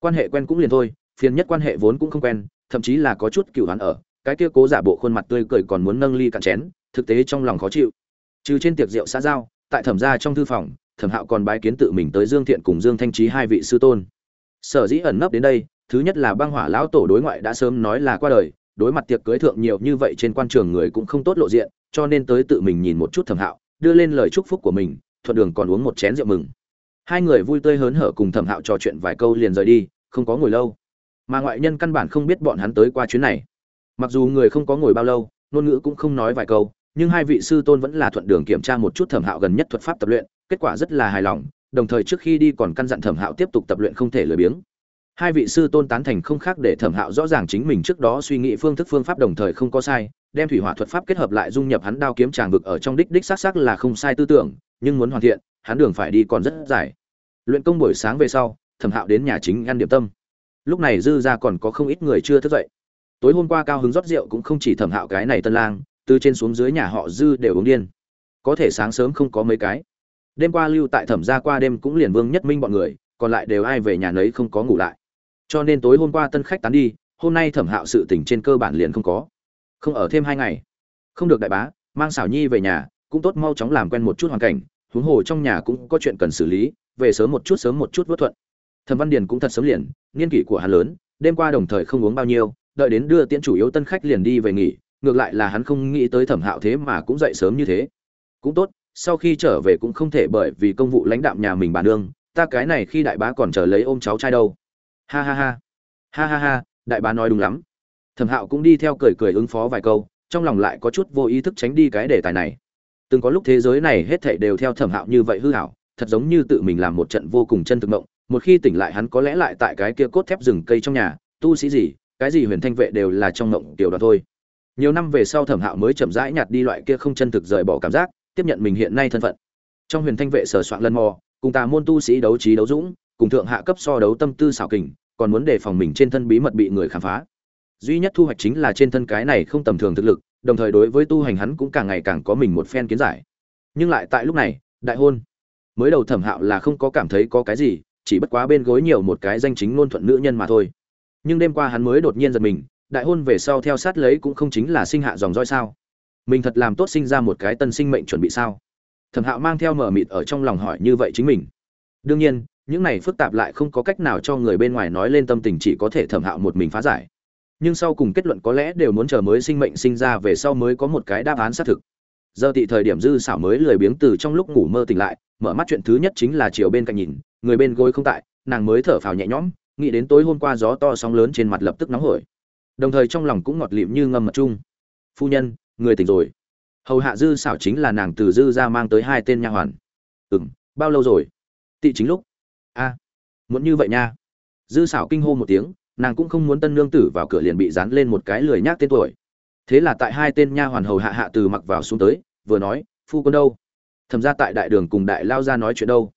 Quan hệ quen cũng liền thôi, phiền nhất quan hệ vốn cũng không quen, thậm chí là có chút cựu hắn ở, cái kia cố giả bộ khuôn mặt tươi cười còn muốn nâng ly cạn chén, thực tế trong lòng khó chịu. Trừ trên tiệc rượu xã giao tại thẩm gia trong thư phòng, thẩm hạo còn bái kiến tự mình tới dương thiện cùng dương thanh trí hai vị sư tôn. Sở dĩ ẩn nấp đến đây, thứ nhất là băng hỏa lão tổ đối ngoại đã sớm nói là qua đời, đối mặt tiệc cưới thượng nhiều như vậy trên quan trường người cũng không tốt lộ diện, cho nên tới tự mình nhìn một chút thẩm hạo, đưa lên lời chúc phúc của mình, thuận đường còn uống một chén rượu mừng. Hai người vui tươi hớn hở cùng thẩm hạo trò chuyện vài câu liền rời đi, không có ngồi lâu. Mà ngoại nhân căn bản không biết bọn hắn tới qua chuyến này. Mặc dù người không có ngồi bao lâu, ngôn ngữ cũng không nói vài câu nhưng hai vị sư tôn vẫn là thuận đường kiểm tra một chút thẩm hạo gần nhất thuật pháp tập luyện, kết quả rất là hài lòng, đồng thời trước khi đi còn căn dặn thẩm hạo tiếp tục tập luyện không thể lười biếng. Hai vị sư tôn tán thành không khác để thẩm hạo rõ ràng chính mình trước đó suy nghĩ phương thức phương pháp đồng thời không có sai, đem thủy hỏa thuật pháp kết hợp lại dung nhập hắn đao kiếm tràng vực ở trong đích đích xác xác là không sai tư tưởng, nhưng muốn hoàn thiện, hắn đường phải đi còn rất dài. Luyện công buổi sáng về sau, thẩm hạo đến nhà chính ăn điểm tâm. Lúc này dư ra còn có không ít người chưa thức dậy. Tối hôm qua cao hứng rót rượu cũng không chỉ thẩm hạo cái này tân lang từ trên xuống dưới nhà họ dư đều uống điên. Có thể sáng sớm không có mấy cái. Đêm qua lưu tại thẩm gia qua đêm cũng liền vương nhất minh bọn người, còn lại đều ai về nhà nấy không có ngủ lại. Cho nên tối hôm qua tân khách tán đi, hôm nay thẩm hạo sự tỉnh trên cơ bản liền không có. Không ở thêm hai ngày. Không được đại bá, mang xảo nhi về nhà, cũng tốt mau chóng làm quen một chút hoàn cảnh, huống hồ trong nhà cũng có chuyện cần xử lý, về sớm một chút sớm một chút vớt thuận. Thẩm văn điền cũng thật sớm liền, niên kỷ của hắn lớn, đêm qua đồng thời không uống bao nhiêu, đợi đến đưa tiễn chủ yếu tân khách liền đi về nghỉ ngược lại là hắn không nghĩ tới thẩm hạo thế mà cũng dậy sớm như thế. Cũng tốt, sau khi trở về cũng không thể bởi vì công vụ lãnh đạm nhà mình bà nương, ta cái này khi đại bá còn chờ lấy ôm cháu trai đâu. Ha ha ha. Ha ha ha, đại bá nói đúng lắm. Thẩm hạo cũng đi theo cười cười ứng phó vài câu, trong lòng lại có chút vô ý thức tránh đi cái đề tài này. Từng có lúc thế giới này hết thảy đều theo thẩm hạo như vậy hư hảo, thật giống như tự mình làm một trận vô cùng chân thực mộng, một khi tỉnh lại hắn có lẽ lại tại cái kia cốt thép rừng cây trong nhà, tu sĩ gì, cái gì huyền thanh vệ đều là trong mộng tiểu đó thôi nhiều năm về sau thẩm hạo mới chậm rãi nhạt đi loại kia không chân thực rời bỏ cảm giác, tiếp nhận mình hiện nay thân phận. Trong huyền thanh vệ sở soạn lần mò, cùng tà môn tu sĩ đấu trí đấu dũng, cùng thượng hạ cấp so đấu tâm tư xảo kình, còn muốn đề phòng mình trên thân bí mật bị người khám phá. Duy nhất thu hoạch chính là trên thân cái này không tầm thường thực lực, đồng thời đối với tu hành hắn cũng càng ngày càng có mình một phen kiến giải. Nhưng lại tại lúc này, đại hôn. Mới đầu thẩm hạo là không có cảm thấy có cái gì, chỉ bất quá bên gối nhiều một cái danh chính ngôn thuận nữ nhân mà thôi. Nhưng đêm qua hắn mới đột nhiên giật mình đại hôn về sau theo sát lấy cũng không chính là sinh hạ dòng roi sao? Mình thật làm tốt sinh ra một cái tân sinh mệnh chuẩn bị sao? Thẩm hạo mang theo mở mịt ở trong lòng hỏi như vậy chính mình. Đương nhiên, những này phức tạp lại không có cách nào cho người bên ngoài nói lên tâm tình chỉ có thể thẩm hạo một mình phá giải. Nhưng sau cùng kết luận có lẽ đều muốn chờ mới sinh mệnh sinh ra về sau mới có một cái đáp án xác thực. Giờ tị thời điểm dư xảo mới lười biếng từ trong lúc ngủ mơ tỉnh lại, mở mắt chuyện thứ nhất chính là chiều bên cạnh nhìn, người bên gối không tại, nàng mới thở phào nhẹ nhõm, nghĩ đến tối hôm qua gió to sóng lớn trên mặt lập tức nóng hổi đồng thời trong lòng cũng ngọt lịm như ngâm mật chung. Phu nhân, người tỉnh rồi. Hầu hạ dư xảo chính là nàng từ dư ra mang tới hai tên nha hoàn. Ừ m bao lâu rồi? Tị chính lúc. A, muốn như vậy nha. Dư xảo kinh hô một tiếng, nàng cũng không muốn tân nương tử vào cửa liền bị dán lên một cái lười nhác tên tuổi. Thế là tại hai tên nha hoàn hầu hạ hạ từ mặc vào xuống tới, vừa nói, phu quân đâu? Thầm ra tại đại đường cùng đại lao ra nói chuyện đâu.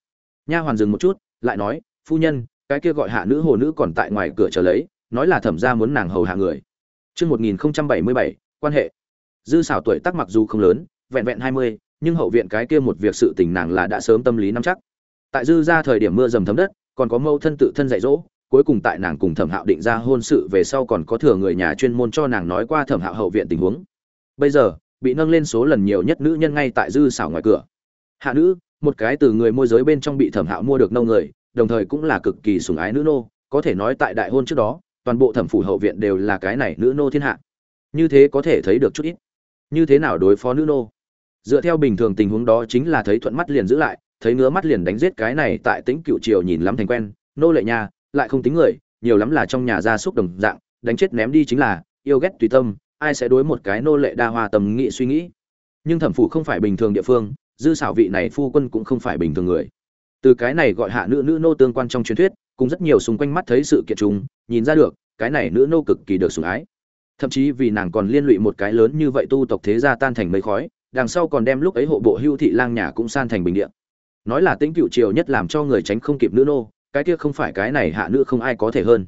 Nha hoàn dừng một chút, lại nói, phu nhân, cái kia gọi hạ nữ hồ nữ còn tại ngoài cửa chờ lấy nói là thẩm ra muốn nàng hầu hạ người. Chương một nghìn bảy mươi bảy, quan hệ. Dư xảo tuổi tác mặc dù không lớn, vẹn vẹn hai mươi, nhưng hậu viện cái kia một việc sự tình nàng là đã sớm tâm lý nắm chắc. Tại dư ra thời điểm mưa dầm thấm đất, còn có mâu thân tự thân dạy dỗ, cuối cùng tại nàng cùng thẩm hạo định ra hôn sự về sau còn có thừa người nhà chuyên môn cho nàng nói qua thẩm hạo hậu viện tình huống. Bây giờ, bị nâng lên số lần nhiều nhất nữ nhân ngay tại dư xảo ngoài cửa. Hạ nữ, một cái từ người môi giới bên trong bị thẩm hạo mua được nâu người, đồng thời cũng là cực kỳ sùng ái nữ nô, có thể nói tại đại hôn trước đó toàn bộ thẩm phủ hậu viện đều là cái này nữ nô thiên hạ. Như thế có thể thấy được chút ít. Như thế nào đối phó nữ nô? Dựa theo bình thường tình huống đó chính là thấy thuận mắt liền giữ lại, thấy ngứa mắt liền đánh giết cái này tại tính cựu triều nhìn lắm thành quen, nô lệ nha, lại không tính người, nhiều lắm là trong nhà gia súc đồng dạng, đánh chết ném đi chính là, yêu ghét tùy tâm, ai sẽ đối một cái nô lệ đa hoa tầm nghị suy nghĩ. Nhưng thẩm phủ không phải bình thường địa phương, dư xảo vị này phu quân cũng không phải bình thường người. Từ cái này gọi hạ nữ nữ nô tương quan trong truyền thuyết cũng rất nhiều xung quanh mắt thấy sự kiện chúng nhìn ra được cái này nữ nô cực kỳ được sủng ái. Thậm chí vì nàng còn liên lụy một cái lớn như vậy tu tộc thế gia tan thành mây khói, đằng sau còn đem lúc ấy hộ bộ hưu thị lang nhà cũng san thành bình địa. Nói là tính cựu triều nhất làm cho người tránh không kịp nữ nô, cái kia không phải cái này hạ nữ không ai có thể hơn.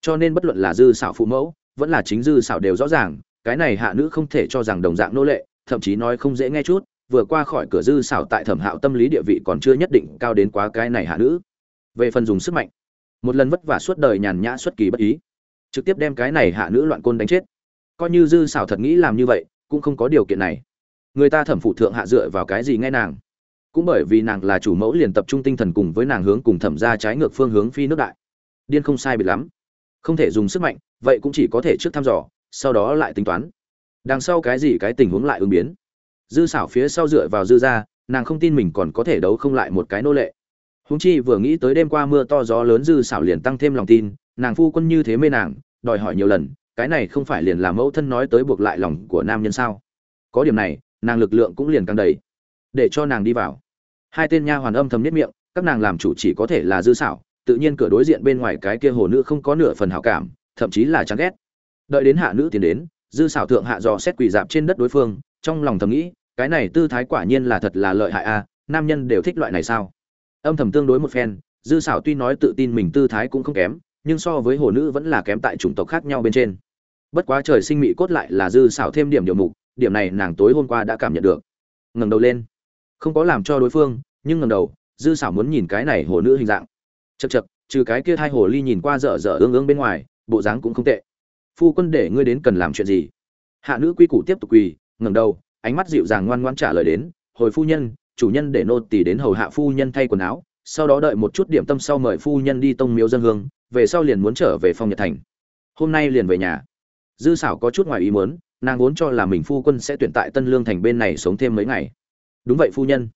Cho nên bất luận là dư xảo phụ mẫu, vẫn là chính dư xảo đều rõ ràng, cái này hạ nữ không thể cho rằng đồng dạng nô lệ, thậm chí nói không dễ nghe chút, vừa qua khỏi cửa dư xảo tại thẩm hạo tâm lý địa vị còn chưa nhất định cao đến quá cái này hạ nữ. Về phần dùng sức mạnh, một lần vất vả suốt đời nhàn nhã xuất kỳ bất ý trực tiếp đem cái này hạ nữ loạn côn đánh chết. Coi như dư xảo thật nghĩ làm như vậy, cũng không có điều kiện này. Người ta thẩm phụ thượng hạ dựa vào cái gì nghe nàng? Cũng bởi vì nàng là chủ mẫu liền tập trung tinh thần cùng với nàng hướng cùng thẩm ra trái ngược phương hướng phi nước đại. Điên không sai biệt lắm. Không thể dùng sức mạnh, vậy cũng chỉ có thể trước thăm dò, sau đó lại tính toán. Đằng sau cái gì cái tình huống lại ứng biến? Dư xảo phía sau dựa vào dư ra, nàng không tin mình còn có thể đấu không lại một cái nô lệ. Húng chi vừa nghĩ tới đêm qua mưa to gió lớn dư xảo liền tăng thêm lòng tin nàng phu quân như thế mê nàng, đòi hỏi nhiều lần, cái này không phải liền là mẫu thân nói tới buộc lại lòng của nam nhân sao? Có điểm này, nàng lực lượng cũng liền càng đầy. Để cho nàng đi vào. Hai tên nha hoàn âm thầm nhất miệng, các nàng làm chủ chỉ có thể là dư xảo, tự nhiên cửa đối diện bên ngoài cái kia hồ nữ không có nửa phần hảo cảm, thậm chí là chán ghét. Đợi đến hạ nữ tiến đến, dư xảo thượng hạ dò xét quỳ dạp trên đất đối phương, trong lòng thầm nghĩ, cái này tư thái quả nhiên là thật là lợi hại a, nam nhân đều thích loại này sao? Âm thầm tương đối một phen, dư xảo tuy nói tự tin mình tư thái cũng không kém nhưng so với hồ nữ vẫn là kém tại chủng tộc khác nhau bên trên. Bất quá trời sinh mị cốt lại là dư xảo thêm điểm điều mục, điểm này nàng tối hôm qua đã cảm nhận được. Ngẩng đầu lên. Không có làm cho đối phương, nhưng ngẩng đầu, dư xảo muốn nhìn cái này hồ nữ hình dạng. Chật chật trừ cái kia hai hồ ly nhìn qua dở dở ương ương bên ngoài, bộ dáng cũng không tệ. Phu quân để ngươi đến cần làm chuyện gì? Hạ nữ quy củ tiếp tục quỳ, ngẩng đầu, ánh mắt dịu dàng ngoan ngoãn trả lời đến, hồi phu nhân, chủ nhân để nô tỳ đến hầu hạ phu nhân thay quần áo, sau đó đợi một chút điểm tâm sau mời phu nhân đi tông miếu dân hương về sau liền muốn trở về phong nhật thành. Hôm nay liền về nhà. Dư xảo có chút ngoài ý muốn, nàng vốn cho là mình phu quân sẽ tuyển tại tân lương thành bên này sống thêm mấy ngày. Đúng vậy phu nhân.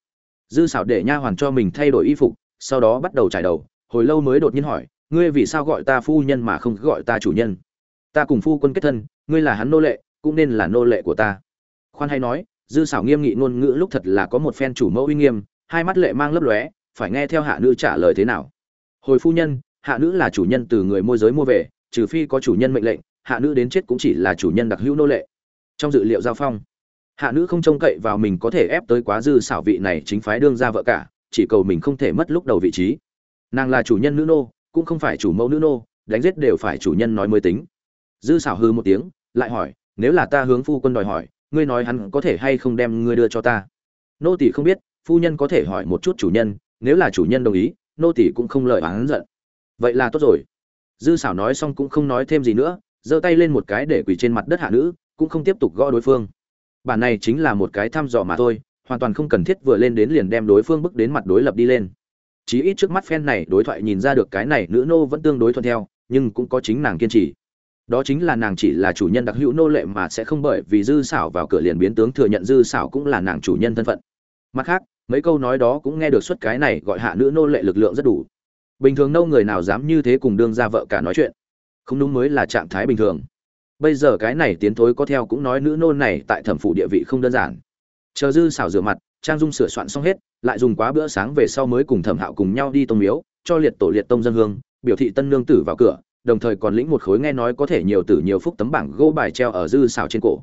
Dư xảo để nha hoàn cho mình thay đổi y phục, sau đó bắt đầu trải đầu, hồi lâu mới đột nhiên hỏi, ngươi vì sao gọi ta phu nhân mà không gọi ta chủ nhân? Ta cùng phu quân kết thân, ngươi là hắn nô lệ, cũng nên là nô lệ của ta. Khoan hay nói, dư xảo nghiêm nghị ngôn ngữ lúc thật là có một phen chủ mẫu uy nghiêm, hai mắt lệ mang lấp lóe, phải nghe theo hạ nữ trả lời thế nào. Hồi phu nhân hạ nữ là chủ nhân từ người môi giới mua về, trừ phi có chủ nhân mệnh lệnh, hạ nữ đến chết cũng chỉ là chủ nhân đặc hữu nô lệ. Trong dự liệu giao phong, hạ nữ không trông cậy vào mình có thể ép tới quá dư xảo vị này chính phái đương ra vợ cả, chỉ cầu mình không thể mất lúc đầu vị trí. Nàng là chủ nhân nữ nô, cũng không phải chủ mẫu nữ nô, đánh giết đều phải chủ nhân nói mới tính. Dư xảo hư một tiếng, lại hỏi, nếu là ta hướng phu quân đòi hỏi, ngươi nói hắn có thể hay không đem ngươi đưa cho ta? Nô tỷ không biết, phu nhân có thể hỏi một chút chủ nhân, nếu là chủ nhân đồng ý, nô tỷ cũng không lợi oán giận vậy là tốt rồi. Dư xảo nói xong cũng không nói thêm gì nữa, giơ tay lên một cái để quỳ trên mặt đất hạ nữ, cũng không tiếp tục gõ đối phương. Bản này chính là một cái thăm dò mà thôi, hoàn toàn không cần thiết vừa lên đến liền đem đối phương bước đến mặt đối lập đi lên. Chí ít trước mắt phen này đối thoại nhìn ra được cái này nữ nô vẫn tương đối thuận theo, nhưng cũng có chính nàng kiên trì. Đó chính là nàng chỉ là chủ nhân đặc hữu nô lệ mà sẽ không bởi vì dư xảo vào cửa liền biến tướng thừa nhận dư xảo cũng là nàng chủ nhân thân phận. Mặt khác, mấy câu nói đó cũng nghe được suất cái này gọi hạ nữ nô lệ lực lượng rất đủ bình thường nâu người nào dám như thế cùng đương ra vợ cả nói chuyện? Không đúng mới là trạng thái bình thường. Bây giờ cái này tiến thối có theo cũng nói nữ nô này tại thẩm phủ địa vị không đơn giản. Chờ dư xảo rửa mặt, trang dung sửa soạn xong hết, lại dùng quá bữa sáng về sau mới cùng thẩm hạo cùng nhau đi tông miếu, cho liệt tổ liệt tông dân hương, biểu thị tân nương tử vào cửa, đồng thời còn lĩnh một khối nghe nói có thể nhiều tử nhiều phúc tấm bảng gỗ bài treo ở dư xảo trên cổ.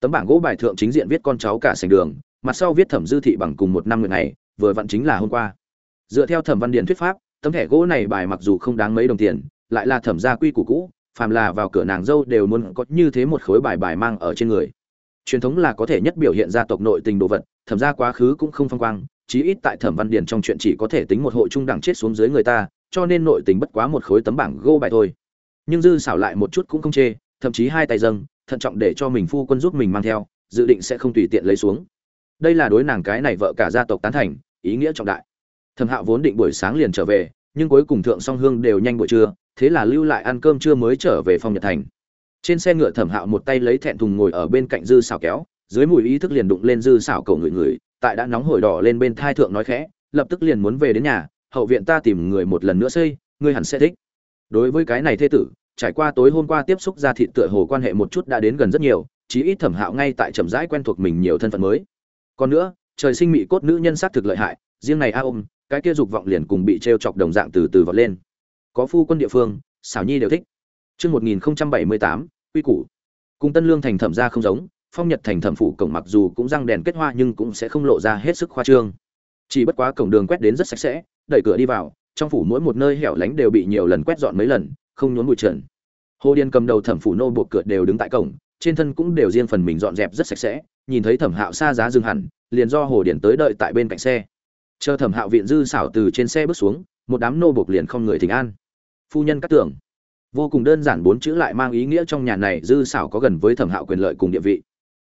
Tấm bảng gỗ bài thượng chính diện viết con cháu cả sành đường, mặt sau viết thẩm dư thị bằng cùng một năm người này, vừa vặn chính là hôm qua. Dựa theo thẩm văn điện thuyết pháp tấm thẻ gỗ này bài mặc dù không đáng mấy đồng tiền, lại là thẩm gia quy củ cũ, phàm là vào cửa nàng dâu đều muốn có như thế một khối bài bài mang ở trên người. Truyền thống là có thể nhất biểu hiện gia tộc nội tình đồ vật, thẩm gia quá khứ cũng không phong quang, chí ít tại thẩm văn điền trong chuyện chỉ có thể tính một hộ trung đẳng chết xuống dưới người ta, cho nên nội tình bất quá một khối tấm bảng gô bài thôi. Nhưng dư xảo lại một chút cũng không chê, thậm chí hai tay dâng, thận trọng để cho mình phu quân giúp mình mang theo, dự định sẽ không tùy tiện lấy xuống. Đây là đối nàng cái này vợ cả gia tộc tán thành, ý nghĩa trọng đại thẩm hạo vốn định buổi sáng liền trở về, nhưng cuối cùng thượng song hương đều nhanh buổi trưa, thế là lưu lại ăn cơm trưa mới trở về phòng nhật thành. Trên xe ngựa thẩm hạo một tay lấy thẹn thùng ngồi ở bên cạnh dư xào kéo, dưới mùi ý thức liền đụng lên dư xảo cầu người người tại đã nóng hổi đỏ lên bên thai thượng nói khẽ, lập tức liền muốn về đến nhà, hậu viện ta tìm người một lần nữa xây, ngươi hẳn sẽ thích. Đối với cái này thê tử, trải qua tối hôm qua tiếp xúc ra thị tựa hồ quan hệ một chút đã đến gần rất nhiều, chí ít thẩm hạo ngay tại trầm rãi quen thuộc mình nhiều thân phận mới. Còn nữa, trời sinh mị cốt nữ nhân sắc thực lợi hại, riêng này a ôm cái kia dục vọng liền cùng bị treo chọc đồng dạng từ từ vọt lên có phu quân địa phương xảo nhi đều thích Trước 1078, quy củ. Cùng Tân Lương thành thẩm gia không giống, Phong Nhật thành thẩm phủ cổng mặc dù cũng răng đèn kết hoa nhưng cũng sẽ không lộ ra hết sức khoa trương. Chỉ bất quá cổng đường quét đến rất sạch sẽ, đẩy cửa đi vào, trong phủ mỗi một nơi hẻo lánh đều bị nhiều lần quét dọn mấy lần, không nhốn bụi trần. Hồ Điền cầm đầu thẩm phủ nô buộc cửa đều đứng tại cổng, trên thân cũng đều riêng phần mình dọn dẹp rất sạch sẽ, nhìn thấy Thẩm Hạo xa giá dừng hẳn, liền do Hồ Điền tới đợi tại bên cạnh xe. Chờ Thẩm Hạo viện dư xảo từ trên xe bước xuống, một đám nô buộc liền không người thỉnh an. Phu nhân cắt tưởng. Vô cùng đơn giản bốn chữ lại mang ý nghĩa trong nhà này dư xảo có gần với thẩm hạo quyền lợi cùng địa vị.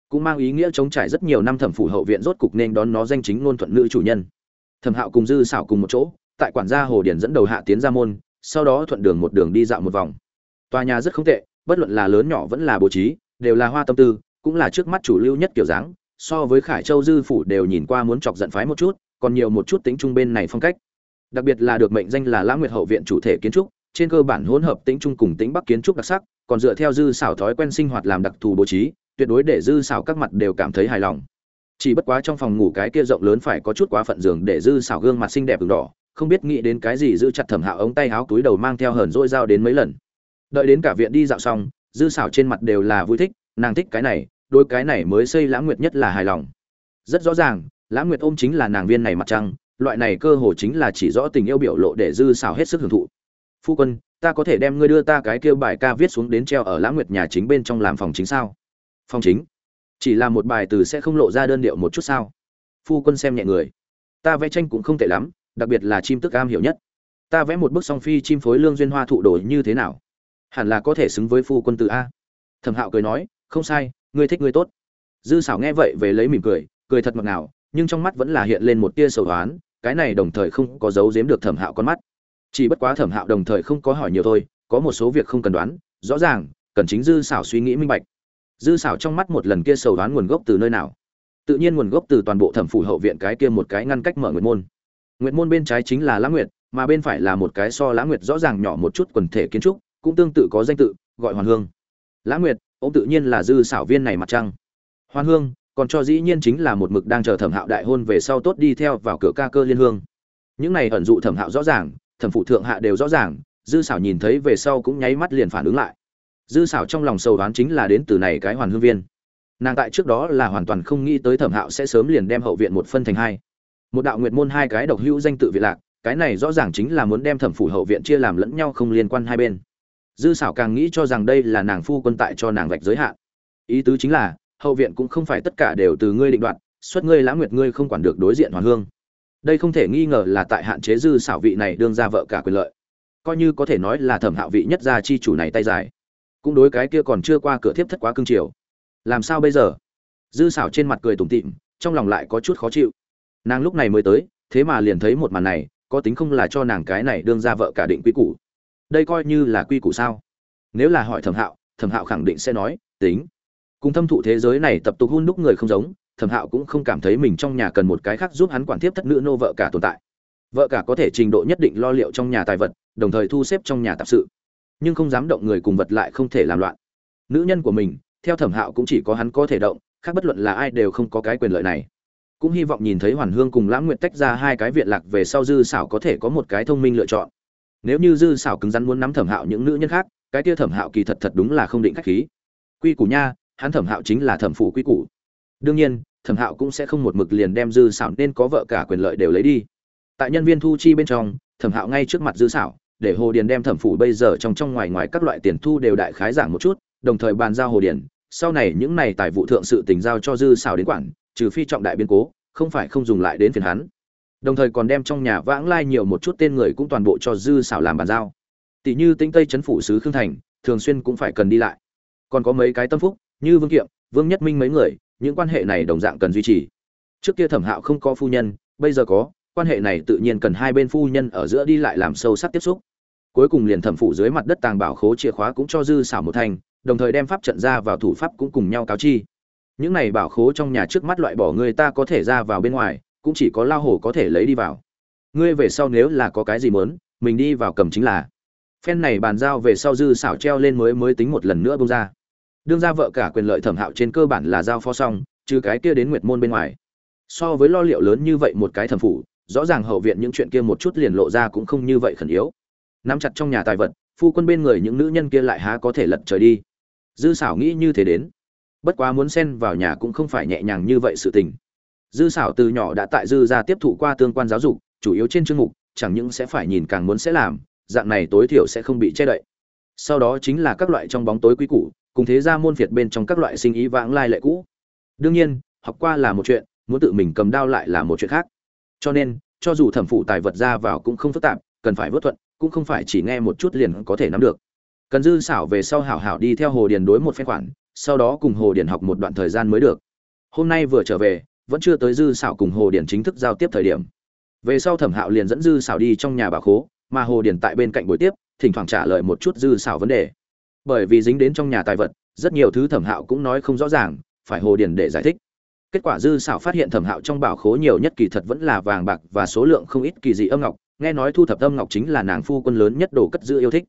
Cũng mang ý nghĩa chống trải rất nhiều năm thẩm phủ hậu viện rốt cục nên đón nó danh chính ngôn thuận nữ chủ nhân. Thẩm hạo cùng dư xảo cùng một chỗ tại quản gia hồ điển dẫn đầu hạ tiến ra môn sau đó thuận đường một đường đi dạo một vòng. Tòa nhà rất không tệ bất luận là lớn nhỏ vẫn là bố trí đều là hoa tâm tư cũng là trước mắt chủ lưu nhất kiểu dáng so với khải châu dư phủ đều nhìn qua muốn chọc giận phái một chút còn nhiều một chút tính trung bên này phong cách đặc biệt là được mệnh danh là lãng nguyệt hậu viện chủ thể kiến trúc trên cơ bản hỗn hợp tính trung cùng tính bắc kiến trúc đặc sắc, còn dựa theo dư xảo thói quen sinh hoạt làm đặc thù bố trí, tuyệt đối để dư xảo các mặt đều cảm thấy hài lòng. Chỉ bất quá trong phòng ngủ cái kia rộng lớn phải có chút quá phận giường để dư xảo gương mặt xinh đẹp ửng đỏ, không biết nghĩ đến cái gì giữ chặt thẩm hạo ống tay áo túi đầu mang theo hờn dỗi dao đến mấy lần. Đợi đến cả viện đi dạo xong, dư xảo trên mặt đều là vui thích, nàng thích cái này, đôi cái này mới xây lãng nguyệt nhất là hài lòng. Rất rõ ràng, lãng nguyệt ôm chính là nàng viên này mặt trăng, loại này cơ hồ chính là chỉ rõ tình yêu biểu lộ để dư xảo hết sức hưởng thụ. Phu quân ta có thể đem ngươi đưa ta cái kêu bài ca viết xuống đến treo ở lãng nguyệt nhà chính bên trong làm phòng chính sao? Phòng chính? Chỉ là một bài từ sẽ không lộ ra đơn điệu một chút sao? Phu quân xem nhẹ người. Ta vẽ tranh cũng không tệ lắm đặc biệt là chim tức am hiểu nhất. Ta vẽ một bức song phi chim phối lương duyên hoa thụ đổi như thế nào? Hẳn là có thể xứng với phu quân từ a. Thẩm hạo cười nói không sai ngươi thích ngươi tốt. Dư xảo nghe vậy về lấy mỉm cười cười thật mặc nào nhưng trong mắt vẫn là hiện lên một tia sầu hoán, cái này đồng thời không có giấu giếm được thẩm hạo con mắt. Chỉ bất quá thẩm hạo đồng thời không có hỏi nhiều thôi, có một số việc không cần đoán, rõ ràng, cần chính dư xảo suy nghĩ minh bạch. Dư xảo trong mắt một lần kia sầu đoán nguồn gốc từ nơi nào? Tự nhiên nguồn gốc từ toàn bộ thẩm phủ hậu viện cái kia một cái ngăn cách mở nguyệt môn. Nguyệt môn bên trái chính là lãng nguyệt, mà bên phải là một cái so lãng nguyệt rõ ràng nhỏ một chút quần thể kiến trúc, cũng tương tự có danh tự, gọi hoàn hương. Lãng nguyệt ông tự nhiên là dư xảo viên này mặt trăng. Hoàn hương còn cho dĩ nhiên chính là một mực đang chờ thẩm hạo đại hôn về sau tốt đi theo vào cửa ca cơ liên hương. Những này ẩn dụ thẩm hạo rõ ràng, thẩm phụ thượng hạ đều rõ ràng, dư xảo nhìn thấy về sau cũng nháy mắt liền phản ứng lại. Dư xảo trong lòng sầu đoán chính là đến từ này cái hoàn hương viên. Nàng tại trước đó là hoàn toàn không nghĩ tới thẩm hạo sẽ sớm liền đem hậu viện một phân thành hai. Một đạo nguyệt môn hai cái độc hữu danh tự viện lạc, cái này rõ ràng chính là muốn đem thẩm phủ hậu viện chia làm lẫn nhau không liên quan hai bên. Dư xảo càng nghĩ cho rằng đây là nàng phu quân tại cho nàng vạch giới hạn. Ý tứ chính là hậu viện cũng không phải tất cả đều từ ngươi định đoạt, xuất ngươi lãng nguyệt ngươi không quản được đối diện hoàn hương. Đây không thể nghi ngờ là tại hạn chế dư xảo vị này đương ra vợ cả quyền lợi. Coi như có thể nói là thẩm hạo vị nhất gia chi chủ này tay dài. Cũng đối cái kia còn chưa qua cửa thiếp thất quá cương triều. Làm sao bây giờ? Dư xảo trên mặt cười tủm tịm trong lòng lại có chút khó chịu. Nàng lúc này mới tới, thế mà liền thấy một màn này, có tính không là cho nàng cái này đương ra vợ cả định quy củ. Đây coi như là quy củ sao? Nếu là hỏi thẩm hạo thẩm hạo khẳng định sẽ nói, tính cùng thâm thụ thế giới này tập tục hun đúc người không giống, thẩm hạo cũng không cảm thấy mình trong nhà cần một cái khác giúp hắn quản tiếp thất nữ nô vợ cả tồn tại. Vợ cả có thể trình độ nhất định lo liệu trong nhà tài vật, đồng thời thu xếp trong nhà tạp sự. Nhưng không dám động người cùng vật lại không thể làm loạn. Nữ nhân của mình, theo thẩm hạo cũng chỉ có hắn có thể động, khác bất luận là ai đều không có cái quyền lợi này. Cũng hy vọng nhìn thấy hoàn hương cùng lãng nguyện tách ra hai cái viện lạc về sau dư xảo có thể có một cái thông minh lựa chọn. Nếu như dư xảo cứng rắn muốn nắm thẩm hạo những nữ nhân khác, cái tia thẩm hạo kỳ thật thật đúng là không định khách khí. Quy củ nha hắn thẩm hạo chính là thẩm phủ quy củ. Đương nhiên, thẩm hạo cũng sẽ không một mực liền đem dư xảo nên có vợ cả quyền lợi đều lấy đi. Tại nhân viên thu chi bên trong, thẩm hạo ngay trước mặt dư xảo, để hồ điền đem thẩm phủ bây giờ trong trong ngoài ngoài các loại tiền thu đều đại khái giảng một chút, đồng thời bàn giao hồ điền. Sau này những này tài vụ thượng sự tình giao cho dư xảo đến quản, trừ phi trọng đại biến cố, không phải không dùng lại đến phiền hắn. Đồng thời còn đem trong nhà vãng lai nhiều một chút tên người cũng toàn bộ cho dư xảo làm bàn giao. Tỷ như tính tây trấn phủ sứ khương thành, thường xuyên cũng phải cần đi lại. Còn có mấy cái tâm phúc như vương kiệm, vương nhất minh mấy người, những quan hệ này đồng dạng cần duy trì. Trước kia thẩm hạo không có phu nhân, bây giờ có, quan hệ này tự nhiên cần hai bên phu nhân ở giữa đi lại làm sâu sắc tiếp xúc. Cuối cùng liền thẩm phụ dưới mặt đất tàng bảo khố chìa khóa cũng cho dư xảo một thành, đồng thời đem pháp trận ra vào thủ pháp cũng cùng nhau cáo chi. Những này bảo khố trong nhà trước mắt loại bỏ người ta có thể ra vào bên ngoài, cũng chỉ có lao hổ có thể lấy đi vào. Ngươi về sau nếu là có cái gì mớn mình đi vào cầm chính là. Phen này bàn giao về sau dư xảo treo lên mới mới tính một lần nữa bông ra đương ra vợ cả quyền lợi thẩm hạo trên cơ bản là giao phó xong, trừ cái kia đến nguyệt môn bên ngoài. So với lo liệu lớn như vậy một cái thẩm phủ, rõ ràng hậu viện những chuyện kia một chút liền lộ ra cũng không như vậy khẩn yếu. Nắm chặt trong nhà tài vật, phu quân bên người những nữ nhân kia lại há có thể lật trời đi. Dư xảo nghĩ như thế đến. Bất quá muốn xen vào nhà cũng không phải nhẹ nhàng như vậy sự tình. Dư xảo từ nhỏ đã tại dư ra tiếp thụ qua tương quan giáo dục, chủ yếu trên chương mục, chẳng những sẽ phải nhìn càng muốn sẽ làm, dạng này tối thiểu sẽ không bị che đậy. Sau đó chính là các loại trong bóng tối quý củ cùng thế gia môn phiệt bên trong các loại sinh ý vãng lai lệ cũ. Đương nhiên, học qua là một chuyện, muốn tự mình cầm đao lại là một chuyện khác. Cho nên, cho dù thẩm phụ tài vật ra vào cũng không phức tạp, cần phải vớt thuận, cũng không phải chỉ nghe một chút liền có thể nắm được. Cần dư xảo về sau hảo hảo đi theo hồ điền đối một phen khoản, sau đó cùng hồ điền học một đoạn thời gian mới được. Hôm nay vừa trở về, vẫn chưa tới dư xảo cùng hồ điền chính thức giao tiếp thời điểm. Về sau thẩm hạo liền dẫn dư xảo đi trong nhà bà khố, mà hồ điền tại bên cạnh buổi tiếp, thỉnh thoảng trả lời một chút dư xảo vấn đề bởi vì dính đến trong nhà tài vật, rất nhiều thứ thẩm hạo cũng nói không rõ ràng, phải hồ điền để giải thích. Kết quả dư xảo phát hiện thẩm hạo trong bảo khố nhiều nhất kỳ thật vẫn là vàng bạc và số lượng không ít kỳ dị âm ngọc, nghe nói thu thập âm ngọc chính là nàng phu quân lớn nhất đồ cất giữ yêu thích.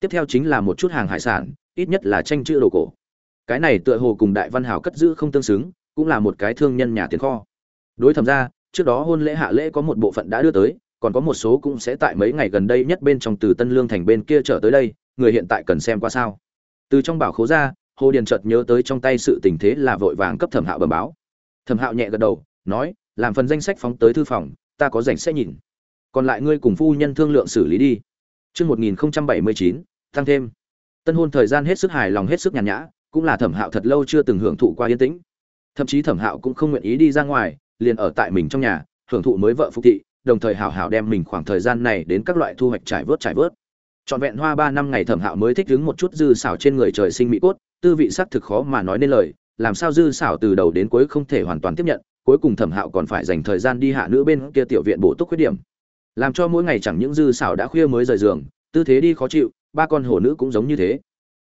Tiếp theo chính là một chút hàng hải sản, ít nhất là tranh chữ đồ cổ. Cái này tựa hồ cùng đại văn hào cất giữ không tương xứng, cũng là một cái thương nhân nhà tiền kho. Đối thẩm ra, trước đó hôn lễ hạ lễ có một bộ phận đã đưa tới, còn có một số cũng sẽ tại mấy ngày gần đây nhất bên trong từ tân lương thành bên kia trở tới đây người hiện tại cần xem qua sao từ trong bảo khố ra hồ điền chợt nhớ tới trong tay sự tình thế là vội vàng cấp thẩm hạo bẩm báo thẩm hạo nhẹ gật đầu nói làm phần danh sách phóng tới thư phòng ta có rảnh sẽ nhìn còn lại ngươi cùng phu nhân thương lượng xử lý đi Trước 1079, tăng thêm. Tân hôn thời gian hết sức hài lòng hết sức nhàn nhã, cũng là Thẩm Hạo thật lâu chưa từng hưởng thụ qua yên tĩnh. Thậm chí Thẩm Hạo cũng không nguyện ý đi ra ngoài, liền ở tại mình trong nhà, hưởng thụ mới vợ phục thị, đồng thời hảo hảo đem mình khoảng thời gian này đến các loại thu hoạch trải vớt trải vớt. Trọn vẹn hoa ba năm ngày Thẩm Hạo mới thích đứng một chút dư xảo trên người trời sinh mỹ cốt, tư vị sắc thực khó mà nói nên lời, làm sao dư xảo từ đầu đến cuối không thể hoàn toàn tiếp nhận, cuối cùng Thẩm Hạo còn phải dành thời gian đi hạ nữ bên kia tiểu viện bổ túc khuyết điểm. Làm cho mỗi ngày chẳng những dư xảo đã khuya mới rời giường tư thế đi khó chịu ba con hổ nữ cũng giống như thế.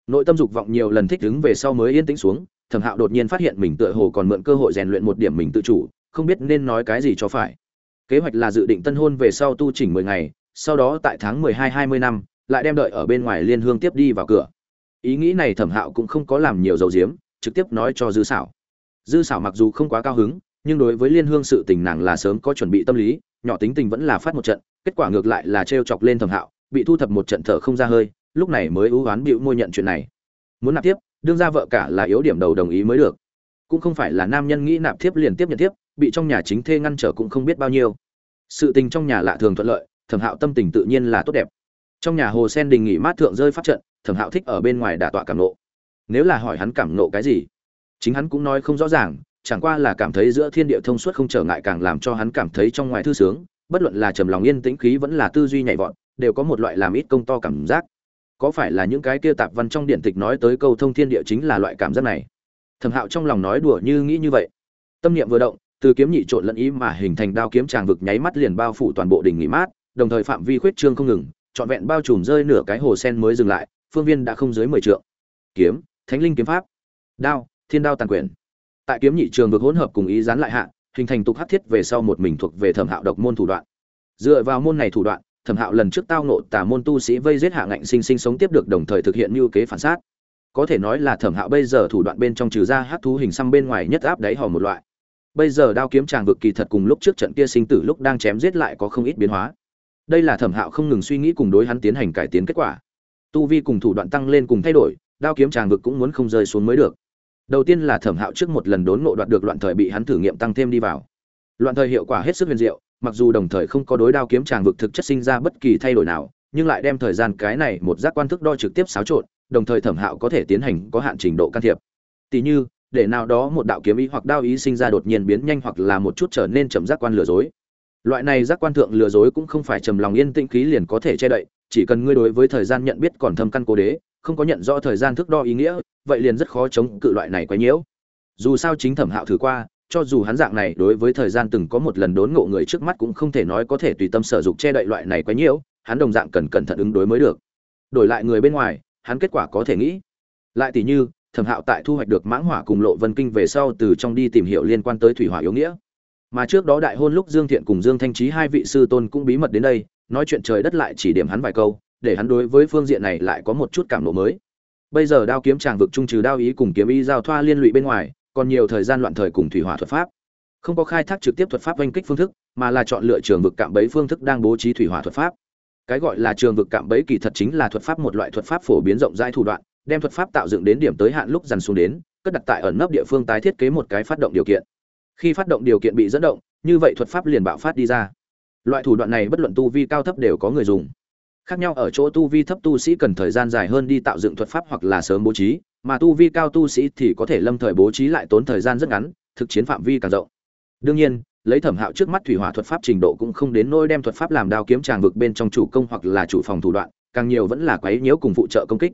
Nội tâm dục vọng nhiều lần thích đứng về sau mới yên tĩnh xuống thẩm hạo đột nhiên phát hiện mình tựa hồ còn mượn cơ hội rèn luyện một điểm mình tự chủ không biết nên nói cái gì cho phải. Kế hoạch là dự định tân hôn về sau tu chỉnh mười ngày sau đó tại tháng mười hai hai mươi năm lại đem đợi ở bên ngoài liên hương tiếp đi vào cửa. Ý nghĩ này thẩm hạo cũng không có làm nhiều dầu diếm, trực tiếp nói cho dư xảo dư xảo mặc dù không quá cao hứng, nhưng đối với liên hương sự tình nàng là sớm có chuẩn bị tâm lý, nhỏ tính tình vẫn là phát một trận, kết quả ngược lại là trêu chọc lên thẩm hạo, bị thu thập một trận thở không ra hơi, lúc này mới ưu oán bịu môi nhận chuyện này. Muốn nạp tiếp, đương ra vợ cả là yếu điểm đầu đồng ý mới được. Cũng không phải là nam nhân nghĩ nạp tiếp liền tiếp nhận tiếp, bị trong nhà chính thê ngăn trở cũng không biết bao nhiêu. Sự tình trong nhà lạ thường thuận lợi, thẩm hạo tâm tình tự nhiên là tốt đẹp trong nhà hồ sen đình nghỉ mát thượng rơi phát trận, thẩm hạo thích ở bên ngoài đả tọa cảm nộ nếu là hỏi hắn cảm nộ cái gì, chính hắn cũng nói không rõ ràng, chẳng qua là cảm thấy giữa thiên địa thông suốt không trở ngại càng làm cho hắn cảm thấy trong ngoài thư sướng, bất luận là trầm lòng yên tĩnh khí vẫn là tư duy nhạy vọt, đều có một loại làm ít công to cảm giác. Có phải là những cái kia tạp văn trong điện tịch nói tới câu thông thiên địa chính là loại cảm giác này? Thẩm hạo trong lòng nói đùa như nghĩ như vậy. Tâm niệm vừa động, từ kiếm nhị trộn lẫn ý mà hình thành đao kiếm tràng vực nháy mắt liền bao phủ toàn bộ đỉnh nghỉ mát, đồng thời phạm vi khuyết trương không ngừng trọn vẹn bao trùm rơi nửa cái hồ sen mới dừng lại, phương viên đã không dưới mười trượng. Kiếm, thánh linh kiếm pháp. Đao, thiên đao tàn quyền tại kiếm nhị trường vực hỗn hợp cùng ý gián lại hạ, hình thành tục hắc thiết về sau một mình thuộc về thẩm hạo độc môn thủ đoạn. Dựa vào môn này thủ đoạn, thẩm hạo lần trước tao nộ tả môn tu sĩ vây giết hạ ngạnh sinh sinh sống tiếp được đồng thời thực hiện mưu kế phản sát. Có thể nói là thẩm hạo bây giờ thủ đoạn bên trong trừ ra hắc thú hình xăm bên ngoài nhất áp đáy hò một loại. Bây giờ đao kiếm tràng vực kỳ thật cùng lúc trước trận kia sinh tử lúc đang chém giết lại có không ít biến hóa đây là thẩm hạo không ngừng suy nghĩ cùng đối hắn tiến hành cải tiến kết quả. Tu vi cùng thủ đoạn tăng lên cùng thay đổi, đao kiếm tràng vực cũng muốn không rơi xuống mới được. Đầu tiên là thẩm hạo trước một lần đốn ngộ đoạt được loạn thời bị hắn thử nghiệm tăng thêm đi vào. Loạn thời hiệu quả hết sức huyền diệu, mặc dù đồng thời không có đối đao kiếm tràng vực thực chất sinh ra bất kỳ thay đổi nào, nhưng lại đem thời gian cái này một giác quan thức đo trực tiếp xáo trộn, đồng thời thẩm hạo có thể tiến hành có hạn trình độ can thiệp. Tỷ như, để nào đó một đạo kiếm ý hoặc đao ý sinh ra đột nhiên biến nhanh hoặc là một chút trở nên chậm giác quan lừa dối loại này giác quan thượng lừa dối cũng không phải trầm lòng yên tĩnh khí liền có thể che đậy, chỉ cần ngươi đối với thời gian nhận biết còn thâm căn cố đế, không có nhận rõ thời gian thước đo ý nghĩa, vậy liền rất khó chống cự loại này quấy nhiễu. Dù sao chính thẩm hạo thử qua, cho dù hắn dạng này đối với thời gian từng có một lần đốn ngộ người trước mắt cũng không thể nói có thể tùy tâm sở dục che đậy loại này quấy nhiễu, hắn đồng dạng cần cẩn thận ứng đối mới được. Đổi lại người bên ngoài, hắn kết quả có thể nghĩ. Lại tỷ như, thẩm hạo tại thu hoạch được mãng hỏa cùng lộ vân kinh về sau từ trong đi tìm hiểu liên quan tới thủy hỏa yếu nghĩa mà trước đó đại hôn lúc dương thiện cùng dương thanh trí hai vị sư tôn cũng bí mật đến đây, nói chuyện trời đất lại chỉ điểm hắn vài câu, để hắn đối với phương diện này lại có một chút cảm lộ mới. Bây giờ đao kiếm tràng vực trung trừ đao ý cùng kiếm ý giao thoa liên lụy bên ngoài, còn nhiều thời gian loạn thời cùng thủy hỏa thuật pháp. Không có khai thác trực tiếp thuật pháp oanh kích phương thức, mà là chọn lựa trường vực cạm bẫy phương thức đang bố trí thủy hỏa thuật pháp. Cái gọi là trường vực cạm bẫy kỳ thật chính là thuật pháp một loại thuật pháp phổ biến rộng rãi thủ đoạn, đem thuật pháp tạo dựng đến điểm tới hạn lúc dằn xuống đến, cất đặt tại ẩn nấp địa phương tái thiết kế một cái phát động điều kiện khi phát động điều kiện bị dẫn động, như vậy thuật pháp liền bạo phát đi ra. Loại thủ đoạn này bất luận tu vi cao thấp đều có người dùng. Khác nhau ở chỗ tu vi thấp tu sĩ cần thời gian dài hơn đi tạo dựng thuật pháp hoặc là sớm bố trí, mà tu vi cao tu sĩ thì có thể lâm thời bố trí lại tốn thời gian rất ngắn, thực chiến phạm vi càng rộng. Đương nhiên, lấy thẩm hạo trước mắt thủy hỏa thuật pháp trình độ cũng không đến nỗi đem thuật pháp làm đao kiếm tràng vực bên trong chủ công hoặc là chủ phòng thủ đoạn, càng nhiều vẫn là quấy nhiễu cùng phụ trợ công kích.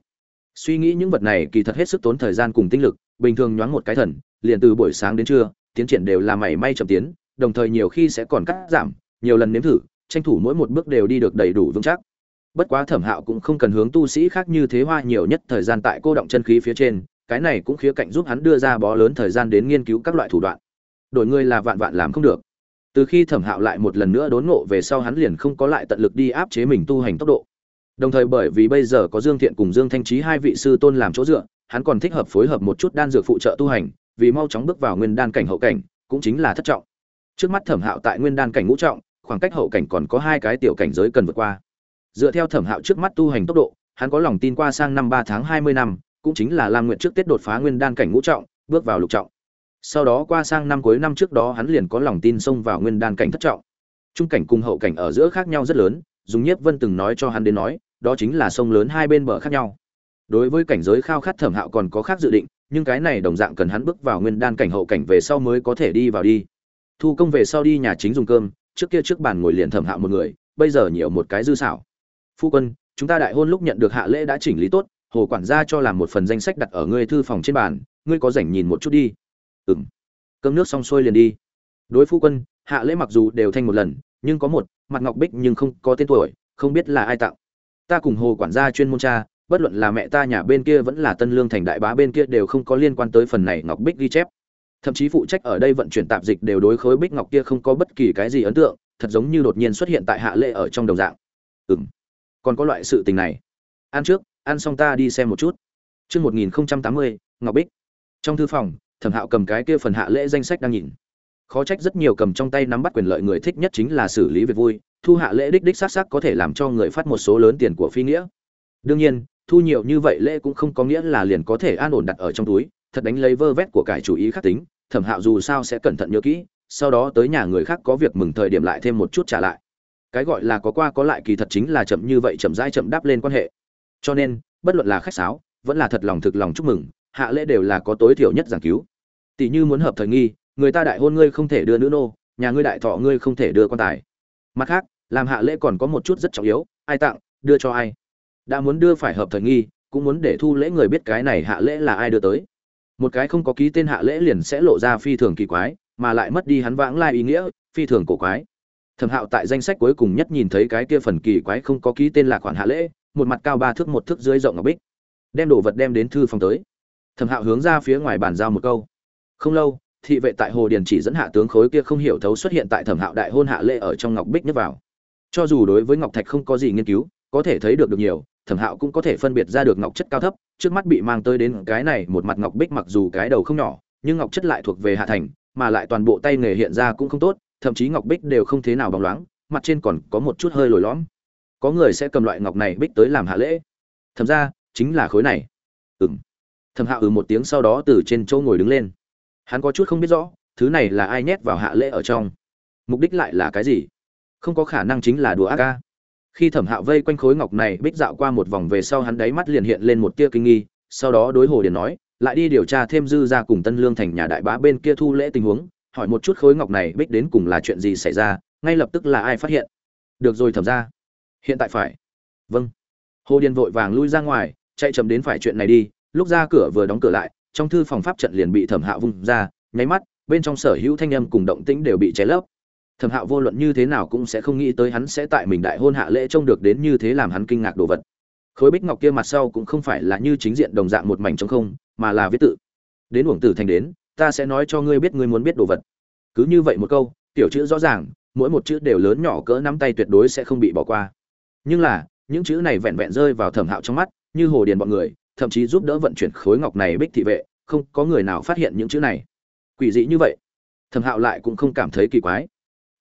Suy nghĩ những vật này kỳ thật hết sức tốn thời gian cùng tinh lực, bình thường nhoáng một cái thần, liền từ buổi sáng đến trưa tiến triển đều là mảy may chậm tiến, đồng thời nhiều khi sẽ còn cắt giảm, nhiều lần nếm thử, tranh thủ mỗi một bước đều đi được đầy đủ vững chắc. Bất quá thẩm hạo cũng không cần hướng tu sĩ khác như thế hoa nhiều nhất thời gian tại cô động chân khí phía trên, cái này cũng khía cạnh giúp hắn đưa ra bó lớn thời gian đến nghiên cứu các loại thủ đoạn. Đổi ngươi là vạn vạn làm không được. Từ khi thẩm hạo lại một lần nữa đốn ngộ về sau hắn liền không có lại tận lực đi áp chế mình tu hành tốc độ. Đồng thời bởi vì bây giờ có dương thiện cùng dương thanh trí hai vị sư tôn làm chỗ dựa, hắn còn thích hợp phối hợp một chút đan dược phụ trợ tu hành vì mau chóng bước vào nguyên đan cảnh hậu cảnh, cũng chính là thất trọng. Trước mắt thẩm hạo tại nguyên đan cảnh ngũ trọng, khoảng cách hậu cảnh còn có hai cái tiểu cảnh giới cần vượt qua. Dựa theo thẩm hạo trước mắt tu hành tốc độ, hắn có lòng tin qua sang năm ba tháng hai mươi năm, cũng chính là lam nguyện trước tết đột phá nguyên đan cảnh ngũ trọng, bước vào lục trọng. Sau đó qua sang năm cuối năm trước đó hắn liền có lòng tin xông vào nguyên đan cảnh thất trọng. Trung cảnh cùng hậu cảnh ở giữa khác nhau rất lớn dùng nhiếp vân từng nói cho hắn đến nói, đó chính là sông lớn hai bên bờ khác nhau. Đối với cảnh giới khao khát thẩm hạo còn có khác dự định nhưng cái này đồng dạng cần hắn bước vào nguyên đan cảnh hậu cảnh về sau mới có thể đi vào đi. Thu công về sau đi nhà chính dùng cơm, trước kia trước bàn ngồi liền thẩm hạ một người, bây giờ nhiều một cái dư xảo. Phu quân, chúng ta đại hôn lúc nhận được hạ lễ đã chỉnh lý tốt, hồ quản gia cho làm một phần danh sách đặt ở ngươi thư phòng trên bàn, ngươi có rảnh nhìn một chút đi. Ừ m cơm nước xong xuôi liền đi. Đối phu quân, hạ lễ mặc dù đều thanh một lần, nhưng có một, mặt ngọc bích nhưng không có tên tuổi, không biết là ai tặng. Ta cùng hồ quản gia chuyên môn cha bất luận là mẹ ta nhà bên kia vẫn là tân lương thành đại bá bên kia đều không có liên quan tới phần này ngọc bích ghi chép. Thậm chí phụ trách ở đây vận chuyển tạp dịch đều đối khối bích ngọc kia không có bất kỳ cái gì ấn tượng, thật giống như đột nhiên xuất hiện tại hạ lễ ở trong đồng dạng. Ừ m còn có loại sự tình này. Ăn trước, ăn xong ta đi xem một chút. Chương một nghìn tám mươi, ngọc bích. Trong thư phòng, thẩm hạo cầm cái kia phần hạ lễ danh sách đang nhìn. Khó trách rất nhiều cầm trong tay nắm bắt quyền lợi người thích nhất chính là xử lý việc vui, thu hạ lễ đích đích xác xác có thể làm cho người phát một số lớn tiền của phi nghĩa. Đương nhiên thu nhiều như vậy lễ cũng không có nghĩa là liền có thể an ổn đặt ở trong túi, thật đánh lấy vơ vét của cải chủ ý khắc tính, thẩm hạo dù sao sẽ cẩn thận nhớ kỹ, sau đó tới nhà người khác có việc mừng thời điểm lại thêm một chút trả lại. Cái gọi là có qua có lại kỳ thật chính là chậm như vậy chậm rãi chậm đáp lên quan hệ. Cho nên, bất luận là khách sáo, vẫn là thật lòng thực lòng chúc mừng, hạ lễ đều là có tối thiểu nhất giảng cứu. Tỷ như muốn hợp thời nghi, người ta đại hôn ngươi không thể đưa nữ nô, nhà ngươi đại thọ ngươi không thể đưa quan tài. Mặt khác, làm hạ lễ còn có một chút rất trọng yếu, ai tặng, đưa cho ai đã muốn đưa phải hợp thời nghi, cũng muốn để thu lễ người biết cái này hạ lễ là ai đưa tới. Một cái không có ký tên hạ lễ liền sẽ lộ ra phi thường kỳ quái, mà lại mất đi hắn vãng lai ý nghĩa, phi thường cổ quái. Thẩm hạo tại danh sách cuối cùng nhất nhìn thấy cái kia phần kỳ quái không có ký tên là khoản hạ lễ, một mặt cao ba thước một thước dưới rộng ngọc bích, đem đồ vật đem đến thư phòng tới. Thẩm hạo hướng ra phía ngoài bàn giao một câu. Không lâu, thị vệ tại hồ điền chỉ dẫn hạ tướng khối kia không hiểu thấu xuất hiện tại thẩm hạo đại hôn hạ lễ ở trong ngọc bích nhất vào. Cho dù đối với ngọc thạch không có gì nghiên cứu, có thể thấy được được nhiều thẩm hạo cũng có thể phân biệt ra được ngọc chất cao thấp, trước mắt bị mang tới đến cái này một mặt ngọc bích mặc dù cái đầu không nhỏ, nhưng ngọc chất lại thuộc về hạ thành, mà lại toàn bộ tay nghề hiện ra cũng không tốt, thậm chí ngọc bích đều không thế nào bóng loáng, mặt trên còn có một chút hơi lồi lõm. Có người sẽ cầm loại ngọc này bích tới làm hạ lễ. Thầm ra, chính là khối này. Ừng thầm hạ ừ một tiếng sau đó từ trên chỗ ngồi đứng lên. Hắn có chút không biết rõ, thứ này là ai nhét vào hạ lễ ở trong? Mục đích lại là cái gì? Không có khả năng chính là đùa ác ca khi thẩm hạo vây quanh khối ngọc này, bích dạo qua một vòng về sau hắn đáy mắt liền hiện lên một tia kinh nghi, sau đó đối hồ điền nói, lại đi điều tra thêm dư ra cùng tân lương thành nhà đại bá bên kia thu lễ tình huống, hỏi một chút khối ngọc này, bích đến cùng là chuyện gì xảy ra, ngay lập tức là ai phát hiện? Được rồi thẩm ra hiện tại phải. Vâng. Hồ điền vội vàng lui ra ngoài, chạy chậm đến phải chuyện này đi, lúc ra cửa vừa đóng cửa lại, trong thư phòng pháp trận liền bị thẩm hạo vung ra, nháy mắt, bên trong sở hữu thanh âm cùng động tĩnh đều bị cháy lấp thẩm hạo vô luận như thế nào cũng sẽ không nghĩ tới hắn sẽ tại mình đại hôn hạ lễ trông được đến như thế làm hắn kinh ngạc đồ vật. Khối bích ngọc kia mặt sau cũng không phải là như chính diện đồng dạng một mảnh trong không, mà là viết tự. Đến uổng tử thành đến, ta sẽ nói cho ngươi biết ngươi muốn biết đồ vật. Cứ như vậy một câu, tiểu chữ rõ ràng, mỗi một chữ đều lớn nhỏ cỡ nắm tay tuyệt đối sẽ không bị bỏ qua. Nhưng là, những chữ này vẹn vẹn rơi vào thẩm hạo trong mắt, như hồ điền bọn người, thậm chí giúp đỡ vận chuyển khối ngọc này bích thị vệ, không có người nào phát hiện những chữ này. Quỷ dị như vậy. Thẩm hạo lại cũng không cảm thấy kỳ quái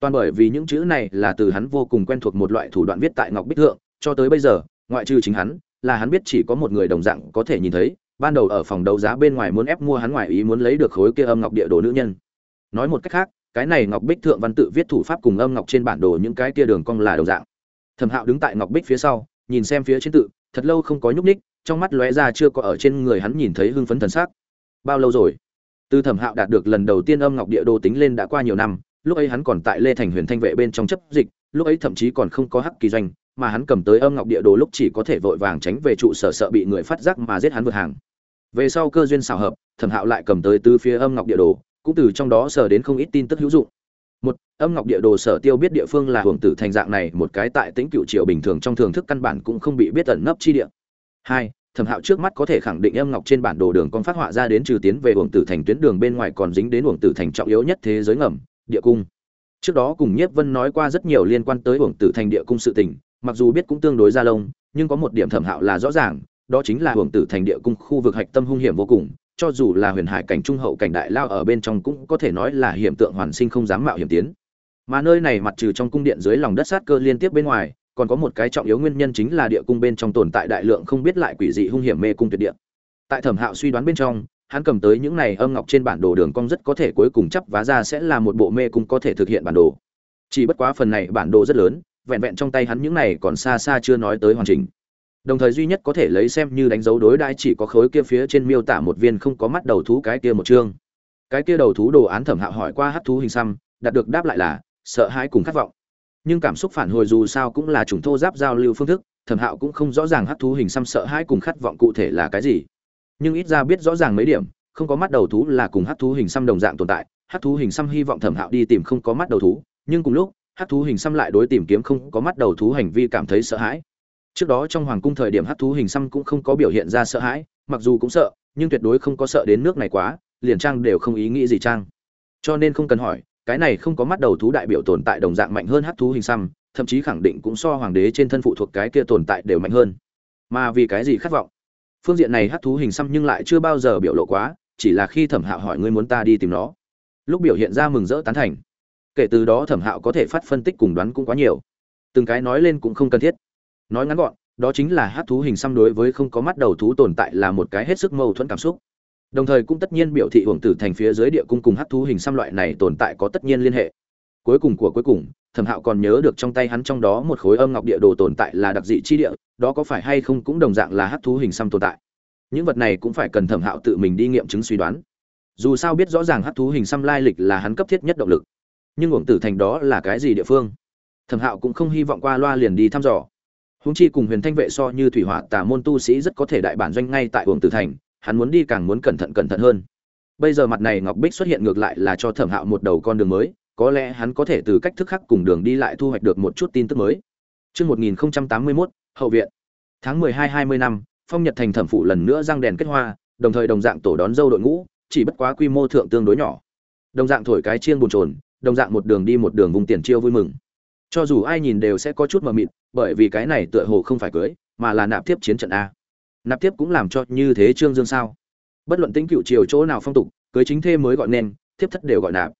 toàn bởi vì những chữ này là từ hắn vô cùng quen thuộc một loại thủ đoạn viết tại ngọc bích thượng, cho tới bây giờ, ngoại trừ chính hắn, là hắn biết chỉ có một người đồng dạng có thể nhìn thấy. Ban đầu ở phòng đấu giá bên ngoài muốn ép mua hắn ngoài ý muốn lấy được khối kia âm ngọc địa đồ nữ nhân. Nói một cách khác, cái này ngọc bích thượng văn tự viết thủ pháp cùng âm ngọc trên bản đồ những cái kia đường cong là đồng dạng. Thẩm hạo đứng tại ngọc bích phía sau, nhìn xem phía trên tự, thật lâu không có nhúc ních trong mắt lóe ra chưa có ở trên người hắn nhìn thấy hưng phấn thần sắc. Bao lâu rồi? Từ thẩm hạo đạt được lần đầu tiên âm ngọc địa đồ tính lên đã qua nhiều năm lúc ấy hắn còn tại lê thành huyền thanh vệ bên trong chấp dịch, lúc ấy thậm chí còn không có hắc kỳ doanh, mà hắn cầm tới âm ngọc địa đồ lúc chỉ có thể vội vàng tránh về trụ sở sợ bị người phát giác mà giết hắn vượt hàng. Về sau cơ duyên xảo hợp, thẩm hạo lại cầm tới từ phía âm ngọc địa đồ, cũng từ trong đó sở đến không ít tin tức hữu dụng. Một, âm ngọc địa đồ sở tiêu biết địa phương là hưởng tử thành dạng này, một cái tại tính cựu triều bình thường trong thường thức căn bản cũng không bị biết tận nấp chi địa. Hai, thẩm hạo trước mắt có thể khẳng định âm ngọc trên bản đồ đường con phát họa ra đến trừ tiến về hưởng tử thành tuyến đường bên ngoài còn dính đến hưởng tử thành trọng yếu nhất thế giới ngầm địa cung. Trước đó cùng nhiếp vân nói qua rất nhiều liên quan tới hưởng tử thành địa cung sự tình, mặc dù biết cũng tương đối ra lông, nhưng có một điểm thẩm hạo là rõ ràng, đó chính là hưởng tử thành địa cung khu vực hạch tâm hung hiểm vô cùng, cho dù là huyền hải cảnh trung hậu cảnh đại lao ở bên trong cũng có thể nói là hiểm tượng hoàn sinh không dám mạo hiểm tiến. Mà nơi này mặt trừ trong cung điện dưới lòng đất sát cơ liên tiếp bên ngoài, còn có một cái trọng yếu nguyên nhân chính là địa cung bên trong tồn tại đại lượng không biết lại quỷ dị hung hiểm mê cung tuyệt địa. Tại thẩm hạo suy đoán bên trong hắn cầm tới những này âm ngọc trên bản đồ đường cong rất có thể cuối cùng chấp vá ra sẽ là một bộ mê cung có thể thực hiện bản đồ. Chỉ bất quá phần này bản đồ rất lớn, vẹn vẹn trong tay hắn những này còn xa xa chưa nói tới hoàn chỉnh. Đồng thời duy nhất có thể lấy xem như đánh dấu đối đãi chỉ có khối kia phía trên miêu tả một viên không có mắt đầu thú cái kia một chương. Cái kia đầu thú đồ án thẩm hạo hỏi qua hát thú hình xăm, đạt được đáp lại là, sợ hãi cùng khát vọng. Nhưng cảm xúc phản hồi dù sao cũng là chủng thô giáp giao lưu phương thức, thẩm hạo cũng không rõ ràng hát thú hình xăm sợ hãi cùng khát vọng cụ thể là cái gì nhưng ít ra biết rõ ràng mấy điểm, không có mắt đầu thú là cùng hát thú hình xăm đồng dạng tồn tại hát thú hình xăm hy vọng thẩm hạo đi tìm không có mắt đầu thú, nhưng cùng lúc hát thú hình xăm lại đối tìm kiếm không có mắt đầu thú hành vi cảm thấy sợ hãi. Trước đó trong hoàng cung thời điểm hát thú hình xăm cũng không có biểu hiện ra sợ hãi, mặc dù cũng sợ, nhưng tuyệt đối không có sợ đến nước này quá, liền trang đều không ý nghĩ gì trang. Cho nên không cần hỏi, cái này không có mắt đầu thú đại biểu tồn tại đồng dạng mạnh hơn hát thú hình xăm, thậm chí khẳng định cũng so hoàng đế trên thân phụ thuộc cái kia tồn tại đều mạnh hơn. Mà vì cái gì khát vọng? Phương diện này hát thú hình xăm nhưng lại chưa bao giờ biểu lộ quá, chỉ là khi thẩm hạo hỏi ngươi muốn ta đi tìm nó. Lúc biểu hiện ra mừng rỡ tán thành. Kể từ đó thẩm hạo có thể phát phân tích cùng đoán cũng quá nhiều. Từng cái nói lên cũng không cần thiết. Nói ngắn gọn, đó chính là hát thú hình xăm đối với không có mắt đầu thú tồn tại là một cái hết sức mâu thuẫn cảm xúc. Đồng thời cũng tất nhiên biểu thị hưởng tử thành phía dưới địa cung cùng hát thú hình xăm loại này tồn tại có tất nhiên liên hệ. Cuối cùng của cuối cùng thẩm hạo còn nhớ được trong tay hắn trong đó một khối âm ngọc địa đồ tồn tại là đặc dị chi địa, đó có phải hay không cũng đồng dạng là hát thú hình xăm tồn tại. Những vật này cũng phải cần thẩm hạo tự mình đi nghiệm chứng suy đoán. Dù sao biết rõ ràng hát thú hình xăm lai lịch là hắn cấp thiết nhất động lực. Nhưng uổng tử thành đó là cái gì địa phương? Thẩm hạo cũng không hy vọng qua loa liền đi thăm dò. Húng chi cùng huyền thanh vệ so như thủy hỏa tà môn tu sĩ rất có thể đại bản doanh ngay tại uổng tử thành, hắn muốn đi càng muốn cẩn thận cẩn thận hơn. Bây giờ mặt này ngọc bích xuất hiện ngược lại là cho thẩm hạo một đầu con đường mới có lẽ hắn có thể từ cách thức khác cùng đường đi lại thu hoạch được một chút tin tức mới Trước 1081, hậu viện. Tháng 12-20 năm, phong nhật thành thẩm phụ lần nữa răng đèn kết hoa, đồng thời đồng dạng tổ đón dâu đội ngũ, chỉ bất quá quy mô thượng tương đối nhỏ. Đồng dạng thổi cái chiên buồn trồn, đồng dạng một đường đi một đường vùng tiền chiêu vui mừng. Cho dù ai nhìn đều sẽ có chút mờ mịt, bởi vì cái này tựa hồ không phải cưới, mà là nạp tiếp chiến trận a. Nạp tiếp cũng làm cho như thế trương dương sao? Bất luận tính cựu triều chỗ nào phong tục, cưới chính thê mới gọi nên, tiếp thất đều gọi nạp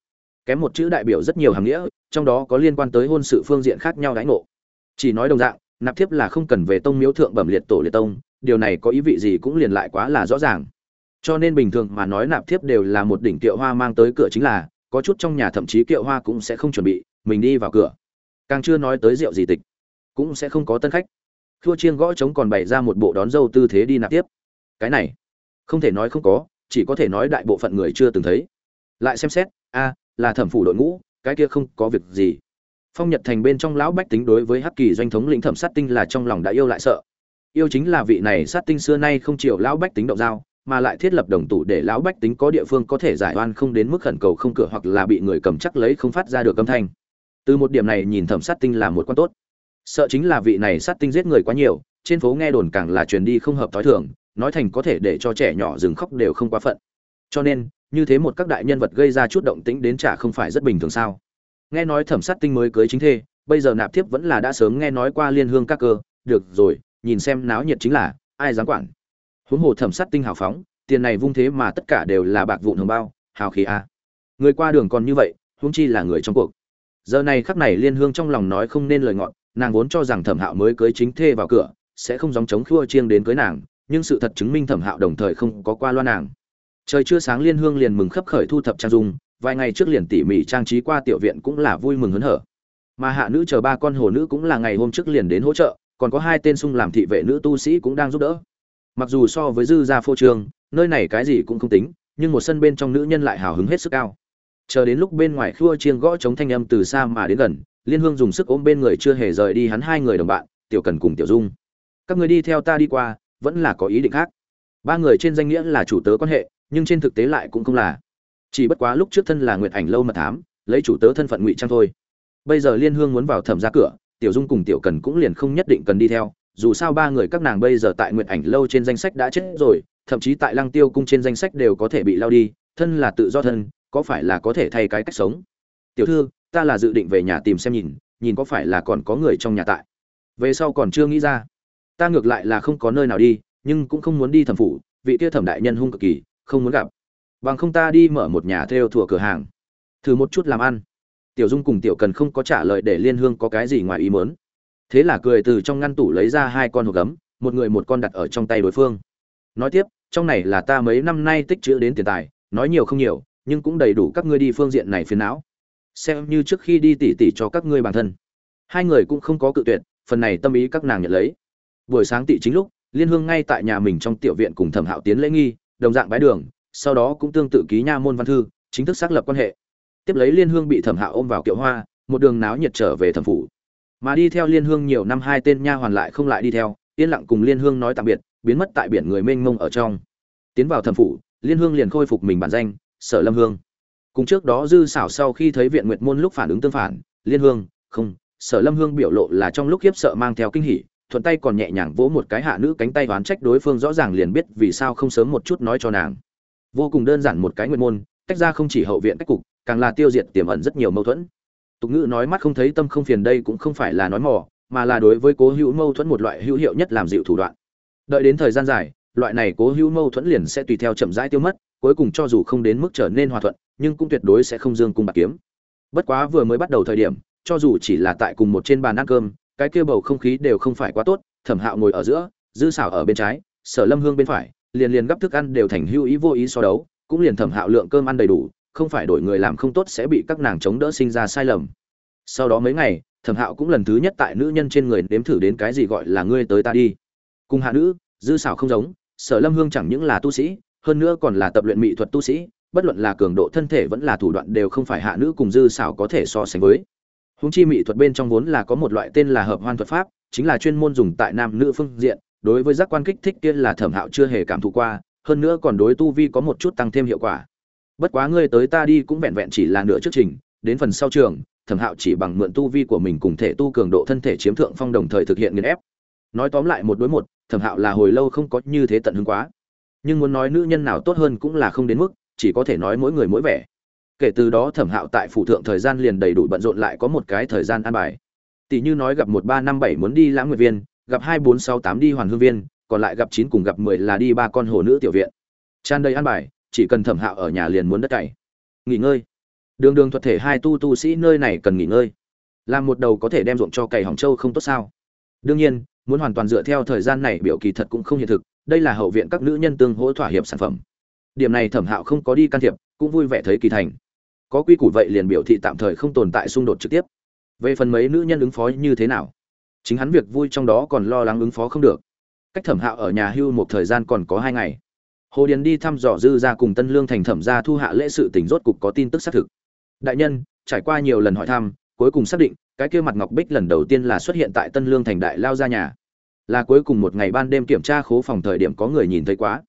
kém một chữ đại biểu rất nhiều hàng nghĩa, trong đó có liên quan tới hôn sự phương diện khác nhau đãi ngộ. Chỉ nói đồng dạng, nạp thiếp là không cần về tông miếu thượng bẩm liệt tổ liệt tông, điều này có ý vị gì cũng liền lại quá là rõ ràng. Cho nên bình thường mà nói nạp thiếp đều là một đỉnh kiệu hoa mang tới cửa chính là, có chút trong nhà thậm chí kiệu hoa cũng sẽ không chuẩn bị, mình đi vào cửa. Càng chưa nói tới rượu gì tịch, cũng sẽ không có tân khách. Thua chiêng gõ trống còn bày ra một bộ đón dâu tư thế đi nạp tiếp. Cái này, không thể nói không có, chỉ có thể nói đại bộ phận người chưa từng thấy. Lại xem xét, a là thẩm phủ đội ngũ, cái kia không có việc gì. Phong nhật thành bên trong lão bách tính đối với hắc kỳ doanh thống lĩnh thẩm sát tinh là trong lòng đã yêu lại sợ. Yêu chính là vị này sát tinh xưa nay không chịu lão bách tính động dao mà lại thiết lập đồng tủ để lão bách tính có địa phương có thể giải oan không đến mức khẩn cầu không cửa hoặc là bị người cầm chắc lấy không phát ra được âm thanh. Từ một điểm này nhìn thẩm sát tinh là một quan tốt. Sợ chính là vị này sát tinh giết người quá nhiều, trên phố nghe đồn càng là truyền đi không hợp thói thường, nói thành có thể để cho trẻ nhỏ dừng khóc đều không quá phận. Cho nên như thế một các đại nhân vật gây ra chút động tĩnh đến chả không phải rất bình thường sao? Nghe nói thẩm sát tinh mới cưới chính thê, bây giờ nạp thiếp vẫn là đã sớm nghe nói qua liên hương các cơ. Được rồi, nhìn xem náo nhiệt chính là, ai dám quản? Huống hồ thẩm sát tinh hào phóng, tiền này vung thế mà tất cả đều là bạc vụn hồng bao, hào khí a. Người qua đường còn như vậy, huống chi là người trong cuộc. Giờ này khắc này liên hương trong lòng nói không nên lời ngọn nàng vốn cho rằng thẩm hạo mới cưới chính thê vào cửa, sẽ không dòng chống khua chiêng đến cưới nàng, nhưng sự thật chứng minh thẩm hạo đồng thời không có qua loa nàng trời chưa sáng liên hương liền mừng khấp khởi thu thập trang dung, vài ngày trước liền tỉ mỉ trang trí qua tiểu viện cũng là vui mừng hớn hở. Mà hạ nữ chờ ba con hồ nữ cũng là ngày hôm trước liền đến hỗ trợ, còn có hai tên sung làm thị vệ nữ tu sĩ cũng đang giúp đỡ. Mặc dù so với dư gia phô trương, nơi này cái gì cũng không tính, nhưng một sân bên trong nữ nhân lại hào hứng hết sức cao. Chờ đến lúc bên ngoài khua chiêng gõ chống thanh âm từ xa mà đến gần, liên hương dùng sức ôm bên người chưa hề rời đi hắn hai người đồng bạn, tiểu cần cùng tiểu dung. Các người đi theo ta đi qua, vẫn là có ý định khác. Ba người trên danh nghĩa là chủ tớ quan hệ nhưng trên thực tế lại cũng không là. Chỉ bất quá lúc trước thân là nguyệt ảnh lâu mật thám, lấy chủ tớ thân phận ngụy trang thôi. Bây giờ liên hương muốn vào thẩm ra cửa, tiểu dung cùng tiểu cần cũng liền không nhất định cần đi theo, dù sao ba người các nàng bây giờ tại nguyệt ảnh lâu trên danh sách đã chết rồi, thậm chí tại lăng tiêu cung trên danh sách đều có thể bị lao đi, thân là tự do thân, có phải là có thể thay cái cách sống? Tiểu thư, ta là dự định về nhà tìm xem nhìn nhìn có phải là còn có người trong nhà tại. Về sau còn chưa nghĩ ra. Ta ngược lại là không có nơi nào đi, nhưng cũng không muốn đi thẩm phủ, vị kia thẩm đại nhân hung cực kỳ không muốn gặp. Bằng không ta đi mở một nhà theo thùa cửa hàng. Thử một chút làm ăn. Tiểu dung cùng tiểu cần không có trả lời để liên hương có cái gì ngoài ý mớn thế là cười từ trong ngăn tủ lấy ra hai con hộp gấm, một người một con đặt ở trong tay đối phương. Nói tiếp, trong này là ta mấy năm nay tích chữ đến tiền tài, nói nhiều không nhiều, nhưng cũng đầy đủ các ngươi đi phương diện này phiền não. Xem như trước khi đi tỉ tỉ cho các ngươi bản thân. Hai người cũng không có cự tuyệt, phần này tâm ý các nàng nhận lấy. Buổi sáng tị chính lúc, liên hương ngay tại nhà mình trong tiểu viện cùng thẩm hạo tiến lễ nghi đồng dạng bái đường, sau đó cũng tương tự ký nha môn văn thư, chính thức xác lập quan hệ. Tiếp lấy liên hương bị thẩm hạo ôm vào kiệu hoa, một đường náo nhiệt trở về thẩm phủ. Mà đi theo liên hương nhiều năm, hai tên nha hoàn lại không lại đi theo, yên lặng cùng liên hương nói tạm biệt, biến mất tại biển người mênh mông ở trong. Tiến vào thẩm phủ, liên hương liền khôi phục mình bản danh, sở lâm hương. Cùng trước đó dư xảo sau khi thấy viện nguyệt môn lúc phản ứng tương phản, liên hương, không, sở lâm hương biểu lộ là trong lúc khiếp sợ mang theo kinh hỉ thuận tay còn nhẹ nhàng vỗ một cái hạ nữ cánh tay oán trách đối phương rõ ràng liền biết vì sao không sớm một chút nói cho nàng. Vô cùng đơn giản một cái nguyên môn, tách ra không chỉ hậu viện cách cục, càng là tiêu diệt tiềm ẩn rất nhiều mâu thuẫn. Tục ngữ nói mắt không thấy tâm không phiền đây cũng không phải là nói mỏ mà là đối với cố hữu mâu thuẫn một loại hữu hiệu nhất làm dịu thủ đoạn. Đợi đến thời gian dài, loại này cố hữu mâu thuẫn liền sẽ tùy theo chậm rãi tiêu mất, cuối cùng cho dù không đến mức trở nên hòa thuận, nhưng cũng tuyệt đối sẽ không dương cung bạc kiếm. Bất quá vừa mới bắt đầu thời điểm, cho dù chỉ là tại cùng một trên bàn ăn cơm cái kia bầu không khí đều không phải quá tốt, thẩm hạo ngồi ở giữa, dư xảo ở bên trái, sở lâm hương bên phải, liền liền gấp thức ăn đều thành hưu ý vô ý so đấu, cũng liền thẩm hạo lượng cơm ăn đầy đủ, không phải đổi người làm không tốt sẽ bị các nàng chống đỡ sinh ra sai lầm. Sau đó mấy ngày, thẩm hạo cũng lần thứ nhất tại nữ nhân trên người nếm thử đến cái gì gọi là ngươi tới ta đi. Cùng hạ nữ, dư xảo không giống, sở lâm hương chẳng những là tu sĩ, hơn nữa còn là tập luyện mỹ thuật tu sĩ, bất luận là cường độ thân thể vẫn là thủ đoạn đều không phải hạ nữ cùng dư xảo có thể so sánh với húng chi mỹ thuật bên trong vốn là có một loại tên là hợp hoan thuật pháp, chính là chuyên môn dùng tại nam nữ phương diện, đối với giác quan kích thích kia là thẩm hạo chưa hề cảm thụ qua, hơn nữa còn đối tu vi có một chút tăng thêm hiệu quả. Bất quá ngươi tới ta đi cũng vẹn vẹn chỉ là nửa trước trình, đến phần sau trường, thẩm hạo chỉ bằng mượn tu vi của mình cùng thể tu cường độ thân thể chiếm thượng phong đồng thời thực hiện nghiền ép. Nói tóm lại một đối một, thẩm hạo là hồi lâu không có như thế tận hứng quá. Nhưng muốn nói nữ nhân nào tốt hơn cũng là không đến mức, chỉ có thể nói mỗi người mỗi vẻ kể từ đó thẩm hạo tại phủ thượng thời gian liền đầy đủ bận rộn lại có một cái thời gian an bài. Tỷ như nói gặp một ba năm bảy muốn đi lãng nguyệt viên, gặp hai bốn sáu tám đi hoàn hương viên, còn lại gặp chín cùng gặp mười là đi ba con hồ nữ tiểu viện. Tràn đầy an bài, chỉ cần thẩm hạo ở nhà liền muốn đất cày. Nghỉ ngơi. Đường đường thuật thể hai tu tu sĩ nơi này cần nghỉ ngơi. Làm một đầu có thể đem ruộng cho cày hỏng châu không tốt sao? Đương nhiên, muốn hoàn toàn dựa theo thời gian này biểu kỳ thật cũng không hiện thực, đây là hậu viện các nữ nhân tương hỗ thỏa hiệp sản phẩm. Điểm này thẩm hạo không có đi can thiệp, cũng vui vẻ thấy kỳ thành có quy củ vậy liền biểu thị tạm thời không tồn tại xung đột trực tiếp. Về phần mấy nữ nhân ứng phó như thế nào, chính hắn việc vui trong đó còn lo lắng ứng phó không được. Cách thẩm hạo ở nhà hưu một thời gian còn có hai ngày. Hồ điền đi thăm dò dư ra cùng tân lương thành thẩm ra thu hạ lễ sự tỉnh rốt cục có tin tức xác thực. Đại nhân, trải qua nhiều lần hỏi thăm, cuối cùng xác định, cái kia mặt ngọc bích lần đầu tiên là xuất hiện tại tân lương thành đại lao ra nhà. Là cuối cùng một ngày ban đêm kiểm tra khố phòng thời điểm có người nhìn thấy quá.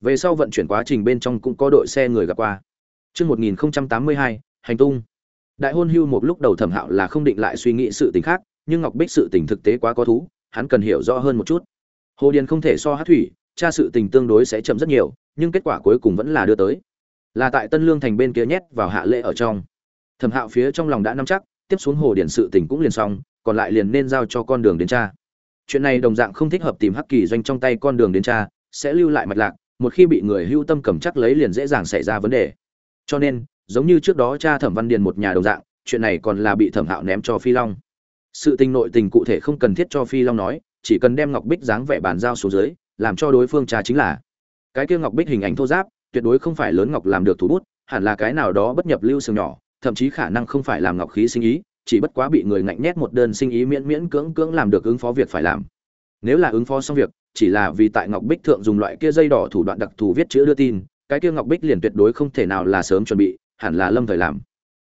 Về sau vận chuyển quá trình bên trong cũng có đội xe người gặp qua. Chương 1082, hành tung. Đại hôn hưu một lúc đầu thẩm hạo là không định lại suy nghĩ sự tình khác, nhưng Ngọc Bích sự tình thực tế quá có thú, hắn cần hiểu rõ hơn một chút. Hồ Điền không thể so hát thủy, tra sự tình tương đối sẽ chậm rất nhiều, nhưng kết quả cuối cùng vẫn là đưa tới. Là tại Tân Lương thành bên kia nhét vào hạ lễ ở trong. Thẩm Hạo phía trong lòng đã nắm chắc, tiếp xuống Hồ Điền sự tình cũng liền xong, còn lại liền nên giao cho con đường đến tra. Chuyện này đồng dạng không thích hợp tìm Hắc Kỳ doanh trong tay con đường đến tra, sẽ lưu lại mạch lạc, một khi bị người hưu tâm cầm chắc lấy liền dễ dàng xảy ra vấn đề cho nên, giống như trước đó cha thẩm văn điền một nhà đồng dạng, chuyện này còn là bị thẩm hạo ném cho phi long. Sự tình nội tình cụ thể không cần thiết cho phi long nói, chỉ cần đem ngọc bích dáng vẻ bàn giao xuống dưới, làm cho đối phương cha chính là. Cái kia ngọc bích hình ảnh thô giáp, tuyệt đối không phải lớn ngọc làm được thủ bút, hẳn là cái nào đó bất nhập lưu sừng nhỏ, thậm chí khả năng không phải làm ngọc khí sinh ý, chỉ bất quá bị người ngạnh nhét một đơn sinh ý miễn miễn cưỡng cưỡng làm được ứng phó việc phải làm. Nếu là ứng phó xong việc, chỉ là vì tại ngọc bích thượng dùng loại kia dây đỏ thủ đoạn đặc thù viết chữ đưa tin cái kia ngọc bích liền tuyệt đối không thể nào là sớm chuẩn bị, hẳn là lâm thời làm.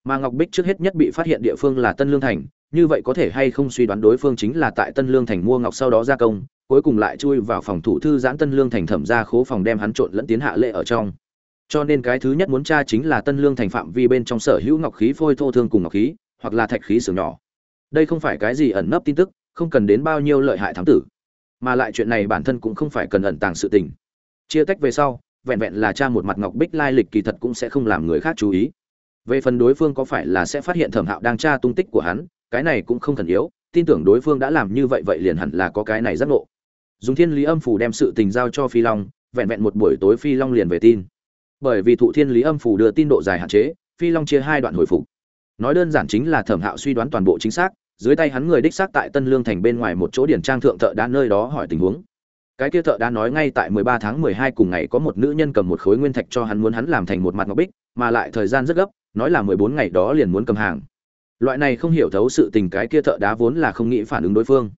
Mà ngọc bích trước hết nhất bị phát hiện địa phương là tân lương thành, như vậy có thể hay không suy đoán đối phương chính là tại tân lương thành mua ngọc sau đó gia công, cuối cùng lại chui vào phòng thủ thư giãn tân lương thành thẩm ra khố phòng đem hắn trộn lẫn tiến hạ lệ ở trong. Cho nên cái thứ nhất muốn tra chính là tân lương thành phạm vi bên trong sở hữu ngọc khí phôi thô thương cùng ngọc khí, hoặc là thạch khí sừng nhỏ. Đây không phải cái gì ẩn nấp tin tức, không cần đến bao nhiêu lợi hại thám tử. Mà lại chuyện này bản thân cũng không phải cần ẩn tàng sự tình. Chia tách về sau vẹn vẹn là cha một mặt ngọc bích lai lịch kỳ thật cũng sẽ không làm người khác chú ý. Về phần đối phương có phải là sẽ phát hiện thẩm hạo đang tra tung tích của hắn, cái này cũng không thần yếu, tin tưởng đối phương đã làm như vậy vậy liền hẳn là có cái này giác ngộ. Dùng thiên lý âm phủ đem sự tình giao cho phi long, vẹn vẹn một buổi tối phi long liền về tin. Bởi vì thụ thiên lý âm phủ đưa tin độ dài hạn chế, phi long chia hai đoạn hồi phục. Nói đơn giản chính là thẩm hạo suy đoán toàn bộ chính xác, dưới tay hắn người đích xác tại Tân Lương thành bên ngoài một chỗ điển trang thượng thợ đã nơi đó hỏi tình huống. Cái kia thợ đá nói ngay tại 13 tháng 12 cùng ngày có một nữ nhân cầm một khối nguyên thạch cho hắn muốn hắn làm thành một mặt ngọc bích, mà lại thời gian rất gấp, nói là 14 ngày đó liền muốn cầm hàng. Loại này không hiểu thấu sự tình cái kia thợ đá vốn là không nghĩ phản ứng đối phương.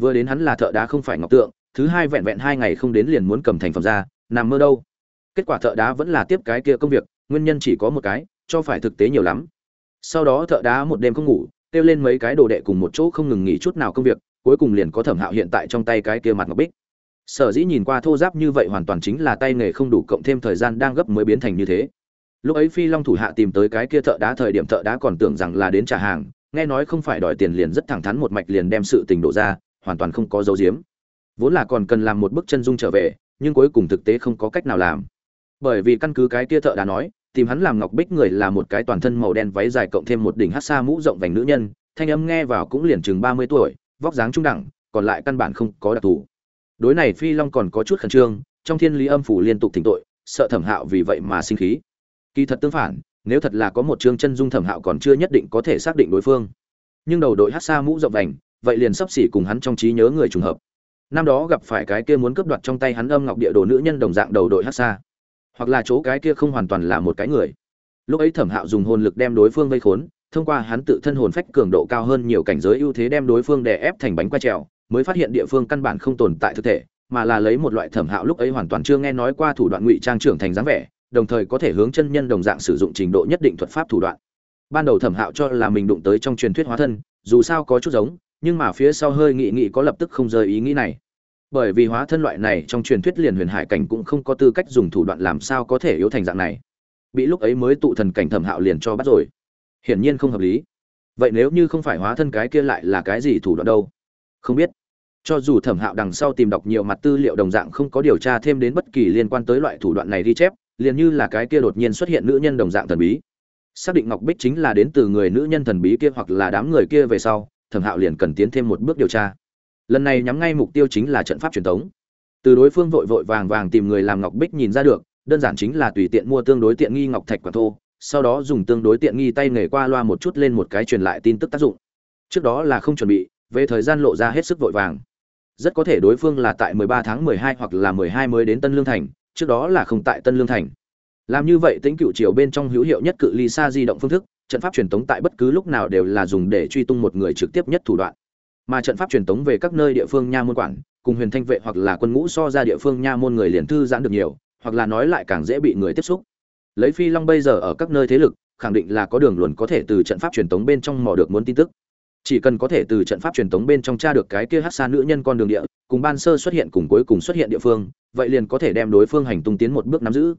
Vừa đến hắn là thợ đá không phải ngọc tượng, thứ hai vẹn vẹn hai ngày không đến liền muốn cầm thành phẩm ra, nằm mơ đâu. Kết quả thợ đá vẫn là tiếp cái kia công việc, nguyên nhân chỉ có một cái, cho phải thực tế nhiều lắm. Sau đó thợ đá một đêm không ngủ, kêu lên mấy cái đồ đệ cùng một chỗ không ngừng nghỉ chút nào công việc cuối cùng liền có thẩm hạo hiện tại trong tay cái kia mặt ngọc bích sở dĩ nhìn qua thô giáp như vậy hoàn toàn chính là tay nghề không đủ cộng thêm thời gian đang gấp mới biến thành như thế. Lúc ấy phi long thủ hạ tìm tới cái kia thợ đá thời điểm thợ đá còn tưởng rằng là đến trả hàng, nghe nói không phải đòi tiền liền rất thẳng thắn một mạch liền đem sự tình đổ ra, hoàn toàn không có dấu diếm vốn là còn cần làm một bức chân dung trở về, nhưng cuối cùng thực tế không có cách nào làm. Bởi vì căn cứ cái kia thợ đá nói, tìm hắn làm ngọc bích người là một cái toàn thân màu đen váy dài cộng thêm một đỉnh hát xa mũ rộng vành nữ nhân, thanh âm nghe vào cũng liền chừng ba mươi tuổi, vóc dáng trung đẳng, còn lại căn bản không có đặc thù đối này phi long còn có chút khẩn trương, trong thiên lý âm phủ liên tục thỉnh tội, sợ thẩm hạo vì vậy mà sinh khí. Kỳ thật tương phản, nếu thật là có một chương chân dung thẩm hạo còn chưa nhất định có thể xác định đối phương. Nhưng đầu đội hát xa mũ rộng đành vậy liền sắp xỉ cùng hắn trong trí nhớ người trùng hợp. Năm đó gặp phải cái kia muốn cướp đoạt trong tay hắn âm ngọc địa đồ nữ nhân đồng dạng đầu đội hát xa hoặc là chỗ cái kia không hoàn toàn là một cái người. Lúc ấy thẩm hạo dùng hồn lực đem đối phương vây khốn, thông qua hắn tự thân hồn phách cường độ cao hơn nhiều cảnh giới ưu thế đem đối phương đè ép thành bánh quay trèo mới phát hiện địa phương căn bản không tồn tại thực thể, mà là lấy một loại thẩm hạo lúc ấy hoàn toàn chưa nghe nói qua thủ đoạn ngụy trang trưởng thành dáng vẻ, đồng thời có thể hướng chân nhân đồng dạng sử dụng trình độ nhất định thuật pháp thủ đoạn. Ban đầu thẩm hạo cho là mình đụng tới trong truyền thuyết hóa thân, dù sao có chút giống, nhưng mà phía sau hơi nghị nghị có lập tức không rơi ý nghĩ này. Bởi vì hóa thân loại này trong truyền thuyết liền huyền hải cảnh cũng không có tư cách dùng thủ đoạn làm sao có thể yếu thành dạng này. Bị lúc ấy mới tụ thần cảnh thẩm hạo liền cho bắt rồi. Hiển nhiên không hợp lý. Vậy nếu như không phải hóa thân cái kia lại là cái gì thủ đoạn đâu? Không biết. Cho dù thẩm hạo đằng sau tìm đọc nhiều mặt tư liệu đồng dạng không có điều tra thêm đến bất kỳ liên quan tới loại thủ đoạn này ghi chép, liền như là cái kia đột nhiên xuất hiện nữ nhân đồng dạng thần bí. Xác định ngọc bích chính là đến từ người nữ nhân thần bí kia hoặc là đám người kia về sau, thẩm hạo liền cần tiến thêm một bước điều tra. Lần này nhắm ngay mục tiêu chính là trận pháp truyền thống. Từ đối phương vội vội vàng vàng tìm người làm ngọc bích nhìn ra được, đơn giản chính là tùy tiện mua tương đối tiện nghi ngọc thạch quả thô, sau đó dùng tương đối tiện nghi tay nghề qua loa một chút lên một cái truyền lại tin tức tác dụng. Trước đó là không chuẩn bị về thời gian lộ ra hết sức vội vàng rất có thể đối phương là tại 13 tháng 12 hoặc là 12 mới đến Tân Lương Thành, trước đó là không tại Tân Lương Thành. Làm như vậy tính cựu chiều bên trong hữu hiệu nhất cự ly xa di động phương thức, trận pháp truyền tống tại bất cứ lúc nào đều là dùng để truy tung một người trực tiếp nhất thủ đoạn. Mà trận pháp truyền tống về các nơi địa phương nha môn quản, cùng huyền thanh vệ hoặc là quân ngũ so ra địa phương nha môn người liền thư giãn được nhiều, hoặc là nói lại càng dễ bị người tiếp xúc. Lấy Phi Long bây giờ ở các nơi thế lực, khẳng định là có đường luồn có thể từ trận pháp truyền tống bên trong mò được muốn tin tức chỉ cần có thể từ trận pháp truyền tống bên trong tra được cái kia hát xa nữ nhân con đường địa, cùng ban sơ xuất hiện cùng cuối cùng xuất hiện địa phương, vậy liền có thể đem đối phương hành tung tiến một bước nắm giữ.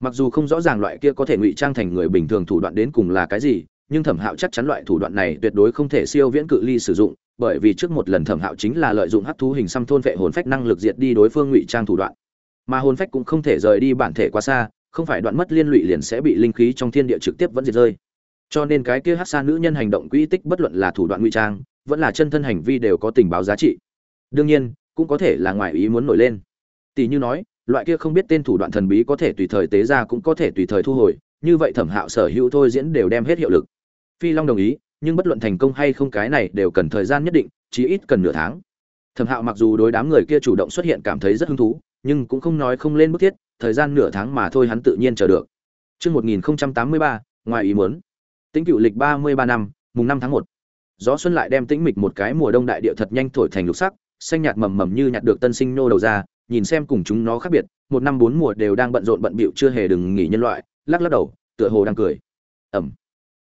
Mặc dù không rõ ràng loại kia có thể ngụy trang thành người bình thường thủ đoạn đến cùng là cái gì, nhưng thẩm hạo chắc chắn loại thủ đoạn này tuyệt đối không thể siêu viễn cự ly sử dụng, bởi vì trước một lần thẩm hạo chính là lợi dụng hắc thú hình xăm thôn vệ hồn phách năng lực diệt đi đối phương ngụy trang thủ đoạn. Mà hồn phách cũng không thể rời đi bản thể quá xa, không phải đoạn mất liên lụy liền sẽ bị linh khí trong thiên địa trực tiếp vẫn diệt rơi cho nên cái kia hát xa nữ nhân hành động quỹ tích bất luận là thủ đoạn nguy trang vẫn là chân thân hành vi đều có tình báo giá trị. Đương nhiên cũng có thể là ngoài ý muốn nổi lên. Tỷ như nói loại kia không biết tên thủ đoạn thần bí có thể tùy thời tế ra cũng có thể tùy thời thu hồi như vậy thẩm hạo sở hữu thôi diễn đều đem hết hiệu lực. Phi long đồng ý nhưng bất luận thành công hay không cái này đều cần thời gian nhất định chí ít cần nửa tháng. Thẩm hạo mặc dù đối đám người kia chủ động xuất hiện cảm thấy rất hứng thú nhưng cũng không nói không lên bức thiết thời gian nửa tháng mà thôi hắn tự nhiên chờ được. Trước 1083, ngoài ý muốn. Tĩnh cựu lịch ba mươi ba năm, mùng năm tháng một. Gió xuân lại đem tĩnh mịch một cái mùa đông đại địa thật nhanh thổi thành lục sắc, xanh nhạt mầm mầm như nhặt được tân sinh nô đầu ra, nhìn xem cùng chúng nó khác biệt, một năm bốn mùa đều đang bận rộn bận bịu chưa hề đừng nghỉ nhân loại, lắc lắc đầu, tựa hồ đang cười. Ầm.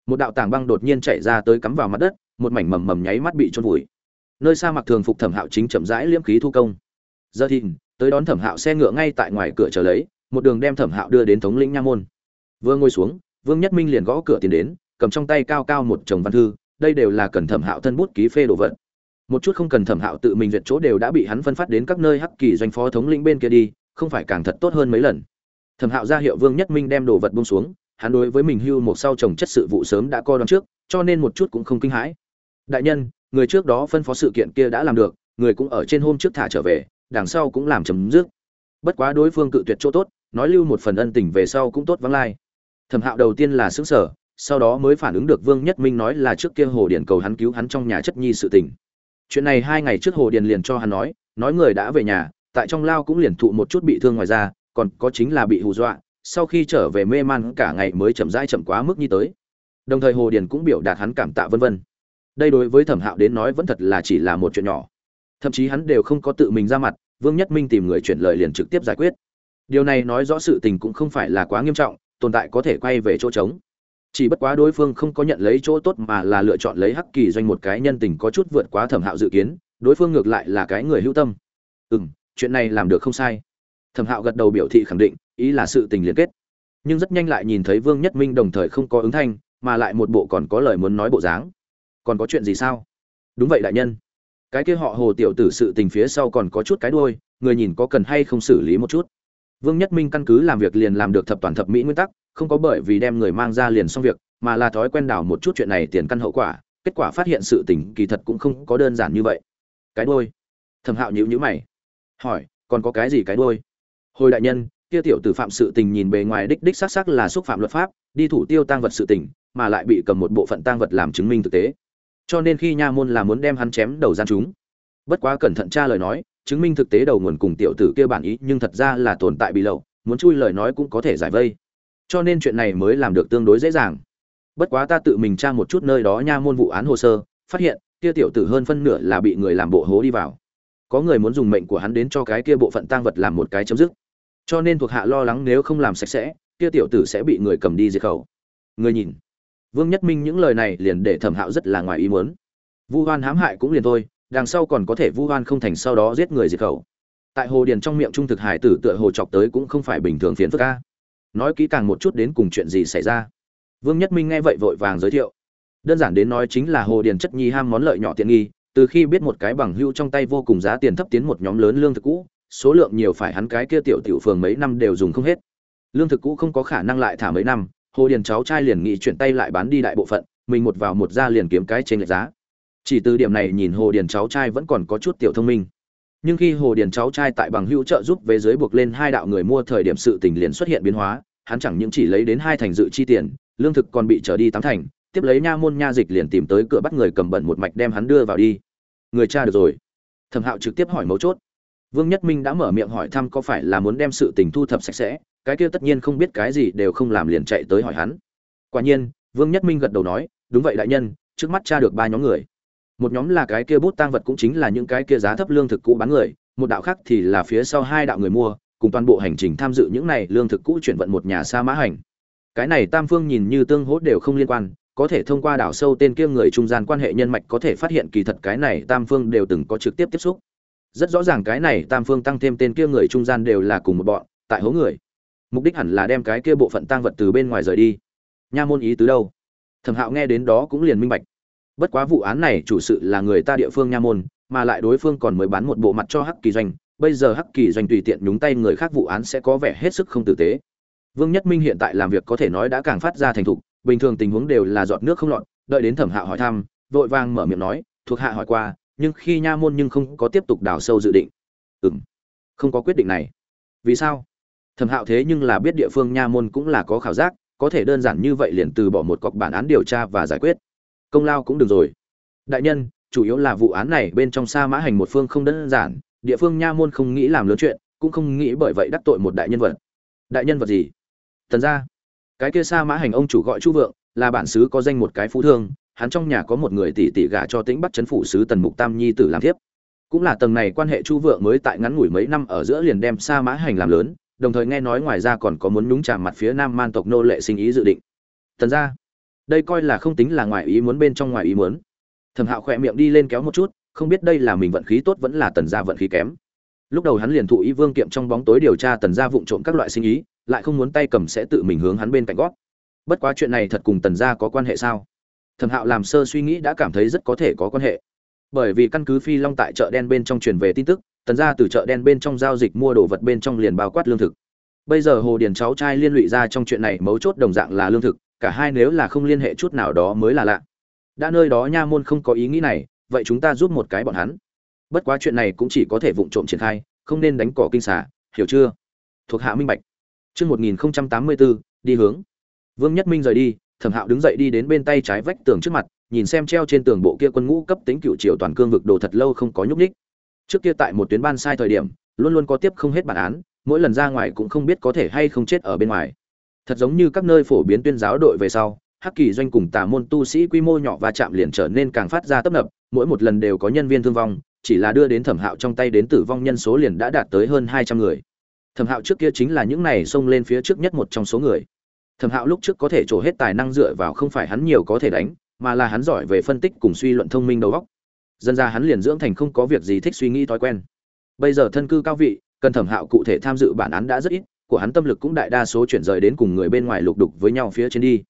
Một đạo tảng băng đột nhiên chạy ra tới cắm vào mặt đất, một mảnh mầm mầm nháy mắt bị chôn vùi. Nơi xa mặc thường phục Thẩm Hạo chính chậm rãi liễm khí thu công. Giờ thìn, tới đón Thẩm Hạo xe ngựa ngay tại ngoài cửa chờ lấy, một đường đem Thẩm Hạo đưa đến thống lĩnh nha môn. Vừa ngồi xuống, Vương Nhất Minh liền gõ cửa tiến đến, cầm trong tay cao cao một chồng văn thư, đây đều là cần thẩm hạo thân bút ký phê đồ vật. Một chút không cần thẩm hạo tự mình duyệt chỗ đều đã bị hắn phân phát đến các nơi hắc kỳ doanh phó thống lĩnh bên kia đi, không phải càng thật tốt hơn mấy lần. Thẩm hạo ra hiệu vương nhất minh đem đồ vật bông xuống, hắn đối với mình hưu một sau chồng chất sự vụ sớm đã coi đón trước, cho nên một chút cũng không kinh hãi. Đại nhân, người trước đó phân phó sự kiện kia đã làm được, người cũng ở trên hôm trước thả trở về, đằng sau cũng làm chấm dứt. Bất quá đối phương cự tuyệt chỗ tốt, nói lưu một phần ân tình về sau cũng tốt vắng lai. Thẩm hạo đầu tiên là xứng sở sau đó mới phản ứng được Vương Nhất Minh nói là trước kia Hồ Điền cầu hắn cứu hắn trong nhà chất nhi sự tình. Chuyện này hai ngày trước Hồ Điền liền cho hắn nói, nói người đã về nhà, tại trong lao cũng liền thụ một chút bị thương ngoài ra, còn có chính là bị hù dọa, sau khi trở về mê man cả ngày mới chậm rãi chậm quá mức như tới. Đồng thời Hồ Điền cũng biểu đạt hắn cảm tạ vân vân. Đây đối với Thẩm Hạo đến nói vẫn thật là chỉ là một chuyện nhỏ. Thậm chí hắn đều không có tự mình ra mặt, Vương Nhất Minh tìm người chuyển lời liền trực tiếp giải quyết. Điều này nói rõ sự tình cũng không phải là quá nghiêm trọng, tồn tại có thể quay về chỗ trống chỉ bất quá đối phương không có nhận lấy chỗ tốt mà là lựa chọn lấy hắc kỳ doanh một cái nhân tình có chút vượt quá thẩm hạo dự kiến, đối phương ngược lại là cái người hữu tâm. Ừ m chuyện này làm được không sai. Thẩm hạo gật đầu biểu thị khẳng định, ý là sự tình liên kết. Nhưng rất nhanh lại nhìn thấy vương nhất minh đồng thời không có ứng thanh, mà lại một bộ còn có lời muốn nói bộ dáng. Còn có chuyện gì sao? Đúng vậy đại nhân. Cái kia họ hồ tiểu tử sự tình phía sau còn có chút cái đuôi, người nhìn có cần hay không xử lý một chút. Vương nhất minh căn cứ làm việc liền làm được thập toàn thập mỹ nguyên tắc không có bởi vì đem người mang ra liền xong việc, mà là thói quen đảo một chút chuyện này tiền căn hậu quả, kết quả phát hiện sự tình kỳ thật cũng không có đơn giản như vậy. Cái đôi thẩm hạo nhíu nhíu mày. Hỏi, còn có cái gì cái đôi hồi đại nhân, kia tiểu tử phạm sự tình nhìn bề ngoài đích đích xác xác là xúc phạm luật pháp, đi thủ tiêu tang vật sự tình, mà lại bị cầm một bộ phận tang vật làm chứng minh thực tế. Cho nên khi nha môn là muốn đem hắn chém đầu gian chúng. Bất quá cẩn thận tra lời nói, chứng minh thực tế đầu nguồn cùng tiểu tử kia bản ý nhưng thật ra là tồn tại bị lậu, muốn chui lời nói cũng có thể giải vây cho nên chuyện này mới làm được tương đối dễ dàng. Bất quá ta tự mình tra một chút nơi đó nha, môn vụ án hồ sơ, phát hiện, kia tiểu tử hơn phân nửa là bị người làm bộ hố đi vào. Có người muốn dùng mệnh của hắn đến cho cái kia bộ phận tang vật làm một cái chấm dứt. Cho nên thuộc hạ lo lắng nếu không làm sạch sẽ, kia tiểu tử sẽ bị người cầm đi diệt khẩu. Người nhìn. Vương nhất minh những lời này liền để thẩm hạo rất là ngoài ý muốn. Vu hoan hãm hại cũng liền thôi, đằng sau còn có thể vu hoan không thành sau đó giết người diệt khẩu. Tại hồ điền trong miệng trung thực hải tử tựa hồ chọc tới cũng không phải bình thường phiền phức ca nói kỹ càng một chút đến cùng chuyện gì xảy ra. Vương nhất minh nghe vậy vội vàng giới thiệu. Đơn giản đến nói chính là hồ điền chất nhi ham món lợi nhỏ tiện nghi, từ khi biết một cái bằng hưu trong tay vô cùng giá tiền thấp tiến một nhóm lớn lương thực cũ, số lượng nhiều phải hắn cái kia tiểu tiểu phường mấy năm đều dùng không hết. Lương thực cũ không có khả năng lại thả mấy năm, hồ điền cháu trai liền nghĩ chuyển tay lại bán đi đại bộ phận, mình một vào một ra liền kiếm cái trên lệch giá. Chỉ từ điểm này nhìn hồ điền cháu trai vẫn còn có chút tiểu thông minh nhưng khi hồ điền cháu trai tại bằng hữu trợ giúp về dưới buộc lên hai đạo người mua thời điểm sự tình liền xuất hiện biến hóa, hắn chẳng những chỉ lấy đến hai thành dự chi tiền, lương thực còn bị trở đi tám thành, tiếp lấy nha môn nha dịch liền tìm tới cửa bắt người cầm bẩn một mạch đem hắn đưa vào đi. Người cha được rồi. Thẩm hạo trực tiếp hỏi mấu chốt. Vương nhất minh đã mở miệng hỏi thăm có phải là muốn đem sự tình thu thập sạch sẽ, cái kia tất nhiên không biết cái gì đều không làm liền chạy tới hỏi hắn. Quả nhiên, vương nhất minh gật đầu nói, đúng vậy đại nhân, trước mắt cha được ba nhóm người một nhóm là cái kia bút tang vật cũng chính là những cái kia giá thấp lương thực cũ bán người, một đạo khác thì là phía sau hai đạo người mua, cùng toàn bộ hành trình tham dự những này lương thực cũ chuyển vận một nhà xa mã hành. Cái này tam phương nhìn như tương hỗ đều không liên quan, có thể thông qua đảo sâu tên kia người trung gian quan hệ nhân mạch có thể phát hiện kỳ thật cái này tam phương đều từng có trực tiếp tiếp xúc. Rất rõ ràng cái này tam phương tăng thêm tên kia người trung gian đều là cùng một bọn, tại hố người. Mục đích hẳn là đem cái kia bộ phận tăng vật từ bên ngoài rời đi. Nha môn ý tứ đâu? Thẩm hạo nghe đến đó cũng liền minh bạch bất quá vụ án này chủ sự là người ta địa phương nha môn, mà lại đối phương còn mới bán một bộ mặt cho hắc kỳ doanh. Bây giờ hắc kỳ doanh tùy tiện nhúng tay người khác vụ án sẽ có vẻ hết sức không tử tế. Vương nhất minh hiện tại làm việc có thể nói đã càng phát ra thành thục, bình thường tình huống đều là giọt nước không lọt, đợi đến thẩm hạo hỏi thăm, vội vàng mở miệng nói, thuộc hạ hỏi qua, nhưng khi nha môn nhưng không có tiếp tục đào sâu dự định. Ừ m không có quyết định này. Vì sao? Thẩm hạo thế nhưng là biết địa phương nha môn cũng là có khảo giác, có thể đơn giản như vậy liền từ bỏ một cọc bản án điều tra và giải quyết công lao cũng được rồi. Đại nhân, chủ yếu là vụ án này bên trong sa mã hành một phương không đơn giản, địa phương nha môn không nghĩ làm lớn chuyện, cũng không nghĩ bởi vậy đắc tội một đại nhân vật. Đại nhân vật gì? Tần ra cái kia sa mã hành ông chủ gọi chu vượng, là bản xứ có danh một cái phú thương, hắn trong nhà có một người tỷ tỷ gả cho tĩnh bắc chấn phủ sứ tần mục tam nhi tử làm thiếp. Cũng là tầng này quan hệ chu vượng mới tại ngắn ngủi mấy năm ở giữa liền đem sa mã hành làm lớn, đồng thời nghe nói ngoài ra còn có muốn nhúng chạm mặt phía nam man tộc nô lệ sinh ý dự định. Tần ra đây coi là không tính là ngoài ý muốn bên trong ngoài ý muốn. Thẩm hạo khỏe miệng đi lên kéo một chút, không biết đây là mình vận khí tốt vẫn là tần gia vận khí kém. Lúc đầu hắn liền thụ ý vương kiệm trong bóng tối điều tra tần gia vụng trộm các loại sinh ý, lại không muốn tay cầm sẽ tự mình hướng hắn bên cạnh gót. Bất quá chuyện này thật cùng tần gia có quan hệ sao? Thẩm hạo làm sơ suy nghĩ đã cảm thấy rất có thể có quan hệ. Bởi vì căn cứ phi long tại chợ đen bên trong truyền về tin tức, tần gia từ chợ đen bên trong giao dịch mua đồ vật bên trong liền bao quát lương thực. Bây giờ hồ điền cháu trai liên lụy ra trong chuyện này mấu chốt đồng dạng là lương thực cả hai nếu là không liên hệ chút nào đó mới là lạ đã nơi đó nha môn không có ý nghĩ này vậy chúng ta giúp một cái bọn hắn bất quá chuyện này cũng chỉ có thể vụng trộm triển khai không nên đánh cỏ kinh xả hiểu chưa thuộc hạ minh bạch Chương 1084, đi hướng. Vương Nhất Minh rời đi, Thẩm Hạo đứng dậy đi đến bên tay trái vách tường trước mặt, nhìn xem treo trên tường bộ kia quân ngũ cấp tính cựu triều toàn cương vực đồ thật lâu không có nhúc nhích. Trước kia tại một tuyến ban sai thời điểm, luôn luôn có tiếp không hết bản án, mỗi lần ra ngoài cũng không biết có thể hay không chết ở bên ngoài. Thật giống như các nơi phổ biến tuyên giáo đội về sau, Hắc Kỳ doanh cùng tà môn tu sĩ quy mô nhỏ và chạm liền trở nên càng phát ra tấp nập, mỗi một lần đều có nhân viên thương vong, chỉ là đưa đến Thẩm Hạo trong tay đến tử vong nhân số liền đã đạt tới hơn 200 người. Thẩm hạo trước kia chính là những này xông lên phía trước nhất một trong số người. Thẩm hạo lúc trước có thể trổ hết tài năng dựa vào không phải hắn nhiều có thể đánh mà là hắn giỏi về phân tích cùng suy luận thông minh đầu óc. Dân ra hắn liền dưỡng thành không có việc gì thích suy nghĩ thói quen. Bây giờ thân cư cao vị cần thẩm hạo cụ thể tham dự bản án đã rất ít của hắn tâm lực cũng đại đa số chuyển rời đến cùng người bên ngoài lục đục với nhau phía trên đi.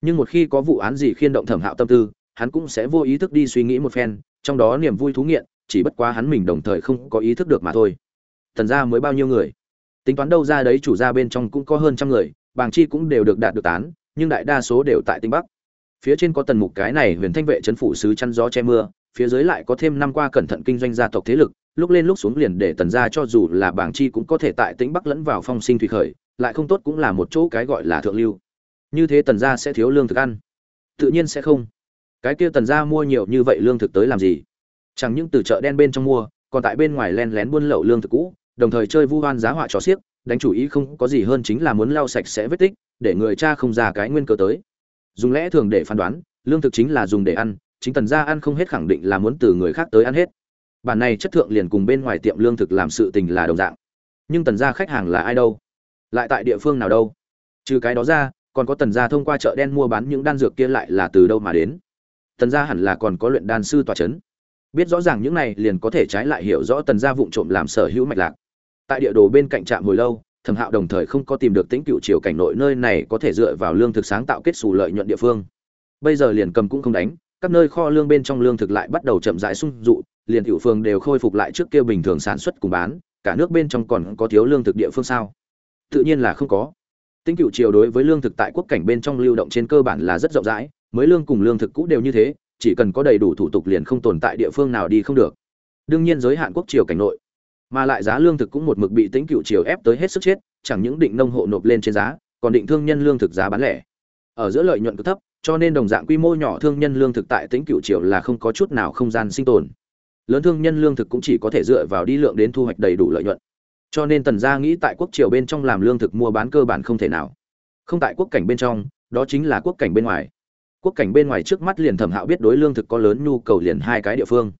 Nhưng một khi có vụ án gì khiên động thẩm hạo tâm tư, hắn cũng sẽ vô ý thức đi suy nghĩ một phen, trong đó niềm vui thú nghiện, chỉ bất quá hắn mình đồng thời không có ý thức được mà thôi. Thần ra mới bao nhiêu người? Tính toán đâu ra đấy, chủ gia bên trong cũng có hơn trăm người, bàng chi cũng đều được đạt được tán, nhưng đại đa số đều tại tinh bắc. Phía trên có tần mục cái này huyền thanh vệ chấn phủ sứ chăn gió che mưa, phía dưới lại có thêm năm qua cẩn thận kinh doanh gia tộc thế lực lúc lên lúc xuống liền để tần gia cho dù là bảng chi cũng có thể tại tĩnh bắc lẫn vào phong sinh thủy khởi, lại không tốt cũng là một chỗ cái gọi là thượng lưu. Như thế tần gia sẽ thiếu lương thực ăn. Tự nhiên sẽ không. Cái kia tần gia mua nhiều như vậy lương thực tới làm gì? Chẳng những từ chợ đen bên trong mua, còn tại bên ngoài len lén buôn lậu lương thực cũ, đồng thời chơi vu hoan giá họa trò xiếc, đánh chủ ý không có gì hơn chính là muốn lau sạch sẽ vết tích, để người cha không ra cái nguyên cơ tới. Dùng lẽ thường để phán đoán, lương thực chính là dùng để ăn, chính tần gia ăn không hết khẳng định là muốn từ người khác tới ăn hết bản này chất thượng liền cùng bên ngoài tiệm lương thực làm sự tình là đồng dạng. Nhưng tần gia khách hàng là ai đâu? Lại tại địa phương nào đâu? Trừ cái đó ra, còn có tần gia thông qua chợ đen mua bán những đan dược kia lại là từ đâu mà đến? Tần gia hẳn là còn có luyện đan sư tòa c h ấ n biết rõ ràng những này liền có thể trái lại hiểu rõ tần gia vụng trộm làm sở hữu mạch lạc. Tại địa đồ bên cạnh trạm hồi lâu, thẩm hạo đồng thời không có tìm được tính cựu chiều cảnh nội nơi này có thể dựa vào lương thực sáng tạo kết xù lợi nhuận địa phương. Bây giờ liền cầm cũng không đánh, các nơi kho lương bên trong lương thực lại bắt đầu chậm rãi sung dụ liền tiểu phương đều khôi phục lại trước kia bình thường sản xuất cùng bán cả nước bên trong còn có thiếu lương thực địa phương sao tự nhiên là không có Tính cựu triều đối với lương thực tại quốc cảnh bên trong lưu động trên cơ bản là rất rộng rãi, mới lương cùng lương thực cũ đều như thế, chỉ cần có đầy đủ thủ tục liền không tồn tại địa phương nào đi không được. Đương nhiên giới hạn quốc triều cảnh nội, mà lại giá lương thực cũng một mực bị tính cựu triều ép tới hết sức chết, chẳng những định nông hộ nộp lên trên giá, còn định thương nhân lương thực giá bán lẻ. Ở giữa lợi nhuận cực thấp, cho nên đồng dạng quy mô nhỏ thương nhân lương thực tại tính cựu triều là không có chút nào không gian sinh tồn. Lớn thương nhân lương thực cũng chỉ có thể dựa vào đi lượng đến thu hoạch đầy đủ lợi nhuận. Cho nên tần gia nghĩ tại quốc triều bên trong làm lương thực mua bán cơ bản không thể nào. Không tại quốc cảnh bên trong, đó chính là quốc cảnh bên ngoài. Quốc cảnh bên ngoài trước mắt liền thẩm hạo biết đối lương thực có lớn nhu cầu liền hai cái địa phương.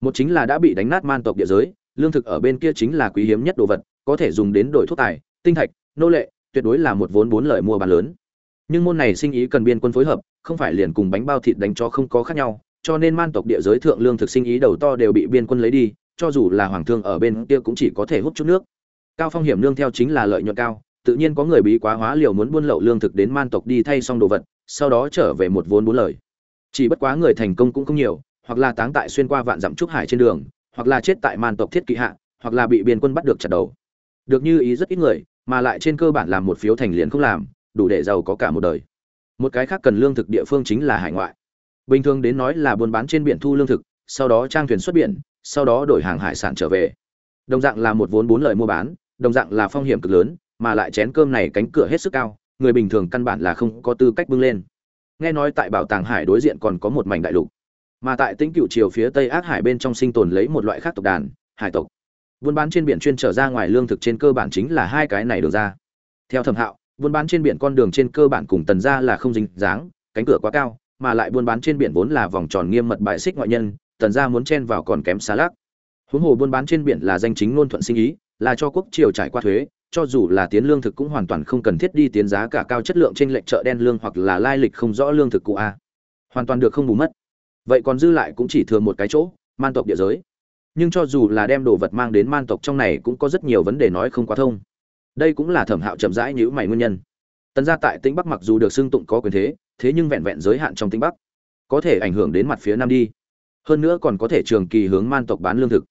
Một chính là đã bị đánh nát man tộc địa giới, lương thực ở bên kia chính là quý hiếm nhất đồ vật, có thể dùng đến đổi thuốc tài, tinh thạch, nô lệ, tuyệt đối là một vốn bốn lợi mua bán lớn. Nhưng môn này sinh ý cần biên quân phối hợp, không phải liền cùng bánh bao thịt đánh cho không có khác nhau cho nên man tộc địa giới thượng lương thực sinh ý đầu to đều bị biên quân lấy đi, cho dù là hoàng thương ở bên kia cũng chỉ có thể hút chút nước. Cao phong hiểm lương theo chính là lợi nhuận cao, tự nhiên có người bí quá hóa liều muốn buôn lậu lương thực đến man tộc đi thay xong đồ vật, sau đó trở về một vốn bốn lời. Chỉ bất quá người thành công cũng không nhiều, hoặc là táng tại xuyên qua vạn dặm trúc hải trên đường, hoặc là chết tại man tộc thiết kỵ hạ, hoặc là bị biên quân bắt được chặt đầu. Được như ý rất ít người, mà lại trên cơ bản làm một phiếu thành liền không làm, đủ để giàu có cả một đời. Một cái khác cần lương thực địa phương chính là hải ngoại bình thường đến nói là buôn bán trên biển thu lương thực, sau đó trang thuyền xuất biển, sau đó đổi hàng hải sản trở về. Đồng dạng là một vốn bốn lời mua bán, đồng dạng là phong hiểm cực lớn, mà lại chén cơm này cánh cửa hết sức cao, người bình thường căn bản là không có tư cách bưng lên. Nghe nói tại bảo tàng hải đối diện còn có một mảnh đại lục, mà tại tĩnh cựu chiều phía tây ác hải bên trong sinh tồn lấy một loại khác tộc đàn, hải tộc. Buôn bán trên biển chuyên trở ra ngoài lương thực trên cơ bản chính là hai cái này được ra. Theo thẩm hạo, buôn bán trên biển con đường trên cơ bản cùng tần ra là không dính dáng, cánh cửa quá cao mà lại buôn bán trên biển vốn là vòng tròn nghiêm mật bài xích ngoại nhân, tần gia muốn chen vào còn kém xa lắc. Huống hồ buôn bán trên biển là danh chính ngôn thuận sinh ý, là cho quốc triều trải qua thuế, cho dù là tiến lương thực cũng hoàn toàn không cần thiết đi tiến giá cả cao chất lượng trên lệnh chợ đen lương hoặc là lai lịch không rõ lương thực cụ a. Hoàn toàn được không bù mất. Vậy còn dư lại cũng chỉ thừa một cái chỗ, man tộc địa giới. Nhưng cho dù là đem đồ vật mang đến man tộc trong này cũng có rất nhiều vấn đề nói không quá thông. Đây cũng là thẩm hạo chậm rãi nhữ mày nguyên nhân. Tần gia tại tĩnh bắc mặc dù được xưng tụng có quyền thế thế nhưng vẹn vẹn giới hạn trong tĩnh bắc, có thể ảnh hưởng đến mặt phía nam đi. Hơn nữa còn có thể trường kỳ hướng man tộc bán lương thực.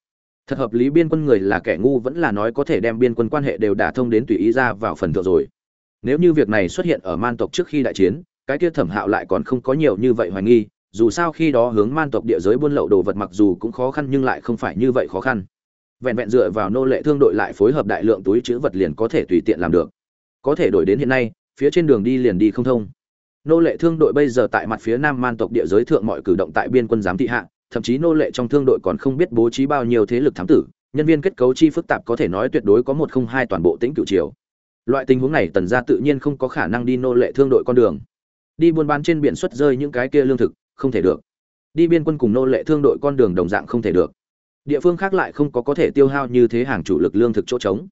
Thật hợp lý, biên quân người là kẻ ngu vẫn là nói có thể đem biên quân quan hệ đều đả thông đến tùy ý ra vào phần thượng rồi. Nếu như việc này xuất hiện ở man tộc trước khi đại chiến, cái kia thẩm hạo lại còn không có nhiều như vậy hoài nghi, dù sao khi đó hướng man tộc địa giới buôn lậu đồ vật mặc dù cũng khó khăn nhưng lại không phải như vậy khó khăn. Vẹn vẹn dựa vào nô lệ thương đội lại phối hợp đại lượng túi chữ vật liền có thể tùy tiện làm được. Có thể đổi đến hiện nay, phía trên đường đi liền đi không thông nô lệ thương đội bây giờ tại mặt phía nam man tộc địa giới thượng mọi cử động tại biên quân giám thị hạ, thậm chí nô lệ trong thương đội còn không biết bố trí bao nhiêu thế lực thám tử, nhân viên kết cấu chi phức tạp có thể nói tuyệt đối có một không hai toàn bộ tĩnh cửu triều. Loại tình huống này tần gia tự nhiên không có khả năng đi nô lệ thương đội con đường. Đi buôn bán trên biển xuất rơi những cái kia lương thực, không thể được. Đi biên quân cùng nô lệ thương đội con đường đồng dạng không thể được. Địa phương khác lại không có có thể tiêu hao như thế hàng chủ lực lương thực chỗ trống.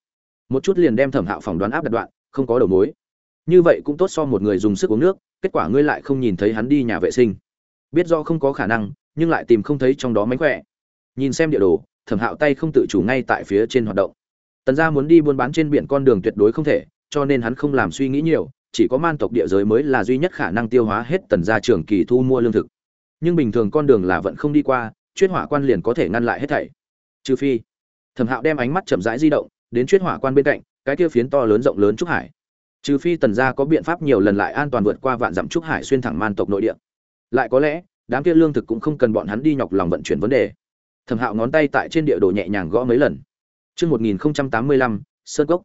Một chút liền đem thẩm hạo phỏng đoán áp đặt đoạn, không có đầu mối như vậy cũng tốt so một người dùng sức uống nước, kết quả ngươi lại không nhìn thấy hắn đi nhà vệ sinh. Biết do không có khả năng, nhưng lại tìm không thấy trong đó mánh khỏe. Nhìn xem địa đồ, thẩm hạo tay không tự chủ ngay tại phía trên hoạt động. Tần gia muốn đi buôn bán trên biển con đường tuyệt đối không thể, cho nên hắn không làm suy nghĩ nhiều, chỉ có man tộc địa giới mới là duy nhất khả năng tiêu hóa hết tần gia trường kỳ thu mua lương thực. Nhưng bình thường con đường là vẫn không đi qua, chuyết hỏa quan liền có thể ngăn lại hết thảy. Trừ phi, thẩm hạo đem ánh mắt chậm rãi di động, đến chuyết hỏa quan bên cạnh, cái kia phiến to lớn rộng lớn trúc hải trừ phi tần gia có biện pháp nhiều lần lại an toàn vượt qua vạn dặm trúc hải xuyên thẳng man tộc nội địa lại có lẽ đám kia lương thực cũng không cần bọn hắn đi nhọc lòng vận chuyển vấn đề thẩm hạo ngón tay tại trên địa đồ nhẹ nhàng gõ mấy lần Trước 1085, Sơn Cốc.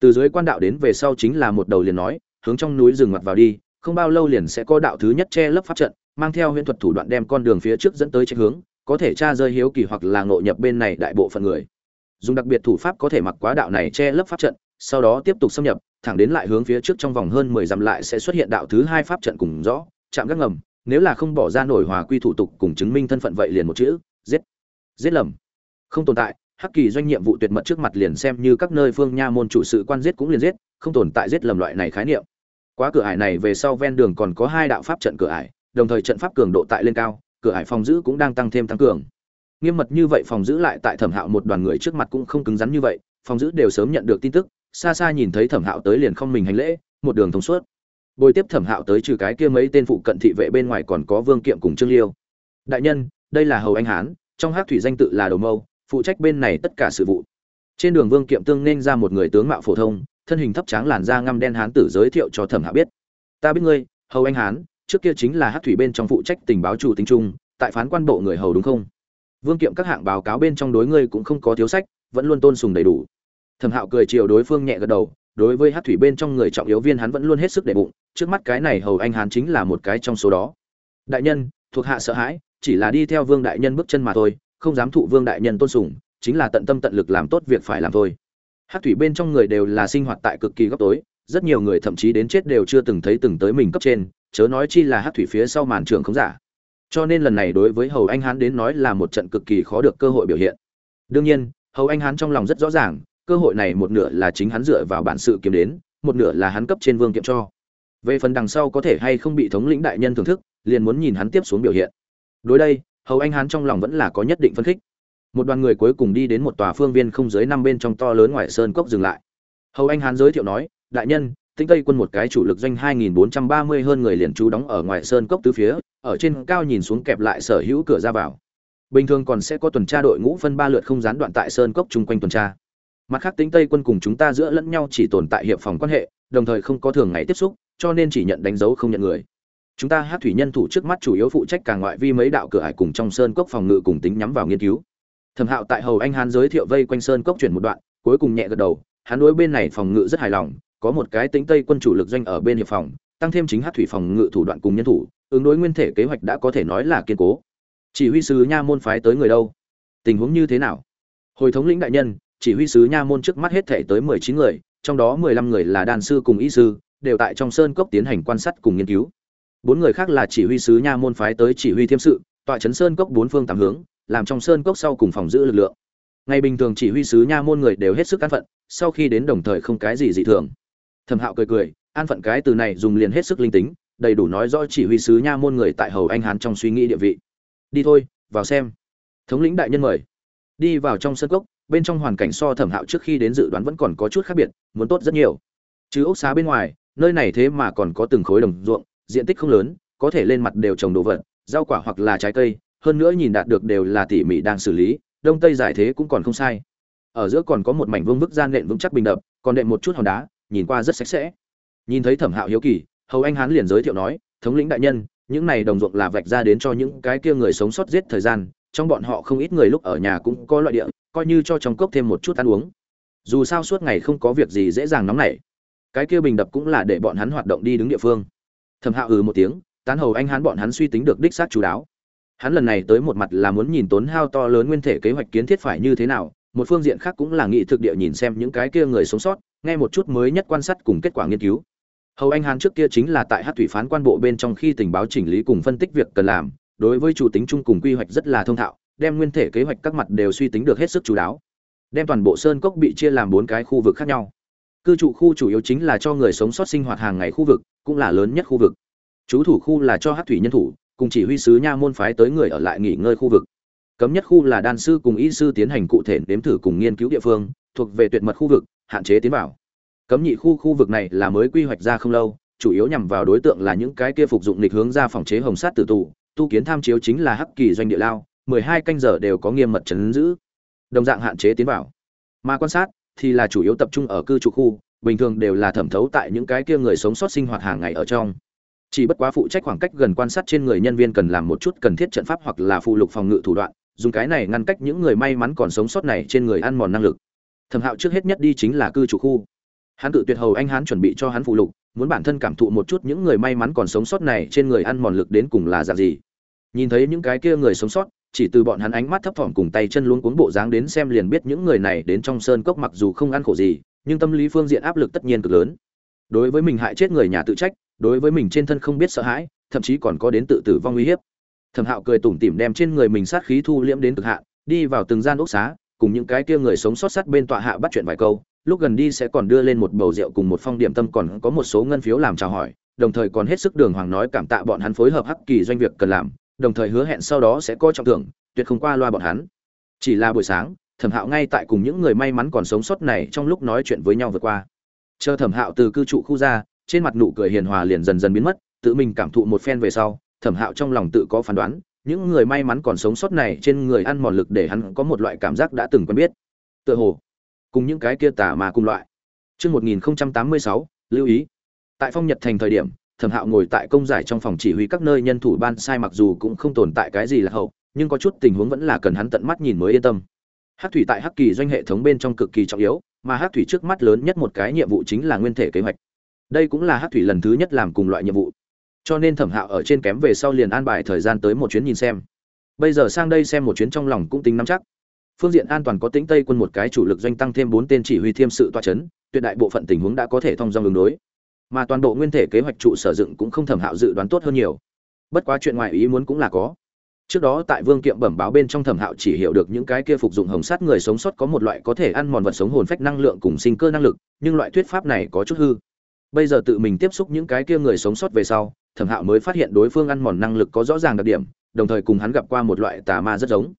Từ dưới quan đạo đến về sau chính là một đầu liền nói, hướng trong núi rừng mặt vào đi, không bao lâu liền sẽ có đạo thứ nhất che lấp pháp trận, mang theo huyễn thuật thủ đoạn đem con đường phía trước dẫn tới trạch hướng, có thể tra rơi hiếu kỳ hoặc là ngộ nhập bên này đại bộ phận người. Dùng đặc biệt thủ pháp có thể mặc quá đạo này che lấp pháp trận, sau đó tiếp tục xâm nhập, thẳng đến lại hướng phía trước trong vòng hơn 10 dặm lại sẽ xuất hiện đạo thứ hai pháp trận cùng rõ, chạm các ngầm, nếu là không bỏ ra nổi hòa quy thủ tục cùng chứng minh thân phận vậy liền một chữ, giết. Giết lầm. Không tồn tại, hắc kỳ doanh nhiệm vụ tuyệt mật trước mặt liền xem như các nơi phương nha môn chủ sự quan giết cũng liền giết, không tồn tại giết lầm loại này khái niệm. Quá cửa ải này về sau ven đường còn có hai đạo pháp trận cửa ải, đồng thời trận pháp cường độ tại lên cao, cửa ải phòng giữ cũng đang tăng thêm tăng cường. Nghiêm mật như vậy phòng giữ lại tại Thẩm Hạo một đoàn người trước mặt cũng không cứng rắn như vậy, phòng giữ đều sớm nhận được tin tức, xa xa nhìn thấy Thẩm Hạo tới liền không mình hành lễ, một đường thông suốt. Bồi tiếp Thẩm Hạo tới trừ cái kia mấy tên phụ cận thị vệ bên ngoài còn có Vương Kiệm cùng Trương Liêu. Đại nhân, đây là Hầu Anh Hán, trong Hắc thủy danh tự là Đầu Mâu, phụ trách bên này tất cả sự vụ. Trên đường Vương Kiệm tương nên ra một người tướng mạo phổ thông, thân hình thấp tráng làn da ngăm đen hán tử giới thiệu cho Thẩm Hạo biết. Ta biết ngươi, Hầu Anh Hán, trước kia chính là Hắc thủy bên trong phụ trách tình báo chủ tính trung, tại phán quan bộ người hầu đúng không? Vương Kiệm các hạng báo cáo bên trong đối ngươi cũng không có thiếu sách, vẫn luôn tôn sùng đầy đủ. Thẩm Hạo cười chiều đối phương nhẹ gật đầu, đối với hát thủy bên trong người trọng yếu viên hắn vẫn luôn hết sức để bụng, trước mắt cái này Hầu Anh Hán chính là một cái trong số đó. Đại nhân, thuộc hạ sợ hãi, chỉ là đi theo Vương đại nhân bước chân mà thôi, không dám thụ Vương đại nhân tôn sùng, chính là tận tâm tận lực làm tốt việc phải làm thôi. hát thủy bên trong người đều là sinh hoạt tại cực kỳ góc tối, rất nhiều người thậm chí đến chết đều chưa từng thấy từng tới mình cấp trên, chớ nói chi là hát thủy phía sau màn trường không giả. Cho nên lần này đối với Hầu Anh Hán đến nói là một trận cực kỳ khó được cơ hội biểu hiện. Đương nhiên, Hầu Anh Hán trong lòng rất rõ ràng, cơ hội này một nửa là chính hắn dựa vào bản sự kiếm đến, một nửa là hắn cấp trên vương kiệm cho. Về phần đằng sau có thể hay không bị thống lĩnh đại nhân thưởng thức, liền muốn nhìn hắn tiếp xuống biểu hiện. Đối đây, Hầu Anh Hán trong lòng vẫn là có nhất định phân khích một đoàn người cuối cùng đi đến một tòa phương viên không dưới năm bên trong to lớn ngoài sơn cốc dừng lại hầu anh hán giới thiệu nói đại nhân tinh tây quân một cái chủ lực doanh 2.430 hơn người liền trú đóng ở ngoài sơn cốc tứ phía ở trên cao nhìn xuống kẹp lại sở hữu cửa ra vào bình thường còn sẽ có tuần tra đội ngũ phân ba lượt không gián đoạn tại sơn cốc chung quanh tuần tra mặt khác tính tây quân cùng chúng ta giữa lẫn nhau chỉ tồn tại hiệp phòng quan hệ, đồng thời không có thường ngày tiếp xúc, cho nên chỉ nhận đánh dấu không nhận người. Chúng ta hát thủy nhân thủ trước mắt chủ yếu phụ trách cả ngoại vi mấy đạo cửa hải cùng trong sơn cốc phòng ngự cùng tính nhắm vào nghiên cứu. Thẩm hạo tại hầu anh hán giới thiệu vây quanh sơn cốc chuyển một đoạn, cuối cùng nhẹ gật đầu, hắn đối bên này phòng ngự rất hài lòng, có một cái tính tây quân chủ lực doanh ở bên hiệp phòng, tăng thêm chính hát thủy phòng ngự thủ đoạn cùng nhân thủ, ứng đối nguyên thể kế hoạch đã có thể nói là kiên cố. Chỉ huy sứ nha môn phái tới người đâu? Tình huống như thế nào? Hồi thống lĩnh đại nhân chỉ huy sứ nha môn trước mắt hết thể tới mười chín người, trong đó mười lăm người là đàn sư cùng y sư, đều tại trong sơn cốc tiến hành quan sát cùng nghiên cứu. Bốn người khác là chỉ huy sứ nha môn phái tới chỉ huy thiêm sự, tọa trấn sơn cốc bốn phương tám hướng, làm trong sơn cốc sau cùng phòng giữ lực lượng. Ngày bình thường chỉ huy sứ nha môn người đều hết sức an phận, sau khi đến đồng thời không cái gì dị thường. Thẩm hạo cười cười, an phận cái từ này dùng liền hết sức linh tính, đầy đủ nói rõ chỉ huy sứ nha môn người tại hầu anh hán trong suy nghĩ địa vị. Đi thôi, vào xem. Thống lĩnh đại nhân mời. Đi vào trong sân cốc bên trong hoàn cảnh so thẩm hạo trước khi đến dự đoán vẫn còn có chút khác biệt, muốn tốt rất nhiều. Chứ ốc xá bên ngoài, nơi này thế mà còn có từng khối đồng ruộng, diện tích không lớn, có thể lên mặt đều trồng đồ vật, rau quả hoặc là trái cây, hơn nữa nhìn đạt được đều là tỉ mỉ đang xử lý, đông tây giải thế cũng còn không sai. Ở giữa còn có một mảnh vương bức gian nện vững chắc bình đập, còn đệm một chút hòn đá, nhìn qua rất sạch sẽ. Nhìn thấy thẩm hạo hiếu kỳ, hầu anh hán liền giới thiệu nói, thống lĩnh đại nhân, những này đồng ruộng là vạch ra đến cho những cái kia người sống sót giết thời gian, trong bọn họ không ít người lúc ở nhà cũng có loại địa coi như cho trong cốc thêm một chút ăn uống. Dù sao suốt ngày không có việc gì dễ dàng nóng nảy. Cái kia bình đập cũng là để bọn hắn hoạt động đi đứng địa phương. Thẩm hạ ừ một tiếng, tán hầu anh hán bọn hắn suy tính được đích xác chú đáo. Hắn lần này tới một mặt là muốn nhìn tốn hao to lớn nguyên thể kế hoạch kiến thiết phải như thế nào, một phương diện khác cũng là nghị thực địa nhìn xem những cái kia người sống sót, nghe một chút mới nhất quan sát cùng kết quả nghiên cứu. Hầu anh hán trước kia chính là tại hát thủy phán quan bộ bên trong khi tình báo chỉnh lý cùng phân tích việc cần làm, đối với chủ tính chung cùng quy hoạch rất là thông thạo đem nguyên thể kế hoạch các mặt đều suy tính được hết sức chú đáo. Đem toàn bộ sơn cốc bị chia làm bốn cái khu vực khác nhau. Cư trụ khu chủ yếu chính là cho người sống sót sinh hoạt hàng ngày khu vực, cũng là lớn nhất khu vực. Chú thủ khu là cho hát thủy nhân thủ, cùng chỉ huy sứ nha môn phái tới người ở lại nghỉ ngơi khu vực. Cấm nhất khu là đan sư cùng y sư tiến hành cụ thể nếm thử cùng nghiên cứu địa phương, thuộc về tuyệt mật khu vực, hạn chế tiến vào. Cấm nhị khu khu vực này là mới quy hoạch ra không lâu, chủ yếu nhằm vào đối tượng là những cái kia phục dụng lịch hướng ra phòng chế hồng sát tử tù, tu kiến tham chiếu chính là hắc kỳ doanh địa lao mười hai canh giờ đều có nghiêm mật chấn giữ. Đồng dạng hạn chế tiến vào. Mà quan sát thì là chủ yếu tập trung ở cư trú khu, bình thường đều là thẩm thấu tại những cái kia người sống sót sinh hoạt hàng ngày ở trong. Chỉ bất quá phụ trách khoảng cách gần quan sát trên người nhân viên cần làm một chút cần thiết trận pháp hoặc là phụ lục phòng ngự thủ đoạn, dùng cái này ngăn cách những người may mắn còn sống sót này trên người ăn mòn năng lực. Thẩm hạo trước hết nhất đi chính là cư chủ khu. Hắn tự tuyệt hầu anh hán chuẩn bị cho hắn phụ lục, muốn bản thân cảm thụ một chút những người may mắn còn sống sót này trên người ăn mòn lực đến cùng là dạng gì. Nhìn thấy những cái kia người sống sót chỉ từ bọn hắn ánh mắt thấp thỏm cùng tay chân luống cuống bộ dáng đến xem liền biết những người này đến trong sơn cốc mặc dù không ăn khổ gì, nhưng tâm lý phương diện áp lực tất nhiên cực lớn. Đối với mình hại chết người nhà tự trách, đối với mình trên thân không biết sợ hãi, thậm chí còn có đến tự tử vong uy hiếp. Thẩm hạo cười tủm tỉm đem trên người mình sát khí thu liễm đến cực hạn, đi vào từng gian ốc xá, cùng những cái kia người sống sót sát bên tọa hạ bắt chuyện vài câu, lúc gần đi sẽ còn đưa lên một bầu rượu cùng một phong điểm tâm còn có một số ngân phiếu làm chào hỏi, đồng thời còn hết sức đường hoàng nói cảm tạ bọn hắn phối hợp hắc kỳ doanh việc cần làm đồng thời hứa hẹn sau đó sẽ có trọng thưởng, tuyệt không qua loa bọn hắn. Chỉ là buổi sáng, thẩm hạo ngay tại cùng những người may mắn còn sống sót này trong lúc nói chuyện với nhau vượt qua. Chờ thẩm hạo từ cư trụ khu ra, trên mặt nụ cười hiền hòa liền dần dần biến mất, tự mình cảm thụ một phen về sau, thẩm hạo trong lòng tự có phán đoán, những người may mắn còn sống sót này trên người ăn mòn lực để hắn có một loại cảm giác đã từng quen biết. Tựa hồ, cùng những cái kia tả mà cùng loại. Chương một nghìn tám mươi sáu, lưu ý. Tại phong nhật thành thời điểm thẩm hạo ngồi tại công giải trong phòng chỉ huy các nơi nhân thủ ban sai mặc dù cũng không tồn tại cái gì là hậu, nhưng có chút tình huống vẫn là cần hắn tận mắt nhìn mới yên tâm. Hát thủy tại hắc kỳ doanh hệ thống bên trong cực kỳ trọng yếu, mà hát thủy trước mắt lớn nhất một cái nhiệm vụ chính là nguyên thể kế hoạch. Đây cũng là hát thủy lần thứ nhất làm cùng loại nhiệm vụ. Cho nên thẩm hạo ở trên kém về sau liền an bài thời gian tới một chuyến nhìn xem. Bây giờ sang đây xem một chuyến trong lòng cũng tính nắm chắc. Phương diện an toàn có tính tây quân một cái chủ lực doanh tăng thêm bốn tên chỉ huy thiêm sự toa c h ấ n tuyệt đại bộ phận tình huống đã có thể thông dong ứng đối mà toàn bộ nguyên thể kế hoạch trụ sở dựng cũng không thẩm hạo dự đoán tốt hơn nhiều. Bất quá chuyện ngoài ý muốn cũng là có. Trước đó tại vương kiệm bẩm báo bên trong thẩm hạo chỉ hiểu được những cái kia phục dụng hồng sát người sống sót có một loại có thể ăn mòn vật sống hồn phách năng lượng cùng sinh cơ năng lực, nhưng loại thuyết pháp này có chút hư. Bây giờ tự mình tiếp xúc những cái kia người sống sót về sau, thẩm hạo mới phát hiện đối phương ăn mòn năng lực có rõ ràng đặc điểm, đồng thời cùng hắn gặp qua một loại tà ma rất giống.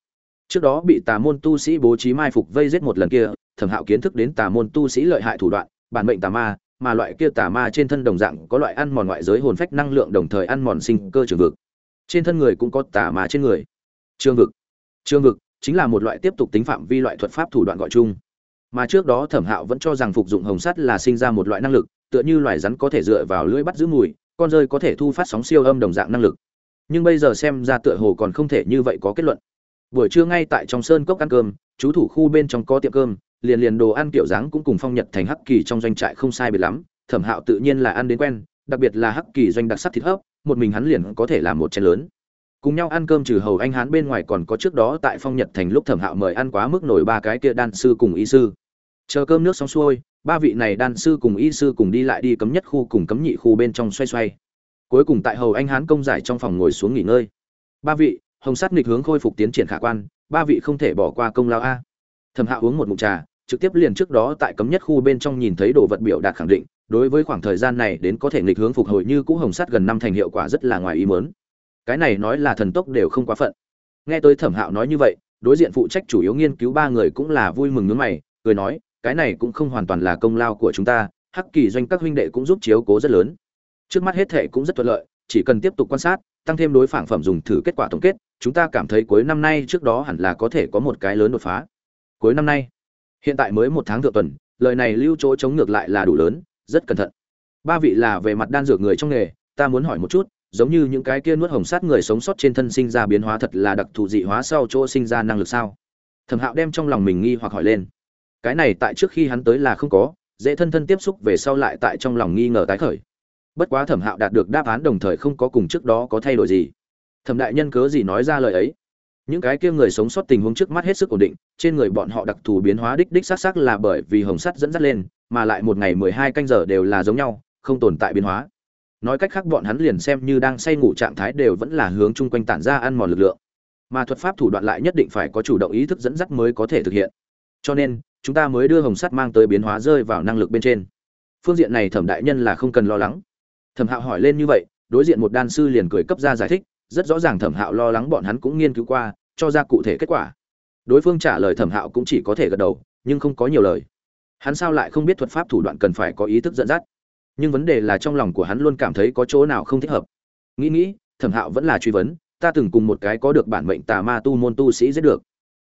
Trước đó bị tà môn tu sĩ bố trí mai phục vây giết một lần kia, thẩm hạo kiến thức đến tà môn tu sĩ lợi hại thủ đoạn, bản mệnh tà ma mà loại kia tà ma trên thân đồng dạng có loại ăn mòn ngoại giới hồn phách năng lượng đồng thời ăn mòn sinh cơ trường vực. Trên thân người cũng có tà ma trên người. Trường vực. Trường vực chính là một loại tiếp tục tính phạm vi loại thuật pháp thủ đoạn gọi chung. Mà trước đó thẩm hạo vẫn cho rằng phục dụng hồng sắt là sinh ra một loại năng lực, tựa như loài rắn có thể dựa vào lưỡi bắt giữ mùi, con rơi có thể thu phát sóng siêu âm đồng dạng năng lực. Nhưng bây giờ xem ra tựa hồ còn không thể như vậy có kết luận buổi trưa ngay tại trong sơn cốc ăn cơm, chú thủ khu bên trong có tiệm cơm, liền liền đồ ăn kiểu dáng cũng cùng phong nhật thành hắc kỳ trong doanh trại không sai biệt lắm, thẩm hạo tự nhiên là ăn đến quen, đặc biệt là hắc kỳ doanh đặc sắc thịt hấp, một mình hắn liền có thể làm một chén lớn. Cùng nhau ăn cơm trừ hầu anh hán bên ngoài còn có trước đó tại phong nhật thành lúc thẩm hạo mời ăn quá mức nổi ba cái kia đan sư cùng y sư. Chờ cơm nước xong xuôi, ba vị này đan sư cùng y sư cùng đi lại đi cấm nhất khu cùng cấm nhị khu bên trong xoay xoay. Cuối cùng tại hầu anh hán công giải trong phòng ngồi xuống nghỉ ngơi. Ba vị hồng sắt nghịch hướng khôi phục tiến triển khả quan, ba vị không thể bỏ qua công lao a. Thẩm hạ uống một mụn trà, trực tiếp liền trước đó tại cấm nhất khu bên trong nhìn thấy đồ vật biểu đạt khẳng định, đối với khoảng thời gian này đến có thể nghịch hướng phục hồi như cũ hồng sắt gần năm thành hiệu quả rất là ngoài ý mớn cái này nói là thần tốc đều không quá phận. Nghe tới thẩm hạo nói như vậy, đối diện phụ trách chủ yếu nghiên cứu ba người cũng là vui mừng nước mày, cười nói, cái này cũng không hoàn toàn là công lao của chúng ta, hắc kỳ doanh các huynh đệ cũng giúp chiếu cố rất lớn. Trước mắt hết thể cũng rất thuận lợi, chỉ cần tiếp tục quan sát tăng thêm đối phản phẩm dùng thử kết quả tổng kết, chúng ta cảm thấy cuối năm nay trước đó hẳn là có thể có một cái lớn đột phá. Cuối năm nay, hiện tại mới một tháng thượng tuần, lời này lưu chỗ chống ngược lại là đủ lớn, rất cẩn thận. Ba vị là về mặt đan dược người trong nghề, ta muốn hỏi một chút, giống như những cái kia nuốt hồng sát người sống sót trên thân sinh ra biến hóa thật là đặc thù dị hóa sau chỗ sinh ra năng lực sao? Thẩm hạo đem trong lòng mình nghi hoặc hỏi lên. Cái này tại trước khi hắn tới là không có, dễ thân thân tiếp xúc về sau lại tại trong lòng nghi ngờ tái khởi bất quá thẩm hạo đạt được đáp án đồng thời không có cùng trước đó có thay đổi gì. Thẩm đại nhân cớ gì nói ra lời ấy? Những cái kia người sống sót tình huống trước mắt hết sức ổn định, trên người bọn họ đặc thù biến hóa đích đích xác xác là bởi vì hồng sắt dẫn dắt lên, mà lại một ngày mười hai canh giờ đều là giống nhau, không tồn tại biến hóa. Nói cách khác bọn hắn liền xem như đang say ngủ trạng thái đều vẫn là hướng chung quanh tản ra ăn mòn lực lượng. Mà thuật pháp thủ đoạn lại nhất định phải có chủ động ý thức dẫn dắt mới có thể thực hiện. Cho nên, chúng ta mới đưa hồng sắt mang tới biến hóa rơi vào năng lực bên trên. Phương diện này thẩm đại nhân là không cần lo lắng thẩm hạo hỏi lên như vậy, đối diện một đan sư liền cười cấp ra giải thích, rất rõ ràng thẩm hạo lo lắng bọn hắn cũng nghiên cứu qua, cho ra cụ thể kết quả. Đối phương trả lời thẩm hạo cũng chỉ có thể gật đầu, nhưng không có nhiều lời. Hắn sao lại không biết thuật pháp thủ đoạn cần phải có ý thức dẫn dắt? Nhưng vấn đề là trong lòng của hắn luôn cảm thấy có chỗ nào không thích hợp. Nghĩ nghĩ, thẩm hạo vẫn là truy vấn, ta từng cùng một cái có được bản mệnh tà ma tu môn tu sĩ giết được.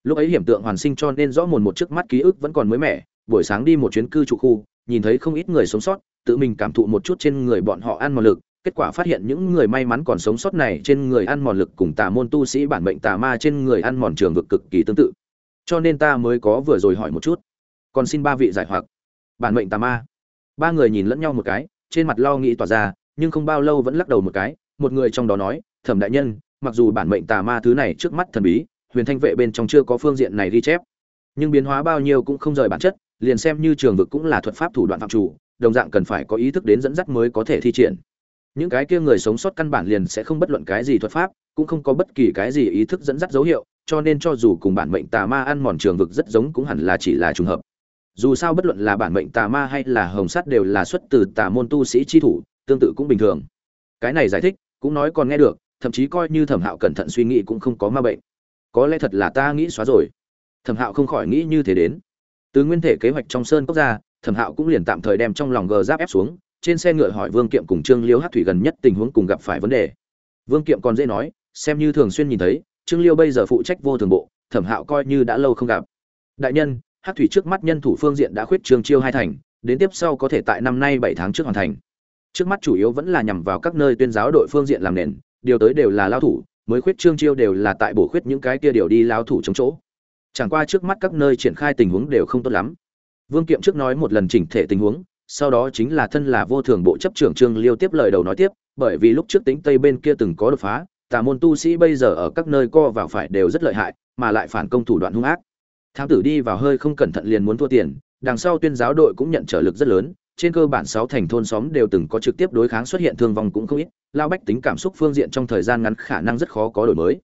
Lúc ấy hiểm tượng hoàn sinh cho nên rõ mồn một trước mắt ký ức vẫn còn mới mẻ, buổi sáng đi một chuyến cư trụ khu, nhìn thấy không ít người sống sót tự mình cảm thụ một chút trên người bọn họ ăn mòn lực, kết quả phát hiện những người may mắn còn sống sót này trên người ăn mòn lực cùng tà môn tu sĩ bản mệnh tà ma trên người ăn mòn trường vực cực kỳ tương tự. Cho nên ta mới có vừa rồi hỏi một chút. Còn xin ba vị giải hoặc. Bản mệnh tà ma. Ba người nhìn lẫn nhau một cái, trên mặt lo nghĩ tỏa ra, nhưng không bao lâu vẫn lắc đầu một cái, một người trong đó nói, thẩm đại nhân, mặc dù bản mệnh tà ma thứ này trước mắt thần bí, huyền thanh vệ bên trong chưa có phương diện này ghi chép, nhưng biến hóa bao nhiêu cũng không rời bản chất, liền xem như trường vực cũng là thuật pháp thủ đoạn phạm chủ đồng dạng cần phải có ý thức đến dẫn dắt mới có thể thi triển. Những cái kia người sống sót căn bản liền sẽ không bất luận cái gì thuật pháp, cũng không có bất kỳ cái gì ý thức dẫn dắt dấu hiệu, cho nên cho dù cùng bản mệnh tà ma ăn mòn trường vực rất giống cũng hẳn là chỉ là trùng hợp. Dù sao bất luận là bản mệnh tà ma hay là hồng sắt đều là xuất từ tà môn tu sĩ chi thủ, tương tự cũng bình thường. Cái này giải thích, cũng nói còn nghe được, thậm chí coi như thẩm hạo cẩn thận suy nghĩ cũng không có ma bệnh. Có lẽ thật là ta nghĩ xóa rồi. Thẩm hạo không khỏi nghĩ như thế đến từ nguyên thể kế hoạch trong sơn cốc ra, thẩm hạo cũng liền tạm thời đem trong lòng gờ giáp ép xuống, trên xe ngựa hỏi vương kiệm cùng trương liêu hát thủy gần nhất tình huống cùng gặp phải vấn đề. Vương kiệm còn dễ nói, xem như thường xuyên nhìn thấy, trương liêu bây giờ phụ trách vô thường bộ, thẩm hạo coi như đã lâu không gặp. Đại nhân hát thủy trước mắt nhân thủ phương diện đã khuyết trương chiêu hai thành, đến tiếp sau có thể tại năm nay bảy tháng trước hoàn thành. Trước mắt chủ yếu vẫn là nhằm vào các nơi tuyên giáo đội phương diện làm nền, điều tới đều là lao thủ, mới khuyết trương chiêu đều là tại bổ khuyết những cái kia điều đi lao thủ chống chỗ chẳng qua trước mắt các nơi triển khai tình huống đều không tốt lắm. Vương kiệm trước nói một lần chỉnh thể tình huống, sau đó chính là thân là vô thường bộ chấp trưởng trương liêu tiếp lời đầu nói tiếp, bởi vì lúc trước tính tây bên kia từng có đột phá, tà môn tu sĩ bây giờ ở các nơi co vào phải đều rất lợi hại, mà lại phản công thủ đoạn hung ác. Thám tử đi vào hơi không cẩn thận liền muốn thua tiền, đằng sau tuyên giáo đội cũng nhận trở lực rất lớn, trên cơ bản sáu thành thôn xóm đều từng có trực tiếp đối kháng xuất hiện thương vong cũng không ít, lao bách tính cảm xúc phương diện trong thời gian ngắn khả năng rất khó có đổi mới.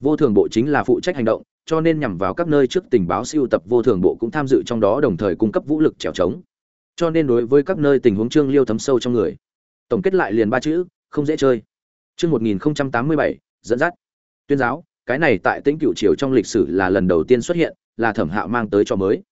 Vô thường bộ chính là phụ trách hành động cho nên nhằm vào các nơi trước tình báo siêu tập vô thường bộ cũng tham dự trong đó đồng thời cung cấp vũ lực trèo trống. Cho nên đối với các nơi tình huống trương liêu thấm sâu trong người. Tổng kết lại liền ba chữ, không dễ chơi. Chương một nghìn tám mươi bảy, dẫn dắt. Tuyên giáo, cái này tại tĩnh cựu triều trong lịch sử là lần đầu tiên xuất hiện, là thẩm hạo mang tới cho mới.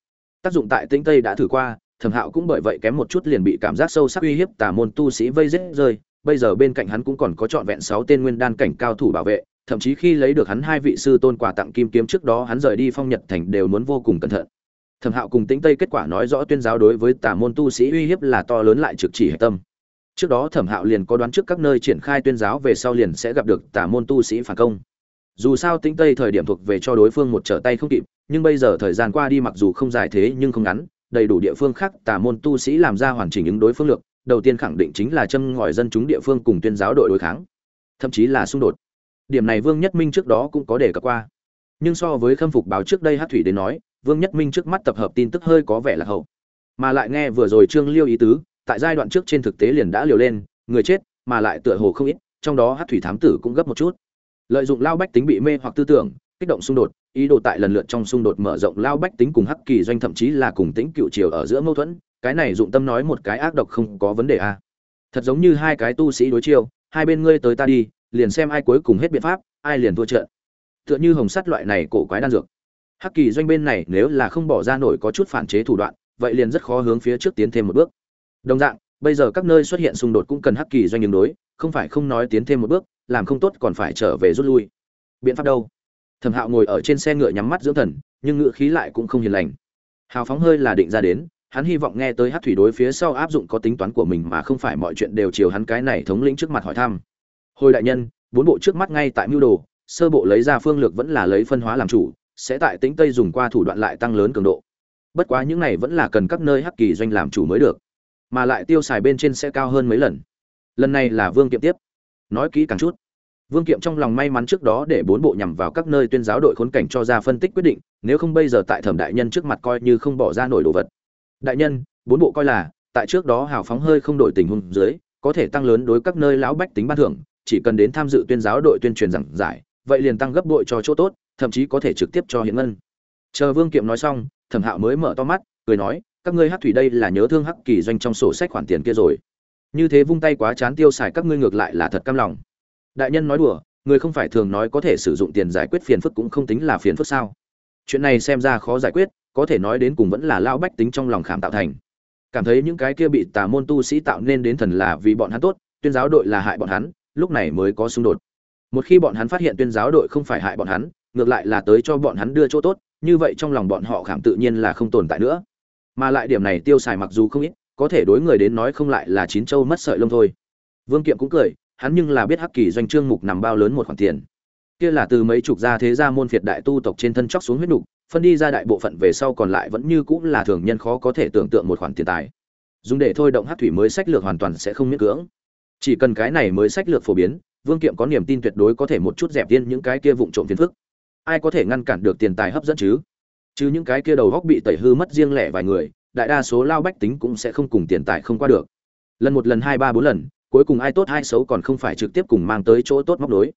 Tác dụng tại tĩnh tây đã thử qua, thẩm hạo cũng bởi vậy kém một chút liền bị cảm giác sâu sắc uy hiếp tà môn tu sĩ vây rết rơi. Bây giờ bên cạnh hắn cũng còn có trọn vẹn sáu tên nguyên đan cảnh cao thủ bảo vệ thậm chí khi lấy được hắn hai vị sư tôn quà tặng kim kiếm trước đó, hắn rời đi phong nhật thành đều muốn vô cùng cẩn thận. Thẩm hạo cùng tĩnh tây kết quả nói rõ tuyên giáo đối với Tả môn tu sĩ uy hiếp là to lớn lại trực chỉ hệ tâm. Trước đó thẩm hạo liền có đoán trước các nơi triển khai tuyên giáo về sau liền sẽ gặp được Tả môn tu sĩ phản công. Dù sao tĩnh tây thời điểm thuộc về cho đối phương một trở tay không kịp, nhưng bây giờ thời gian qua đi mặc dù không dài thế nhưng không ngắn, đầy đủ địa phương khác Tả môn tu sĩ làm ra hoàn chỉnh ứng đối phương lược, đầu tiên khẳng định chính là châm ngòi dân chúng địa phương cùng tuyên giáo đội đối kháng, thậm chí là xung đột điểm này vương nhất minh trước đó cũng có đề cập qua. Nhưng so với khâm phục báo trước đây hát thủy đến nói, vương nhất minh trước mắt tập hợp tin tức hơi có vẻ là hậu. Mà lại nghe vừa rồi trương liêu ý tứ, tại giai đoạn trước trên thực tế liền đã liều lên, người chết, mà lại tựa hồ không ít, trong đó hát thủy thám tử cũng gấp một chút. Lợi dụng lao bách tính bị mê hoặc tư tưởng, kích động xung đột, ý đồ tại lần lượt trong xung đột mở rộng lao bách tính cùng hắc kỳ doanh thậm chí là cùng tính cựu triều ở giữa mâu thuẫn, cái này dụng tâm nói một cái ác độc không có vấn đề a à. thật giống như hai cái tu sĩ đối chiêu, hai bên ngươi tới ta đi liền xem ai cuối cùng hết biện pháp, ai liền thua trận. Tựa như hồng sắt loại này cổ quái đan dược. Hắc kỳ doanh bên này nếu là không bỏ ra nổi có chút phản chế thủ đoạn, vậy liền rất khó hướng phía trước tiến thêm một bước. Đồng dạng, bây giờ các nơi xuất hiện xung đột cũng cần hắc kỳ doanh ứng đối, không phải không nói tiến thêm một bước, làm không tốt còn phải trở về rút lui. Biện pháp đâu? Thẩm hạo ngồi ở trên xe ngựa nhắm mắt dưỡng thần, nhưng ngựa khí lại cũng không hiền lành. Hào phóng hơi là định ra đến, hắn hy vọng nghe tới hát thủy đối phía sau áp dụng có tính toán của mình mà không phải mọi chuyện đều chiều hắn cái này thống lĩnh trước mặt hỏi thăm hồi đại nhân, bốn bộ trước mắt ngay tại mưu đồ, sơ bộ lấy ra phương lược vẫn là lấy phân hóa làm chủ, sẽ tại tính tây dùng qua thủ đoạn lại tăng lớn cường độ. Bất quá những này vẫn là cần các nơi hắc kỳ doanh làm chủ mới được, mà lại tiêu xài bên trên sẽ cao hơn mấy lần. Lần này là vương kiệm tiếp. Nói kỹ càng chút. Vương kiệm trong lòng may mắn trước đó để bốn bộ nhằm vào các nơi tuyên giáo đội khốn cảnh cho ra phân tích quyết định, nếu không bây giờ tại thẩm đại nhân trước mặt coi như không bỏ ra nổi đồ vật. Đại nhân, bốn bộ coi là, tại trước đó hào phóng hơi không đổi tình huống dưới, có thể tăng lớn đối các nơi lão bách tính ban thưởng chỉ cần đến tham dự tuyên giáo đội tuyên truyền giảng giải, vậy liền tăng gấp đội cho chỗ tốt, thậm chí có thể trực tiếp cho hiện ngân. Chờ vương kiệm nói xong, thẩm hạo mới mở to mắt, cười nói, các ngươi hắc thủy đây là nhớ thương hắc kỳ doanh trong sổ sách khoản tiền kia rồi. Như thế vung tay quá chán tiêu xài các ngươi ngược lại là thật cam lòng. Đại nhân nói đùa, người không phải thường nói có thể sử dụng tiền giải quyết phiền phức cũng không tính là phiền phức sao. Chuyện này xem ra khó giải quyết, có thể nói đến cùng vẫn là lao bách tính trong lòng khảm tạo thành. Cảm thấy những cái kia bị tà môn tu sĩ tạo nên đến thần là vì bọn hắn tốt, tuyên giáo đội là hại bọn hắn lúc này mới có xung đột. Một khi bọn hắn phát hiện tuyên giáo đội không phải hại bọn hắn, ngược lại là tới cho bọn hắn đưa chỗ tốt, như vậy trong lòng bọn họ khảm tự nhiên là không tồn tại nữa. Mà lại điểm này tiêu xài mặc dù không ít, có thể đối người đến nói không lại là chín châu mất sợi lông thôi. Vương kiệm cũng cười, hắn nhưng là biết hắc kỳ doanh trương mục nằm bao lớn một khoản tiền. Kia là từ mấy chục gia thế gia môn phiệt đại tu tộc trên thân chóc xuống huyết nục, phân đi ra đại bộ phận về sau còn lại vẫn như cũng là thường nhân khó có thể tưởng tượng một khoản tiền tài. Dùng để thôi động hát thủy mới sách lược hoàn toàn sẽ không miễn cưỡng chỉ cần cái này mới sách lược phổ biến, vương kiệm có niềm tin tuyệt đối có thể một chút dẹp tiên những cái kia vụng trộm phiền phức. Ai có thể ngăn cản được tiền tài hấp dẫn chứ? Chứ những cái kia đầu góc bị tẩy hư mất riêng lẻ vài người, đại đa số lao bách tính cũng sẽ không cùng tiền tài không qua được. Lần một lần hai ba bốn lần, cuối cùng ai tốt ai xấu còn không phải trực tiếp cùng mang tới chỗ tốt móc đối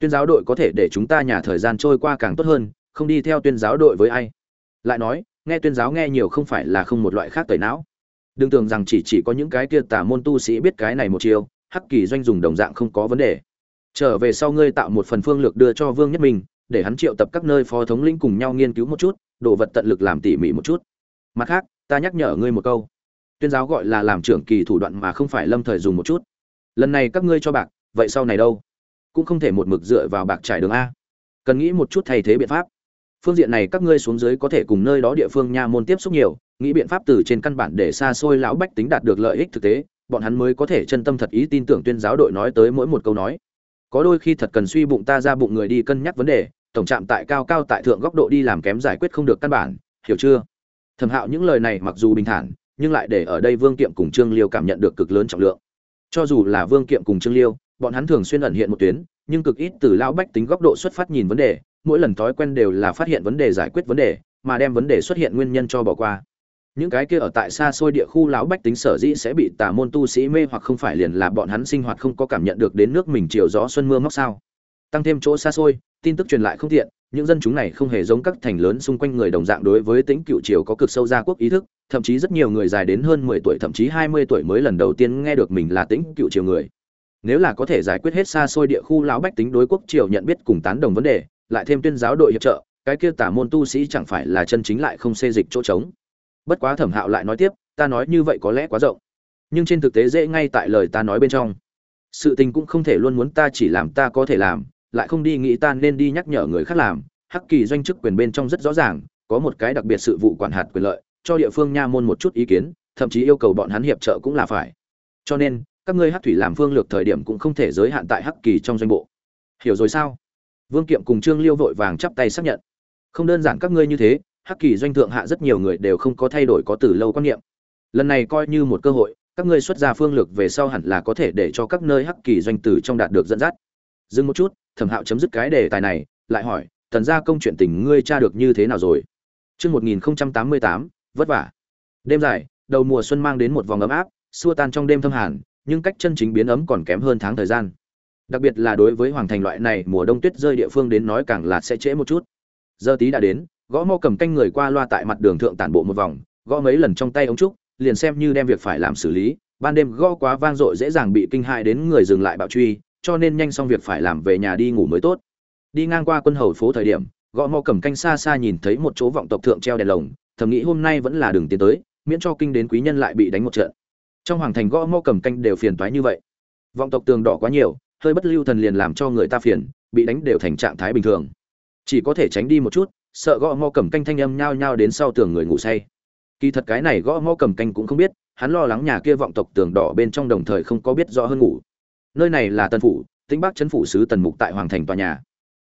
tuyên giáo đội có thể để chúng ta nhà thời gian trôi qua càng tốt hơn, không đi theo tuyên giáo đội với ai. Lại nói, nghe tuyên giáo nghe nhiều không phải là không một loại khác tẩy não. Đừng tưởng rằng chỉ chỉ có những cái kia tà môn tu sĩ biết cái này một chiều hắc kỳ doanh dùng đồng dạng không có vấn đề. Trở về sau ngươi tạo một phần phương lược đưa cho vương nhất minh, để hắn triệu tập các nơi phó thống lĩnh cùng nhau nghiên cứu một chút, đồ vật tận lực làm tỉ mỉ một chút. Mặt khác, ta nhắc nhở ngươi một câu. Tuyên giáo gọi là làm trưởng kỳ thủ đoạn mà không phải lâm thời dùng một chút. Lần này các ngươi cho bạc, vậy sau này đâu? Cũng không thể một mực dựa vào bạc trải đường a. Cần nghĩ một chút thay thế biện pháp. Phương diện này các ngươi xuống dưới có thể cùng nơi đó địa phương nha môn tiếp xúc nhiều, nghĩ biện pháp từ trên căn bản để xa xôi lão bách tính đạt được lợi ích thực tế bọn hắn mới có thể chân tâm thật ý tin tưởng tuyên giáo đội nói tới mỗi một câu nói. Có đôi khi thật cần suy bụng ta ra bụng người đi cân nhắc vấn đề, tổng trạm tại cao cao tại thượng góc độ đi làm kém giải quyết không được căn bản, hiểu chưa? Thẩm hạo những lời này mặc dù bình thản, nhưng lại để ở đây vương kiệm cùng trương liêu cảm nhận được cực lớn trọng lượng. Cho dù là vương kiệm cùng trương liêu, bọn hắn thường xuyên ẩn hiện một tuyến, nhưng cực ít từ lão bách tính góc độ xuất phát nhìn vấn đề, mỗi lần thói quen đều là phát hiện vấn đề giải quyết vấn đề, mà đem vấn đề xuất hiện nguyên nhân cho bỏ qua những cái kia ở tại xa xôi địa khu lão bách tính sở dĩ sẽ bị tà môn tu sĩ mê hoặc không phải liền là bọn hắn sinh hoạt không có cảm nhận được đến nước mình chiều gió xuân mưa móc sao. Tăng thêm chỗ xa xôi, tin tức truyền lại không tiện, những dân chúng này không hề giống các thành lớn xung quanh người đồng dạng đối với tính cựu triều có cực sâu gia quốc ý thức, thậm chí rất nhiều người dài đến hơn mười tuổi, thậm chí hai mươi tuổi mới lần đầu tiên nghe được mình là tính cựu triều người. Nếu là có thể giải quyết hết xa xôi địa khu lão bách tính đối quốc triều nhận biết cùng tán đồng vấn đề, lại thêm tuyên giáo đội hiệp trợ, cái kia tả môn tu sĩ chẳng phải là chân chính lại không xê dịch chỗ trống bất quá thẩm hạo lại nói tiếp, ta nói như vậy có lẽ quá rộng, nhưng trên thực tế dễ ngay tại lời ta nói bên trong. Sự tình cũng không thể luôn muốn ta chỉ làm ta có thể làm, lại không đi nghĩ ta nên đi nhắc nhở người khác làm. Hắc kỳ doanh chức quyền bên trong rất rõ ràng, có một cái đặc biệt sự vụ quản hạt quyền lợi, cho địa phương nha môn một chút ý kiến, thậm chí yêu cầu bọn hắn hiệp trợ cũng là phải. Cho nên, các ngươi hắc thủy làm phương lược thời điểm cũng không thể giới hạn tại hắc kỳ trong doanh bộ. Hiểu rồi sao? Vương kiệm cùng trương liêu vội vàng chắp tay xác nhận. Không đơn giản các ngươi như thế hắc kỳ doanh thượng hạ rất nhiều người đều không có thay đổi có từ lâu quan niệm lần này coi như một cơ hội các ngươi xuất ra phương lược về sau hẳn là có thể để cho các nơi hắc kỳ doanh tử trong đạt được dẫn dắt dừng một chút thẩm hạo chấm dứt cái đề tài này lại hỏi thần gia công chuyện tình ngươi tra được như thế nào rồi Chương 1088, vất vả. Đêm dài, đầu mùa xuân mang đến một vòng ấm áp, xua tan trong đêm thâm hàn, nhưng cách chân chính biến ấm còn kém hơn tháng thời gian. Đặc biệt là đối với hoàng thành loại này mùa đông tuyết rơi địa phương đến nói càng là sẽ trễ một chút. Giờ tí đã đến, gõ mò cầm canh người qua loa tại mặt đường thượng tản bộ một vòng, gõ mấy lần trong tay ống trúc, liền xem như đem việc phải làm xử lý, ban đêm gõ quá vang dội dễ dàng bị kinh hại đến người dừng lại bạo truy, cho nên nhanh xong việc phải làm về nhà đi ngủ mới tốt. Đi ngang qua quân hầu phố thời điểm, gõ mò cầm canh xa xa nhìn thấy một chỗ vọng tộc thượng treo đèn lồng, thầm nghĩ hôm nay vẫn là đường tiến tới, miễn cho kinh đến quý nhân lại bị đánh một trận. Trong hoàng thành gõ mò cầm canh đều phiền toái như vậy. Vọng tộc tường đỏ quá nhiều, hơi bất lưu thần liền làm cho người ta phiền, bị đánh đều thành trạng thái bình thường. Chỉ có thể tránh đi một chút, sợ gõ mò cầm canh thanh âm nhao nhao đến sau tường người ngủ say. Kỳ thật cái này gõ mò cầm canh cũng không biết, hắn lo lắng nhà kia vọng tộc tường đỏ bên trong đồng thời không có biết rõ hơn ngủ. Nơi này là Tân phủ, Tĩnh Bắc trấn phủ sứ Tần Mục tại hoàng thành tòa nhà.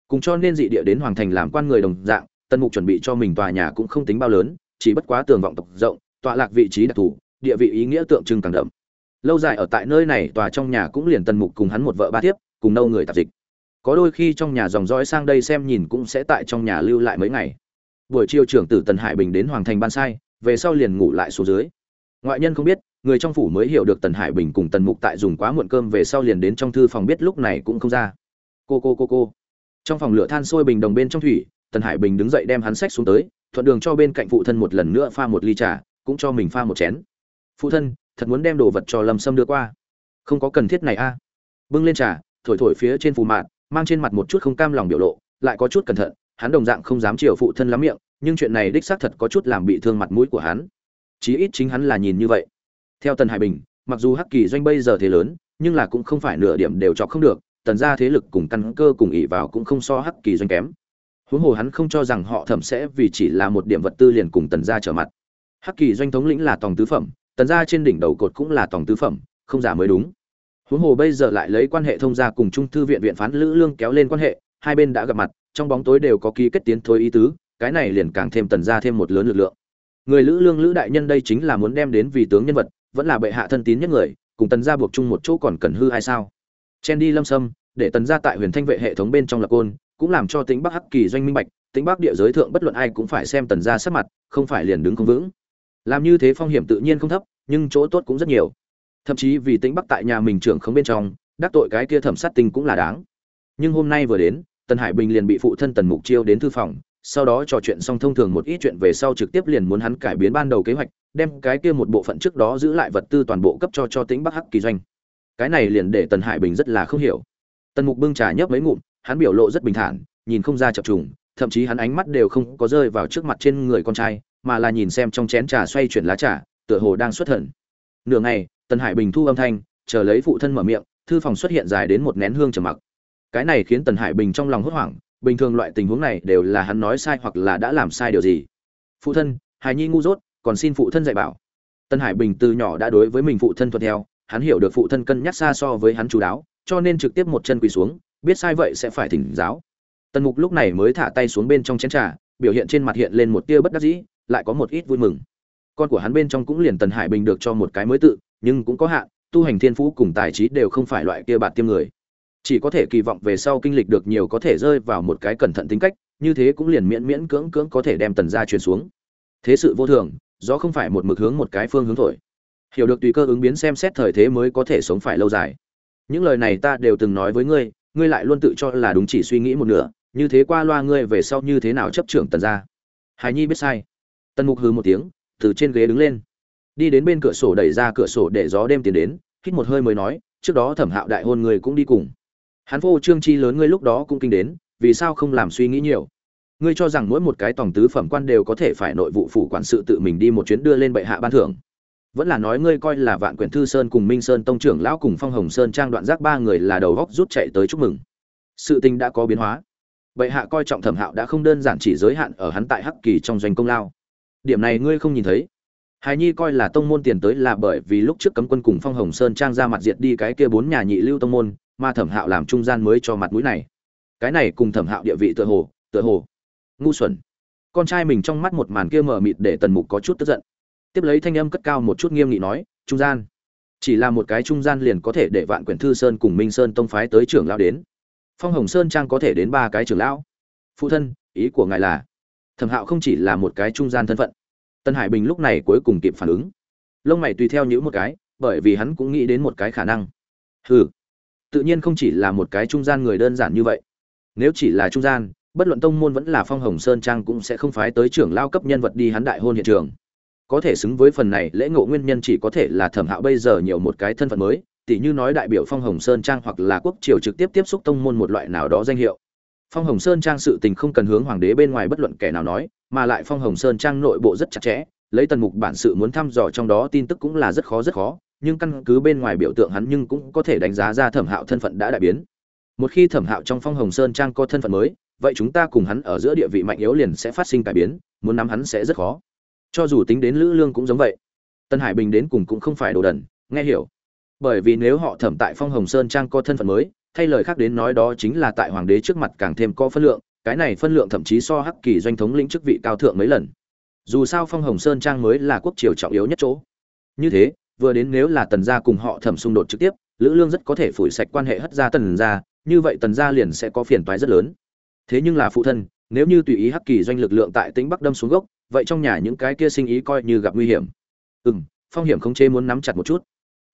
Cùng cho nên dị địa đến hoàng thành làm quan người đồng dạng, Tần Mục chuẩn bị cho mình tòa nhà cũng không tính bao lớn, chỉ bất quá tường vọng tộc rộng, tọa lạc vị trí đặc thù, địa vị ý nghĩa tượng trưng càng đậm. Lâu dài ở tại nơi này, tòa trong nhà cũng liền Tần Mục cùng hắn một vợ ba tiếp, cùng nâu người tạp dịch. Có đôi khi trong nhà dòng dõi sang đây xem nhìn cũng sẽ tại trong nhà lưu lại mấy ngày. Buổi chiều trưởng tử Tần Hải Bình đến hoàng thành ban sai, về sau liền ngủ lại xuống dưới. Ngoại nhân không biết, người trong phủ mới hiểu được Tần Hải Bình cùng Tần Mục tại dùng quá muộn cơm về sau liền đến trong thư phòng biết lúc này cũng không ra. Cô cô cô cô. Trong phòng lửa than sôi bình đồng bên trong thủy, Tần Hải Bình đứng dậy đem hắn sách xuống tới, thuận đường cho bên cạnh phụ thân một lần nữa pha một ly trà, cũng cho mình pha một chén. Phụ thân, thật muốn đem đồ vật cho Lâm Sâm đưa qua. Không có cần thiết này a. Bưng lên trà, thổi thổi phía trên phù mạn, mang trên mặt một chút không cam lòng biểu lộ, lại có chút cẩn thận, hắn đồng dạng không dám chiều phụ thân lắm miệng, nhưng chuyện này đích xác thật có chút làm bị thương mặt mũi của hắn. Chí ít chính hắn là nhìn như vậy. Theo tần hải bình mặc dù hắc kỳ doanh bây giờ thế lớn nhưng là cũng không phải nửa điểm đều chọc không được tần gia thế lực cùng căn cơ cùng ỉ vào cũng không so hắc kỳ doanh kém. Huống hồ hắn không cho rằng họ thẩm sẽ vì chỉ là một điểm vật tư liền cùng tần gia trở mặt. Hắc kỳ doanh thống lĩnh là tòng tứ phẩm tần gia trên đỉnh đầu cột cũng là tòng tứ phẩm không giả mới đúng huống hồ bây giờ lại lấy quan hệ thông gia cùng trung thư viện viện phán lữ lương kéo lên quan hệ, hai bên đã gặp mặt, trong bóng tối đều có ký kết tiến thôi ý tứ, cái này liền càng thêm tần ra thêm một lớn lực lượng. Người lữ lương lữ đại nhân đây chính là muốn đem đến vì tướng nhân vật, vẫn là bệ hạ thân tín nhất người, cùng tần gia buộc chung một chỗ còn cần hư hay sao? Chen đi lâm sâm, để tần gia tại huyền thanh vệ hệ thống bên trong lập côn, cũng làm cho tính bắc hắc kỳ doanh minh bạch tính bắc địa giới thượng bất luận ai cũng phải xem tần gia sắc mặt, không phải liền đứng không vững. Làm như thế phong hiểm tự nhiên không thấp, nhưng chỗ tốt cũng rất nhiều thậm chí vì tính bắc tại nhà mình trưởng không bên trong, đắc tội cái kia thẩm sát tinh cũng là đáng. Nhưng hôm nay vừa đến, tần hải bình liền bị phụ thân tần mục chiêu đến thư phòng, sau đó trò chuyện xong thông thường một ít chuyện về sau trực tiếp liền muốn hắn cải biến ban đầu kế hoạch, đem cái kia một bộ phận trước đó giữ lại vật tư toàn bộ cấp cho cho tĩnh bắc hắc kỳ doanh. Cái này liền để tần hải bình rất là không hiểu. Tần mục bưng trà nhấp mấy ngụm, hắn biểu lộ rất bình thản, nhìn không ra chập trùng, thậm chí hắn ánh mắt đều không có rơi vào trước mặt trên người con trai, mà là nhìn xem trong chén trà xoay chuyển lá trà, tựa hồ đang xuất thần nửa ngày, tần hải bình thu âm thanh, chờ lấy phụ thân mở miệng, thư phòng xuất hiện dài đến một nén hương trầm mặc. Cái này khiến tần hải bình trong lòng hốt hoảng, bình thường loại tình huống này đều là hắn nói sai hoặc là đã làm sai điều gì. Phụ thân, hài nhi ngu dốt, còn xin phụ thân dạy bảo. Tần hải bình từ nhỏ đã đối với mình phụ thân thuận theo, hắn hiểu được phụ thân cân nhắc xa so với hắn chú đáo, cho nên trực tiếp một chân quỳ xuống, biết sai vậy sẽ phải thỉnh giáo. Tần mục lúc này mới thả tay xuống bên trong chén trà, biểu hiện trên mặt hiện lên một tia bất đắc dĩ, lại có một ít vui mừng con của hắn bên trong cũng liền tần hải bình được cho một cái mới tự, nhưng cũng có hạn, tu hành thiên phú cùng tài trí đều không phải loại kia bạt tiêm người. Chỉ có thể kỳ vọng về sau kinh lịch được nhiều có thể rơi vào một cái cẩn thận tính cách, như thế cũng liền miễn miễn cưỡng cưỡng có thể đem tần gia truyền xuống. Thế sự vô thường do không phải một mực hướng một cái phương hướng thổi. Hiểu được tùy cơ ứng biến xem xét thời thế mới có thể sống phải lâu dài. Những lời này ta đều từng nói với ngươi ngươi lại luôn tự cho là đúng chỉ suy nghĩ một nửa, như thế qua loa ngươi về sau như thế nào chấp trưởng tần gia. Hài nhi biết sai. Tần mục hừ một tiếng từ trên ghế đứng lên. Đi đến bên cửa sổ đẩy ra cửa sổ để gió đêm tiến đến, hít một hơi mới nói, trước đó thẩm hạo đại hôn người cũng đi cùng. Hắn phô trương chi lớn ngươi lúc đó cũng kinh đến, vì sao không làm suy nghĩ nhiều? Ngươi cho rằng mỗi một cái tổng tứ phẩm quan đều có thể phải nội vụ phủ quản sự tự mình đi một chuyến đưa lên bệ hạ ban thưởng. Vẫn là nói ngươi coi là vạn quyển thư sơn cùng minh sơn tông trưởng lão cùng phong hồng sơn trang đoạn giác ba người là đầu góc rút chạy tới chúc mừng. Sự tình đã có biến hóa. Bệ hạ coi trọng thẩm hạo đã không đơn giản chỉ giới hạn ở hắn tại hắc kỳ trong doanh công lao điểm này ngươi không nhìn thấy. Hài nhi coi là tông môn tiền tới là bởi vì lúc trước cấm quân cùng phong hồng sơn trang ra mặt diệt đi cái kia bốn nhà nhị lưu tông môn, mà thẩm hạo làm trung gian mới cho mặt mũi này. Cái này cùng thẩm hạo địa vị tựa hồ tựa hồ. Ngu xuẩn. Con trai mình trong mắt một màn kia mờ mịt để tần mục có chút tức giận. Tiếp lấy thanh âm cất cao một chút nghiêm nghị nói, trung gian. Chỉ là một cái trung gian liền có thể để vạn quyển thư sơn cùng minh sơn tông phái tới trưởng lão đến. Phong hồng sơn trang có thể đến ba cái trưởng lão. Phụ thân, ý của ngài là thẩm hạo không chỉ là một cái trung gian thân phận, tân hải bình lúc này cuối cùng kịp phản ứng. Lông mày tùy theo những một cái, bởi vì hắn cũng nghĩ đến một cái khả năng. Hừ, tự nhiên không chỉ là một cái trung gian người đơn giản như vậy. Nếu chỉ là trung gian, bất luận tông môn vẫn là phong hồng sơn trang cũng sẽ không phái tới trưởng lao cấp nhân vật đi hắn đại hôn hiện trường. Có thể xứng với phần này lễ ngộ nguyên nhân chỉ có thể là thẩm hạo bây giờ nhiều một cái thân phận mới, tỉ như nói đại biểu phong hồng sơn trang hoặc là quốc triều trực tiếp tiếp xúc tông môn một loại nào đó danh hiệu phong hồng sơn trang sự tình không cần hướng hoàng đế bên ngoài bất luận kẻ nào nói, mà lại phong hồng sơn trang nội bộ rất chặt chẽ, lấy tần mục bản sự muốn thăm dò trong đó tin tức cũng là rất khó rất khó, nhưng căn cứ bên ngoài biểu tượng hắn nhưng cũng có thể đánh giá ra thẩm hạo thân phận đã đại biến. Một khi thẩm hạo trong phong hồng sơn trang có thân phận mới, vậy chúng ta cùng hắn ở giữa địa vị mạnh yếu liền sẽ phát sinh cải biến, muốn nắm hắn sẽ rất khó. Cho dù tính đến lữ lương cũng giống vậy. Tân hải bình đến cùng cũng không phải đồ đần, nghe hiểu. Bởi vì nếu họ thẩm tại phong hồng sơn trang có thân phận mới thay lời khác đến nói đó chính là tại hoàng đế trước mặt càng thêm có phân lượng, cái này phân lượng thậm chí so hắc kỳ doanh thống lĩnh chức vị cao thượng mấy lần. Dù sao phong hồng sơn trang mới là quốc triều trọng yếu nhất chỗ. Như thế, vừa đến nếu là tần gia cùng họ thẩm xung đột trực tiếp, lữ lương rất có thể phủi sạch quan hệ hất ra tần gia, như vậy tần gia liền sẽ có phiền toái rất lớn. Thế nhưng là phụ thân, nếu như tùy ý hắc kỳ doanh lực lượng tại tính bắc đâm xuống gốc, vậy trong nhà những cái kia sinh ý coi như gặp nguy hiểm. Ừ m phong hiểm không chế muốn nắm chặt một chút.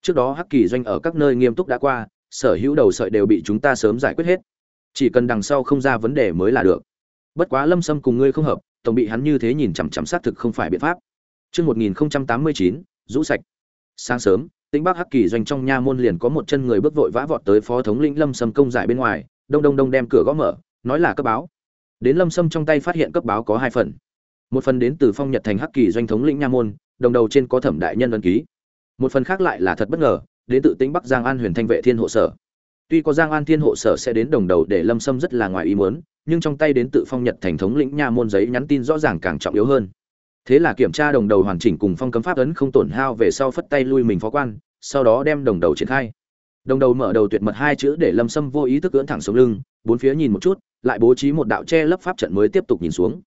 Trước đó hắc kỳ doanh ở các nơi nghiêm túc đã qua sở hữu đầu sợi đều bị chúng ta sớm giải quyết hết chỉ cần đằng sau không ra vấn đề mới là được bất quá lâm sâm cùng ngươi không hợp tổng bị hắn như thế nhìn chằm chằm xác thực không phải biện pháp Trước 1089, rũ sạch. Sáng sớm, Tĩnh Bắc Hắc Kỳ doanh trong nha môn liền có một chân người bước vội vã vọt tới phó thống lĩnh Lâm Sâm công giải bên ngoài, đông đông đông đem cửa gõ mở, nói là cấp báo. Đến Lâm Sâm trong tay phát hiện cấp báo có hai phần. Một phần đến từ Phong Nhật thành Hắc Kỳ doanh thống lĩnh nha môn, đồng đầu trên có thẩm đại nhân ấn ký. Một phần khác lại là thật bất ngờ, đến tự Tĩnh Bắc Giang An Huyền Thanh vệ thiên hộ sở. Tuy có Giang An Thiên hộ sở sẽ đến đồng đầu để Lâm Sâm rất là ngoài ý muốn, nhưng trong tay đến tự Phong Nhật thành thống lĩnh nha môn giấy nhắn tin rõ ràng càng trọng yếu hơn. Thế là kiểm tra đồng đầu hoàn chỉnh cùng phong cấm pháp ấn không tổn hao về sau phất tay lui mình phó quan sau đó đem đồng đầu triển khai. Đồng đầu mở đầu tuyệt mật hai chữ để lâm sâm vô ý thức cưỡn thẳng xuống lưng bốn phía nhìn một chút lại bố trí một đạo che lấp pháp trận mới tiếp tục nhìn xuống.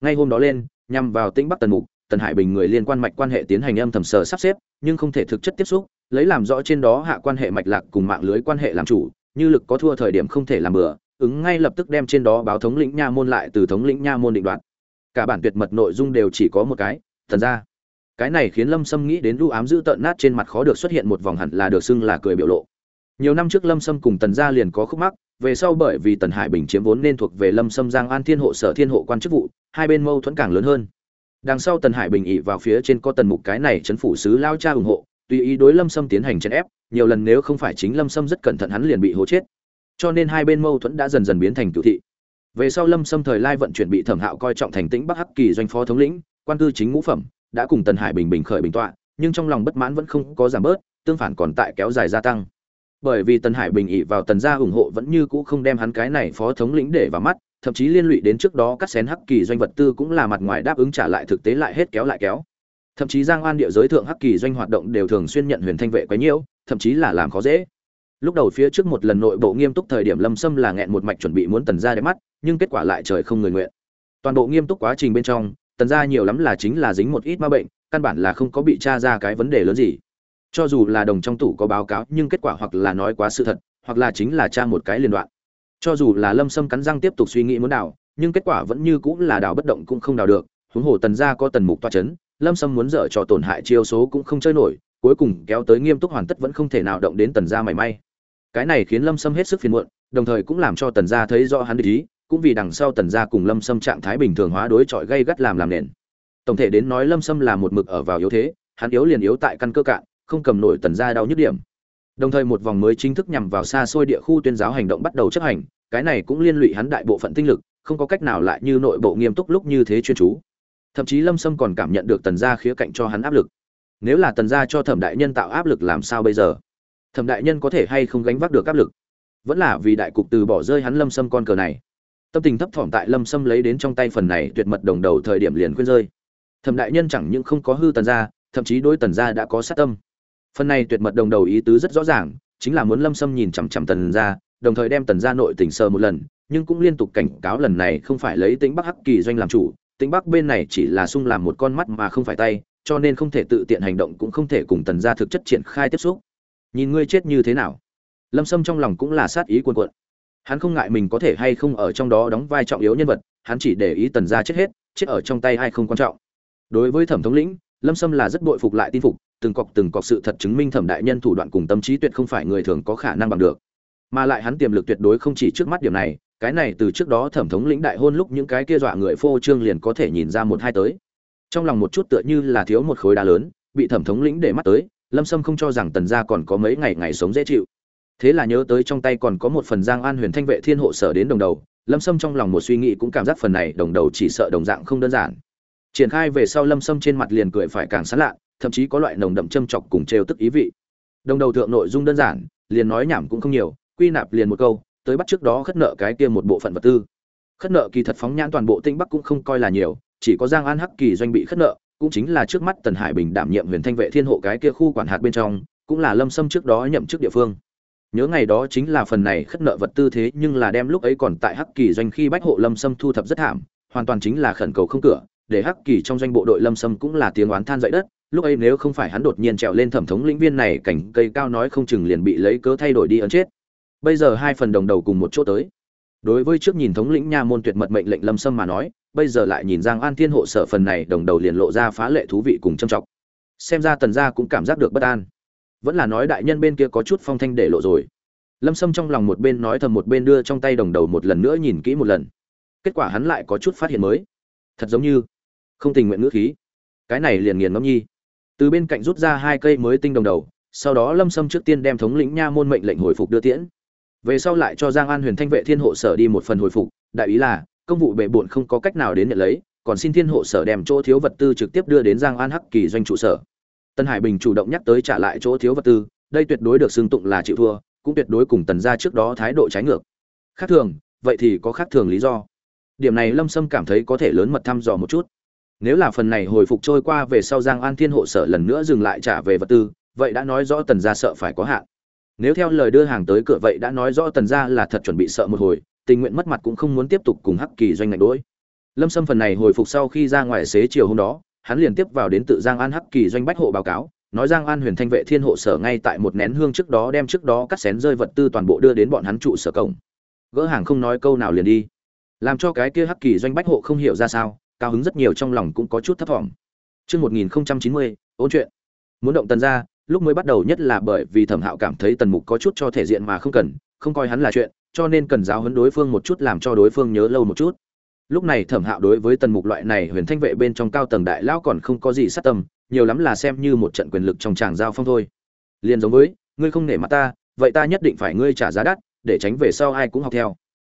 Ngay hôm đó lên nhằm vào tĩnh bắc tần mục tần hải bình người liên quan mạch quan hệ tiến hành âm thầm sờ sắp xếp nhưng không thể thực chất tiếp xúc lấy làm rõ trên đó hạ quan hệ mạch lạc cùng mạng lưới quan hệ làm chủ, như lực có thua thời điểm không thể làm bừa, ứng ngay lập tức đem trên đó báo thống lĩnh nha môn lại từ thống lĩnh nha môn định đoạt. Cả bản tuyệt mật nội dung đều chỉ có một cái, thần ra cái này khiến lâm sâm nghĩ đến lưu ám giữ tợn nát trên mặt khó được xuất hiện một vòng hẳn là được xưng là cười biểu lộ. Nhiều năm trước lâm sâm cùng tần gia liền có khúc mắc, về sau bởi vì tần hải bình chiếm vốn nên thuộc về lâm sâm giang an thiên hộ sở thiên hộ quan chức vụ, hai bên mâu thuẫn càng lớn hơn. Đằng sau tần hải bình ỉ vào phía trên có tần mục cái này chấn phủ sứ lao cha ủng hộ tùy ý đối lâm sâm tiến hành chèn ép, nhiều lần nếu không phải chính lâm sâm rất cẩn thận hắn liền bị hố chết. Cho nên hai bên mâu thuẫn đã dần dần biến thành cựu thị. Về sau lâm sâm thời lai vận chuyển bị thẩm hạo coi trọng thành tĩnh bắc hắc kỳ doanh phó thống lĩnh, quan cư chính ngũ phẩm, đã cùng tần hải bình bình khởi bình tọa, nhưng trong lòng bất mãn vẫn không có giảm bớt, tương phản còn tại kéo dài gia tăng. Bởi vì tần hải bình ỵ vào tần gia ủng hộ vẫn như cũ không đem hắn cái này phó thống lĩnh để vào mắt, thậm chí liên lụy đến trước đó cắt xén hắc kỳ doanh vật tư cũng là mặt ngoài đáp ứng trả lại thực tế lại hết kéo lại kéo thậm chí giang an địa giới thượng hắc kỳ doanh hoạt động đều thường xuyên nhận huyền thanh vệ quấy nhiễu, thậm chí là làm khó dễ. Lúc đầu phía trước một lần nội bộ nghiêm túc thời điểm lâm sâm là nghẹn một mạch chuẩn bị muốn tần gia đẹp mắt, nhưng kết quả lại trời không người nguyện. Toàn bộ nghiêm túc quá trình bên trong, tần gia nhiều lắm là chính là dính một ít ma bệnh, căn bản là không có bị tra ra cái vấn đề lớn gì. Cho dù là đồng trong tủ có báo cáo, nhưng kết quả hoặc là nói quá sự thật, hoặc là chính là tra một cái liên đoạn. Cho dù là lâm sâm cắn răng tiếp tục suy nghĩ muốn đào nhưng kết quả vẫn như cũng là đào bất động cũng không đào được, huống hồ tần gia có tần mục toa c h ấ n lâm sâm muốn dở cho tổn hại chiêu số cũng không chơi nổi, cuối cùng kéo tới nghiêm túc hoàn tất vẫn không thể nào động đến tần gia mảy may. Cái này khiến lâm sâm hết sức phiền muộn, đồng thời cũng làm cho tần gia thấy rõ hắn ý, cũng vì đằng sau tần gia cùng lâm sâm trạng thái bình thường hóa đối chọi gây gắt làm làm nền. Tổng thể đến nói lâm sâm là một mực ở vào yếu thế, hắn yếu liền yếu tại căn cơ cạn, không cầm nổi tần gia đau nhức điểm. Đồng thời một vòng mới chính thức nhằm vào xa xôi địa khu tuyên giáo hành động bắt đầu chấp hành, cái này cũng liên lụy hắn đại bộ phận tinh lực, không có cách nào lại như nội bộ nghiêm túc lúc như thế chuyên chú thậm chí lâm sâm còn cảm nhận được tần gia khía cạnh cho hắn áp lực. Nếu là tần gia cho thẩm đại nhân tạo áp lực làm sao bây giờ? Thẩm đại nhân có thể hay không gánh vác được áp lực? Vẫn là vì đại cục từ bỏ rơi hắn lâm sâm con cờ này. Tâm tình thấp thỏm tại lâm sâm lấy đến trong tay phần này tuyệt mật đồng đầu thời điểm liền khuyên rơi. Thẩm đại nhân chẳng những không có hư tần gia, thậm chí đối tần gia đã có sát tâm. Phần này tuyệt mật đồng đầu ý tứ rất rõ ràng, chính là muốn lâm sâm nhìn chằm chằm tần gia, đồng thời đem tần gia nội tỉnh sờ một lần, nhưng cũng liên tục cảnh cáo lần này không phải lấy tính bắc hắc kỳ doanh làm chủ tính bắc bên này chỉ là sung làm một con mắt mà không phải tay, cho nên không thể tự tiện hành động cũng không thể cùng tần gia thực chất triển khai tiếp xúc. Nhìn ngươi chết như thế nào? Lâm sâm trong lòng cũng là sát ý cuồn cuộn. Hắn không ngại mình có thể hay không ở trong đó đóng vai trọng yếu nhân vật, hắn chỉ để ý tần gia chết hết, chết ở trong tay hay không quan trọng. Đối với thẩm thống lĩnh, lâm sâm là rất bội phục lại tin phục, từng cọc từng cọc sự thật chứng minh thẩm đại nhân thủ đoạn cùng tâm trí tuyệt không phải người thường có khả năng bằng được. Mà lại hắn tiềm lực tuyệt đối không chỉ trước mắt điểm này cái này từ trước đó thẩm thống lĩnh đại hôn lúc những cái kia dọa người phô trương liền có thể nhìn ra một hai tới. Trong lòng một chút tựa như là thiếu một khối đá lớn, bị thẩm thống lĩnh để mắt tới, lâm sâm không cho rằng tần gia còn có mấy ngày ngày sống dễ chịu. Thế là nhớ tới trong tay còn có một phần giang an huyền thanh vệ thiên hộ sở đến đồng đầu, lâm sâm trong lòng một suy nghĩ cũng cảm giác phần này đồng đầu chỉ sợ đồng dạng không đơn giản. Triển khai về sau lâm sâm trên mặt liền cười phải càng sán lạ, thậm chí có loại nồng đậm châm chọc cùng trêu tức ý vị. Đồng đầu thượng nội dung đơn giản, liền nói nhảm cũng không nhiều, quy nạp liền một câu tới bắt trước đó khất nợ cái kia một bộ phận vật tư. Khất nợ kỳ thật phóng nhãn toàn bộ tinh bắc cũng không coi là nhiều, chỉ có giang an hắc kỳ doanh bị khất nợ, cũng chính là trước mắt tần hải bình đảm nhiệm huyền thanh vệ thiên hộ cái kia khu quản hạt bên trong, cũng là lâm sâm trước đó nhậm chức địa phương. Nhớ ngày đó chính là phần này khất nợ vật tư thế nhưng là đem lúc ấy còn tại hắc kỳ doanh khi bách hộ lâm sâm thu thập rất thảm, hoàn toàn chính là khẩn cầu không cửa, để hắc kỳ trong doanh bộ đội lâm sâm cũng là tiếng oán than dậy đất, lúc ấy nếu không phải hắn đột nhiên trèo lên thẩm thống lĩnh viên này, cảnh cây cao nói không chừng liền bị lấy cớ thay đổi đi ấn chết bây giờ hai phần đồng đầu cùng một chỗ tới. Đối với trước nhìn thống lĩnh nha môn tuyệt mật mệnh lệnh lâm sâm mà nói, bây giờ lại nhìn giang an thiên hộ sở phần này đồng đầu liền lộ ra phá lệ thú vị cùng châm trọng. Xem ra tần gia cũng cảm giác được bất an. Vẫn là nói đại nhân bên kia có chút phong thanh để lộ rồi. Lâm sâm trong lòng một bên nói thầm một bên đưa trong tay đồng đầu một lần nữa nhìn kỹ một lần. Kết quả hắn lại có chút phát hiện mới. Thật giống như không tình nguyện ngữ khí. Cái này liền nghiền ngẫm nhi. Từ bên cạnh rút ra hai cây mới tinh đồng đầu, sau đó lâm sâm trước tiên đem thống lĩnh nha môn mệnh lệnh hồi phục đưa tiễn về sau lại cho giang an huyền thanh vệ thiên hộ sở đi một phần hồi phục, đại ý là, công vụ bệ bộn không có cách nào đến nhận lấy, còn xin thiên hộ sở đem chỗ thiếu vật tư trực tiếp đưa đến giang an hắc kỳ doanh trụ sở. Tân hải bình chủ động nhắc tới trả lại chỗ thiếu vật tư, đây tuyệt đối được xưng tụng là chịu thua, cũng tuyệt đối cùng tần gia trước đó thái độ trái ngược. Khác thường, vậy thì có khác thường lý do. Điểm này lâm sâm cảm thấy có thể lớn mật thăm dò một chút. Nếu là phần này hồi phục trôi qua về sau giang an thiên hộ sở lần nữa dừng lại trả về vật tư, vậy đã nói rõ tần gia sợ phải có hạn nếu theo lời đưa hàng tới cửa vậy đã nói rõ tần gia là thật chuẩn bị sợ một hồi tình nguyện mất mặt cũng không muốn tiếp tục cùng hắc kỳ doanh ngạch đỗi lâm sâm phần này hồi phục sau khi ra ngoài xế chiều hôm đó hắn liền tiếp vào đến tự giang an hắc kỳ doanh bách hộ báo cáo nói giang an huyền thanh vệ thiên hộ sở ngay tại một nén hương trước đó đem trước đó cắt xén rơi vật tư toàn bộ đưa đến bọn hắn trụ sở cổng. Gỡ hàng không nói câu nào liền đi. Làm cho cái kia hắc kỳ doanh bách hộ không hiểu ra sao cao hứng rất nhiều trong lòng cũng có chút thấp thỏm. Trước 1090, ôn chuyện. Muốn động tần ra, lúc mới bắt đầu nhất là bởi vì thẩm hạo cảm thấy tần mục có chút cho thể diện mà không cần, không coi hắn là chuyện, cho nên cần giáo huấn đối phương một chút làm cho đối phương nhớ lâu một chút. Lúc này thẩm hạo đối với tần mục loại này huyền thanh vệ bên trong cao tầng đại lão còn không có gì sát tâm, nhiều lắm là xem như một trận quyền lực trong tràng giao phong thôi. liền giống với, ngươi không nể mặt ta, vậy ta nhất định phải ngươi trả giá đắt, để tránh về sau ai cũng học theo.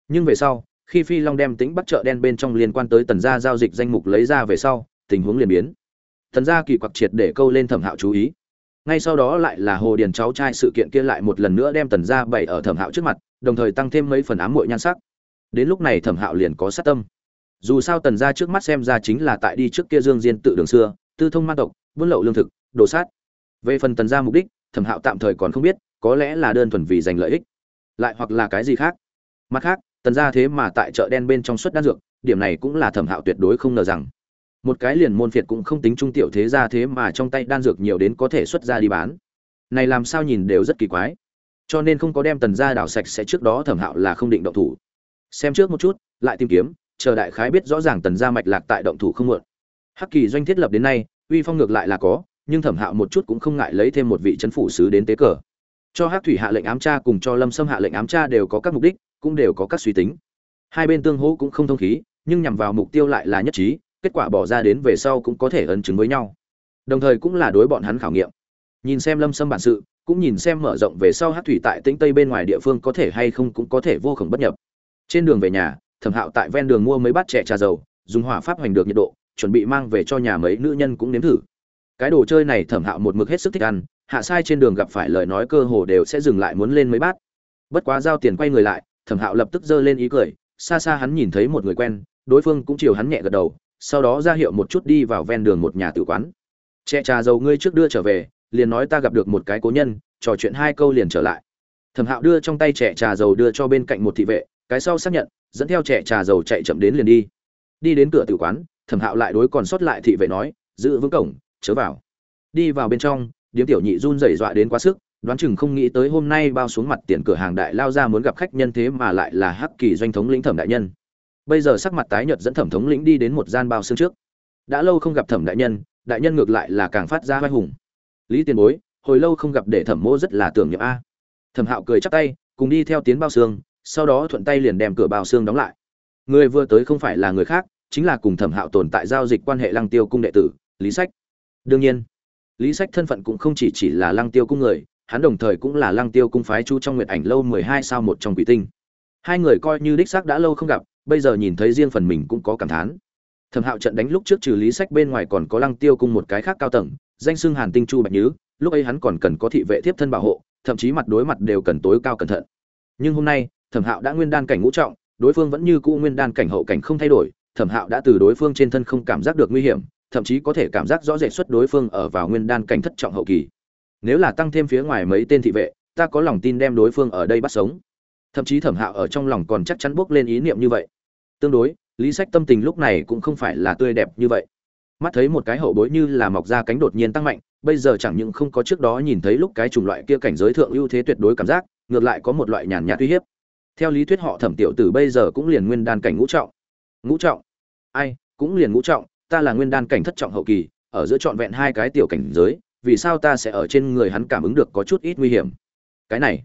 Nhưng về sau, khi Phi Long đem tính bắt chợ đen bên trong liên quan tới tần gia giao dịch danh mục lấy ra về sau, tình huống liền biến. Tần gia kỳ quặc triệt để câu lên Thẩm Hạo chú ý. Ngay sau đó lại là Hồ Điền cháu trai sự kiện kia lại một lần nữa đem tần gia bày ở Thẩm Hạo trước mặt, đồng thời tăng thêm mấy phần ám muội nhan sắc. Đến lúc này Thẩm Hạo liền có sát tâm. Dù sao tần gia trước mắt xem ra chính là tại đi trước kia Dương Diên tự đường xưa, tư thông ma tộc, buôn lậu lương thực, đồ sát. Về phần tần gia mục đích, Thẩm Hạo tạm thời còn không biết, có lẽ là đơn thuần vì giành lợi ích, lại hoặc là cái gì khác. Mặt khác, tần gia thế mà tại chợ đen bên trong suất đan dược điểm này cũng là thẩm hạo tuyệt đối không ngờ rằng một cái liền môn phiệt cũng không tính trung tiểu thế gia thế mà trong tay đan dược nhiều đến có thể xuất ra đi bán. Này làm sao nhìn đều rất kỳ quái. Cho nên không có đem tần gia đảo sạch sẽ trước đó thẩm hạo là không định động thủ. Xem trước một chút, lại tìm kiếm, chờ đại khái biết rõ ràng tần gia mạch lạc tại động thủ không muộn. Hắc kỳ doanh thiết lập đến nay, uy phong ngược lại là có, nhưng thẩm hạo một chút cũng không ngại lấy thêm một vị c phủ sứ đến tế cờ. Cho hắc thủy hạ lệnh ám tra cùng cho lâm sâm hạ lệnh ám tra đều có các mục đích, cũng đều có các suy tính. Hai bên tương hỗ cũng không thông khí, nhưng nhằm vào mục tiêu lại là nhất trí kết quả bỏ ra đến về sau cũng có thể ấn chứng với nhau. Đồng thời cũng là đối bọn hắn khảo nghiệm. Nhìn xem lâm sâm bản sự, cũng nhìn xem mở rộng về sau hát thủy tại tĩnh tây bên ngoài địa phương có thể hay không cũng có thể vô khổng bất nhập. Trên đường về nhà, thẩm hạo tại ven đường mua mấy bát chè trà dầu, dùng hỏa pháp hoành được nhiệt độ, chuẩn bị mang về cho nhà mấy nữ nhân cũng nếm thử. Cái đồ chơi này thẩm hạo một mực hết sức thích ăn, hạ sai trên đường gặp phải lời nói cơ hồ đều sẽ dừng lại muốn lên mấy bát. Bất quá giao tiền quay người lại, thẩm hạo lập tức giơ lên ý cười, xa xa hắn nhìn thấy một người quen, đối phương cũng chiều hắn nhẹ gật đầu sau đó ra hiệu một chút đi vào ven đường một nhà tử quán. Chè trà dầu ngươi trước đưa trở về, liền nói ta gặp được một cái cố nhân, trò chuyện hai câu liền trở lại. Thẩm hạo đưa trong tay chè trà dầu đưa cho bên cạnh một thị vệ, cái sau xác nhận, dẫn theo chè trà dầu chạy chậm đến liền đi. Đi đến cửa tử quán, thẩm hạo lại đối còn sót lại thị vệ nói, giữ vững cổng, chớ vào. Đi vào bên trong, điếm tiểu nhị run rẩy dọa đến quá sức, đoán chừng không nghĩ tới hôm nay bao xuống mặt tiền cửa hàng đại lao ra muốn gặp khách nhân thế mà lại là hắc kỳ doanh thống lĩnh thẩm đại nhân bây giờ sắc mặt tái nhợt dẫn thẩm thống lĩnh đi đến một gian bao xương trước. Đã lâu không gặp thẩm đại nhân đại nhân ngược lại là càng phát ra vai hùng. Lý tiền bối hồi lâu không gặp để thẩm mô rất là tưởng nhậm a. Thẩm hạo cười chắp tay cùng đi theo tiến bao xương sau đó thuận tay liền đem cửa bao xương đóng lại. Người vừa tới không phải là người khác chính là cùng thẩm hạo tồn tại giao dịch quan hệ lăng tiêu cung đệ tử lý sách. Đương nhiên lý sách thân phận cũng không chỉ chỉ là lăng tiêu cung người hắn đồng thời cũng là Lăng Tiêu cung phái chú trong nguyệt ảnh lâu 12 sao một trong quỷ tinh. Hai người coi như đích xác đã lâu không gặp, bây giờ nhìn thấy riêng phần mình cũng có cảm thán. Thẩm Hạo trận đánh lúc trước trừ Lý Sách bên ngoài còn có Lăng Tiêu cung một cái khác cao tầng, danh xưng Hàn Tinh Chu Bạch Nhứ, lúc ấy hắn còn cần có thị vệ tiếp thân bảo hộ, thậm chí mặt đối mặt đều cần tối cao cẩn thận. Nhưng hôm nay, Thẩm Hạo đã nguyên đan cảnh ngũ trọng, đối phương vẫn như cũ nguyên đan cảnh hậu cảnh không thay đổi, Thẩm Hạo đã từ đối phương trên thân không cảm giác được nguy hiểm, thậm chí có thể cảm giác rõ rệt xuất đối phương ở vào nguyên đan cảnh thất trọng hậu kỳ nếu là tăng thêm phía ngoài mấy tên thị vệ ta có lòng tin đem đối phương ở đây bắt sống thậm chí thẩm hạo ở trong lòng còn chắc chắn bước lên ý niệm như vậy tương đối, lý sách tâm tình lúc này cũng không phải là tươi đẹp như vậy. Mắt thấy một cái hậu bối như là mọc ra cánh đột nhiên tăng mạnh, bây giờ chẳng những không có trước đó nhìn thấy lúc cái chủng loại kia cảnh giới thượng ưu thế tuyệt đối cảm giác, ngược lại có một loại nhàn nhạt uy hiếp. Theo lý thuyết họ thẩm tiểu tử bây giờ cũng liền nguyên đan cảnh ngũ trọng. Ngũ trọng? Ai, cũng liền ngũ trọng, ta là nguyên đan cảnh thất trọng hậu kỳ, ở giữa trọn vẹn hai cái tiểu cảnh giới, vì sao ta sẽ ở trên người hắn cảm ứng được có chút ít nguy hiểm? Cái này,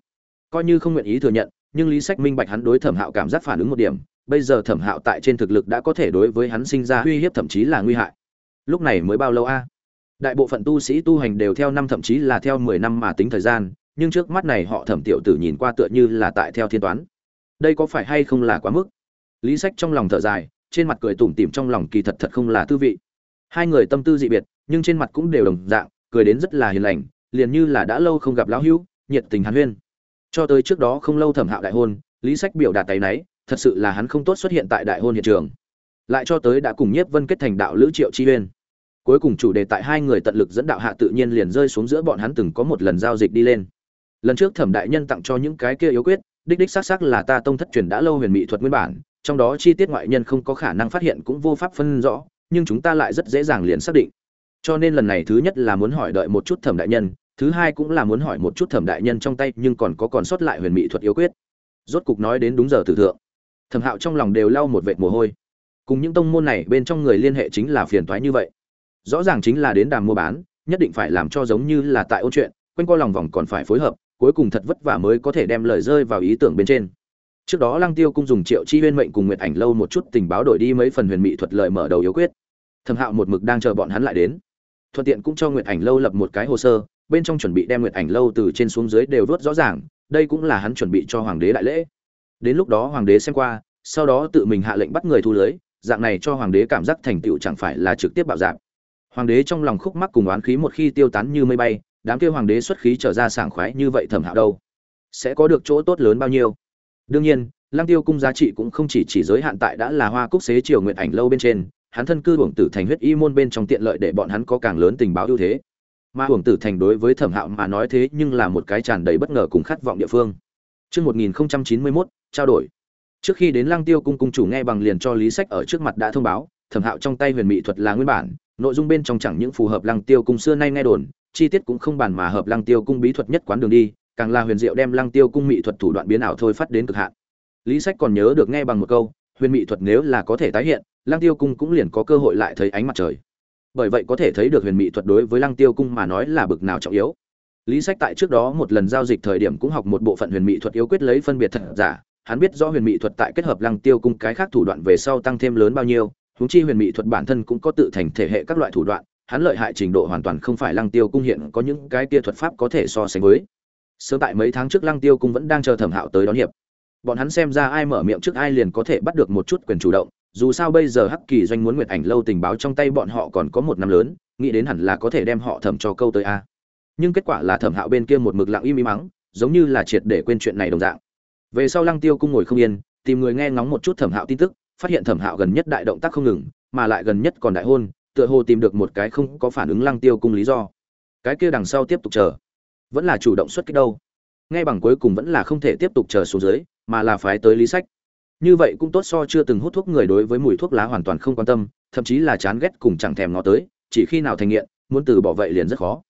coi như không nguyện ý thừa nhận, nhưng lý sách minh bạch hắn đối thẩm hạo cảm giác phản ứng một điểm bây giờ thẩm hạo tại trên thực lực đã có thể đối với hắn sinh ra uy hiếp thậm chí là nguy hại. Lúc này mới bao lâu a? Đại bộ phận tu sĩ tu hành đều theo năm thậm chí là theo mười năm mà tính thời gian, nhưng trước mắt này họ thẩm tiểu tử nhìn qua tựa như là tại theo thiên toán. Đây có phải hay không là quá mức? Lý sách trong lòng thở dài, trên mặt cười tủm tỉm trong lòng kỳ thật thật không là tư vị. Hai người tâm tư dị biệt, nhưng trên mặt cũng đều đồng dạng, cười đến rất là hiền lành, liền như là đã lâu không gặp lão hữu, nhiệt tình hàn huyên. Cho tới trước đó không lâu thẩm hạo đại hôn, lý sách biểu đạt tay náy thật sự là hắn không tốt xuất hiện tại đại hôn hiện trường. Lại cho tới đã cùng nhiếp vân kết thành đạo lữ triệu chi uyên, cuối cùng chủ đề tại hai người tận lực dẫn đạo hạ tự nhiên liền rơi xuống giữa bọn hắn từng có một lần giao dịch đi lên. Lần trước thẩm đại nhân tặng cho những cái kia yếu quyết đích đích xác xác là ta tông thất truyền đã lâu huyền mỹ thuật nguyên bản trong đó chi tiết ngoại nhân không có khả năng phát hiện cũng vô pháp phân rõ nhưng chúng ta lại rất dễ dàng liền xác định. Cho nên lần này thứ nhất là muốn hỏi đợi một chút thẩm đại nhân thứ hai cũng là muốn hỏi một chút thẩm đại nhân trong tay nhưng còn có còn sót lại huyền mỹ thuật yếu quyết. Rốt cục nói đến đúng giờ tử thượng thẩm hạo trong lòng đều lau một vệt mồ hôi. Cùng những tông môn này bên trong người liên hệ chính là phiền toái như vậy. Rõ ràng chính là đến đàm mua bán, nhất định phải làm cho giống như là tại ôn chuyện, quanh co lòng vòng còn phải phối hợp, cuối cùng thật vất vả mới có thể đem lời rơi vào ý tưởng bên trên. Trước đó lăng tiêu cung dùng triệu chi huyên mệnh cùng nguyệt ảnh lâu một chút tình báo đổi đi mấy phần huyền mỹ thuật lợi mở đầu yếu quyết. Thẩm hạo một mực đang chờ bọn hắn lại đến. Thuận tiện cũng cho nguyệt ảnh lâu lập một cái hồ sơ, bên trong chuẩn bị đem nguyệt ảnh lâu từ trên xuống dưới đều vớt rõ ràng, đây cũng là hắn chuẩn bị cho hoàng đế đại lễ đến lúc đó hoàng đế xem qua, sau đó tự mình hạ lệnh bắt người thu lưới, dạng này cho hoàng đế cảm giác thành tựu chẳng phải là trực tiếp bạo dạng hoàng đế trong lòng khúc mắc cùng oán khí một khi tiêu tán như mây bay, đám kêu hoàng đế xuất khí trở ra sảng khoái như vậy thẩm hạo đâu? Sẽ có được chỗ tốt lớn bao nhiêu? Đương nhiên, lăng tiêu cung giá trị cũng không chỉ chỉ giới hạn tại đã là hoa cúc xế triều nguyện ảnh lâu bên trên, hắn thân cư hưởng tử thành huyết y môn bên trong tiện lợi để bọn hắn có càng lớn tình báo ưu thế. Mà hưởng tử thành đối với thẩm hạo mà nói thế nhưng là một cái tràn đầy bất ngờ cùng khát vọng địa phương. Trước 1091, trao đổi. Trước khi đến Lăng Tiêu cung cung chủ nghe bằng liền cho Lý Sách ở trước mặt đã thông báo, Thẩm Hạo trong tay huyền mỹ thuật là nguyên bản, nội dung bên trong chẳng những phù hợp Lăng Tiêu cung xưa nay nghe đồn, chi tiết cũng không bàn mà hợp Lăng Tiêu cung bí thuật nhất quán đường đi, càng là huyền diệu đem Lăng Tiêu cung mỹ thuật thủ đoạn biến ảo thôi phát đến cực hạn. Lý Sách còn nhớ được nghe bằng một câu, huyền mỹ thuật nếu là có thể tái hiện, Lăng Tiêu cung cũng liền có cơ hội lại thấy ánh mặt trời. Bởi vậy có thể thấy được huyền mỹ thuật đối với Lăng Tiêu cung mà nói là bực nào trọng yếu. Lý Sách tại trước đó một lần giao dịch thời điểm cũng học một bộ phận huyền mỹ thuật yếu quyết lấy phân biệt thật giả, hắn biết rõ huyền mỹ thuật tại kết hợp Lăng Tiêu cung cái khác thủ đoạn về sau tăng thêm lớn bao nhiêu, huống chi huyền mỹ thuật bản thân cũng có tự thành thể hệ các loại thủ đoạn, hắn lợi hại trình độ hoàn toàn không phải Lăng Tiêu cung hiện có những cái kia thuật pháp có thể so sánh với. Sớm tại mấy tháng trước Lăng Tiêu cung vẫn đang chờ Thẩm Hạo tới đón hiệp. Bọn hắn xem ra ai mở miệng trước ai liền có thể bắt được một chút quyền chủ động, dù sao bây giờ Hắc Kỳ doanh muốn Nguyệt Ảnh lâu tình báo trong tay bọn họ còn có một năm lớn, nghĩ đến hẳn là có thể đem họ thẩm cho câu tới a nhưng kết quả là thẩm hạo bên kia một mực lặng im im mắng, giống như là triệt để quên chuyện này đồng dạng. Về sau lăng tiêu cung ngồi không yên, tìm người nghe ngóng một chút thẩm hạo tin tức, phát hiện thẩm hạo gần nhất đại động tác không ngừng, mà lại gần nhất còn đại hôn, tựa hồ tìm được một cái không có phản ứng lăng tiêu cung lý do. Cái kia đằng sau tiếp tục chờ. Vẫn là chủ động xuất kích đâu. Ngay bằng cuối cùng vẫn là không thể tiếp tục chờ xuống dưới, mà là phái tới lý sách. Như vậy cũng tốt so chưa từng hút thuốc người đối với mùi thuốc lá hoàn toàn không quan tâm, thậm chí là chán ghét cùng chẳng thèm ngó tới, chỉ khi nào thành nghiện, muốn từ bỏ vậy liền rất khó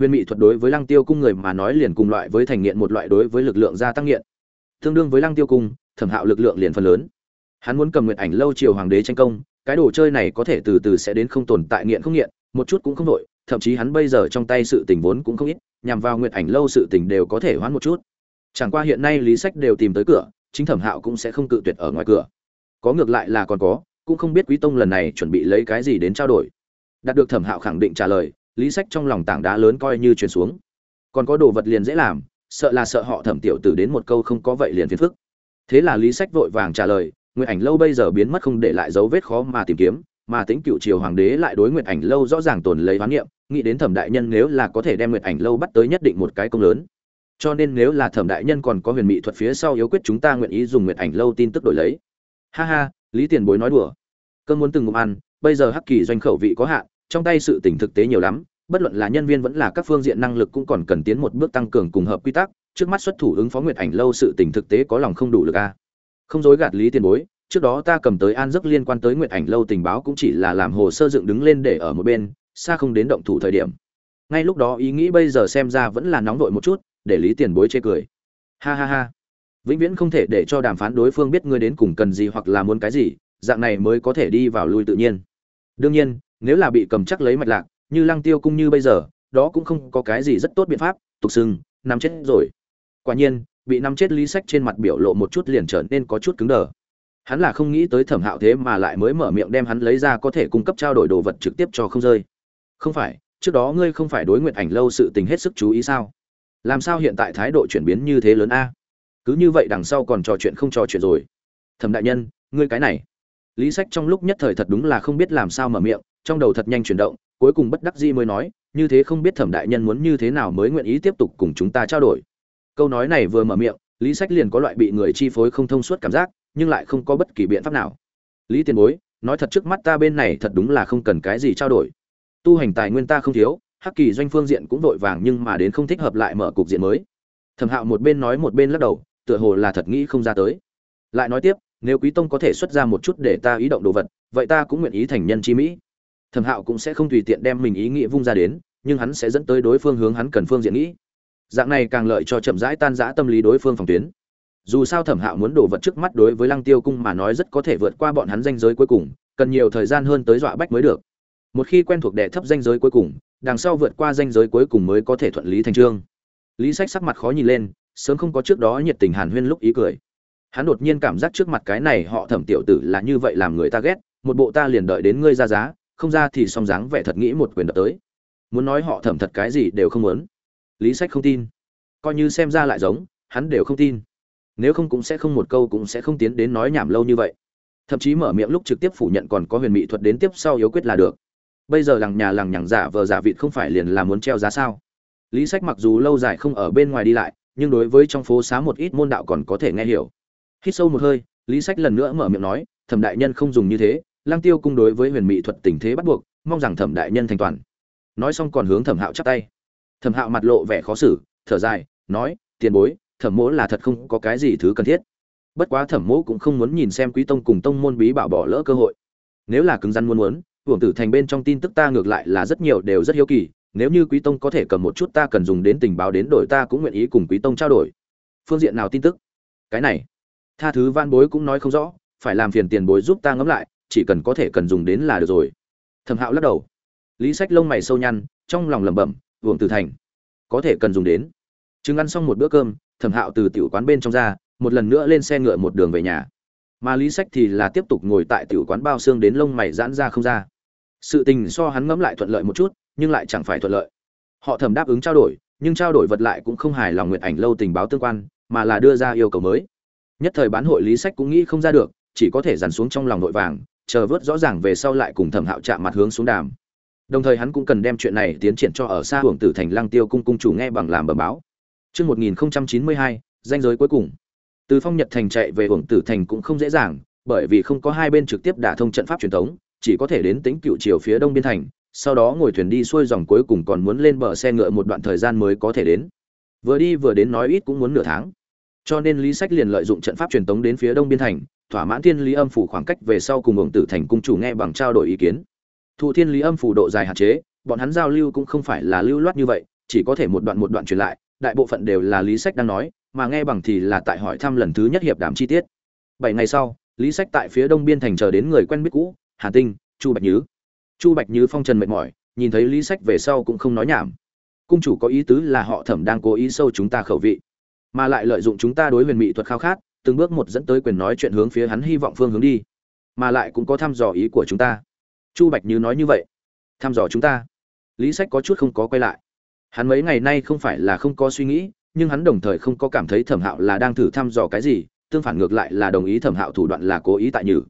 huyền mỹ thuật đối với lăng tiêu cung người mà nói liền cùng loại với thành nghiện một loại đối với lực lượng gia tăng nghiện. Tương đương với lăng tiêu cung, thẩm hạo lực lượng liền phần lớn. Hắn muốn cầm nguyện ảnh lâu triều hoàng đế tranh công, cái đồ chơi này có thể từ từ sẽ đến không tồn tại nghiện không nghiện, một chút cũng không nội thậm chí hắn bây giờ trong tay sự tình vốn cũng không ít, nhằm vào nguyện ảnh lâu sự tình đều có thể hoãn một chút. Chẳng qua hiện nay lý sách đều tìm tới cửa, chính thẩm hạo cũng sẽ không cự tuyệt ở ngoài cửa. Có ngược lại là còn có, cũng không biết quý tông lần này chuẩn bị lấy cái gì đến trao đổi. Đạt được thẩm hạo khẳng định trả lời lý sách trong lòng tảng đá lớn coi như chuyển xuống. Còn có đồ vật liền dễ làm, sợ là sợ họ thẩm tiểu tử đến một câu không có vậy liền phiền phức. Thế là lý sách vội vàng trả lời nguyện ảnh lâu bây giờ biến mất không để lại dấu vết khó mà tìm kiếm, mà tính cựu triều hoàng đế lại đối nguyện ảnh lâu rõ ràng tồn lấy hoán niệm, nghĩ đến thẩm đại nhân nếu là có thể đem nguyện ảnh lâu bắt tới nhất định một cái công lớn. Cho nên nếu là thẩm đại nhân còn có huyền mỹ thuật phía sau yếu quyết chúng ta nguyện ý dùng nguyện ảnh lâu tin tức đổi lấy. Ha ha, lý tiền bối nói đùa. Cơn muốn từng ngụm ăn, bây giờ hắc kỳ doanh khẩu vị có hạn trong tay sự tình thực tế nhiều lắm, bất luận là nhân viên vẫn là các phương diện năng lực cũng còn cần tiến một bước tăng cường cùng hợp quy tắc, trước mắt xuất thủ ứng phó nguyệt ảnh lâu sự tình thực tế có lòng không đủ lực a. Không dối gạt lý tiền bối, trước đó ta cầm tới an giấc liên quan tới nguyệt ảnh lâu tình báo cũng chỉ là làm hồ sơ dựng đứng lên để ở một bên, xa không đến động thủ thời điểm. Ngay lúc đó ý nghĩ bây giờ xem ra vẫn là nóng vội một chút, để lý tiền bối chê cười. Ha ha ha. Vĩnh viễn không thể để cho đàm phán đối phương biết ngươi đến cùng cần gì hoặc là muốn cái gì, dạng này mới có thể đi vào lui tự nhiên. Đương nhiên nếu là bị cầm chắc lấy mạch lạc, như lăng tiêu cung như bây giờ, đó cũng không có cái gì rất tốt biện pháp, tục sưng nằm chết rồi. Quả nhiên, bị nằm chết lý sách trên mặt biểu lộ một chút liền trở nên có chút cứng đờ. Hắn là không nghĩ tới thẩm hạo thế mà lại mới mở miệng đem hắn lấy ra có thể cung cấp trao đổi đồ vật trực tiếp cho không rơi. Không phải, trước đó ngươi không phải đối nguyện ảnh lâu sự tình hết sức chú ý sao? Làm sao hiện tại thái độ chuyển biến như thế lớn a? Cứ như vậy đằng sau còn trò chuyện không trò chuyện rồi. Thẩm đại nhân, ngươi cái này. Lý sách trong lúc nhất thời thật đúng là không biết làm sao mở miệng trong đầu thật nhanh chuyển động, cuối cùng bất đắc dĩ mới nói, như thế không biết thẩm đại nhân muốn như thế nào mới nguyện ý tiếp tục cùng chúng ta trao đổi. Câu nói này vừa mở miệng, lý sách liền có loại bị người chi phối không thông suốt cảm giác, nhưng lại không có bất kỳ biện pháp nào. Lý tiền bối, nói thật trước mắt ta bên này thật đúng là không cần cái gì trao đổi. Tu hành tài nguyên ta không thiếu, hắc kỳ doanh phương diện cũng vội vàng nhưng mà đến không thích hợp lại mở cục diện mới. Thẩm hạo một bên nói một bên lắc đầu, tựa hồ là thật nghĩ không ra tới. Lại nói tiếp, nếu quý tông có thể xuất ra một chút để ta ý động đồ vật, vậy ta cũng nguyện ý thành nhân chi mỹ thẩm hạo cũng sẽ không tùy tiện đem mình ý nghĩ vung ra đến, nhưng hắn sẽ dẫn tới đối phương hướng hắn cần phương diện nghĩ. Dạng này càng lợi cho chậm rãi tan rã tâm lý đối phương phòng tuyến. Dù sao thẩm hạo muốn đổ vật trước mắt đối với lăng tiêu cung mà nói rất có thể vượt qua bọn hắn danh giới cuối cùng, cần nhiều thời gian hơn tới dọa bách mới được. Một khi quen thuộc đệ thấp danh giới cuối cùng, đằng sau vượt qua danh giới cuối cùng mới có thể thuận lý thành trương. Lý sách sắc mặt khó nhìn lên, sớm không có trước đó nhiệt tình hàn huyên lúc ý cười. Hắn đột nhiên cảm giác trước mặt cái này họ thẩm tiểu tử là như vậy làm người ta ghét, một bộ ta liền đợi đến ngươi ra giá không ra thì song dáng vẻ thật nghĩ một quyền đập tới. Muốn nói họ thẩm thật cái gì đều không muốn. Lý sách không tin. Coi như xem ra lại giống, hắn đều không tin. Nếu không cũng sẽ không một câu cũng sẽ không tiến đến nói nhảm lâu như vậy. Thậm chí mở miệng lúc trực tiếp phủ nhận còn có huyền mỹ thuật đến tiếp sau yếu quyết là được. Bây giờ làng nhà làng nhằng giả vờ giả vịt không phải liền là muốn treo giá sao? Lý sách mặc dù lâu dài không ở bên ngoài đi lại, nhưng đối với trong phố xá một ít môn đạo còn có thể nghe hiểu. Hít sâu một hơi, lý sách lần nữa mở miệng nói, thẩm đại nhân không dùng như thế lang tiêu cung đối với huyền mỹ thuật tình thế bắt buộc, mong rằng thẩm đại nhân thành toàn. Nói xong còn hướng thẩm hạo chắp tay. Thẩm hạo mặt lộ vẻ khó xử, thở dài, nói, tiền bối, thẩm mỗ là thật không có cái gì thứ cần thiết. Bất quá thẩm mỗ cũng không muốn nhìn xem quý tông cùng tông môn bí bảo bỏ lỡ cơ hội. Nếu là cứng rắn muốn muốn, hưởng tử thành bên trong tin tức ta ngược lại là rất nhiều đều rất hiếu kỳ, nếu như quý tông có thể cầm một chút ta cần dùng đến tình báo đến đổi ta cũng nguyện ý cùng quý tông trao đổi. Phương diện nào tin tức? Cái này, tha thứ van bối cũng nói không rõ, phải làm phiền tiền bối giúp ta ngẫm lại chỉ cần có thể cần dùng đến là được rồi. Thẩm hạo lắc đầu. Lý sách lông mày sâu nhăn, trong lòng lẩm bẩm, uổng từ thành, có thể cần dùng đến. Chừng ăn xong một bữa cơm, thẩm hạo từ tiểu quán bên trong ra, một lần nữa lên xe ngựa một đường về nhà. Mà lý sách thì là tiếp tục ngồi tại tiểu quán bao xương đến lông mày giãn ra không ra. Sự tình so hắn ngẫm lại thuận lợi một chút, nhưng lại chẳng phải thuận lợi. Họ thẩm đáp ứng trao đổi, nhưng trao đổi vật lại cũng không hài lòng nguyện ảnh lâu tình báo tương quan, mà là đưa ra yêu cầu mới. Nhất thời bán hội lý sách cũng nghĩ không ra được, chỉ có thể dằn xuống trong lòng nội vàng chờ vớt rõ ràng về sau lại cùng thẩm hạo chạm mặt hướng xuống đàm đồng thời hắn cũng cần đem chuyện này tiến triển cho ở xa hưởng tử thành lăng tiêu cung cung chủ nghe bằng làm bờ báo Trước 1092, danh giới cuối cùng. Từ phong nhật thành chạy về hưởng tử thành cũng không dễ dàng, bởi vì không có hai bên trực tiếp đả thông trận pháp truyền thống, chỉ có thể đến tính cựu chiều phía đông biên thành, sau đó ngồi thuyền đi xuôi dòng cuối cùng còn muốn lên bờ xe ngựa một đoạn thời gian mới có thể đến. Vừa đi vừa đến nói ít cũng muốn nửa tháng. Cho nên Lý Sách liền lợi dụng trận pháp truyền tống đến phía đông biên thành, thỏa mãn thiên lý âm phủ khoảng cách về sau cùng hưởng tử thành cung chủ nghe bằng trao đổi ý kiến. Thụ thiên lý âm phủ độ dài hạn chế, bọn hắn giao lưu cũng không phải là lưu loát như vậy, chỉ có thể một đoạn một đoạn truyền lại, đại bộ phận đều là Lý Sách đang nói, mà nghe bằng thì là tại hỏi thăm lần thứ nhất hiệp đàm chi tiết. Bảy ngày sau, Lý Sách tại phía đông biên thành chờ đến người quen biết cũ, Hà Tinh, Chu Bạch Nhứ. Chu Bạch Nhứ phong trần mệt mỏi, nhìn thấy Lý Sách về sau cũng không nói nhảm. Cung chủ có ý tứ là họ Thẩm đang cố ý sâu chúng ta khẩu vị, mà lại lợi dụng chúng ta đối huyền mỹ thuật khao khát, từng bước một dẫn tới quyền nói chuyện hướng phía hắn hy vọng phương hướng đi, mà lại cũng có thăm dò ý của chúng ta. Chu Bạch Như nói như vậy, thăm dò chúng ta. Lý Sách có chút không có quay lại. Hắn mấy ngày nay không phải là không có suy nghĩ, nhưng hắn đồng thời không có cảm thấy Thẩm Hạo là đang thử thăm dò cái gì, tương phản ngược lại là đồng ý Thẩm Hạo thủ đoạn là cố ý tại nhử.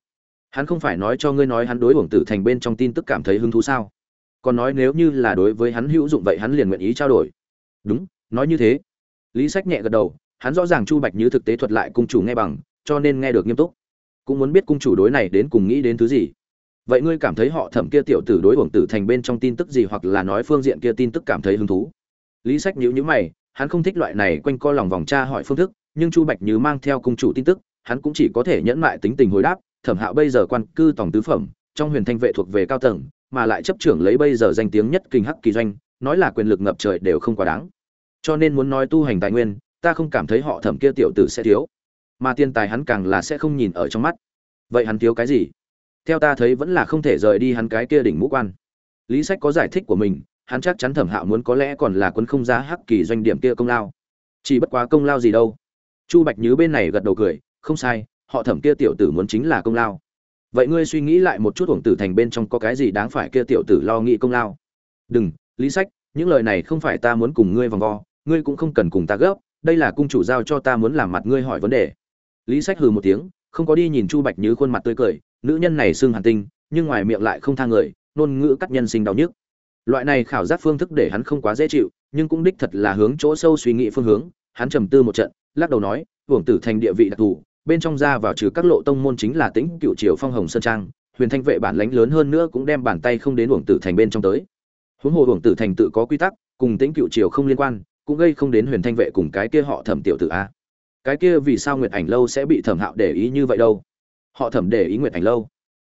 Hắn không phải nói cho ngươi nói hắn đối uổng tử thành bên trong tin tức cảm thấy hứng thú sao? Còn nói nếu như là đối với hắn hữu dụng vậy hắn liền nguyện ý trao đổi. Đúng, nói như thế. Lý Sách nhẹ gật đầu, hắn rõ ràng Chu Bạch Như thực tế thuật lại cung chủ nghe bằng, cho nên nghe được nghiêm túc. Cũng muốn biết cung chủ đối này đến cùng nghĩ đến thứ gì. Vậy ngươi cảm thấy họ Thẩm kia tiểu tử đối hưởng tử thành bên trong tin tức gì hoặc là nói phương diện kia tin tức cảm thấy hứng thú? Lý Sách nhữ nhữ mày, hắn không thích loại này quanh co lòng vòng tra hỏi phương thức, nhưng Chu Bạch Như mang theo cung chủ tin tức, hắn cũng chỉ có thể nhẫn mại tính tình hồi đáp, thẩm hạo bây giờ quan cư tổng tứ phẩm trong huyền thanh vệ thuộc về cao tầng mà lại chấp trưởng lấy bây giờ danh tiếng nhất kinh hắc kỳ doanh nói là quyền lực ngập trời đều không quá đáng cho nên muốn nói tu hành tài nguyên ta không cảm thấy họ thẩm kia tiểu tử sẽ thiếu. Mà tiền tài hắn càng là sẽ không nhìn ở trong mắt. Vậy hắn thiếu cái gì? Theo ta thấy vẫn là không thể rời đi hắn cái kia đỉnh mũ quan. Lý sách có giải thích của mình, hắn chắc chắn thẩm hạo muốn có lẽ còn là quân không giá hắc kỳ doanh điểm kia công lao. Chỉ bất quá công lao gì đâu. Chu bạch nhứ bên này gật đầu cười, không sai, họ thẩm kia tiểu tử muốn chính là công lao. Vậy ngươi suy nghĩ lại một chút uổng tử thành bên trong có cái gì đáng phải kia tiểu tử lo nghĩ công lao? Đừng, lý sách, những lời này không phải ta muốn cùng ngươi vòng vo, ngươi cũng không cần cùng ta gấp đây là cung chủ giao cho ta muốn làm mặt ngươi hỏi vấn đề. Lý sách hừ một tiếng, không có đi nhìn chu bạch như khuôn mặt tươi cười, nữ nhân này xương hàn tinh, nhưng ngoài miệng lại không tha người, ngôn ngữ cắt nhân sinh đau nhức. Loại này khảo giác phương thức để hắn không quá dễ chịu, nhưng cũng đích thật là hướng chỗ sâu suy nghĩ phương hướng, hắn trầm tư một trận, lắc đầu nói, hưởng tử thành địa vị đặc thù, bên trong ra vào trừ các lộ tông môn chính là tĩnh cựu triều phong hồng sơn trang, huyền thanh vệ bản lãnh lớn hơn nữa cũng đem bàn tay không đến hưởng tử thành bên trong tới. Huống hồ hưởng tử thành tự có quy tắc, cùng tĩnh cựu triều không liên quan cũng gây không đến huyền thanh vệ cùng cái kia họ thẩm tiểu tử a. Cái kia vì sao nguyệt ảnh lâu sẽ bị thẩm hạo để ý như vậy đâu? Họ thẩm để ý nguyệt ảnh lâu.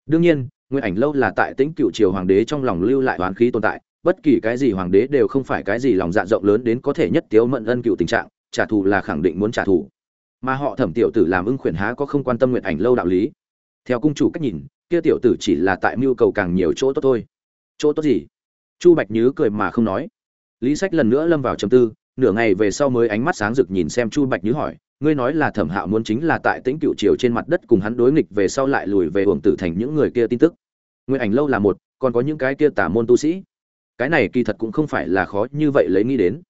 Đương nhiên, nguyệt ảnh lâu là tại tĩnh cựu triều hoàng đế trong lòng lưu lại oán khí tồn tại, bất kỳ cái gì hoàng đế đều không phải cái gì lòng dạ rộng lớn đến có thể nhất tiếu mận ân cựu tình trạng, trả thù là khẳng định muốn trả thù. Mà họ thẩm tiểu tử làm ưng khuyển há có không quan tâm nguyệt ảnh lâu đạo lý. Theo cung chủ cách nhìn, kia tiểu tử chỉ là tại mưu cầu càng nhiều chỗ tốt thôi. Chỗ tốt gì? Chu bạch nhứ cười mà không nói lý sách lần nữa lâm vào trầm tư, nửa ngày về sau mới ánh mắt sáng rực nhìn xem chu bạch nhứ hỏi, ngươi nói là thẩm hạo muốn chính là tại tĩnh cựu triều trên mặt đất cùng hắn đối nghịch về sau lại lùi về hưởng tử thành những người kia tin tức? Nguyện ảnh lâu là một, còn có những cái kia tả môn tu sĩ. Cái này kỳ thật cũng không phải là khó như vậy lấy nghĩ đến.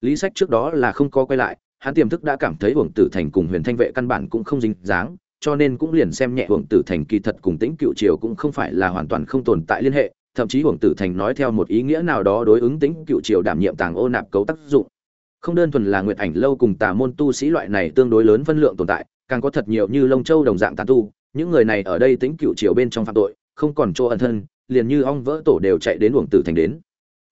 Lý sách trước đó là không có quay lại, hắn tiềm thức đã cảm thấy hưởng tử thành cùng huyền thanh vệ căn bản cũng không dính dáng, cho nên cũng liền xem nhẹ hưởng tử thành kỳ thật cùng tĩnh cựu triều cũng không phải là hoàn toàn không tồn tại liên hệ thậm chí Uổng tử thành nói theo một ý nghĩa nào đó đối ứng tính cựu triều đảm nhiệm tàng ô nạp cấu tác dụng. Không đơn thuần là nguyệt ảnh lâu cùng tà môn tu sĩ loại này tương đối lớn phân lượng tồn tại, càng có thật nhiều như Long châu đồng dạng tán tu, những người này ở đây tính cựu triều bên trong phạm tội, không còn chỗ ẩn thân, liền như ong vỡ tổ đều chạy đến uổng tử thành đến.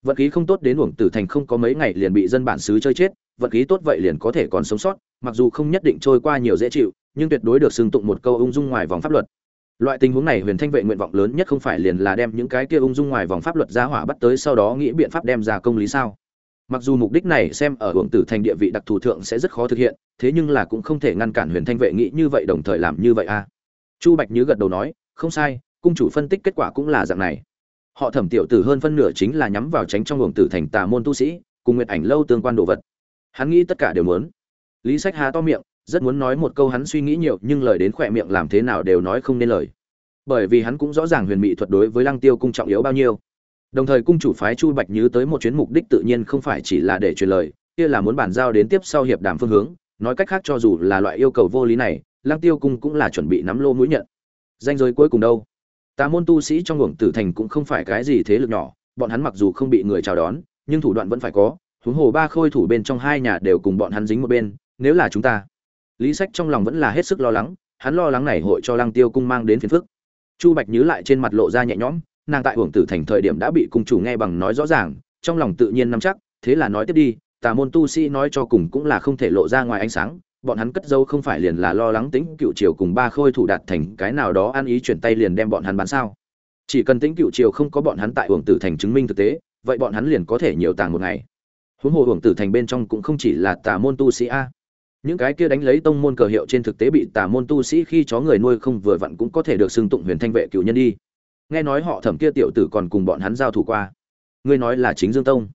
Vận khí không tốt đến uổng tử thành không có mấy ngày liền bị dân bản xứ chơi chết vận khí tốt vậy liền có thể còn sống sót, mặc dù không nhất định trôi qua nhiều dễ chịu, nhưng tuyệt đối được xưng tụng một câu ung dung ngoài vòng pháp luật loại tình huống này huyền thanh vệ nguyện vọng lớn nhất không phải liền là đem những cái kia ung dung ngoài vòng pháp luật ra hỏa bắt tới sau đó nghĩ biện pháp đem ra công lý sao? Mặc dù mục đích này xem ở hưởng tử thành địa vị đặc thù thượng sẽ rất khó thực hiện, thế nhưng là cũng không thể ngăn cản huyền thanh vệ nghĩ như vậy đồng thời làm như vậy a à. chu bạch như gật đầu nói, không sai, cung chủ phân tích kết quả cũng là dạng này. Họ thẩm tiểu tử hơn phân nửa chính là nhắm vào tránh trong hưởng tử thành tà môn tu sĩ, cùng nguyệt ảnh lâu tương quan đồ vật. Hắn nghĩ tất cả đều muốn. Lý sách há to miệng rất muốn nói một câu hắn suy nghĩ nhiều nhưng lời đến khỏe miệng làm thế nào đều nói không nên lời bởi vì hắn cũng rõ ràng huyền mỹ thuật đối với lăng tiêu cung trọng yếu bao nhiêu Đồng thời cung chủ phái Chu Bạch Nhứ tới một chuyến mục đích tự nhiên không phải chỉ là để truyền lời, kia là muốn bàn giao đến tiếp sau hiệp đàm phương hướng, nói cách khác cho dù là loại yêu cầu vô lý này, Lăng Tiêu cung cũng là chuẩn bị nắm lô mũi nhận. Danh giới cuối cùng đâu? Tà môn tu sĩ trong Ngưỡng Tử Thành cũng không phải cái gì thế lực nhỏ, bọn hắn mặc dù không bị người chào đón, nhưng thủ đoạn vẫn phải có, huống hồ ba khôi thủ bên trong hai nhà đều cùng bọn hắn dính một bên, nếu là chúng ta. Lý Sách trong lòng vẫn là hết sức lo lắng, hắn lo lắng này hội cho Lăng Tiêu cung mang đến phiền phức. Chu Bạch nhớ lại trên mặt lộ ra nhẹ nhõm, nàng tại hưởng tử thành thời điểm đã bị cung chủ nghe bằng nói rõ ràng trong lòng tự nhiên nắm chắc thế là nói tiếp đi tà môn tu sĩ nói cho cùng cũng là không thể lộ ra ngoài ánh sáng bọn hắn cất dâu không phải liền là lo lắng tính cựu triều cùng ba khôi thủ đạt thành cái nào đó ăn ý chuyển tay liền đem bọn hắn bán sao. Chỉ cần tính cựu triều không có bọn hắn tại hưởng tử thành chứng minh thực tế vậy bọn hắn liền có thể nhiều tàng một ngày. Huống hồ hưởng tử thành bên trong cũng không chỉ là tà môn tu sĩ a những cái kia đánh lấy tông môn cờ hiệu trên thực tế bị tà môn tu sĩ khi chó người nuôi không vừa vặn cũng có thể được xưng tụng huyền thanh vệ cựu nhân đi. Nghe nói họ thẩm kia tiểu tử còn cùng bọn hắn giao thủ qua. Ngươi nói là chính dương tông.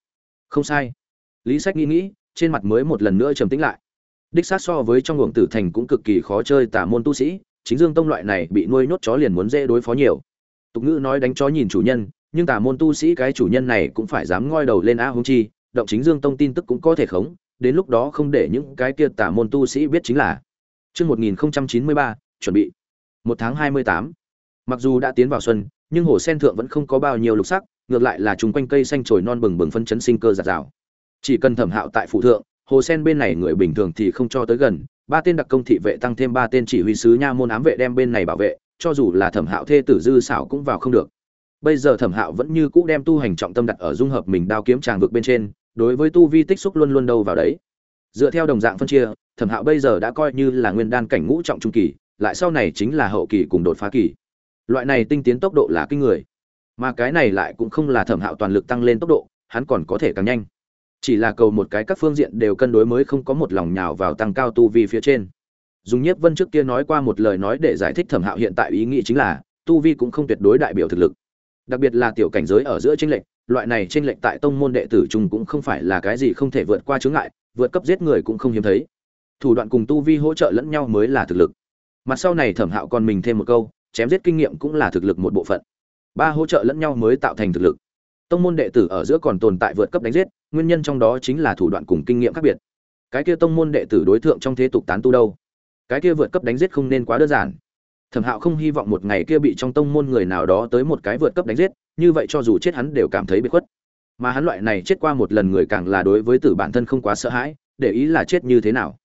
Không sai. Lý sách nghĩ nghĩ, trên mặt mới một lần nữa trầm tĩnh lại. Đích sát so với trong luồng tử thành cũng cực kỳ khó chơi tà môn tu sĩ, chính dương tông loại này bị nuôi nhốt chó liền muốn dễ đối phó nhiều. Tục ngữ nói đánh chó nhìn chủ nhân, nhưng tà môn tu sĩ cái chủ nhân này cũng phải dám ngoi đầu lên a hung chi, động chính dương tông tin tức cũng có thể khống đến lúc đó không để những cái kia tả môn tu sĩ biết chính là Trước 1093, chuẩn bị. Một tháng 28. Mặc dù đã tiến vào xuân, nhưng hồ sen thượng vẫn không có bao nhiêu lục sắc ngược lại là chúng quanh cây xanh trồi non bừng bừng phân chấn sinh cơ giạt rào chỉ cần thẩm hạo tại phụ thượng hồ sen bên này người bình thường thì không cho tới gần ba tên đặc công thị vệ tăng thêm ba tên chỉ huy sứ nha môn ám vệ đem bên này bảo vệ cho dù là thẩm hạo thê tử dư xảo cũng vào không được bây giờ thẩm hạo vẫn như cũ đem tu hành trọng tâm đặt ở dung hợp mình đao kiếm tràng vực bên trên đối với tu vi tích xúc luôn luôn đâu vào đấy. Dựa theo đồng dạng phân chia, thẩm hạo bây giờ đã coi như là nguyên đan cảnh ngũ trọng trung kỳ, lại sau này chính là hậu kỳ cùng đột phá kỳ. Loại này tinh tiến tốc độ là kinh người. Mà cái này lại cũng không là thẩm hạo toàn lực tăng lên tốc độ, hắn còn có thể càng nhanh. Chỉ là cầu một cái các phương diện đều cân đối mới không có một lòng nhào vào tăng cao tu vi phía trên. Dùng nhiếp vân trước kia nói qua một lời nói để giải thích thẩm hạo hiện tại ý nghĩ chính là, tu vi cũng không tuyệt đối đại biểu thực lực. Đặc biệt là tiểu cảnh giới ở giữa tranh lệch loại này trên lệnh tại tông môn đệ tử chung cũng không phải là cái gì không thể vượt qua chướng ngại, vượt cấp giết người cũng không hiếm thấy. Thủ đoạn cùng tu vi hỗ trợ lẫn nhau mới là thực lực. Mặt sau này thẩm hạo còn mình thêm một câu, chém giết kinh nghiệm cũng là thực lực một bộ phận. Ba hỗ trợ lẫn nhau mới tạo thành thực lực. Tông môn đệ tử ở giữa còn tồn tại vượt cấp đánh giết, nguyên nhân trong đó chính là thủ đoạn cùng kinh nghiệm khác biệt. Cái kia tông môn đệ tử đối tượng trong thế tục tán tu đâu? Cái kia vượt cấp đánh giết không nên quá đơn giản thẩm hạo không hy vọng một ngày kia bị trong tông môn người nào đó tới một cái vượt cấp đánh giết, như vậy cho dù chết hắn đều cảm thấy bị khuất. Mà hắn loại này chết qua một lần người càng là đối với tử bản thân không quá sợ hãi, để ý là chết như thế nào.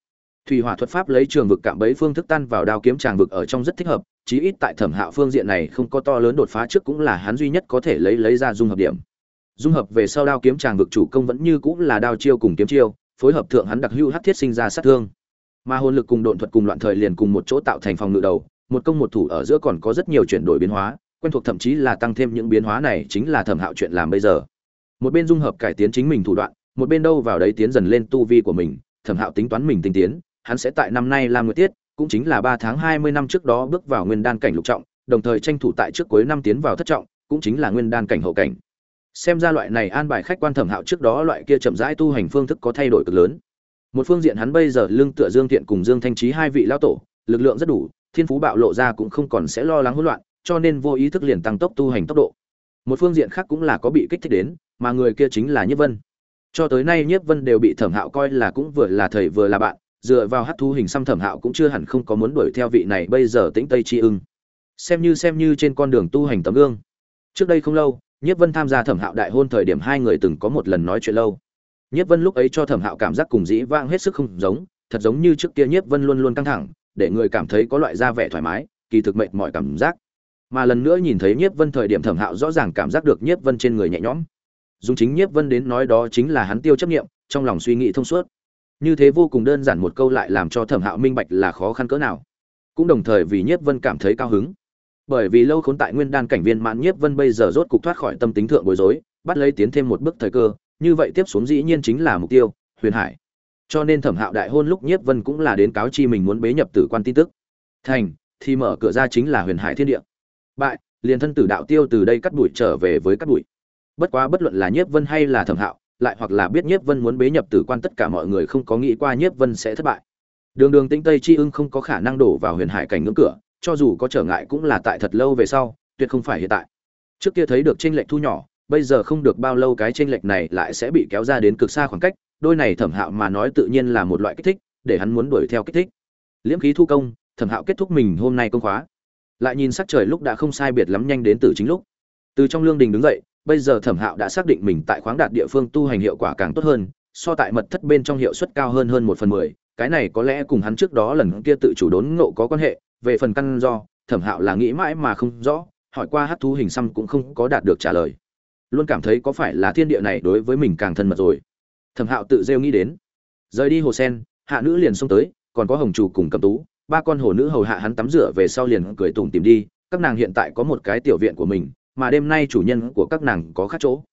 Thủy hỏa thuật pháp lấy trường vực cạm bẫy phương thức tan vào đao kiếm tràng vực ở trong rất thích hợp, chí ít tại thẩm hạo phương diện này không có to lớn đột phá trước cũng là hắn duy nhất có thể lấy lấy ra dung hợp điểm. Dung hợp về sau đao kiếm tràng vực chủ công vẫn như cũng là đao chiêu cùng kiếm chiêu, phối hợp thượng hắn đặc hữu hát thiết sinh ra sát thương. Mà hồn lực cùng độn thuật cùng loạn thời liền cùng một chỗ tạo thành phòng ngự đầu một công một thủ ở giữa còn có rất nhiều chuyển đổi biến hóa, quen thuộc thậm chí là tăng thêm những biến hóa này chính là thẩm hạo chuyện làm bây giờ. Một bên dung hợp cải tiến chính mình thủ đoạn, một bên đâu vào đấy tiến dần lên tu vi của mình, thẩm hạo tính toán mình tinh tiến, hắn sẽ tại năm nay làm nguyệt tiết, cũng chính là ba tháng hai mươi năm trước đó bước vào nguyên đan cảnh lục trọng, đồng thời tranh thủ tại trước cuối năm tiến vào thất trọng, cũng chính là nguyên đan cảnh hậu cảnh. Xem ra loại này an bài khách quan thẩm hạo trước đó loại kia chậm rãi tu hành phương thức có thay đổi cực lớn. Một phương diện hắn bây giờ lương tựa dương thiện cùng dương thanh trí hai vị lao tổ, lực lượng rất đủ thiên phú bạo lộ ra cũng không còn sẽ lo lắng hỗn loạn, cho nên vô ý thức liền tăng tốc tu hành tốc độ. Một phương diện khác cũng là có bị kích thích đến, mà người kia chính là nhiếp vân. Cho tới nay nhiếp vân đều bị thẩm hạo coi là cũng vừa là thầy vừa là bạn, dựa vào hắc thu hình xăm thẩm hạo cũng chưa hẳn không có muốn đuổi theo vị này bây giờ tĩnh tây chi ưng. Xem như xem như trên con đường tu hành tấm gương. Trước đây không lâu, nhiếp vân tham gia thẩm hạo đại hôn thời điểm hai người từng có một lần nói chuyện lâu. Nhiếp vân lúc ấy cho thẩm hạo cảm giác cùng dĩ vãng hết sức không giống, thật giống như trước kia nhiếp vân luôn luôn căng thẳng để người cảm thấy có loại da vẻ thoải mái, kỳ thực mệt mọi cảm giác. Mà lần nữa nhìn thấy nhiếp vân thời điểm thẩm hạo rõ ràng cảm giác được nhiếp vân trên người nhẹ nhõm. Dùng chính nhiếp vân đến nói đó chính là hắn tiêu chấp nghiệm trong lòng suy nghĩ thông suốt. Như thế vô cùng đơn giản một câu lại làm cho thẩm hạo minh bạch là khó khăn cỡ nào. Cũng đồng thời vì nhiếp vân cảm thấy cao hứng. Bởi vì lâu khốn tại nguyên đan cảnh viên mãn nhiếp vân bây giờ rốt cục thoát khỏi tâm tính thượng bối rối, bắt lấy tiến thêm một bước thời cơ, như vậy tiếp xuống dĩ nhiên chính là mục tiêu, huyền hải cho nên thẩm hạo đại hôn lúc nhiếp vân cũng là đến cáo chi mình muốn bế nhập tử quan tin tức. Thành, thì mở cửa ra chính là huyền hải thiên địa. Bại, liền thân tử đạo tiêu từ đây cắt đuổi trở về với cắt đuổi. Bất quá bất luận là nhiếp vân hay là thẩm hạo, lại hoặc là biết nhiếp vân muốn bế nhập tử quan tất cả mọi người không có nghĩ qua nhiếp vân sẽ thất bại. Đường đường tĩnh tây chi ưng không có khả năng đổ vào huyền hải cảnh ngưỡng cửa, cho dù có trở ngại cũng là tại thật lâu về sau, tuyệt không phải hiện tại. Trước kia thấy được tranh lệch thu nhỏ, bây giờ không được bao lâu cái tranh lệch này lại sẽ bị kéo ra đến cực xa khoảng cách đôi này thẩm hạo mà nói tự nhiên là một loại kích thích, để hắn muốn đuổi theo kích thích. Liễm khí thu công, thẩm hạo kết thúc mình hôm nay công khóa. Lại nhìn sắc trời lúc đã không sai biệt lắm nhanh đến từ chính lúc. Từ trong lương đình đứng dậy, bây giờ thẩm hạo đã xác định mình tại khoáng đạt địa phương tu hành hiệu quả càng tốt hơn, so tại mật thất bên trong hiệu suất cao hơn hơn một phần mười. Cái này có lẽ cùng hắn trước đó lần kia tự chủ đốn ngộ có quan hệ, về phần căn do, thẩm hạo là nghĩ mãi mà không rõ, hỏi qua hát thú hình xăm cũng không có đạt được trả lời. Luôn cảm thấy có phải là thiên địa này đối với mình càng thân mật rồi thẩm hạo tự rêu nghĩ đến. Rời đi hồ sen, hạ nữ liền xông tới, còn có hồng chủ cùng cầm tú. Ba con hồ nữ hầu hạ hắn tắm rửa về sau liền cười tủm tìm đi, các nàng hiện tại có một cái tiểu viện của mình, mà đêm nay chủ nhân của các nàng có khác chỗ.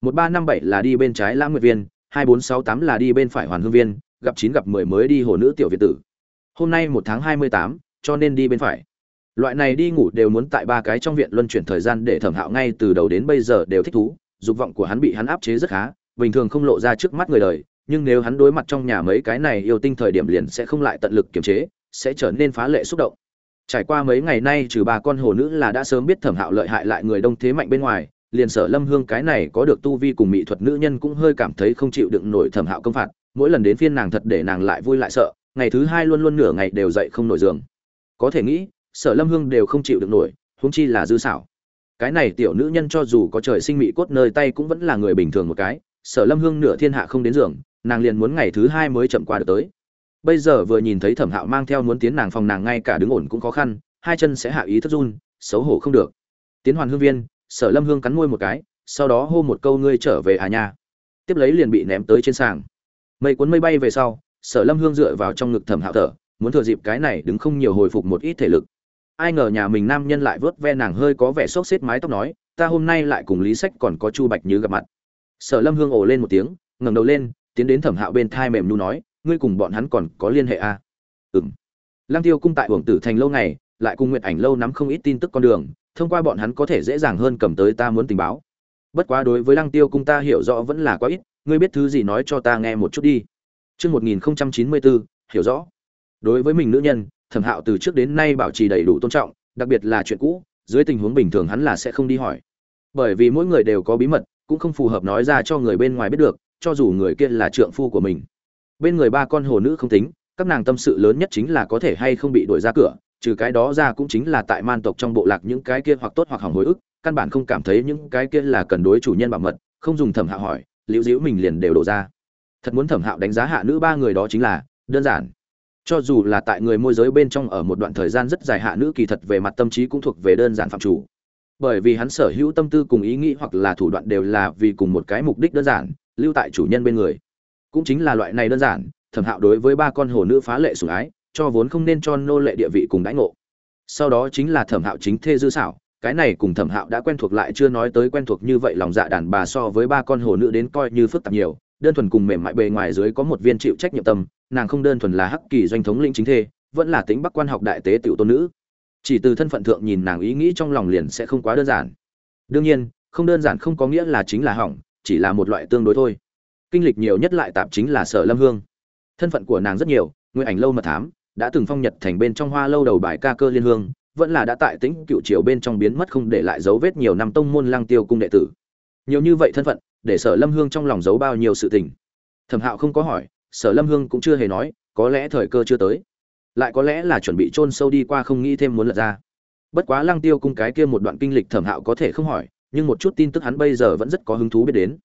Một ba năm bảy là đi bên trái lãng nguyệt viên, hai bốn sáu tám là đi bên phải hoàn hương viên, gặp chín gặp mười mới đi hồ nữ tiểu viện tử. Hôm nay một tháng hai mươi tám, cho nên đi bên phải. Loại này đi ngủ đều muốn tại ba cái trong viện luân chuyển thời gian để thẩm hạo ngay từ đầu đến bây giờ đều thích thú, dục vọng của hắn bị hắn áp chế rất khá bình thường không lộ ra trước mắt người đời, nhưng nếu hắn đối mặt trong nhà mấy cái này yêu tinh thời điểm liền sẽ không lại tận lực kiềm chế, sẽ trở nên phá lệ xúc động. Trải qua mấy ngày nay trừ bà con hồ nữ là đã sớm biết thẩm hạo lợi hại lại người đông thế mạnh bên ngoài, liền sở lâm hương cái này có được tu vi cùng mỹ thuật nữ nhân cũng hơi cảm thấy không chịu đựng nổi thẩm hạo công phạt, mỗi lần đến phiên nàng thật để nàng lại vui lại sợ, ngày thứ hai luôn luôn nửa ngày đều dậy không nổi giường. Có thể nghĩ, sở lâm hương đều không chịu được nổi, huống chi là dư xảo. Cái này tiểu nữ nhân cho dù có trời sinh mỹ cốt nơi tay cũng vẫn là người bình thường một cái sở lâm hương nửa thiên hạ không đến giường, nàng liền muốn ngày thứ hai mới chậm qua được tới. Bây giờ vừa nhìn thấy thẩm hạo mang theo muốn tiến nàng phòng nàng ngay cả đứng ổn cũng khó khăn, hai chân sẽ hạ ý thất run, xấu hổ không được. Tiến hoàn hương viên, sở lâm hương cắn môi một cái, sau đó hô một câu ngươi trở về à nha. Tiếp lấy liền bị ném tới trên sàng. Mây cuốn mây bay về sau, sở lâm hương dựa vào trong ngực thẩm hạo thở, muốn thừa dịp cái này đứng không nhiều hồi phục một ít thể lực. Ai ngờ nhà mình nam nhân lại vớt ve nàng hơi có vẻ xốc xếp mái tóc nói, ta hôm nay lại cùng lý sách còn có chu bạch như gặp mặt sở lâm hương ồ lên một tiếng ngẩng đầu lên tiến đến thẩm hạo bên thai mềm nu nói ngươi cùng bọn hắn còn có liên hệ à? ừng lăng tiêu cung tại hưởng tử thành lâu ngày lại cùng nguyện ảnh lâu nắm không ít tin tức con đường thông qua bọn hắn có thể dễ dàng hơn cầm tới ta muốn tình báo bất quá đối với lăng tiêu cung ta hiểu rõ vẫn là quá ít ngươi biết thứ gì nói cho ta nghe một chút đi Trước 1094, hiểu rõ. Đối với mình nữ nhân, thẩm hạo từ trước đến nay bảo trì đầy đủ tôn trọng đặc biệt là chuyện cũ dưới tình huống bình thường hắn là sẽ không đi hỏi bởi vì mỗi người đều có bí mật cũng không phù hợp nói ra cho người bên ngoài biết được, cho dù người kia là trượng phu của mình. Bên người ba con hồ nữ không tính, các nàng tâm sự lớn nhất chính là có thể hay không bị đuổi ra cửa, trừ cái đó ra cũng chính là tại man tộc trong bộ lạc những cái kia hoặc tốt hoặc hỏng hồi ức, căn bản không cảm thấy những cái kia là cần đối chủ nhân bảo mật, không dùng thẩm hạo hỏi, liễu diễu mình liền đều đổ ra. Thật muốn thẩm hạo đánh giá hạ nữ ba người đó chính là, đơn giản. Cho dù là tại người môi giới bên trong ở một đoạn thời gian rất dài hạ nữ kỳ thật về mặt tâm trí cũng thuộc về đơn giản phạm chủ bởi vì hắn sở hữu tâm tư cùng ý nghĩ hoặc là thủ đoạn đều là vì cùng một cái mục đích đơn giản, lưu tại chủ nhân bên người. Cũng chính là loại này đơn giản, thẩm hạo đối với ba con hồ nữ phá lệ sủng ái, cho vốn không nên cho nô lệ địa vị cùng đãi ngộ. Sau đó chính là thẩm hạo chính thê dư xảo, cái này cùng thẩm hạo đã quen thuộc lại chưa nói tới quen thuộc như vậy lòng dạ đàn bà so với ba con hồ nữ đến coi như phức tạp nhiều, đơn thuần cùng mềm mại bề ngoài dưới có một viên chịu trách nhiệm tâm, nàng không đơn thuần là hắc kỳ doanh thống lĩnh chính thê, vẫn là tính bắc quan học đại tế tiểu tôn nữ chỉ từ thân phận thượng nhìn nàng ý nghĩ trong lòng liền sẽ không quá đơn giản. Đương nhiên, không đơn giản không có nghĩa là chính là hỏng, chỉ là một loại tương đối thôi. Kinh lịch nhiều nhất lại tạp chính là sở lâm hương. Thân phận của nàng rất nhiều nguyện ảnh lâu mật thám đã từng phong nhật thành bên trong hoa lâu đầu bài ca cơ liên hương, vẫn là đã tại tĩnh cựu triều bên trong biến mất không để lại dấu vết nhiều năm tông môn lăng tiêu cung đệ tử. Nhiều như vậy thân phận, để sở lâm hương trong lòng giấu bao nhiêu sự tình. Thẩm hạo không có hỏi, sở lâm hương cũng chưa hề nói, có lẽ thời cơ chưa tới lại có lẽ là chuẩn bị chôn sâu đi qua không nghĩ thêm muốn lật ra. Bất quá lăng tiêu cung cái kia một đoạn kinh lịch thẩm hạo có thể không hỏi, nhưng một chút tin tức hắn bây giờ vẫn rất có hứng thú biết đến.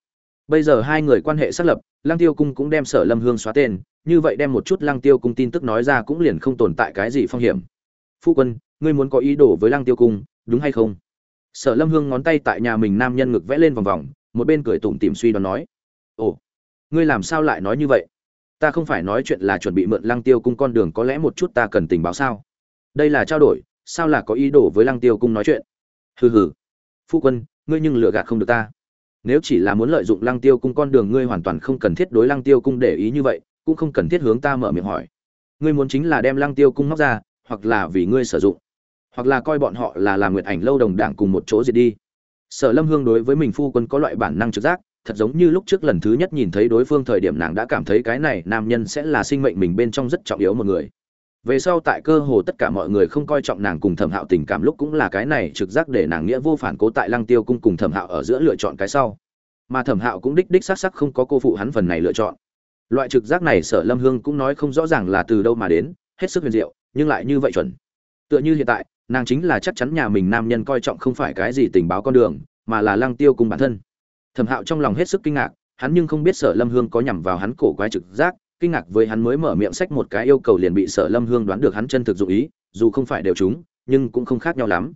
Bây giờ hai người quan hệ xác lập, lăng tiêu cung cũng đem sở lâm hương xóa tên, như vậy đem một chút lăng tiêu cung tin tức nói ra cũng liền không tồn tại cái gì phong hiểm. Phu quân, ngươi muốn có ý đồ với lăng tiêu cung, đúng hay không? Sở lâm hương ngón tay tại nhà mình nam nhân ngực vẽ lên vòng vòng, một bên cười tủm tỉm suy đoán nói. Ồ, ngươi làm sao lại nói như vậy? Ta không phải nói chuyện là chuẩn bị mượn lăng tiêu cung con đường, có lẽ một chút ta cần tình báo sao? Đây là trao đổi, sao là có ý đồ với lăng tiêu cung nói chuyện? Hừ hừ. Phu quân, ngươi nhưng lừa gạt không được ta. Nếu chỉ là muốn lợi dụng lăng tiêu cung con đường, ngươi hoàn toàn không cần thiết đối lăng tiêu cung để ý như vậy, cũng không cần thiết hướng ta mở miệng hỏi. Ngươi muốn chính là đem lăng tiêu cung móc ra, hoặc là vì ngươi sử dụng, hoặc là coi bọn họ là làm nguyệt ảnh lâu đồng đảng cùng một chỗ diệt đi. Sở lâm hương đối với mình phu quân có loại bản năng trực giác thật giống như lúc trước lần thứ nhất nhìn thấy đối phương thời điểm nàng đã cảm thấy cái này nam nhân sẽ là sinh mệnh mình bên trong rất trọng yếu một người. Về sau tại cơ hồ tất cả mọi người không coi trọng nàng cùng thẩm hạo tình cảm lúc cũng là cái này trực giác để nàng nghĩa vô phản cố tại lăng tiêu cung cùng thẩm hạo ở giữa lựa chọn cái sau. Mà thẩm hạo cũng đích đích xác sắc không có cô phụ hắn phần này lựa chọn. Loại trực giác này sở lâm hương cũng nói không rõ ràng là từ đâu mà đến, hết sức huyền diệu, nhưng lại như vậy chuẩn. Tựa như hiện tại, nàng chính là chắc chắn nhà mình nam nhân coi trọng không phải cái gì tình báo con đường, mà là lăng tiêu cùng bản thân thẩm hạo trong lòng hết sức kinh ngạc, hắn nhưng không biết sở lâm hương có nhằm vào hắn cổ quái trực giác, kinh ngạc với hắn mới mở miệng sách một cái yêu cầu liền bị sở lâm hương đoán được hắn chân thực dụng ý, dù không phải đều chúng, nhưng cũng không khác nhau lắm.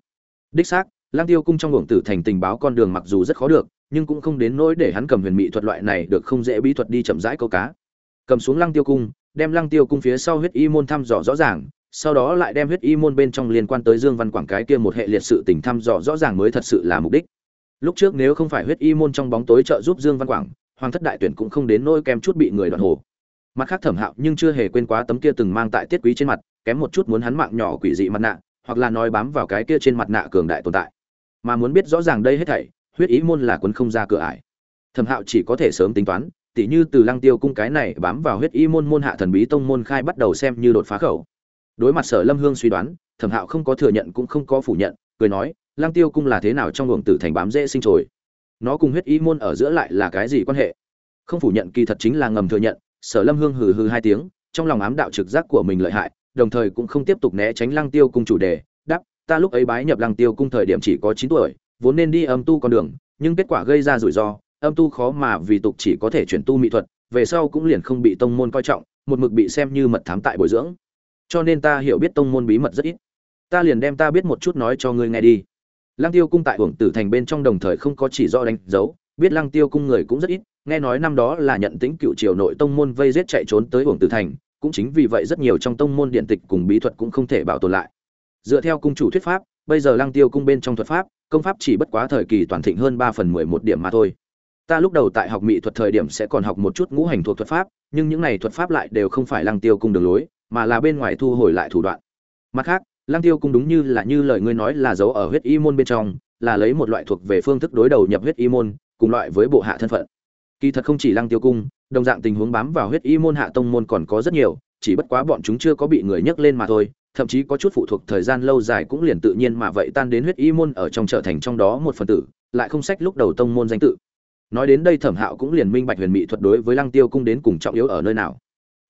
Đích xác lang tiêu cung trong luồng tử thành tình báo con đường mặc dù rất khó được, nhưng cũng không đến nỗi để hắn cầm huyền mỹ thuật loại này được không dễ bí thuật đi chậm rãi câu cá. Cầm xuống lăng tiêu cung, đem lăng tiêu cung phía sau huyết y môn thăm dò rõ ràng, sau đó lại đem huyết y môn bên trong liên quan tới dương văn quảng cái kia một hệ liệt sự tình thăm dò rõ ràng mới thật sự là mục đích lúc trước nếu không phải huyết y môn trong bóng tối trợ giúp dương văn quảng, hoàng thất đại tuyển cũng không đến nỗi kém chút bị người đoạn hồ. Mặt khác thẩm hạo nhưng chưa hề quên quá tấm kia từng mang tại tiết quý trên mặt, kém một chút muốn hắn mạng nhỏ quỷ dị mặt nạ, hoặc là nói bám vào cái kia trên mặt nạ cường đại tồn tại. Mà muốn biết rõ ràng đây hết thảy, huyết ý môn là quấn không ra cửa ải. Thẩm hạo chỉ có thể sớm tính toán, tỉ như từ lăng tiêu cung cái này bám vào huyết y môn môn hạ thần bí tông môn khai bắt đầu xem như đột phá khẩu. Đối mặt sở lâm hương suy đoán, thẩm hạo không có thừa nhận cũng không có phủ nhận, cười nói Lang tiêu cung là thế nào trong luồng tử thành bám dễ sinh trồi? Nó cùng huyết y môn ở giữa lại là cái gì quan hệ? Không phủ nhận kỳ thật chính là ngầm thừa nhận, sở lâm hương hừ hừ hai tiếng, trong lòng ám đạo trực giác của mình lợi hại, đồng thời cũng không tiếp tục né tránh lăng tiêu cung chủ đề đắp ta lúc ấy bái nhập lăng tiêu cung thời điểm chỉ có chín tuổi, vốn nên đi âm tu con đường, nhưng kết quả gây ra rủi ro, âm tu khó mà vì tục chỉ có thể chuyển tu mỹ thuật, về sau cũng liền không bị tông môn coi trọng, một mực bị xem như mật thám tại bồi dưỡng. Cho nên ta hiểu biết tông môn bí mật rất ít. Ta liền đem ta biết một chút nói cho ngươi nghe đi lăng tiêu cung tại Uổng tử thành bên trong đồng thời không có chỉ do đánh dấu, biết lăng tiêu cung người cũng rất ít, nghe nói năm đó là nhận tính cựu triều nội tông môn vây giết chạy trốn tới Uổng tử thành, cũng chính vì vậy rất nhiều trong tông môn điện tịch cùng bí thuật cũng không thể bảo tồn lại. Dựa theo cung chủ thuyết pháp, bây giờ lăng tiêu cung bên trong thuật pháp, công pháp chỉ bất quá thời kỳ toàn thịnh hơn ba phần mười một điểm mà thôi. Ta lúc đầu tại học mỹ thuật thời điểm sẽ còn học một chút ngũ hành thuộc thuật pháp, nhưng những này thuật pháp lại đều không phải lăng tiêu cung đường lối, mà là bên ngoài thu hồi lại thủ đoạn. Mặt khác lăng tiêu cung đúng như là như lời ngươi nói là giấu ở huyết y môn bên trong, là lấy một loại thuộc về phương thức đối đầu nhập huyết y môn, cùng loại với bộ hạ thân phận. Kỳ thật không chỉ lăng tiêu cung, đồng dạng tình huống bám vào huyết y môn hạ tông môn còn có rất nhiều, chỉ bất quá bọn chúng chưa có bị người nhắc lên mà thôi, thậm chí có chút phụ thuộc thời gian lâu dài cũng liền tự nhiên mà vậy tan đến huyết y môn ở trong trở thành trong đó một phần tử, lại không sách lúc đầu tông môn danh tự. Nói đến đây thẩm hạo cũng liền minh bạch huyền mỹ thuật đối với lăng tiêu cung đến cùng trọng yếu ở nơi nào.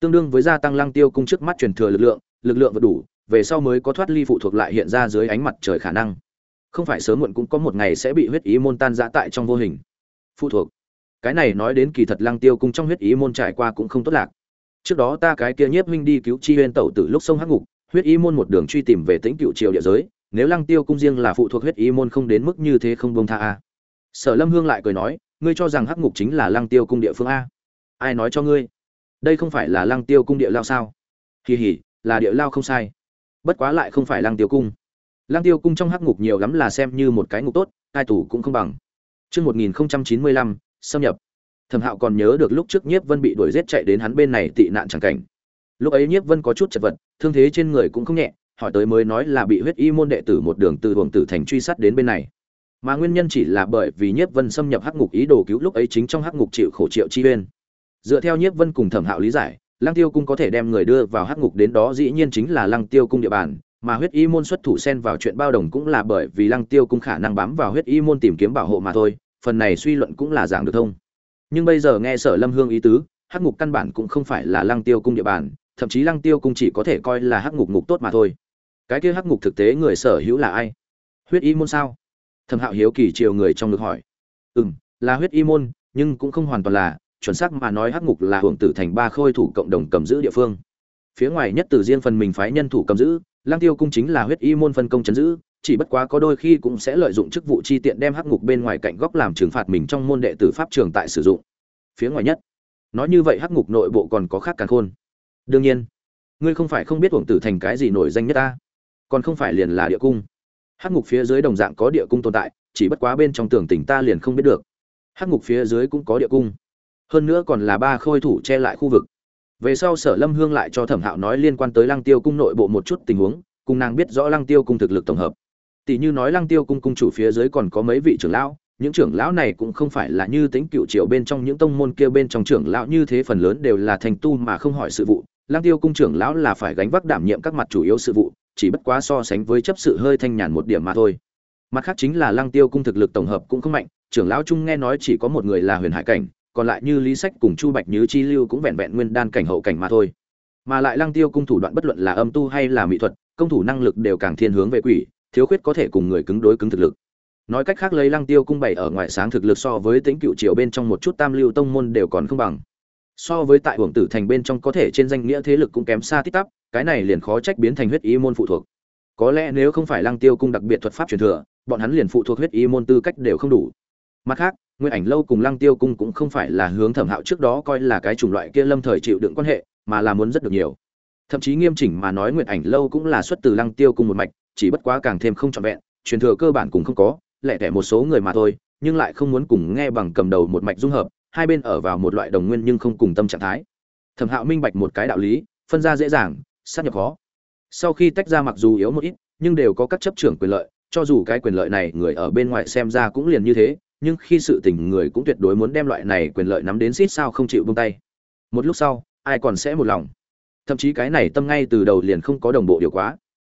Tương đương với gia tăng lăng tiêu cung trước mắt truyền thừa lực lượng lực lượng vừa đủ về sau mới có thoát ly phụ thuộc lại hiện ra dưới ánh mặt trời khả năng. Không phải sớm muộn cũng có một ngày sẽ bị huyết ý môn tan giã tại trong vô hình. Phụ thuộc. Cái này nói đến kỳ thật lăng tiêu cung trong huyết ý môn trải qua cũng không tốt lạc. Trước đó ta cái kia nhiếp huynh đi cứu chi huyên tẩu từ lúc sông hắc ngục, huyết ý môn một đường truy tìm về tính cựu triều địa giới, nếu lăng tiêu cung riêng là phụ thuộc huyết ý môn không đến mức như thế không bông tha a. Sở lâm hương lại cười nói, ngươi cho rằng hắc ngục chính là lăng tiêu cung địa phương a? Ai nói cho ngươi? Đây không phải là lăng tiêu cung địa lao sao? Kỳ hỉ là địa lao không sai bất quá lại không phải lăng tiêu cung lăng tiêu cung trong hắc ngục nhiều lắm là xem như một cái ngục tốt ai tủ cũng không bằng Chương 1095, xâm nhập. Thẩm Hạo còn nhớ được lúc trước Nhiếp Vân bị đuổi giết chạy đến hắn bên này tị nạn chẳng cảnh. Lúc ấy Nhiếp Vân có chút chật vật, thương thế trên người cũng không nhẹ, hỏi tới mới nói là bị huyết y môn đệ tử một đường từ hưởng tử thành truy sát đến bên này. Mà nguyên nhân chỉ là bởi vì Nhiếp Vân xâm nhập hắc ngục ý đồ cứu lúc ấy chính trong hắc ngục chịu khổ triệu chi uyên. Dựa theo Nhiếp Vân cùng Thẩm Hạo lý giải, Lăng Tiêu cung có thể đem người đưa vào hắc ngục đến đó dĩ nhiên chính là Lăng Tiêu cung địa bàn, mà huyết y môn xuất thủ xen vào chuyện bao đồng cũng là bởi vì Lăng Tiêu cung khả năng bám vào huyết y môn tìm kiếm bảo hộ mà thôi, phần này suy luận cũng là giảng được thông. Nhưng bây giờ nghe sở lâm hương ý tứ hắc ngục căn bản cũng không phải là lăng tiêu cung địa bàn thậm chí lăng tiêu cung chỉ có thể coi là hắc ngục ngục tốt mà thôi. Cái kia hắc ngục thực tế người sở hữu là ai? Huyết y môn sao? Thẩm hạo hiếu kỳ chiều người trong ngực hỏi. Ừm, là huyết y môn nhưng cũng không hoàn toàn là chuẩn xác mà nói hắc ngục là hưởng tử thành ba khôi thủ cộng đồng cầm giữ địa phương. Phía ngoài nhất từ riêng phần mình phái nhân thủ cầm giữ lang tiêu cung chính là huyết y môn phân công chấn giữ, chỉ bất quá có đôi khi cũng sẽ lợi dụng chức vụ chi tiện đem hắc ngục bên ngoài cạnh góc làm trừng phạt mình trong môn đệ tử pháp trường tại sử dụng. Phía ngoài nhất, nói như vậy hắc ngục nội bộ còn có khác càng khôn. Đương nhiên, ngươi không phải không biết hưởng tử thành cái gì nổi danh nhất ta, còn không phải liền là địa cung. Hắc ngục phía dưới đồng dạng có địa cung tồn tại, chỉ bất quá bên trong tường tỉnh ta liền không biết được. Hắc ngục phía dưới cũng có địa cung hơn nữa còn là ba khôi thủ che lại khu vực. Về sau sở lâm hương lại cho thẩm hạo nói liên quan tới lăng tiêu cung nội bộ một chút tình huống, cùng nàng biết rõ lăng tiêu cung thực lực tổng hợp. Tỷ như nói lăng tiêu cung cung chủ phía dưới còn có mấy vị trưởng lão, những trưởng lão này cũng không phải là như tính cựu triều bên trong những tông môn kia bên trong trưởng lão như thế phần lớn đều là thành tu mà không hỏi sự vụ. Lăng tiêu cung trưởng lão là phải gánh vác đảm nhiệm các mặt chủ yếu sự vụ, chỉ bất quá so sánh với chấp sự hơi thanh nhàn một điểm mà thôi. Mặt khác chính là lăng tiêu cung thực lực tổng hợp cũng không mạnh, trưởng lão trung nghe nói chỉ có một người là huyền hải cảnh còn lại như lý sách cùng chu bạch như chi lưu cũng vẹn vẹn nguyên đan cảnh hậu cảnh mà thôi. Mà lại lăng tiêu cung thủ đoạn bất luận là âm tu hay là mỹ thuật, công thủ năng lực đều càng thiên hướng về quỷ, thiếu khuyết có thể cùng người cứng đối cứng thực lực. Nói cách khác lấy lăng tiêu cung bảy ở ngoại sáng thực lực so với tính cựu triều bên trong một chút tam lưu tông môn đều còn không bằng. So với tại hưởng tử thành bên trong có thể trên danh nghĩa thế lực cũng kém xa tích tắp, cái này liền khó trách biến thành huyết y môn phụ thuộc. Có lẽ nếu không phải lăng tiêu cung đặc biệt thuật pháp truyền thừa, bọn hắn liền phụ thuộc huyết y môn tư cách đều không đủ. Mặt khác nguyên ảnh lâu cùng lăng tiêu cung cũng không phải là hướng thẩm hạo trước đó coi là cái chủng loại kia lâm thời chịu đựng quan hệ, mà là muốn rất được nhiều. Thậm chí nghiêm chỉnh mà nói nguyện ảnh lâu cũng là xuất từ lăng tiêu cung một mạch, chỉ bất quá càng thêm không trọn vẹn, truyền thừa cơ bản cũng không có, lẻ tẻ một số người mà thôi, nhưng lại không muốn cùng nghe bằng cầm đầu một mạch dung hợp, hai bên ở vào một loại đồng nguyên nhưng không cùng tâm trạng thái. Thẩm hạo minh bạch một cái đạo lý, phân ra dễ dàng, sát nhập khó. Sau khi tách ra mặc dù yếu một ít, nhưng đều có các chấp trưởng quyền lợi, cho dù cái quyền lợi này người ở bên ngoài xem ra cũng liền như thế nhưng khi sự tình người cũng tuyệt đối muốn đem loại này quyền lợi nắm đến xít sao không chịu buông tay. Một lúc sau, ai còn sẽ một lòng? Thậm chí cái này tâm ngay từ đầu liền không có đồng bộ điều quá.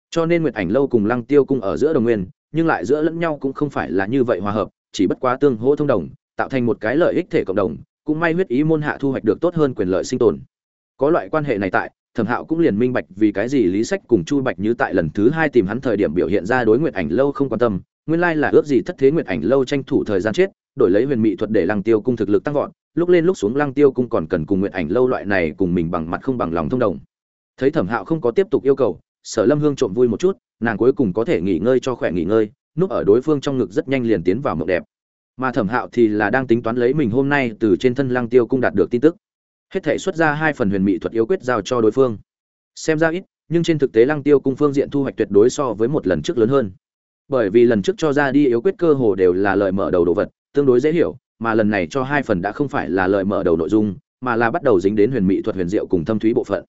Cho nên nguyệt ảnh lâu cùng lăng tiêu cung ở giữa đồng nguyên, nhưng lại giữa lẫn nhau cũng không phải là như vậy hòa hợp, chỉ bất quá tương hỗ thông đồng, tạo thành một cái lợi ích thể cộng đồng, cũng may huyết ý môn hạ thu hoạch được tốt hơn quyền lợi sinh tồn. Có loại quan hệ này tại, thẩm hạo cũng liền minh bạch vì cái gì lý sách cùng chu bạch như tại lần thứ hai tìm hắn thời điểm biểu hiện ra đối Nguyệt ảnh lâu không quan tâm nguyên lai là ước gì thất thế nguyện ảnh lâu tranh thủ thời gian chết, đổi lấy huyền mỹ thuật để lăng tiêu cung thực lực tăng vọt, lúc lên lúc xuống lăng tiêu cung còn cần cùng nguyện ảnh lâu loại này cùng mình bằng mặt không bằng lòng thông đồng. Thấy thẩm hạo không có tiếp tục yêu cầu, sở lâm hương trộm vui một chút, nàng cuối cùng có thể nghỉ ngơi cho khỏe nghỉ ngơi, núp ở đối phương trong ngực rất nhanh liền tiến vào mộng đẹp. Mà thẩm hạo thì là đang tính toán lấy mình hôm nay từ trên thân lăng tiêu cung đạt được tin tức. Hết thể xuất ra hai phần huyền mỹ thuật yếu quyết giao cho đối phương. Xem ra ít, nhưng trên thực tế lăng tiêu cung phương diện thu hoạch tuyệt đối so với một lần trước lớn hơn bởi vì lần trước cho ra đi yếu quyết cơ hồ đều là lời mở đầu đồ vật, tương đối dễ hiểu, mà lần này cho hai phần đã không phải là lời mở đầu nội dung, mà là bắt đầu dính đến huyền mỹ thuật huyền diệu cùng thâm thúy bộ phận.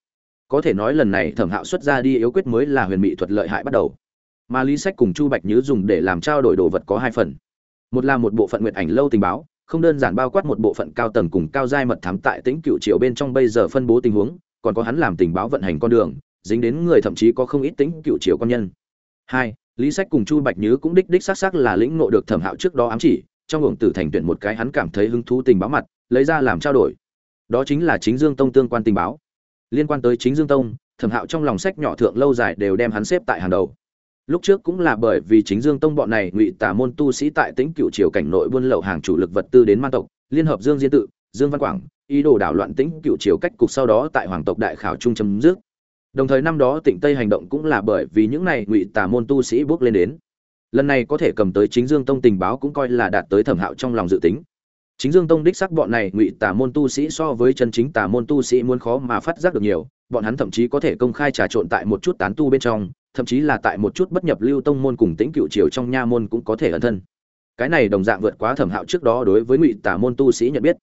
Có thể nói lần này thẩm hạo xuất ra đi yếu quyết mới là huyền mỹ thuật lợi hại bắt đầu. Mà lý sách cùng chu bạch nhứ dùng để làm trao đổi đồ vật có hai phần. Một là một bộ phận nguyện ảnh lâu tình báo, không đơn giản bao quát một bộ phận cao tầng cùng cao giai mật thám tại tĩnh cựu triều bên trong bây giờ phân bố tình huống, còn có hắn làm tình báo vận hành con đường, dính đến người thậm chí có không ít tĩnh cựu triều con nhân. Hai lý sách cùng chu bạch nhứ cũng đích đích xác xác là lĩnh ngộ được thẩm hạo trước đó ám chỉ, trong hưởng tử thành tuyển một cái hắn cảm thấy hứng thú tình báo mặt, lấy ra làm trao đổi. Đó chính là chính dương tông tương quan tình báo. Liên quan tới chính dương tông, thẩm hạo trong lòng sách nhỏ thượng lâu dài đều đem hắn xếp tại hàng đầu. Lúc trước cũng là bởi vì chính dương tông bọn này ngụy tả môn tu sĩ tại tính cựu triều cảnh nội buôn lậu hàng chủ lực vật tư đến man tộc, liên hợp dương diên tự, dương văn quảng, ý đồ đảo loạn tính cựu triều cách cục sau đó tại hoàng tộc đại khảo trung chấm dứt đồng thời năm đó Tịnh tây hành động cũng là bởi vì những này ngụy tả môn tu sĩ bước lên đến. Lần này có thể cầm tới chính dương tông tình báo cũng coi là đạt tới thẩm hạo trong lòng dự tính. Chính dương tông đích sắc bọn này ngụy tà môn tu sĩ so với chân chính tà môn tu sĩ muốn khó mà phát giác được nhiều, bọn hắn thậm chí có thể công khai trà trộn tại một chút tán tu bên trong, thậm chí là tại một chút bất nhập lưu tông môn cùng tĩnh cựu triều trong nha môn cũng có thể ẩn thân. Cái này đồng dạng vượt quá thẩm hạo trước đó đối với ngụy tà môn tu sĩ nhận biết.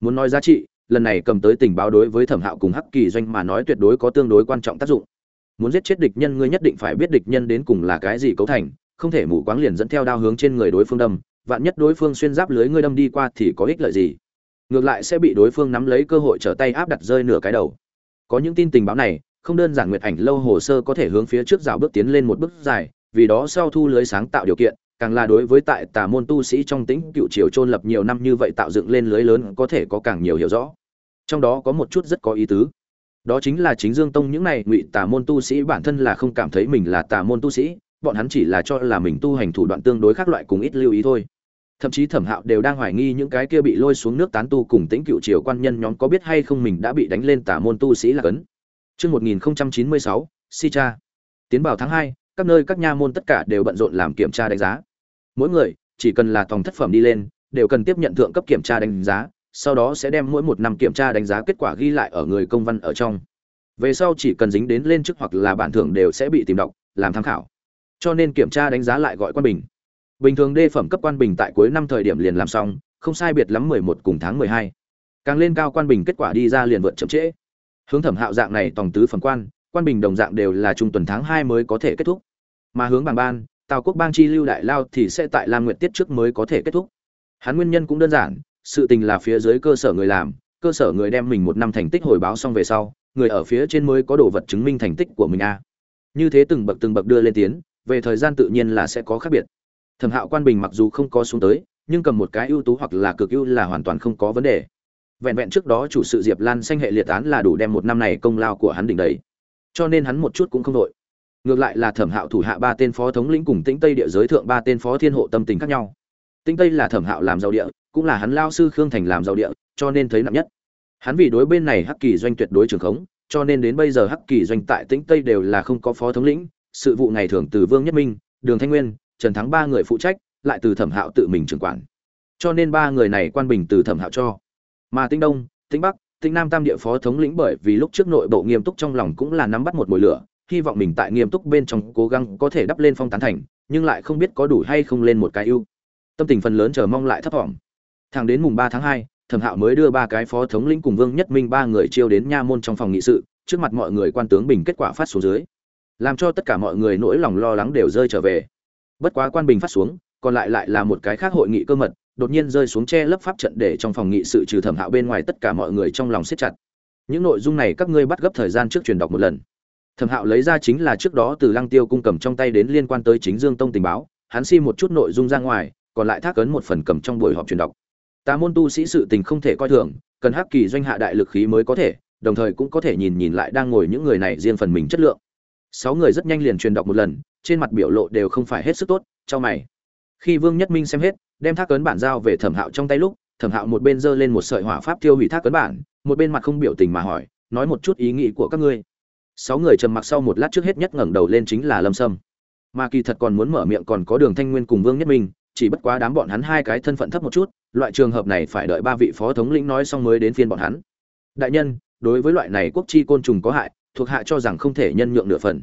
Muốn nói giá trị lần này cầm tới tình báo đối với thẩm hạo cùng hắc kỳ doanh mà nói tuyệt đối có tương đối quan trọng tác dụng. Muốn giết chết địch nhân, ngươi nhất định phải biết địch nhân đến cùng là cái gì cấu thành, không thể mù quáng liền dẫn theo đao hướng trên người đối phương đâm, vạn nhất đối phương xuyên giáp lưới ngươi đâm đi qua thì có ích lợi gì? Ngược lại sẽ bị đối phương nắm lấy cơ hội trở tay áp đặt rơi nửa cái đầu. Có những tin tình báo này, không đơn giản nguyệt ảnh lâu hồ sơ có thể hướng phía trước rào bước tiến lên một bước dài, vì đó sau thu lưới sáng tạo điều kiện càng là đối với tại tà môn tu sĩ trong tĩnh cựu triều trôn lập nhiều năm như vậy tạo dựng lên lưới lớn có thể có càng nhiều hiểu rõ. Trong đó có một chút rất có ý tứ. Đó chính là chính dương tông những này ngụy tà môn tu sĩ bản thân là không cảm thấy mình là tà môn tu sĩ bọn hắn chỉ là cho là mình tu hành thủ đoạn tương đối khác loại cùng ít lưu ý thôi. Thậm chí thẩm hạo đều đang hoài nghi những cái kia bị lôi xuống nước tán tu cùng tĩnh cựu triều quan nhân nhóm có biết hay không mình đã bị đánh lên tà môn tu sĩ là cấn. Trước 1096, Si Cha. Tiến vào tháng 2, các nơi các nha môn tất cả đều bận rộn làm kiểm tra đánh giá. Mỗi người, chỉ cần là tòng thất phẩm đi lên, đều cần tiếp nhận thượng cấp kiểm tra đánh giá, sau đó sẽ đem mỗi một năm kiểm tra đánh giá kết quả ghi lại ở người công văn ở trong. Về sau chỉ cần dính đến lên chức hoặc là bản thưởng đều sẽ bị tìm đọc, làm tham khảo. Cho nên kiểm tra đánh giá lại gọi quan bình. Bình thường đê phẩm cấp quan bình tại cuối năm thời điểm liền làm xong, không sai biệt lắm 11 cùng tháng 12. Càng lên cao quan bình kết quả đi ra liền vượt chậm trễ. Hướng Thẩm Hạo dạng này tổng tứ phẩm quan, quan bình đồng dạng đều là trung tuần tháng 2 mới có thể kết thúc. Mà hướng bằng ban, Tào Quốc bang chi lưu đại lao thì sẽ tại Lam Nguyệt tiết trước mới có thể kết thúc. Hắn nguyên nhân cũng đơn giản, sự tình là phía dưới cơ sở người làm, cơ sở người đem mình một năm thành tích hồi báo xong về sau, người ở phía trên mới có đồ vật chứng minh thành tích của mình a. Như thế từng bậc từng bậc đưa lên tiến, về thời gian tự nhiên là sẽ có khác biệt. Thẩm Hạo quan bình mặc dù không có xuống tới, nhưng cầm một cái ưu tú hoặc là cực ưu là hoàn toàn không có vấn đề. Vẹn vẹn trước đó chủ sự Diệp Lan xanh hệ liệt án là đủ đem một năm này công lao của hắn đỉnh đầy. Cho nên hắn một chút cũng không đội. Ngược lại là Thẩm Hạo thủ hạ ba tên phó thống lĩnh cùng Tĩnh Tây địa giới thượng ba tên phó thiên hộ tâm tình khác nhau. Tĩnh Tây là Thẩm Hạo làm giàu địa, cũng là hắn lao sư Khương Thành làm giàu địa, cho nên thấy nặng nhất. Hắn vì đối bên này Hắc Kỳ doanh tuyệt đối trường khống, cho nên đến bây giờ Hắc Kỳ doanh tại Tĩnh Tây đều là không có phó thống lĩnh, sự vụ ngày thường từ Vương Nhất Minh, Đường Thanh Nguyên, Trần Thắng ba người phụ trách, lại từ Thẩm Hạo tự mình trưởng quản. Cho nên ba người này quan bình từ Thẩm Hạo cho. Mà Tĩnh Đông, Tĩnh Bắc, Tĩnh Nam tam địa phó thống lĩnh bởi vì lúc trước nội bộ nghiêm túc trong lòng cũng là nắm bắt một mùi lửa, hy vọng mình tại nghiêm túc bên trong cố gắng có thể đắp lên phong tán thành, nhưng lại không biết có đủ hay không lên một cái ưu. Tâm tình phần lớn chờ mong lại thấp vọng. Thẳng đến mùng ba tháng hai, Thẩm Hạo mới đưa ba cái phó thống lĩnh cùng Vương Nhất Minh ba người chiêu đến nha môn trong phòng nghị sự, trước mặt mọi người quan tướng bình kết quả phát xuống dưới, làm cho tất cả mọi người nỗi lòng lo lắng đều rơi trở về. Bất quá quan bình phát xuống, còn lại lại là một cái khác hội nghị cơ mật, đột nhiên rơi xuống che lấp pháp trận để trong phòng nghị sự trừ Thẩm Hạo bên ngoài tất cả mọi người trong lòng siết chặt. Những nội dung này các ngươi bắt gấp thời gian trước truyền đọc một lần. Thẩm Hạo lấy ra chính là trước đó từ Lăng Tiêu cung cầm trong tay đến liên quan tới chính Dương Tông tình báo, hắn xin một chút nội dung ra ngoài, còn lại thác ấn một phần cầm trong buổi họp truyền đọc. Tà môn tu sĩ sự tình không thể coi thường, cần hắc kỳ doanh hạ đại lực khí mới có thể, đồng thời cũng có thể nhìn nhìn lại đang ngồi những người này riêng phần mình chất lượng. Sáu người rất nhanh liền truyền đọc một lần, trên mặt biểu lộ đều không phải hết sức tốt, cho mày. Khi Vương Nhất Minh xem hết, đem thác cấn bản giao về Thẩm Hạo trong tay lúc, Thẩm Hạo một bên giơ lên một sợi hỏa pháp tiêu hủy thác cấn bản, một bên mặt không biểu tình mà hỏi, nói một chút ý nghĩ của các ngươi. Sáu người trầm mặc sau một lát trước hết nhất ngẩng đầu lên chính là Lâm Sâm. Mà kỳ thật còn muốn mở miệng còn có Đường Thanh Nguyên cùng Vương Nhất Minh, chỉ bất quá đám bọn hắn hai cái thân phận thấp một chút, loại trường hợp này phải đợi ba vị phó thống lĩnh nói xong mới đến phiên bọn hắn. Đại nhân, đối với loại này quốc chi côn trùng có hại, thuộc hạ cho rằng không thể nhân nhượng nửa phần.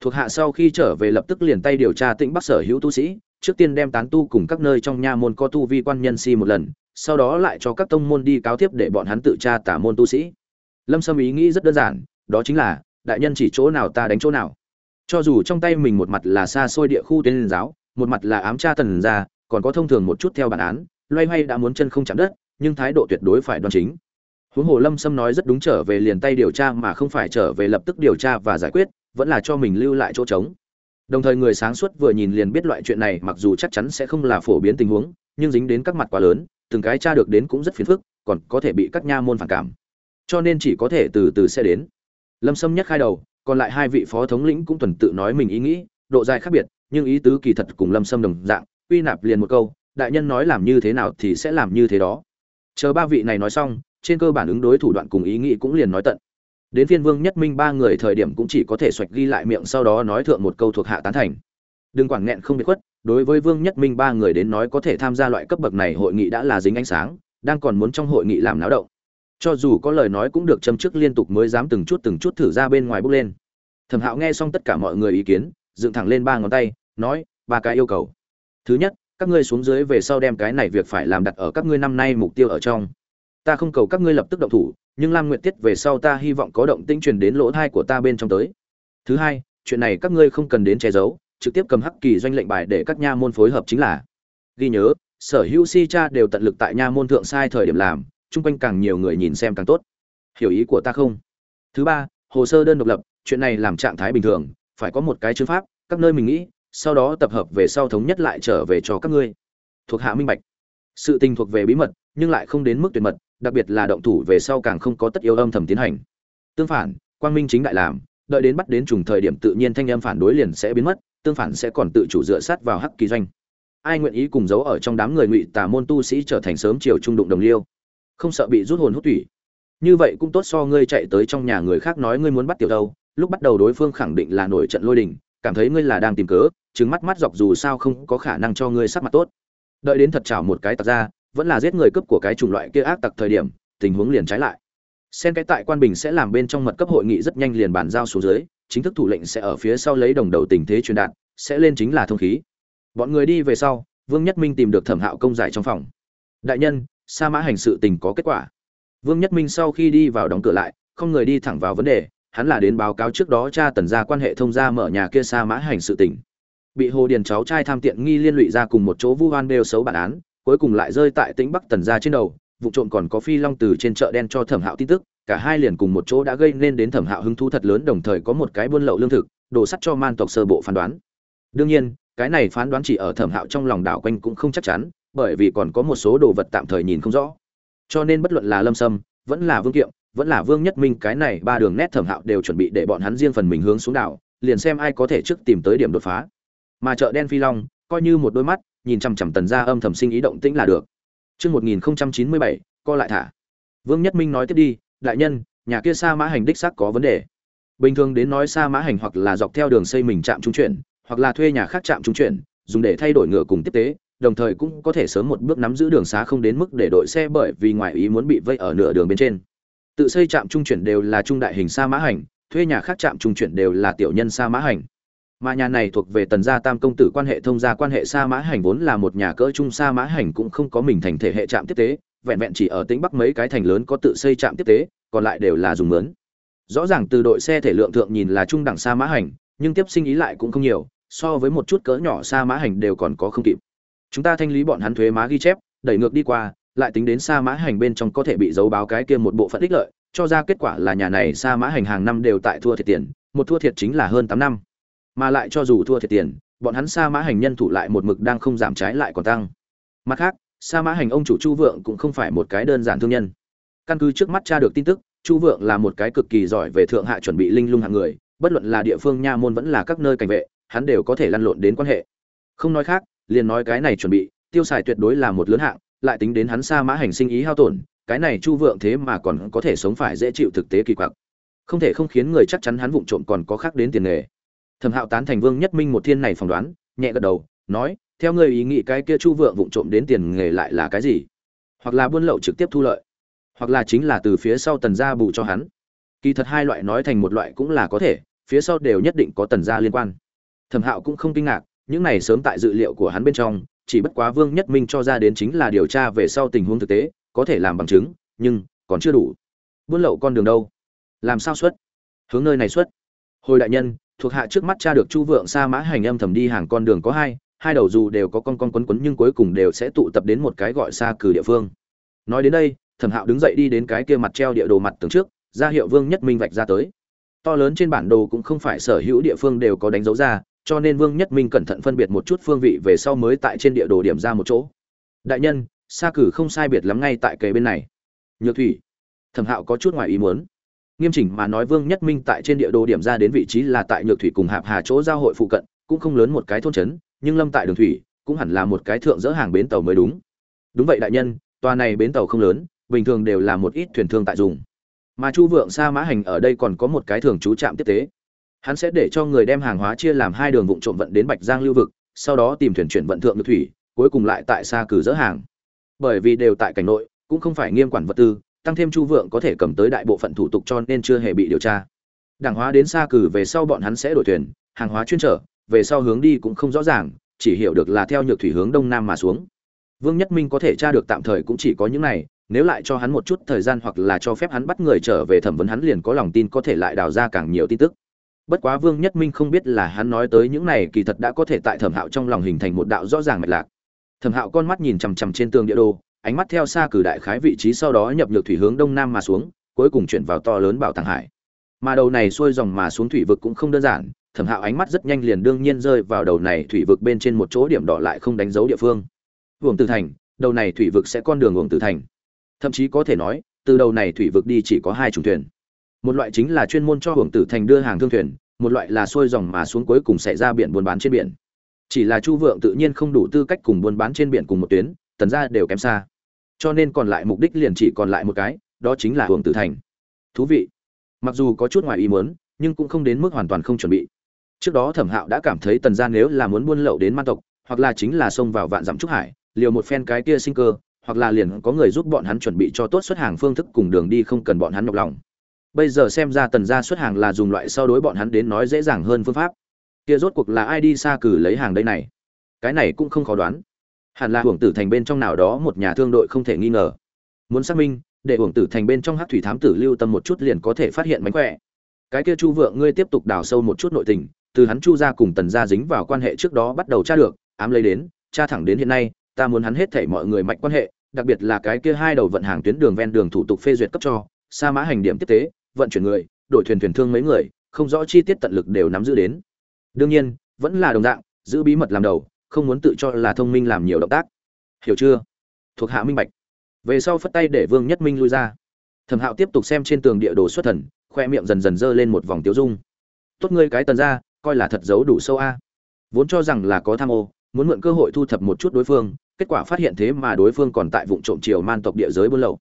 Thuộc hạ sau khi trở về lập tức liền tay điều tra Tĩnh Bắc sở hữu tu sĩ, trước tiên đem tán tu cùng các nơi trong nha môn có tu vi quan nhân si một lần, sau đó lại cho các tông môn đi cáo tiếp để bọn hắn tự tra tả môn tu sĩ. Lâm Sâm ý nghĩ rất đơn giản, đó chính là đại nhân chỉ chỗ nào ta đánh chỗ nào. Cho dù trong tay mình một mặt là xa xôi địa khu tiên giáo, một mặt là ám tra tần gia, còn có thông thường một chút theo bản án, loay hoay đã muốn chân không chạm đất, nhưng thái độ tuyệt đối phải đoan chính. Huống hồ Lâm Sâm nói rất đúng trở về liền tay điều tra mà không phải trở về lập tức điều tra và giải quyết, vẫn là cho mình lưu lại chỗ trống. Đồng thời người sáng suốt vừa nhìn liền biết loại chuyện này mặc dù chắc chắn sẽ không là phổ biến tình huống, nhưng dính đến các mặt quá lớn, từng cái tra được đến cũng rất phiền phức, còn có thể bị các nha môn phản cảm. Cho nên chỉ có thể từ từ sẽ đến. Lâm Sâm nhắc khai đầu, còn lại hai vị phó thống lĩnh cũng tuần tự nói mình ý nghĩ, độ dài khác biệt, nhưng ý tứ kỳ thật cùng Lâm Sâm đồng dạng, quy nạp liền một câu, đại nhân nói làm như thế nào thì sẽ làm như thế đó. Chờ ba vị này nói xong, trên cơ bản ứng đối thủ đoạn cùng ý nghĩ cũng liền nói tận đến phiên vương nhất minh ba người thời điểm cũng chỉ có thể xoạch ghi lại miệng sau đó nói thượng một câu thuộc hạ tán thành. Đừng quản nghẹn không biết khuất, đối với vương nhất minh ba người đến nói có thể tham gia loại cấp bậc này hội nghị đã là dính ánh sáng, đang còn muốn trong hội nghị làm náo động. Cho dù có lời nói cũng được châm chức liên tục mới dám từng chút từng chút thử ra bên ngoài bước lên. Thẩm hạo nghe xong tất cả mọi người ý kiến, dựng thẳng lên ba ngón tay, nói, ba cái yêu cầu. Thứ nhất, các ngươi xuống dưới về sau đem cái này việc phải làm đặt ở các ngươi năm nay mục tiêu ở trong ta không cầu các ngươi lập tức động thủ, nhưng lam nguyện tiết về sau ta hy vọng có động tĩnh truyền đến lỗ thai của ta bên trong tới. Thứ hai, chuyện này các ngươi không cần đến che giấu, trực tiếp cầm hắc kỳ doanh lệnh bài để các nha môn phối hợp chính là. Ghi nhớ, sở hữu si cha đều tận lực tại nha môn thượng sai thời điểm làm, chung quanh càng nhiều người nhìn xem càng tốt. Hiểu ý của ta không? Thứ ba, hồ sơ đơn độc lập, chuyện này làm trạng thái bình thường, phải có một cái chứng pháp, các nơi mình nghĩ, sau đó tập hợp về sau thống nhất lại trở về cho các ngươi. Thuộc hạ minh bạch. Sự tình thuộc về bí mật, nhưng lại không đến mức tuyệt mật đặc biệt là động thủ về sau càng không có tất yếu âm thầm tiến hành. Tương phản, quang minh chính đại làm, đợi đến bắt đến trùng thời điểm tự nhiên thanh âm phản đối liền sẽ biến mất, tương phản sẽ còn tự chủ dựa sát vào hắc kỳ doanh. Ai nguyện ý cùng giấu ở trong đám người ngụy tà môn tu sĩ trở thành sớm chiều trung đụng đồng liêu? Không sợ bị rút hồn hút tủy. Như vậy cũng tốt so ngươi chạy tới trong nhà người khác nói ngươi muốn bắt tiểu đâu, lúc bắt đầu đối phương khẳng định là nổi trận lôi đình, cảm thấy ngươi là đang tìm cớ chứng mắt mắt dọc dù sao không có khả năng cho ngươi sắc mặt tốt. Đợi đến thật chảo một cái tạt ra vẫn là giết người cướp của cái chủng loại kia ác tặc thời điểm, tình huống liền trái lại. Xen cái tại quan bình sẽ làm bên trong mật cấp hội nghị rất nhanh liền bàn giao xuống dưới, chính thức thủ lệnh sẽ ở phía sau lấy đồng đầu tình thế truyền đạt, sẽ lên chính là thông khí. Bọn người đi về sau, vương nhất minh tìm được thẩm hạo công giải trong phòng. Đại nhân, sa mã hành sự tình có kết quả. Vương nhất minh sau khi đi vào đóng cửa lại, không người đi thẳng vào vấn đề, hắn là đến báo cáo trước đó cha tần gia quan hệ thông gia mở nhà kia sa mã hành sự tình. Bị hồ điền cháu trai tham tiện nghi liên lụy ra cùng một chỗ vu oan đều xấu bản án cuối cùng lại rơi tại tĩnh bắc tần gia trên đầu, vụ trộm còn có phi long từ trên chợ đen cho thẩm hạo tin tức, cả hai liền cùng một chỗ đã gây nên đến thẩm hạo hứng thú thật lớn đồng thời có một cái buôn lậu lương thực đổ sắt cho man tộc sơ bộ phán đoán. Đương nhiên, cái này phán đoán chỉ ở thẩm hạo trong lòng đảo quanh cũng không chắc chắn, bởi vì còn có một số đồ vật tạm thời nhìn không rõ. Cho nên bất luận là lâm sâm, vẫn là vương kiệm, vẫn là vương nhất minh, cái này ba đường nét thẩm hạo đều chuẩn bị để bọn hắn riêng phần mình hướng xuống đảo, liền xem ai có thể trước tìm tới điểm đột phá. Mà chợ đen phi long, coi như một đôi mắt nhìn chằm chằm tần ra âm thầm sinh ý động tĩnh là được Trước 1097, co lại thả. Vương Nhất Minh nói tiếp đi, đại nhân, nhà kia sa mã hành đích xác có vấn đề. Bình thường đến nói sa mã hành hoặc là dọc theo đường xây mình chạm trung chuyển, hoặc là thuê nhà khác chạm trung chuyển, dùng để thay đổi ngựa cùng tiếp tế, đồng thời cũng có thể sớm một bước nắm giữ đường xá không đến mức để đội xe bởi vì ngoại ý muốn bị vây ở nửa đường bên trên. Tự xây trạm trung chuyển đều là trung đại hình sa mã hành, thuê nhà khác trạm trung chuyển đều là tiểu nhân sa mã hành. Mà nhà này thuộc về Tần gia Tam công tử quan hệ thông gia quan hệ sa mã hành vốn là một nhà cỡ trung sa mã hành cũng không có mình thành thể hệ trạm tiếp tế, vẹn vẹn chỉ ở tỉnh Bắc mấy cái thành lớn có tự xây trạm tiếp tế, còn lại đều là dùng mướn. Rõ ràng từ đội xe thể lượng thượng nhìn là trung đẳng sa mã hành, nhưng tiếp sinh ý lại cũng không nhiều, so với một chút cỡ nhỏ sa mã hành đều còn có không kịp. Chúng ta thanh lý bọn hắn thuế má ghi chép, đẩy ngược đi qua, lại tính đến sa mã hành bên trong có thể bị dấu báo cái kia một bộ phận ích lợi, cho ra kết quả là nhà này sa mã hành hàng năm đều tại thua thiệt tiền, một thua thiệt chính là hơn tám năm. Mà lại cho dù thua thiệt tiền, bọn hắn sa mã hành nhân thủ lại một mực đang không giảm trái lại còn tăng. Mặt khác, sa mã hành ông chủ Chu Vượng cũng không phải một cái đơn giản thương nhân. Căn cứ trước mắt tra được tin tức, Chu Vượng là một cái cực kỳ giỏi về thượng hạ chuẩn bị linh lung hạng người, bất luận là địa phương nha môn vẫn là các nơi cảnh vệ, hắn đều có thể lăn lộn đến quan hệ. Không nói khác, liền nói cái này chuẩn bị, tiêu xài tuyệt đối là một lớn hạng, lại tính đến hắn sa mã hành sinh ý hao tổn, cái này Chu Vượng thế mà còn có thể sống phải dễ chịu thực tế kỳ quặc. Không thể không khiến người chắc chắn hắn vụng trộm còn có khác đến tiền nghề. Thẩm Hạo tán thành Vương Nhất Minh một thiên này phỏng đoán, nhẹ gật đầu, nói, theo ngươi ý nghĩ cái kia Chu Vượng vụng trộm đến tiền nghề lại là cái gì? Hoặc là buôn lậu trực tiếp thu lợi, hoặc là chính là từ phía sau tần gia bù cho hắn. Kỳ thật hai loại nói thành một loại cũng là có thể, phía sau đều nhất định có tần gia liên quan. Thẩm Hạo cũng không kinh ngạc, những này sớm tại dự liệu của hắn bên trong, chỉ bất quá Vương Nhất Minh cho ra đến chính là điều tra về sau tình huống thực tế, có thể làm bằng chứng, nhưng còn chưa đủ. Buôn lậu con đường đâu? Làm sao xuất? Hướng nơi này xuất. Hồi đại nhân, thuộc hạ trước mắt cha được Chu Vượng Sa Mã hành âm thầm đi hàng con đường có hai, hai đầu dù đều có con con quấn quấn nhưng cuối cùng đều sẽ tụ tập đến một cái gọi xa cử địa phương. Nói đến đây, Thẩm Hạo đứng dậy đi đến cái kia mặt treo địa đồ mặt tường trước, ra hiệu Vương Nhất Minh vạch ra tới. To lớn trên bản đồ cũng không phải sở hữu địa phương đều có đánh dấu ra, cho nên Vương Nhất Minh cẩn thận phân biệt một chút phương vị về sau mới tại trên địa đồ điểm ra một chỗ. Đại nhân, xa cử không sai biệt lắm ngay tại kề bên này. Nhược Thủy. Thẩm Hạo có chút ngoài ý muốn nghiêm chỉnh mà nói vương nhất minh tại trên địa đồ điểm ra đến vị trí là tại nhược thủy cùng hạp hà chỗ giao hội phụ cận, cũng không lớn một cái thôn trấn, nhưng lâm tại đường thủy, cũng hẳn là một cái thượng dỡ hàng bến tàu mới đúng. Đúng vậy đại nhân, tòa này bến tàu không lớn, bình thường đều là một ít thuyền thương tại dùng. Mà chu vượng sa mã hành ở đây còn có một cái thường trú trạm tiếp tế. Hắn sẽ để cho người đem hàng hóa chia làm hai đường vụng trộm vận đến bạch giang lưu vực, sau đó tìm thuyền chuyển vận thượng nhược thủy, cuối cùng lại tại xa cử dỡ hàng. Bởi vì đều tại cảnh nội, cũng không phải nghiêm quản vật tư tăng thêm chu vượng có thể cầm tới đại bộ phận thủ tục cho nên chưa hề bị điều tra. Đảng hóa đến xa cử về sau bọn hắn sẽ đổi thuyền, hàng hóa chuyên trở, về sau hướng đi cũng không rõ ràng, chỉ hiểu được là theo nhược thủy hướng đông nam mà xuống. Vương nhất minh có thể tra được tạm thời cũng chỉ có những này, nếu lại cho hắn một chút thời gian hoặc là cho phép hắn bắt người trở về thẩm vấn hắn liền có lòng tin có thể lại đào ra càng nhiều tin tức. Bất quá vương nhất minh không biết là hắn nói tới những này kỳ thật đã có thể tại thẩm hạo trong lòng hình thành một đạo rõ ràng mạch lạc. Thẩm hạo con mắt nhìn chằm chằm trên tường địa đồ ánh mắt theo xa cử đại khái vị trí sau đó nhập nhược thủy hướng đông nam mà xuống, cuối cùng chuyển vào to lớn bảo tàng hải. Mà đầu này xuôi dòng mà xuống thủy vực cũng không đơn giản, thẩm hạo ánh mắt rất nhanh liền đương nhiên rơi vào đầu này thủy vực bên trên một chỗ điểm đỏ lại không đánh dấu địa phương. Uổng tử thành, đầu này thủy vực sẽ con đường uổng tử thành. Thậm chí có thể nói, từ đầu này thủy vực đi chỉ có hai chủng thuyền. Một loại chính là chuyên môn cho Uổng tử thành đưa hàng thương thuyền, một loại là xuôi dòng mà xuống cuối cùng xảy ra biển buôn bán trên biển. Chỉ là chu vượng tự nhiên không đủ tư cách cùng buôn bán trên biển cùng một tuyến, tần ra đều kém xa cho nên còn lại mục đích liền chỉ còn lại một cái, đó chính là hưởng tử thành. Thú vị. Mặc dù có chút ngoài ý muốn, nhưng cũng không đến mức hoàn toàn không chuẩn bị. Trước đó thẩm hạo đã cảm thấy tần gia nếu là muốn buôn lậu đến man tộc, hoặc là chính là xông vào vạn dặm trúc hải, liều một phen cái kia sinh cơ, hoặc là liền có người giúp bọn hắn chuẩn bị cho tốt xuất hàng phương thức cùng đường đi không cần bọn hắn nhọc lòng. Bây giờ xem ra tần gia xuất hàng là dùng loại sau đối bọn hắn đến nói dễ dàng hơn phương pháp. Kia rốt cuộc là ai đi xa cử lấy hàng đây này? Cái này cũng không khó đoán hẳn là hưởng tử thành bên trong nào đó một nhà thương đội không thể nghi ngờ. Muốn xác minh, để hưởng tử thành bên trong hát thủy thám tử lưu tâm một chút liền có thể phát hiện mánh khỏe. Cái kia chu vượng, ngươi tiếp tục đào sâu một chút nội tình, từ hắn chu ra cùng tần gia dính vào quan hệ trước đó bắt đầu tra được, ám lấy đến, tra thẳng đến hiện nay, ta muốn hắn hết thảy mọi người mạnh quan hệ, đặc biệt là cái kia hai đầu vận hàng tuyến đường ven đường thủ tục phê duyệt cấp cho, sa mã hành điểm tiếp tế, vận chuyển người, đổi thuyền thuyền thương mấy người, không rõ chi tiết tận lực đều nắm giữ đến. Đương nhiên, vẫn là đồng dạng, giữ bí mật làm đầu không muốn tự cho là thông minh làm nhiều động tác. Hiểu chưa? Thuộc hạ minh bạch. Về sau phất tay để vương nhất minh lui ra. Thẩm hạo tiếp tục xem trên tường địa đồ xuất thần, khoe miệng dần dần dơ lên một vòng tiêu dung. Tốt ngươi cái tần ra coi là thật giấu đủ sâu a. Vốn cho rằng là có tham ô, muốn mượn cơ hội thu thập một chút đối phương, kết quả phát hiện thế mà đối phương còn tại vụ trộm triều man tộc địa giới buôn lậu.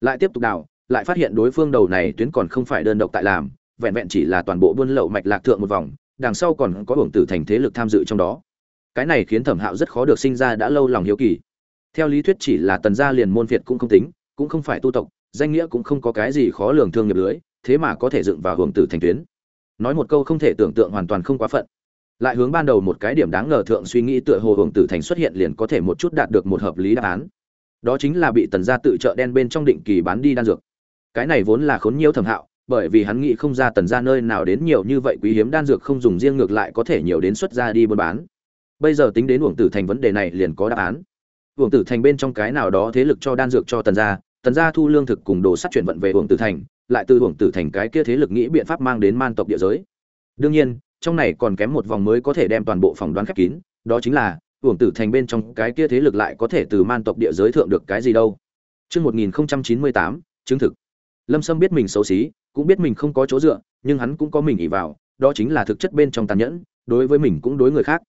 Lại tiếp tục đào, lại phát hiện đối phương đầu này tuyến còn không phải đơn độc tại làm, vẹn vẹn chỉ là toàn bộ buôn lậu mạch lạc thượng một vòng, đằng sau còn có hưởng tử thành thế lực tham dự trong đó cái này khiến thẩm hạo rất khó được sinh ra đã lâu lòng hiếu kỳ. Theo lý thuyết chỉ là tần gia liền môn việt cũng không tính, cũng không phải tu tộc, danh nghĩa cũng không có cái gì khó lường thương nghiệp lưới, thế mà có thể dựng vào hưởng tử thành tuyến. Nói một câu không thể tưởng tượng hoàn toàn không quá phận. Lại hướng ban đầu một cái điểm đáng ngờ thượng suy nghĩ tựa hồ hưởng tử thành xuất hiện liền có thể một chút đạt được một hợp lý đáp án. Đó chính là bị tần gia tự trợ đen bên trong định kỳ bán đi đan dược. Cái này vốn là khốn nhiều thẩm hạo, bởi vì hắn nghĩ không ra tần gia nơi nào đến nhiều như vậy quý hiếm đan dược không dùng riêng ngược lại có thể nhiều đến xuất ra đi buôn bán bây giờ tính đến uổng tử thành vấn đề này liền có đáp án uổng tử thành bên trong cái nào đó thế lực cho đan dược cho tần gia tần gia thu lương thực cùng đồ sắt chuyển vận về uổng tử thành lại từ uổng tử thành cái kia thế lực nghĩ biện pháp mang đến man tộc địa giới đương nhiên trong này còn kém một vòng mới có thể đem toàn bộ phòng đoán khép kín đó chính là uổng tử thành bên trong cái kia thế lực lại có thể từ man tộc địa giới thượng được cái gì đâu Trước 1098, chứng thực. Lâm Sâm biết mình xấu xí, cũng biết mình không có chỗ dựa, nhưng hắn cũng có mình ỷ vào, đó chính là thực chất bên trong tàn nhẫn, đối với mình cũng đối người khác.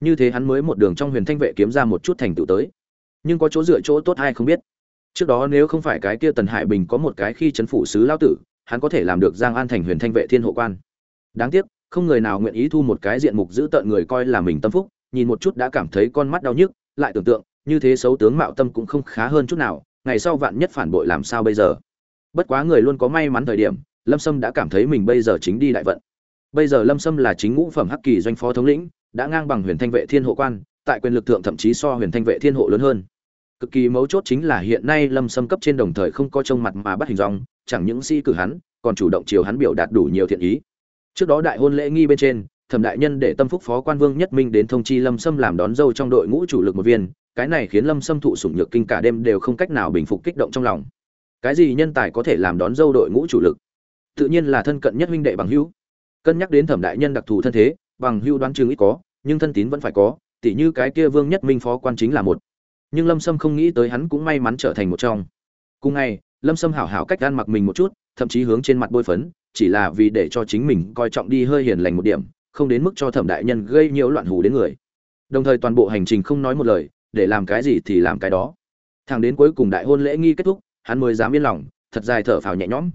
Như thế hắn mới một đường trong Huyền Thanh vệ kiếm ra một chút thành tựu tới. Nhưng có chỗ dựa chỗ tốt ai không biết. Trước đó nếu không phải cái kia Tần Hải Bình có một cái khi chấn phủ sứ lão tử, hắn có thể làm được Giang An thành Huyền Thanh vệ thiên hộ quan. Đáng tiếc, không người nào nguyện ý thu một cái diện mục giữ tợn người coi là mình tâm phúc, nhìn một chút đã cảm thấy con mắt đau nhức, lại tưởng tượng, như thế xấu tướng mạo tâm cũng không khá hơn chút nào, ngày sau vạn nhất phản bội làm sao bây giờ? Bất quá người luôn có may mắn thời điểm, Lâm Sâm đã cảm thấy mình bây giờ chính đi đại vận. Bây giờ Lâm Sâm là chính ngũ phẩm hắc kỳ doanh phó thống lĩnh, đã ngang bằng Huyền Thanh vệ Thiên hộ quan, tại quyền lực thượng thậm chí so Huyền Thanh vệ Thiên hộ lớn hơn. Cực kỳ mấu chốt chính là hiện nay Lâm Sâm cấp trên đồng thời không có trông mặt mà bắt hình dong, chẳng những si cử hắn, còn chủ động chiều hắn biểu đạt đủ nhiều thiện ý. Trước đó đại hôn lễ nghi bên trên thẩm đại nhân để tâm phúc phó quan vương nhất minh đến thông chi lâm sâm làm đón dâu trong đội ngũ chủ lực một viên cái này khiến lâm sâm thụ sủng nhược kinh cả đêm đều không cách nào bình phục kích động trong lòng. Cái gì nhân tài có thể làm đón dâu đội ngũ chủ lực? Tự nhiên là thân cận nhất huynh đệ bằng hữu cân nhắc đến thẩm đại nhân đặc thù thân thế, bằng hưu đoán chừng ít có, nhưng thân tín vẫn phải có, tỉ như cái kia vương nhất minh phó quan chính là một. Nhưng lâm sâm không nghĩ tới hắn cũng may mắn trở thành một trong. Cùng ngày, lâm sâm hảo hảo cách ăn mặc mình một chút, thậm chí hướng trên mặt bôi phấn, chỉ là vì để cho chính mình coi trọng đi hơi hiền lành một điểm, không đến mức cho thẩm đại nhân gây nhiễu loạn hù đến người. Đồng thời toàn bộ hành trình không nói một lời, để làm cái gì thì làm cái đó. Thằng đến cuối cùng đại hôn lễ nghi kết thúc, hắn mới dám yên lòng, thật dài thở phào nhẹ nhõm.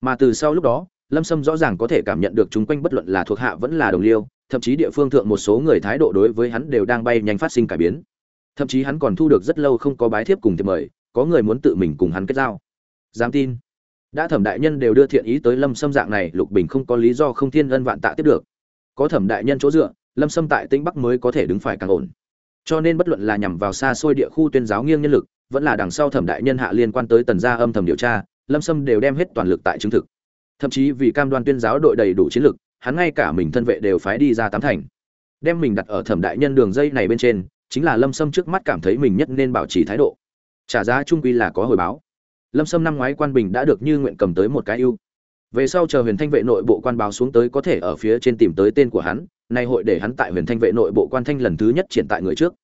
Mà từ sau lúc đó lâm sâm rõ ràng có thể cảm nhận được chúng quanh bất luận là thuộc hạ vẫn là đồng liêu, thậm chí địa phương thượng một số người thái độ đối với hắn đều đang bay nhanh phát sinh cải biến. Thậm chí hắn còn thu được rất lâu không có bái thiếp cùng thiệp mời, có người muốn tự mình cùng hắn kết giao. Dám tin. Đã thẩm đại nhân đều đưa thiện ý tới lâm sâm dạng này, lục bình không có lý do không thiên ân vạn tạ tiếp được. Có thẩm đại nhân chỗ dựa, lâm sâm tại tĩnh bắc mới có thể đứng phải càng ổn. Cho nên bất luận là nhằm vào xa xôi địa khu tuyên giáo nghiêng nhân lực, vẫn là đằng sau thẩm đại nhân hạ liên quan tới tần gia âm thầm điều tra, lâm sâm đều đem hết toàn lực tại chứng thực thậm chí vì cam đoan tuyên giáo đội đầy đủ chiến lực, hắn ngay cả mình thân vệ đều phái đi ra tám thành. Đem mình đặt ở thẩm đại nhân đường dây này bên trên, chính là lâm sâm trước mắt cảm thấy mình nhất nên bảo trì thái độ. Trả giá trung quy là có hồi báo. Lâm sâm năm ngoái quan bình đã được như nguyện cầm tới một cái ưu. Về sau chờ huyền thanh vệ nội bộ quan báo xuống tới có thể ở phía trên tìm tới tên của hắn, nay hội để hắn tại huyền thanh vệ nội bộ quan thanh lần thứ nhất triển tại người trước.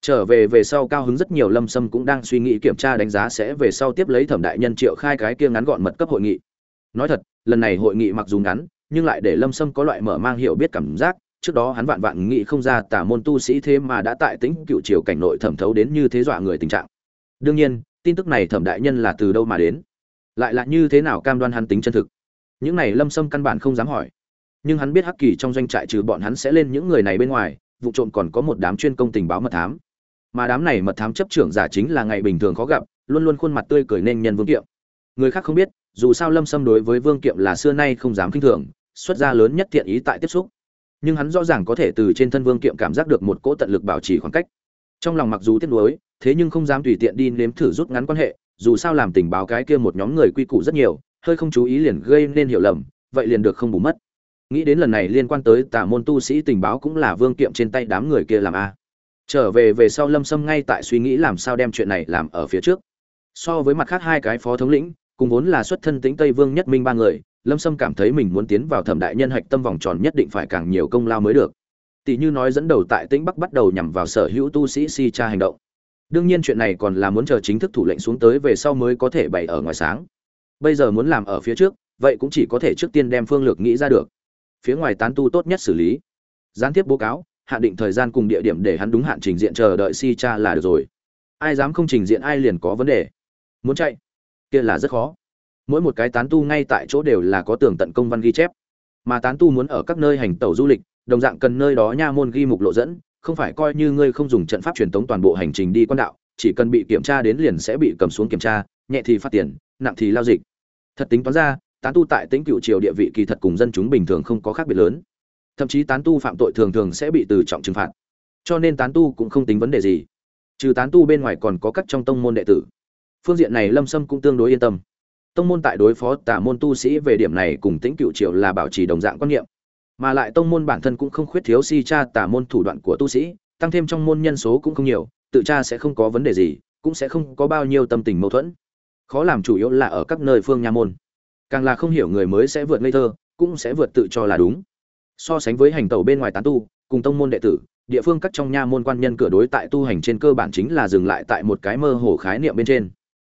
Trở về về sau cao hứng rất nhiều lâm sâm cũng đang suy nghĩ kiểm tra đánh giá sẽ về sau tiếp lấy thẩm đại nhân triệu khai cái kia ngắn gọn mật cấp hội nghị. Nói thật lần này hội nghị mặc dù ngắn, nhưng lại để lâm sâm có loại mở mang hiểu biết cảm giác, trước đó hắn vạn vạn nghĩ không ra tả môn tu sĩ thế mà đã tại tính cựu triều cảnh nội thẩm thấu đến như thế dọa người tình trạng. Đương nhiên, tin tức này thẩm đại nhân là từ đâu mà đến? Lại là như thế nào cam đoan hắn tính chân thực? Những này lâm sâm căn bản không dám hỏi. Nhưng hắn biết hắc kỳ trong doanh trại trừ bọn hắn sẽ lên những người này bên ngoài, vụ trộm còn có một đám chuyên công tình báo mật thám. Mà đám này mật thám chấp trưởng giả chính là ngày bình thường khó gặp, luôn luôn khuôn mặt tươi cười nên nhân vương kiệm người khác không biết, dù sao lâm sâm đối với vương kiệm là xưa nay không dám kinh thường, xuất gia lớn nhất thiện ý tại tiếp xúc. Nhưng hắn rõ ràng có thể từ trên thân vương kiệm cảm giác được một cỗ tận lực bảo trì khoảng cách. Trong lòng mặc dù tiếc nuối, thế nhưng không dám tùy tiện đi nếm thử rút ngắn quan hệ, dù sao làm tình báo cái kia một nhóm người quy củ rất nhiều, hơi không chú ý liền gây nên hiểu lầm, vậy liền được không bù mất. Nghĩ đến lần này liên quan tới Tả môn tu sĩ tình báo cũng là vương kiệm trên tay đám người kia làm a. Trở về về sau lâm sâm ngay tại suy nghĩ làm sao đem chuyện này làm ở phía trước. So với mặt khác hai cái phó thống lĩnh cùng vốn là xuất thân tính tây vương nhất minh ba người, lâm sâm cảm thấy mình muốn tiến vào thẩm đại nhân hạch tâm vòng tròn nhất định phải càng nhiều công lao mới được. Tỷ như nói dẫn đầu tại tĩnh bắc bắt đầu nhằm vào sở hữu tu sĩ si cha hành động. Đương nhiên chuyện này còn là muốn chờ chính thức thủ lệnh xuống tới về sau mới có thể bày ở ngoài sáng. Bây giờ muốn làm ở phía trước, vậy cũng chỉ có thể trước tiên đem phương lược nghĩ ra được. Phía ngoài tán tu tốt nhất xử lý. Gián tiếp bố cáo hạn định thời gian cùng địa điểm để hắn đúng hạn trình diện chờ đợi si cha là được rồi. Ai dám không trình diện ai liền có vấn đề. Muốn chạy kia là rất khó. Mỗi một cái tán tu ngay tại chỗ đều là có tường tận công văn ghi chép. Mà tán tu muốn ở các nơi hành tẩu du lịch, đồng dạng cần nơi đó nha môn ghi mục lộ dẫn, không phải coi như ngươi không dùng trận pháp truyền tống toàn bộ hành trình đi quan đạo, chỉ cần bị kiểm tra đến liền sẽ bị cầm xuống kiểm tra, nhẹ thì phạt tiền, nặng thì lao dịch. Thật tính toán ra, tán tu tại tính cựu triều địa vị kỳ thật cùng dân chúng bình thường không có khác biệt lớn. Thậm chí tán tu phạm tội thường thường sẽ bị từ trọng trừng phạt. Cho nên tán tu cũng không tính vấn đề gì. Trừ tán tu bên ngoài còn có các trong tông môn đệ tử phương diện này lâm sâm cũng tương đối yên tâm. Tông môn tại đối phó tả môn tu sĩ về điểm này cùng tĩnh cựu triều là bảo trì đồng dạng quan niệm. Mà lại tông môn bản thân cũng không khuyết thiếu si tra tả môn thủ đoạn của tu sĩ, tăng thêm trong môn nhân số cũng không nhiều, tự tra sẽ không có vấn đề gì, cũng sẽ không có bao nhiêu tâm tình mâu thuẫn. Khó làm chủ yếu là ở các nơi phương nha môn. Càng là không hiểu người mới sẽ vượt ngây thơ, cũng sẽ vượt tự cho là đúng. So sánh với hành tẩu bên ngoài tán tu, cùng tông môn đệ tử, địa phương các trong nha môn quan nhân cửa đối tại tu hành trên cơ bản chính là dừng lại tại một cái mơ hồ khái niệm bên trên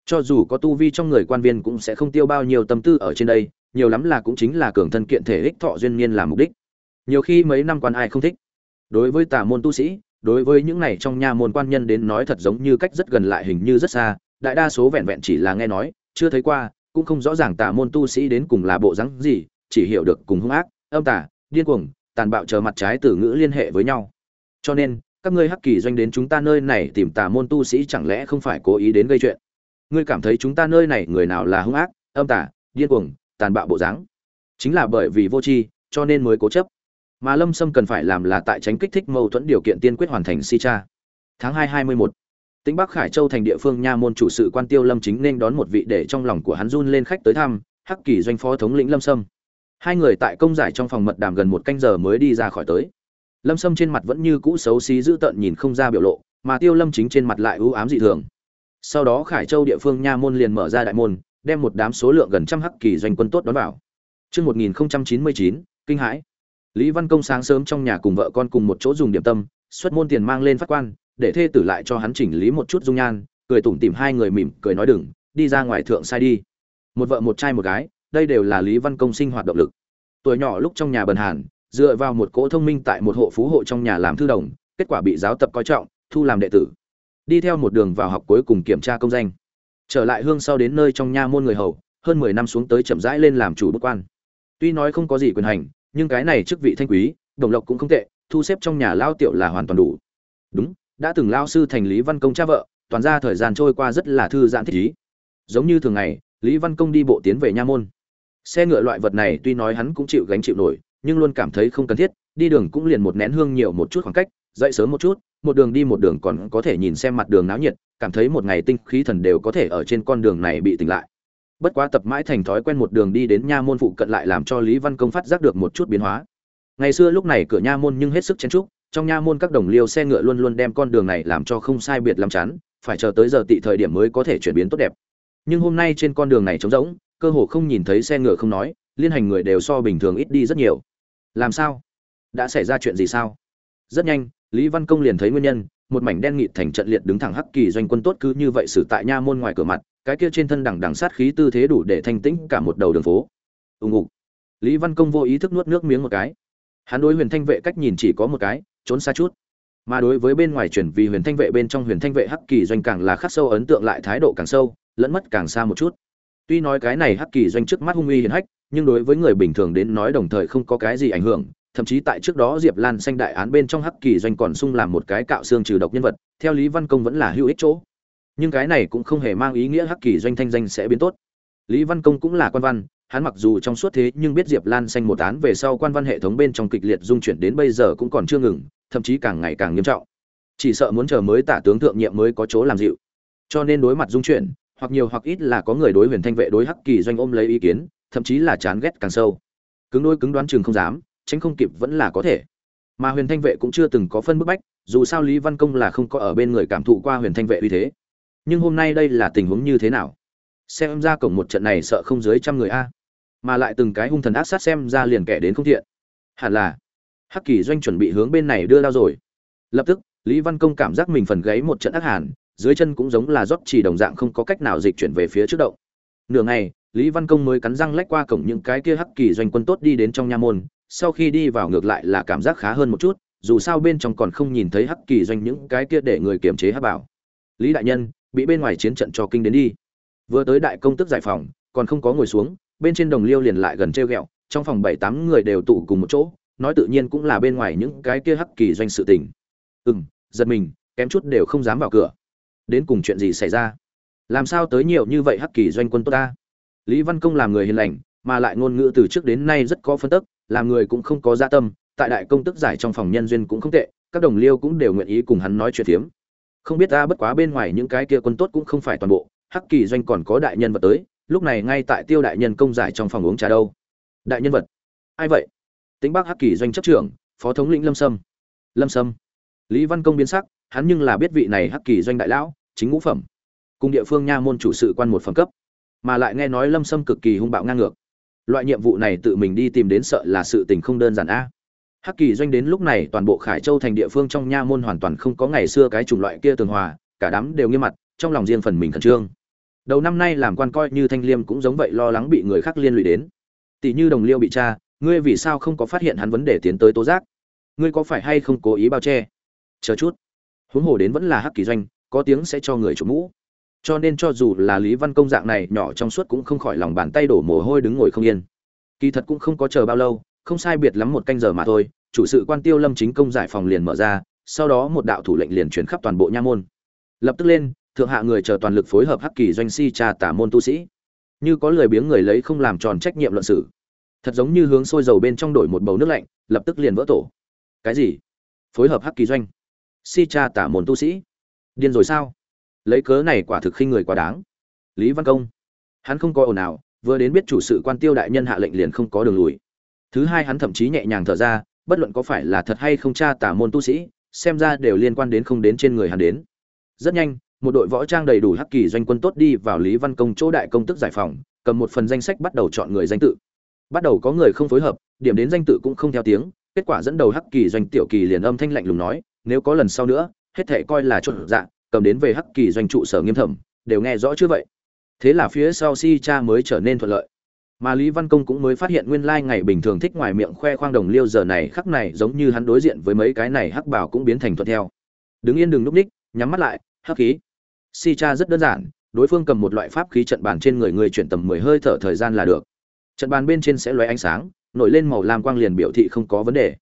cho dù có tu vi trong người quan viên cũng sẽ không tiêu bao nhiêu tâm tư ở trên đây, nhiều lắm là cũng chính là cường thân kiện thể ích thọ duyên niên làm mục đích. Nhiều khi mấy năm quan ai không thích. Đối với tà môn tu sĩ, đối với những này trong nha môn quan nhân đến nói thật giống như cách rất gần lại hình như rất xa, đại đa số vẹn vẹn chỉ là nghe nói, chưa thấy qua, cũng không rõ ràng tà môn tu sĩ đến cùng là bộ rắn gì, chỉ hiểu được cùng hung ác, âm tả điên cuồng, tàn bạo chờ mặt trái từ ngữ liên hệ với nhau. Cho nên, các ngươi hắc kỳ doanh đến chúng ta nơi này tìm tà môn tu sĩ chẳng lẽ không phải cố ý đến gây chuyện? Ngươi cảm thấy chúng ta nơi này người nào là hung ác, âm tà, điên cuồng, tàn bạo bộ dáng? Chính là bởi vì vô tri, cho nên mới cố chấp. Mà lâm sâm cần phải làm là tại tránh kích thích mâu thuẫn điều kiện tiên quyết hoàn thành si cha. Tháng hai hai mươi một, tĩnh bắc khải châu thành địa phương nha môn chủ sự quan tiêu lâm chính nên đón một vị để trong lòng của hắn run lên khách tới thăm, hắc kỳ doanh phó thống lĩnh lâm sâm. Hai người tại công giải trong phòng mật đàm gần một canh giờ mới đi ra khỏi tới. Lâm sâm trên mặt vẫn như cũ xấu xí dữ tợn nhìn không ra biểu lộ, mà tiêu lâm chính trên mặt lại ưu ám dị thường sau đó khải châu địa phương nha môn liền mở ra đại môn đem một đám số lượng gần trăm hắc kỳ doanh quân tốt đón vào Trước 1099, kinh hãi. Lý Văn Công sáng sớm trong nhà cùng vợ con cùng một chỗ dùng điểm tâm, xuất môn tiền mang lên phát quan, để thê tử lại cho hắn chỉnh lý một chút dung nhan, cười tủm tỉm hai người mỉm cười nói đừng, đi ra ngoài thượng sai đi. Một vợ một trai một gái, đây đều là Lý Văn Công sinh hoạt động lực. Tuổi nhỏ lúc trong nhà bần hàn, dựa vào một cỗ thông minh tại một hộ phú hộ trong nhà làm thư đồng, kết quả bị giáo tập coi trọng, thu làm đệ tử. Đi theo một đường vào học cuối cùng kiểm tra công danh. Trở lại hương sau đến nơi trong nha môn người hầu, hơn mười năm xuống tới chậm rãi lên làm chủ bút quan. Tuy nói không có gì quyền hành, nhưng cái này chức vị thanh quý, đồng lộc cũng không tệ, thu xếp trong nhà lao tiểu là hoàn toàn đủ. Đúng, đã từng lao sư thành Lý Văn Công cha vợ, toàn ra thời gian trôi qua rất là thư giãn thích ý giống như thường ngày lý văn công đi bộ tiến về nha môn xe ngựa loại vật này tuy nói hắn cũng chịu gánh chịu nổi nhưng luôn cảm thấy không cần thiết đi đường cũng liền một nén hương nhiều một chút khoảng cách dậy sớm một chút, một đường đi một đường còn có thể nhìn xem mặt đường náo nhiệt, cảm thấy một ngày tinh khí thần đều có thể ở trên con đường này bị tỉnh lại. Bất quá tập mãi thành thói quen một đường đi đến nha môn phụ cận lại làm cho lý văn công phát giác được một chút biến hóa. Ngày xưa lúc này cửa nha môn nhưng hết sức chen trúc, trong nha môn các đồng liêu xe ngựa luôn luôn đem con đường này làm cho không sai biệt lắm chán phải chờ tới giờ tị thời điểm mới có thể chuyển biến tốt đẹp. Nhưng hôm nay trên con đường này trống rỗng, cơ hồ không nhìn thấy xe ngựa không nói, liên hành người đều so bình thường ít đi rất nhiều. Làm sao? Đã xảy ra chuyện gì sao? Rất nhanh lý văn công liền thấy nguyên nhân, một mảnh đen nghịt thành trận liệt đứng thẳng hắc kỳ doanh quân tốt cứ như vậy xử tại nha môn ngoài cửa mặt, cái kia trên thân đằng đằng sát khí tư thế đủ để thanh tĩnh cả một đầu đường phố. Ùng ục. Lý văn công vô ý thức nuốt nước miếng một cái. Hắn đối huyền thanh vệ cách nhìn chỉ có một cái, trốn xa chút. Mà đối với bên ngoài chuyển vì huyền thanh vệ bên trong huyền thanh vệ hắc kỳ doanh càng là khắc sâu ấn tượng lại thái độ càng sâu, lẫn mất càng xa một chút. Tuy nói cái này hắc kỳ doanh trước mắt hung uy hiển hách, nhưng đối với người bình thường đến nói đồng thời không có cái gì ảnh hưởng thậm chí tại trước đó diệp lan xanh đại án bên trong hắc kỳ doanh còn sung làm một cái cạo xương trừ độc nhân vật, theo lý văn công vẫn là hữu ích chỗ. Nhưng cái này cũng không hề mang ý nghĩa hắc kỳ doanh thanh danh sẽ biến tốt. Lý văn công cũng là quan văn, hắn mặc dù trong suốt thế nhưng biết diệp lan xanh một án về sau quan văn hệ thống bên trong kịch liệt dung chuyển đến bây giờ cũng còn chưa ngừng, thậm chí càng ngày càng nghiêm trọng. Chỉ sợ muốn chờ mới tả tướng thượng nhiệm mới có chỗ làm dịu. Cho nên đối mặt dung chuyển, hoặc nhiều hoặc ít là có người đối huyền thanh vệ đối hắc kỳ doanh ôm lấy ý kiến, thậm chí là chán ghét càng sâu. Cứng đôi cứng đoán chừng không dám tránh không kịp vẫn là có thể. Mà huyền thanh vệ cũng chưa từng có phân bức bách, dù sao lý văn công là không có ở bên người cảm thụ qua huyền thanh vệ uy thế. Nhưng hôm nay đây là tình huống như thế nào? Xem ra cổng một trận này sợ không dưới trăm người a. Mà lại từng cái hung thần ác sát xem ra liền kẻ đến không thiện. Hẳn là, hắc kỳ doanh chuẩn bị hướng bên này đưa lao rồi. Lập tức, lý văn công cảm giác mình phần gáy một trận ác hàn, dưới chân cũng giống là rót chỉ đồng dạng không có cách nào dịch chuyển về phía trước động. Nửa ngày, lý văn công mới cắn răng lách qua cổng những cái kia hắc kỳ doanh quân tốt đi đến trong nha môn sau khi đi vào ngược lại là cảm giác khá hơn một chút, dù sao bên trong còn không nhìn thấy hắc kỳ doanh những cái kia để người kiềm chế hắc bảo. Lý đại nhân, bị bên ngoài chiến trận cho kinh đến đi. Vừa tới đại công tức giải phòng, còn không có ngồi xuống, bên trên đồng liêu liền lại gần treo ghẹo, trong phòng bảy tám người đều tụ cùng một chỗ, nói tự nhiên cũng là bên ngoài những cái kia hắc kỳ doanh sự tình. Ừ m giật mình, kém chút đều không dám vào cửa. Đến cùng chuyện gì xảy ra? Làm sao tới nhiều như vậy hắc kỳ doanh quân tốt ta? Lý văn công làm người hiền lành, mà lại ngôn ngữ từ trước đến nay rất có phân tức làm người cũng không có gia dạ tâm, tại đại công tức giải trong phòng nhân duyên cũng không tệ, các đồng liêu cũng đều nguyện ý cùng hắn nói chuyện phiếm. Không biết ta bất quá bên ngoài những cái kia quân tốt cũng không phải toàn bộ, hắc kỳ doanh còn có đại nhân vật tới, lúc này ngay tại tiêu đại nhân công giải trong phòng uống trà đâu. Đại nhân vật? Ai vậy? Tính bắc hắc kỳ doanh chấp trưởng, phó thống lĩnh lâm sâm. Lâm sâm. Lý văn công biến sắc, hắn nhưng là biết vị này hắc kỳ doanh đại lão, chính ngũ phẩm. Cùng địa phương nha môn chủ sự quan một phẩm cấp. Mà lại nghe nói lâm sâm cực kỳ hung bạo ngang ngược loại nhiệm vụ này tự mình đi tìm đến sợ là sự tình không đơn giản a. Hắc kỳ doanh đến lúc này toàn bộ khải châu thành địa phương trong nha môn hoàn toàn không có ngày xưa cái chủng loại kia tường hòa, cả đám đều nghiêm mặt, trong lòng riêng phần mình khẩn trương. Đầu năm nay làm quan coi như thanh liêm cũng giống vậy lo lắng bị người khác liên lụy đến. Tỷ như đồng liêu bị cha ngươi vì sao không có phát hiện hắn vấn đề tiến tới tố giác? Ngươi có phải hay không cố ý bao che? Chờ chút. Huống hồ đến vẫn là hắc kỳ doanh, có tiếng sẽ cho người chủ mũ cho nên cho dù là lý văn công dạng này nhỏ trong suốt cũng không khỏi lòng bàn tay đổ mồ hôi đứng ngồi không yên. Kỳ thật cũng không có chờ bao lâu, không sai biệt lắm một canh giờ mà thôi, chủ sự quan tiêu lâm chính công giải phòng liền mở ra, sau đó một đạo thủ lệnh liền chuyển khắp toàn bộ nha môn. Lập tức lên, thượng hạ người chờ toàn lực phối hợp hắc kỳ doanh si trà tả môn tu sĩ. Như có lười biếng người lấy không làm tròn trách nhiệm luận sử thật giống như hướng sôi dầu bên trong đổi một bầu nước lạnh, lập tức liền vỡ tổ. Cái gì? Phối hợp hắc kỳ doanh. Si cha tả môn tu sĩ. Điên rồi sao? Lấy cớ này quả thực khinh người quá đáng. Lý văn công, hắn không có ồn nào vừa đến biết chủ sự quan tiêu đại nhân hạ lệnh liền không có đường lùi. Thứ hai hắn thậm chí nhẹ nhàng thở ra, bất luận có phải là thật hay không cha tả môn tu sĩ, xem ra đều liên quan đến không đến trên người hắn đến. Rất nhanh, một đội võ trang đầy đủ hắc kỳ doanh quân tốt đi vào lý văn công chỗ đại công tức giải phòng, cầm một phần danh sách bắt đầu chọn người danh tự. Bắt đầu có người không phối hợp, điểm đến danh tự cũng không theo tiếng, kết quả dẫn đầu hắc kỳ doanh tiểu kỳ liền âm thanh lạnh lùng nói, nếu có lần sau nữa, hết thể coi là chốt dạ cầm đến về hắc kỳ doanh trụ sở nghiêm thẩm, đều nghe rõ chưa vậy? Thế là phía sau si cha mới trở nên thuận lợi. Mà lý văn công cũng mới phát hiện nguyên lai ngày bình thường thích ngoài miệng khoe khoang đồng liêu giờ này khắc này giống như hắn đối diện với mấy cái này hắc bảo cũng biến thành thuận theo. Đứng yên đừng núp ních, nhắm mắt lại, hắc khí. Si cha rất đơn giản, đối phương cầm một loại pháp khí trận bàn trên người người chuyển tầm mười hơi thở thời gian là được. Trận bàn bên trên sẽ lóe ánh sáng, nổi lên màu lam quang liền biểu thị không có vấn đề.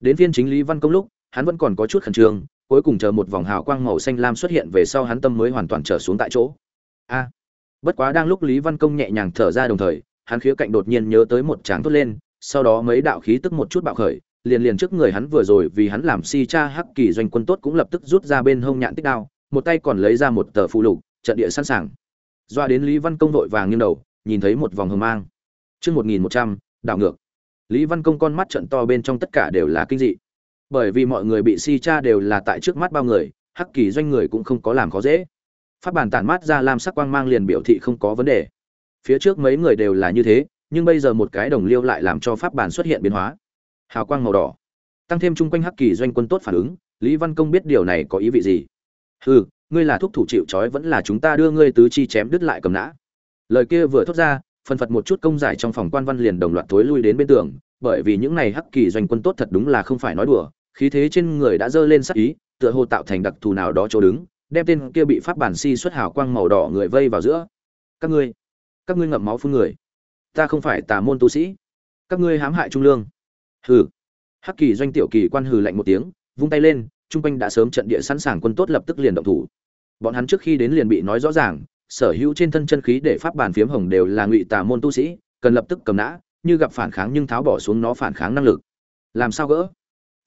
Đến phiên chính lý văn công lúc, hắn vẫn còn có chút khẩn trương cuối cùng chờ một vòng hào quang màu xanh lam xuất hiện về sau hắn tâm mới hoàn toàn trở xuống tại chỗ. A, bất quá đang lúc lý văn công nhẹ nhàng thở ra đồng thời, hắn khía cạnh đột nhiên nhớ tới một tràng thốt lên, sau đó mấy đạo khí tức một chút bạo khởi, liền liền trước người hắn vừa rồi vì hắn làm si cha hắc kỳ doanh quân tốt cũng lập tức rút ra bên hông nhạn tích đao, một tay còn lấy ra một tờ phụ lục, trận địa sẵn sàng. Doa đến lý văn công vội vàng nghiêng đầu, nhìn thấy một vòng hờ mang. Chương một nghìn một trăm, đảo ngược. Lý văn công con mắt trận to bên trong tất cả đều là kinh dị bởi vì mọi người bị si cha đều là tại trước mắt bao người, hắc kỳ doanh người cũng không có làm khó dễ. Phát bản tản mát ra làm sắc quang mang liền biểu thị không có vấn đề. Phía trước mấy người đều là như thế, nhưng bây giờ một cái đồng liêu lại làm cho pháp bản xuất hiện biến hóa. Hào quang màu đỏ. Tăng thêm chung quanh hắc kỳ doanh quân tốt phản ứng, lý văn công biết điều này có ý vị gì. Ừ ngươi là thúc thủ chịu trói vẫn là chúng ta đưa ngươi tứ chi chém đứt lại cầm nã. Lời kia vừa thốt ra phân phật một chút công giải trong phòng quan văn liền đồng loạt thối lui đến bên tường, bởi vì những này hắc kỳ doanh quân tốt thật đúng là không phải nói đùa khí thế trên người đã dơ lên sắc ý, tựa hồ tạo thành đặc thù nào đó chỗ đứng, đem tên kia bị pháp bản si xuất hào quang màu đỏ người vây vào giữa. Các ngươi các ngươi ngậm máu phun người. Ta không phải tà môn tu sĩ. Các ngươi hãm hại trung lương. Hừ. Hắc kỳ doanh tiểu kỳ quan hừ lạnh một tiếng, vung tay lên trung quanh đã sớm trận địa sẵn sàng quân tốt lập tức liền động thủ. Bọn hắn trước khi đến liền bị nói rõ ràng, sở hữu trên thân chân khí để pháp bản phiếm hồng đều là ngụy tà môn tu sĩ, cần lập tức cầm nã, như gặp phản kháng nhưng tháo bỏ xuống nó phản kháng năng lực. Làm sao gỡ?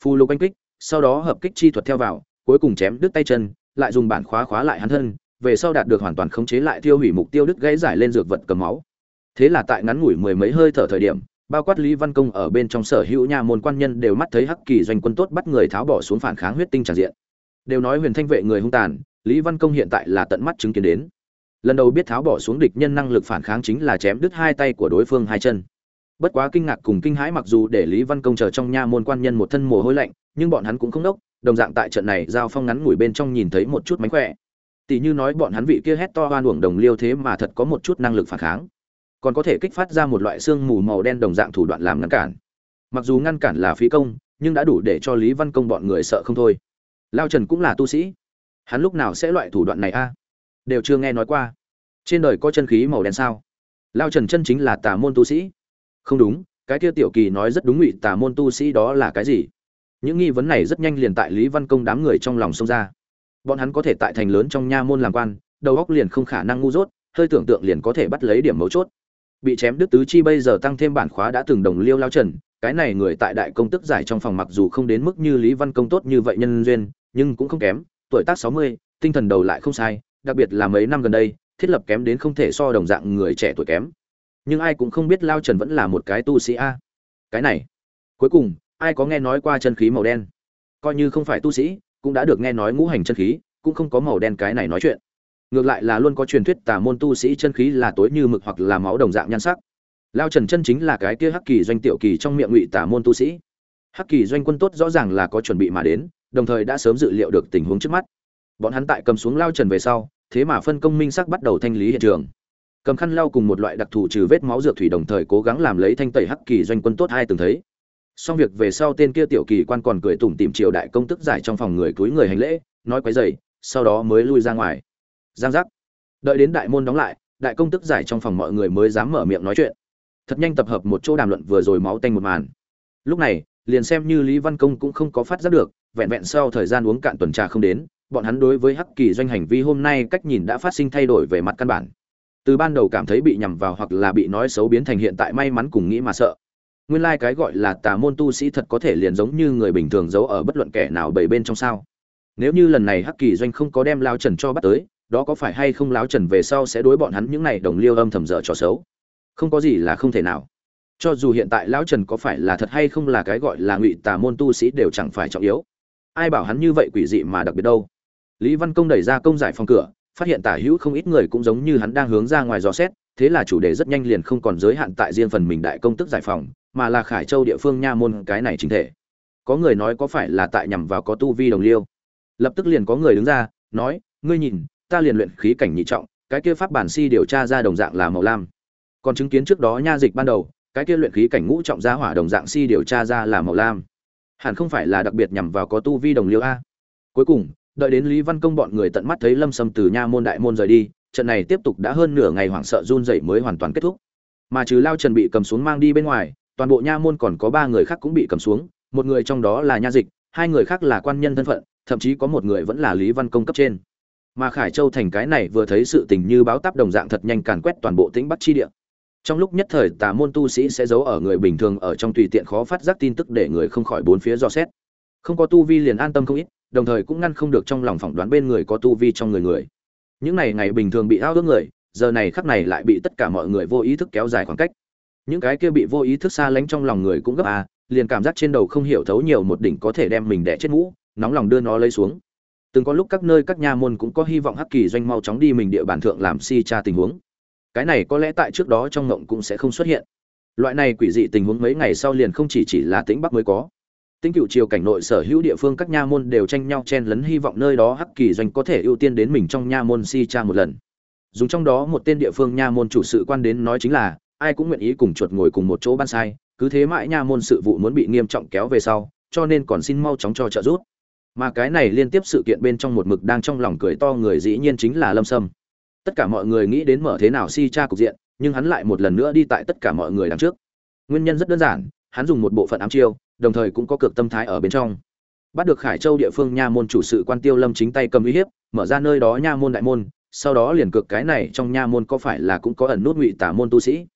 Phù lục oanh kích, sau đó hợp kích chi thuật theo vào, cuối cùng chém đứt tay chân, lại dùng bản khóa khóa lại hắn thân, về sau đạt được hoàn toàn khống chế lại tiêu hủy mục tiêu đứt gãy giải lên dược vật cầm máu. Thế là tại ngắn ngủi mười mấy hơi thở thời điểm, bao quát lý văn công ở bên trong sở hữu nhà môn quan nhân đều mắt thấy hắc kỳ doanh quân tốt bắt người tháo bỏ xuống phản kháng huyết tinh tràn diện. Đều nói huyền thanh vệ người hung tàn, lý văn công hiện tại là tận mắt chứng kiến đến. Lần đầu biết tháo bỏ xuống địch nhân năng lực phản kháng chính là chém đứt hai tay của đối phương hai chân bất quá kinh ngạc cùng kinh hãi mặc dù để lý văn công chờ trong nha môn quan nhân một thân mồ hôi lạnh, nhưng bọn hắn cũng không đốc, đồng dạng tại trận này giao phong ngắn ngủi bên trong nhìn thấy một chút mánh khỏe. Tỷ như nói bọn hắn vị kia hét to hoan uổng đồng liêu thế mà thật có một chút năng lực phản kháng. Còn có thể kích phát ra một loại xương mù màu đen đồng dạng thủ đoạn làm ngăn cản. Mặc dù ngăn cản là phí công, nhưng đã đủ để cho lý văn công bọn người sợ không thôi. Lao trần cũng là tu sĩ. Hắn lúc nào sẽ loại thủ đoạn này a? Đều chưa nghe nói qua. Trên đời có chân khí màu đen sao? Lao trần chân chính là tà môn tu sĩ không đúng, cái kia tiểu kỳ nói rất đúng ngụy tà môn tu sĩ đó là cái gì? Những nghi vấn này rất nhanh liền tại lý văn công đám người trong lòng xông ra. Bọn hắn có thể tại thành lớn trong nha môn làm quan, đầu óc liền không khả năng ngu dốt, hơi tưởng tượng liền có thể bắt lấy điểm mấu chốt. Bị chém đứt tứ chi bây giờ tăng thêm bản khóa đã từng đồng liêu lao trần, cái này người tại đại công tức giải trong phòng mặc dù không đến mức như lý văn công tốt như vậy nhân duyên, nhưng cũng không kém, tuổi tác sáu mươi, tinh thần đầu lại không sai, đặc biệt là mấy năm gần đây, thiết lập kém đến không thể so đồng dạng người trẻ tuổi kém nhưng ai cũng không biết lao trần vẫn là một cái tu sĩ a. Cái này, cuối cùng, ai có nghe nói qua chân khí màu đen? Coi như không phải tu sĩ, cũng đã được nghe nói ngũ hành chân khí, cũng không có màu đen cái này nói chuyện. Ngược lại là luôn có truyền thuyết tà môn tu sĩ chân khí là tối như mực hoặc là máu đồng dạng nhan sắc. Lao trần chân chính là cái kia hắc kỳ doanh tiểu kỳ trong miệng ngụy tà môn tu sĩ. Hắc kỳ doanh quân tốt rõ ràng là có chuẩn bị mà đến, đồng thời đã sớm dự liệu được tình huống trước mắt. Bọn hắn tại cầm xuống lao trần về sau, thế mà phân công minh sắc bắt đầu thanh lý hiện trường cầm khăn lau cùng một loại đặc thù trừ vết máu dược thủy đồng thời cố gắng làm lấy thanh tẩy hắc kỳ doanh quân tốt hai từng thấy. Xong việc về sau tên kia tiểu kỳ quan còn cười tủm tìm triều đại công tức giải trong phòng người túi người hành lễ, nói quấy dày sau đó mới lui ra ngoài. Giang giác. Đợi đến đại môn đóng lại, đại công tức giải trong phòng mọi người mới dám mở miệng nói chuyện. Thật nhanh tập hợp một chỗ đàm luận vừa rồi máu tanh một màn. Lúc này, liền xem như lý văn công cũng không có phát giác được, vẹn vẹn sau thời gian uống cạn tuần trà không đến, bọn hắn đối với hắc kỳ doanh hành vi hôm nay cách nhìn đã phát sinh thay đổi về mặt căn bản từ ban đầu cảm thấy bị nhằm vào hoặc là bị nói xấu biến thành hiện tại may mắn cùng nghĩ mà sợ. Nguyên lai cái gọi là tà môn tu sĩ thật có thể liền giống như người bình thường giấu ở bất luận kẻ nào bảy bên trong sao. Nếu như lần này hắc kỳ doanh không có đem lao trần cho bắt tới, đó có phải hay không lao trần về sau sẽ đối bọn hắn những này đồng liêu âm thầm dở trò xấu? Không có gì là không thể nào. Cho dù hiện tại lão trần có phải là thật hay không là cái gọi là ngụy tà môn tu sĩ đều chẳng phải trọng yếu. Ai bảo hắn như vậy quỷ dị mà đặc biệt đâu? Lý văn công đẩy ra công giải phòng cửa phát hiện tả hữu không ít người cũng giống như hắn đang hướng ra ngoài dò xét, thế là chủ đề rất nhanh liền không còn giới hạn tại riêng phần mình đại công tức giải phòng mà là khải châu địa phương nha môn cái này chính thể. Có người nói có phải là tại nhằm vào có tu vi đồng liêu. Lập tức liền có người đứng ra, nói, ngươi nhìn, ta liền luyện khí cảnh nhị trọng, cái kia pháp bản si điều tra ra đồng dạng là màu lam. Còn chứng kiến trước đó nha dịch ban đầu, cái kia luyện khí cảnh ngũ trọng gia hỏa đồng dạng si điều tra ra là màu lam. Hẳn không phải là đặc biệt nhằm vào có tu vi đồng liêu a. Cuối cùng đợi đến lý văn công bọn người tận mắt thấy lâm sâm từ nha môn đại môn rời đi, trận này tiếp tục đã hơn nửa ngày hoảng sợ run rẩy mới hoàn toàn kết thúc. Mà trừ lao trần bị cầm xuống mang đi bên ngoài, toàn bộ nha môn còn có ba người khác cũng bị cầm xuống, một người trong đó là nha dịch, hai người khác là quan nhân thân phận, thậm chí có một người vẫn là lý văn công cấp trên. Mà khải châu thành cái này vừa thấy sự tình như báo táp đồng dạng thật nhanh càn quét toàn bộ tĩnh bắc chi địa. Trong lúc nhất thời, tà môn tu sĩ sẽ giấu ở người bình thường ở trong tùy tiện khó phát giác tin tức để người không khỏi bốn phía dò xét. Không có tu vi liền an tâm không ít đồng thời cũng ngăn không được trong lòng phỏng đoán bên người có tu vi trong người người. Những này ngày bình thường bị ao ước người, giờ này khắc này lại bị tất cả mọi người vô ý thức kéo dài khoảng cách. Những cái kia bị vô ý thức xa lánh trong lòng người cũng gấp à liền cảm giác trên đầu không hiểu thấu nhiều một đỉnh có thể đem mình đẻ chết mũ nóng lòng đưa nó lấy xuống. Từng có lúc các nơi các nha môn cũng có hy vọng hắc kỳ doanh mau chóng đi mình địa bàn thượng làm si tra tình huống. Cái này có lẽ tại trước đó trong ngộng cũng sẽ không xuất hiện. Loại này quỷ dị tình huống mấy ngày sau liền không chỉ chỉ là tĩnh bắc mới có. Tính cựu triều cảnh nội sở hữu địa phương các nha môn đều tranh nhau chen lấn hy vọng nơi đó hắc kỳ doanh có thể ưu tiên đến mình trong nha môn si tra một lần. Dùng trong đó một tên địa phương nha môn chủ sự quan đến nói chính là, ai cũng nguyện ý cùng chuột ngồi cùng một chỗ ban sai, cứ thế mãi nha môn sự vụ muốn bị nghiêm trọng kéo về sau, cho nên còn xin mau chóng cho trợ giúp. Mà cái này liên tiếp sự kiện bên trong một mực đang trong lòng cười to người dĩ nhiên chính là lâm sâm. Tất cả mọi người nghĩ đến mở thế nào si tra cục diện, nhưng hắn lại một lần nữa đi tại tất cả mọi người đằng trước. Nguyên nhân rất đơn giản, hắn dùng một bộ phận ám chiêu đồng thời cũng có cực tâm thái ở bên trong. Bắt được khải châu địa phương nha môn chủ sự quan tiêu lâm chính tay cầm uy hiếp mở ra nơi đó nha môn đại môn sau đó liền cực cái này trong nha môn có phải là cũng có ẩn nút ngụy tả môn tu sĩ?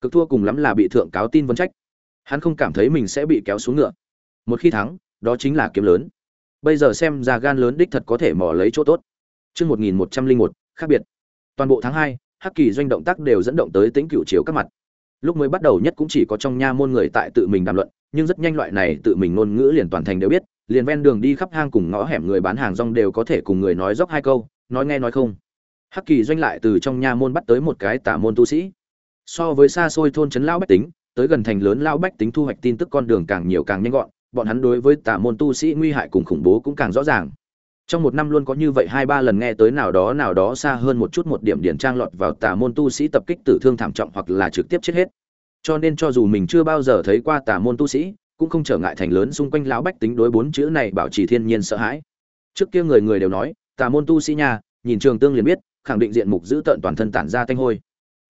Cực thua cùng lắm là bị thượng cáo tin vấn trách. Hắn không cảm thấy mình sẽ bị kéo xuống ngựa. Một khi thắng đó chính là kiếm lớn. Bây giờ xem ra gan lớn đích thật có thể mò lấy chỗ tốt. Trước 1101, khác biệt. Toàn bộ tháng 2, Hắc Kỳ doanh động tác đều dẫn động tới tính cựu chiếu các mặt. Lúc mới bắt đầu nhất cũng chỉ có trong nha môn người tại tự mình đàm luận, nhưng rất nhanh loại này tự mình ngôn ngữ liền toàn thành đều biết, liền ven đường đi khắp hang cùng ngõ hẻm người bán hàng rong đều có thể cùng người nói dốc hai câu, nói nghe nói không. Hắc Kỳ doanh lại từ trong nha môn bắt tới một cái tả môn tu sĩ. So với xa xôi thôn trấn lão bách tính, tới gần thành lớn lão bách tính thu hoạch tin tức con đường càng nhiều càng nhanh gọn, bọn hắn đối với tả môn tu sĩ nguy hại cùng khủng bố cũng càng rõ ràng trong một năm luôn có như vậy hai ba lần nghe tới nào đó nào đó xa hơn một chút một điểm điển trang lọt vào tà môn tu sĩ tập kích tử thương thảm trọng hoặc là trực tiếp chết hết. Cho nên cho dù mình chưa bao giờ thấy qua tà môn tu sĩ, cũng không trở ngại thành lớn xung quanh lão bách tính đối bốn chữ này bảo trì thiên nhiên sợ hãi. Trước kia người người đều nói, tà môn tu sĩ nhà nhìn trường tương liền biết, khẳng định diện mục giữ tận toàn thân tản ra tanh hôi.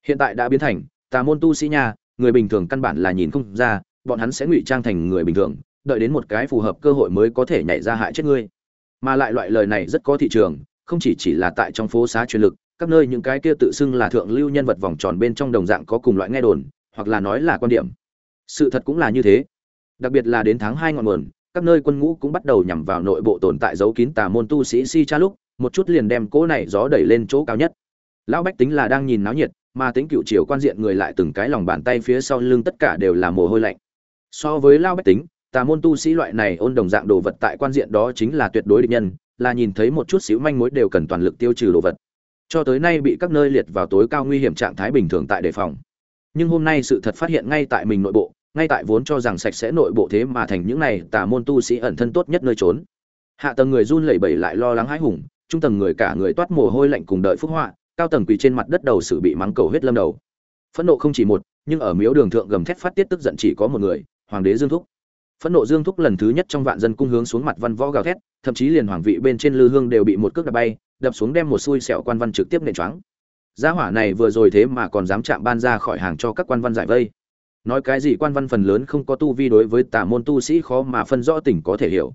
Hiện tại đã biến thành, tà môn tu sĩ nhà người bình thường căn bản là nhìn không ra, bọn hắn sẽ ngụy trang thành người bình thường, đợi đến một cái phù hợp cơ hội mới có thể nhảy ra hại chết ngươi mà lại loại lời này rất có thị trường, không chỉ chỉ là tại trong phố xá truyền lực, các nơi những cái kia tự xưng là thượng lưu nhân vật vòng tròn bên trong đồng dạng có cùng loại nghe đồn, hoặc là nói là quan điểm. Sự thật cũng là như thế. Đặc biệt là đến tháng hai ngọn nguồn, các nơi quân ngũ cũng bắt đầu nhằm vào nội bộ tồn tại giấu kín tà môn tu sĩ si cha lúc, một chút liền đem cỗ này gió đẩy lên chỗ cao nhất. Lão bách tính là đang nhìn náo nhiệt, mà tính cựu triều quan diện người lại từng cái lòng bàn tay phía sau lưng tất cả đều là mồ hôi lạnh. So với lao bách tính tà môn tu sĩ loại này ôn đồng dạng đồ vật tại quan diện đó chính là tuyệt đối địch nhân, là nhìn thấy một chút xíu manh mối đều cần toàn lực tiêu trừ đồ vật. Cho tới nay bị các nơi liệt vào tối cao nguy hiểm trạng thái bình thường tại đề phòng. Nhưng hôm nay sự thật phát hiện ngay tại mình nội bộ, ngay tại vốn cho rằng sạch sẽ nội bộ thế mà thành những này tà môn tu sĩ ẩn thân tốt nhất nơi trốn. Hạ tầng người run lẩy bẩy lại lo lắng hãi hùng, trung tầng người cả người toát mồ hôi lạnh cùng đợi phúc họa, cao tầng quỳ trên mặt đất đầu sự bị mắng cầu huyết lâm đầu. Phẫn nộ không chỉ một, nhưng ở miếu đường thượng gầm thét phát tiết tức giận chỉ có một người, hoàng đế Dương Thúc phẫn nộ dương thúc lần thứ nhất trong vạn dân cung hướng xuống mặt văn võ gào thét, thậm chí liền hoàng vị bên trên lư hương đều bị một cước đập bay, đập xuống đem một xui xẹo quan văn trực tiếp nện choáng. Gia hỏa này vừa rồi thế mà còn dám chạm ban ra khỏi hàng cho các quan văn giải vây. Nói cái gì quan văn phần lớn không có tu vi đối với tà môn tu sĩ khó mà phân rõ tỉnh có thể hiểu.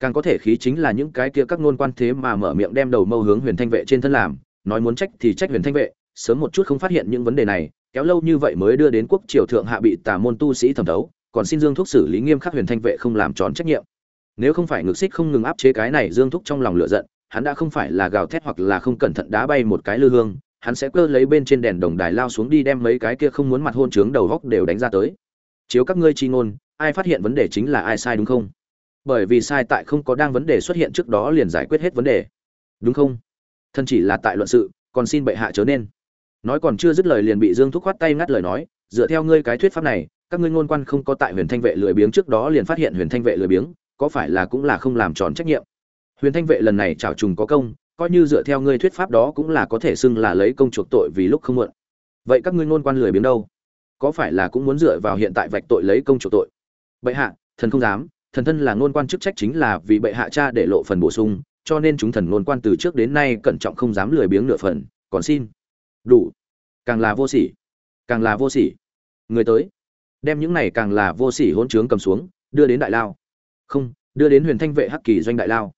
Càng có thể khí chính là những cái kia các ngôn quan thế mà mở miệng đem đầu mâu hướng huyền thanh vệ trên thân làm, nói muốn trách thì trách huyền thanh vệ, sớm một chút không phát hiện những vấn đề này, kéo lâu như vậy mới đưa đến quốc triều thượng hạ bị tà môn tu sĩ thẩm thấu còn xin Dương Thúc xử lý nghiêm khắc Huyền Thanh vệ không làm tròn trách nhiệm. Nếu không phải ngực xích không ngừng áp chế cái này Dương Thúc trong lòng lửa giận, hắn đã không phải là gào thét hoặc là không cẩn thận đá bay một cái lư hương, hắn sẽ cơ lấy bên trên đèn đồng đài lao xuống đi đem mấy cái kia không muốn mặt hôn trướng đầu góc đều đánh ra tới. Chiếu các ngươi chi ngôn, ai phát hiện vấn đề chính là ai sai đúng không? Bởi vì sai tại không có đang vấn đề xuất hiện trước đó liền giải quyết hết vấn đề. Đúng không? Thân chỉ là tại luận sự, còn xin bệ hạ chớ nên. Nói còn chưa dứt lời liền bị Dương Thúc khoát tay ngắt lời nói, dựa theo ngươi cái thuyết pháp này, các ngươi ngôn quan không có tại huyền thanh vệ lười biếng trước đó liền phát hiện huyền thanh vệ lười biếng, có phải là cũng là không làm tròn trách nhiệm? Huyền thanh vệ lần này trào trùng có công, coi như dựa theo ngươi thuyết pháp đó cũng là có thể xưng là lấy công chuộc tội vì lúc không muộn. Vậy các ngươi ngôn quan lười biếng đâu? Có phải là cũng muốn dựa vào hiện tại vạch tội lấy công chuộc tội? Bệ hạ, thần không dám, thần thân là ngôn quan chức trách chính là vì bệ hạ cha để lộ phần bổ sung, cho nên chúng thần ngôn quan từ trước đến nay cẩn trọng không dám lười biếng nửa phần, còn xin. Đủ. Càng là vô sỉ. Càng là vô sỉ. Người tới đem những này càng là vô sỉ hỗn trướng cầm xuống, đưa đến đại lao. Không, đưa đến huyền thanh vệ hắc kỳ doanh đại lao.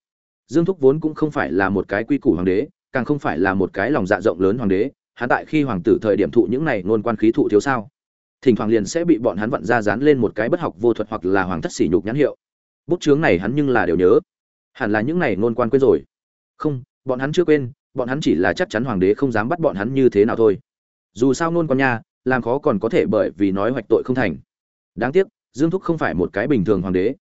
Dương thúc vốn cũng không phải là một cái quy củ hoàng đế, càng không phải là một cái lòng dạ rộng lớn hoàng đế, hắn tại khi hoàng tử thời điểm thụ những này luôn quan khí thụ thiếu sao? Thỉnh thoảng liền sẽ bị bọn hắn vặn ra dán lên một cái bất học vô thuật hoặc là hoàng thất sỉ nhục nhãn hiệu. Bút chướng này hắn nhưng là đều nhớ. Hẳn là những này luôn quan quên rồi. Không, bọn hắn chưa quên, bọn hắn chỉ là chắc chắn hoàng đế không dám bắt bọn hắn như thế nào thôi. Dù sao luôn quan nha làm khó còn có thể bởi vì nói hoạch tội không thành. Đáng tiếc, dương thúc không phải một cái bình thường hoàng đế.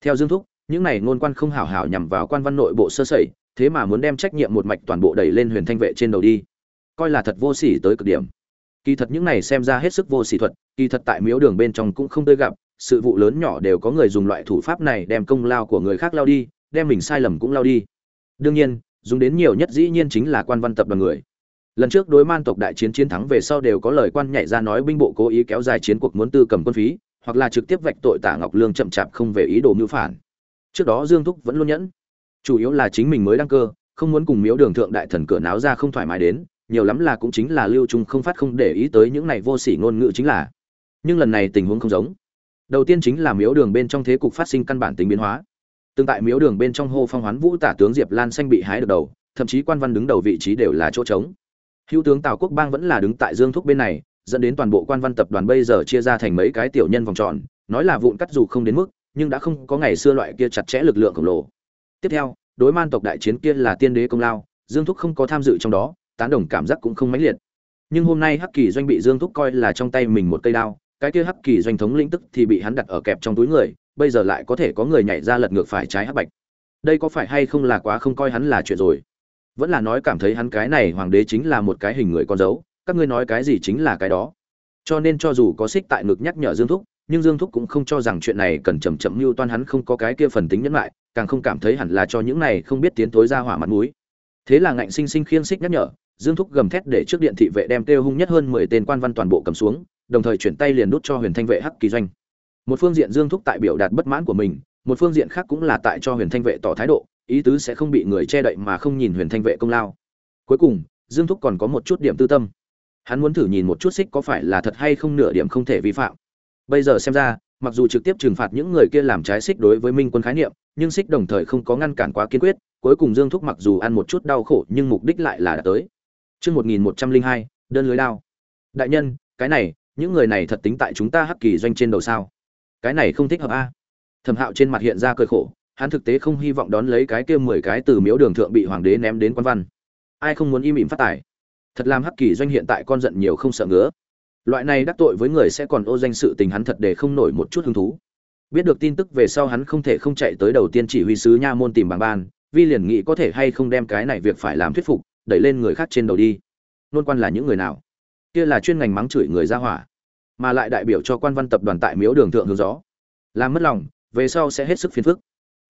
Theo dương thúc, những này ngôn quan không hảo hảo nhằm vào quan văn nội bộ sơ sẩy, thế mà muốn đem trách nhiệm một mạch toàn bộ đẩy lên huyền thanh vệ trên đầu đi. Coi là thật vô sỉ tới cực điểm. Kỳ thật những này xem ra hết sức vô sỉ thuật, kỳ thật tại miếu đường bên trong cũng không tươi gặp, sự vụ lớn nhỏ đều có người dùng loại thủ pháp này đem công lao của người khác lao đi, đem mình sai lầm cũng lao đi. Đương nhiên, dùng đến nhiều nhất dĩ nhiên chính là quan văn tập đoàn người lần trước đối man tộc đại chiến chiến thắng về sau đều có lời quan nhảy ra nói binh bộ cố ý kéo dài chiến cuộc muốn tư cầm quân phí, hoặc là trực tiếp vạch tội tả ngọc lương chậm chạp không về ý đồ mưu phản. Trước đó dương thúc vẫn luôn nhẫn. Chủ yếu là chính mình mới đăng cơ, không muốn cùng miếu đường thượng đại thần cửa náo ra không thoải mái đến, nhiều lắm là cũng chính là lưu trung không phát không để ý tới những này vô sỉ ngôn ngữ chính là. Nhưng lần này tình huống không giống. Đầu tiên chính là miếu đường bên trong thế cục phát sinh căn bản tính biến hóa. Tương tại miếu đường bên trong hô phong hoán vũ tả tướng diệp lan xanh bị hái được đầu, thậm chí quan văn đứng đầu vị trí đều là chỗ trống hữu tướng tào quốc bang vẫn là đứng tại dương thúc bên này, dẫn đến toàn bộ quan văn tập đoàn bây giờ chia ra thành mấy cái tiểu nhân vòng tròn, nói là vụn cắt dù không đến mức, nhưng đã không có ngày xưa loại kia chặt chẽ lực lượng khổng lồ. Tiếp theo, đối man tộc đại chiến kia là tiên đế công lao, dương thúc không có tham dự trong đó, tán đồng cảm giác cũng không mãnh liệt. Nhưng hôm nay hắc kỳ doanh bị dương thúc coi là trong tay mình một cây đao, cái kia hắc kỳ doanh thống lĩnh tức thì bị hắn đặt ở kẹp trong túi người, bây giờ lại có thể có người nhảy ra lật ngược phải trái hắc bạch. Đây có phải hay không là quá không coi hắn là chuyện rồi? Vẫn là nói cảm thấy hắn cái này hoàng đế chính là một cái hình người con dấu, các ngươi nói cái gì chính là cái đó. Cho nên cho dù có xích tại ngực nhắc nhở dương thúc, nhưng dương thúc cũng không cho rằng chuyện này cần chậm chậm mưu toan hắn không có cái kia phần tính nhẫn lại càng không cảm thấy hẳn là cho những này không biết tiến tối ra hỏa mặt mũi. Thế là ngạnh sinh sinh khiêng xích nhắc nhở, dương thúc gầm thét để trước điện thị vệ đem kêu hung nhất hơn mười tên quan văn toàn bộ cầm xuống, đồng thời chuyển tay liền đút cho huyền thanh vệ hắc kỳ doanh. Một phương diện dương thúc tại biểu đạt bất mãn của mình, một phương diện khác cũng là tại cho huyền thanh vệ tỏ thái độ ý tứ sẽ không bị người che đậy mà không nhìn huyền thanh vệ công lao cuối cùng dương thúc còn có một chút điểm tư tâm hắn muốn thử nhìn một chút xích có phải là thật hay không nửa điểm không thể vi phạm bây giờ xem ra mặc dù trực tiếp trừng phạt những người kia làm trái xích đối với minh quân khái niệm nhưng xích đồng thời không có ngăn cản quá kiên quyết cuối cùng dương thúc mặc dù ăn một chút đau khổ nhưng mục đích lại là đã tới Trước 1102, đơn lưới đao. Đại nhân, cái này, những người này thật tính tại chúng ta hắc kỳ doanh trên đầu sao? Cái này không thích hợp a. Thẩm Hạo trên mặt hiện ra cơi khổ, hắn thực tế không hy vọng đón lấy cái kia 10 cái từ miếu đường thượng bị hoàng đế ném đến quan văn. Ai không muốn im ỉm phát tài. Thật làm hắc kỳ doanh hiện tại con giận nhiều không sợ ngứa. Loại này đắc tội với người sẽ còn ô danh sự tình hắn thật để không nổi một chút hứng thú. Biết được tin tức về sau hắn không thể không chạy tới đầu tiên chỉ huy sứ nha môn tìm bằng ban, vi liền nghĩ có thể hay không đem cái này việc phải làm thuyết phục, đẩy lên người khác trên đầu đi nôn quan là những người nào kia là chuyên ngành mắng chửi người ra hỏa mà lại đại biểu cho quan văn tập đoàn tại miếu đường thượng hướng gió làm mất lòng về sau sẽ hết sức phiền phức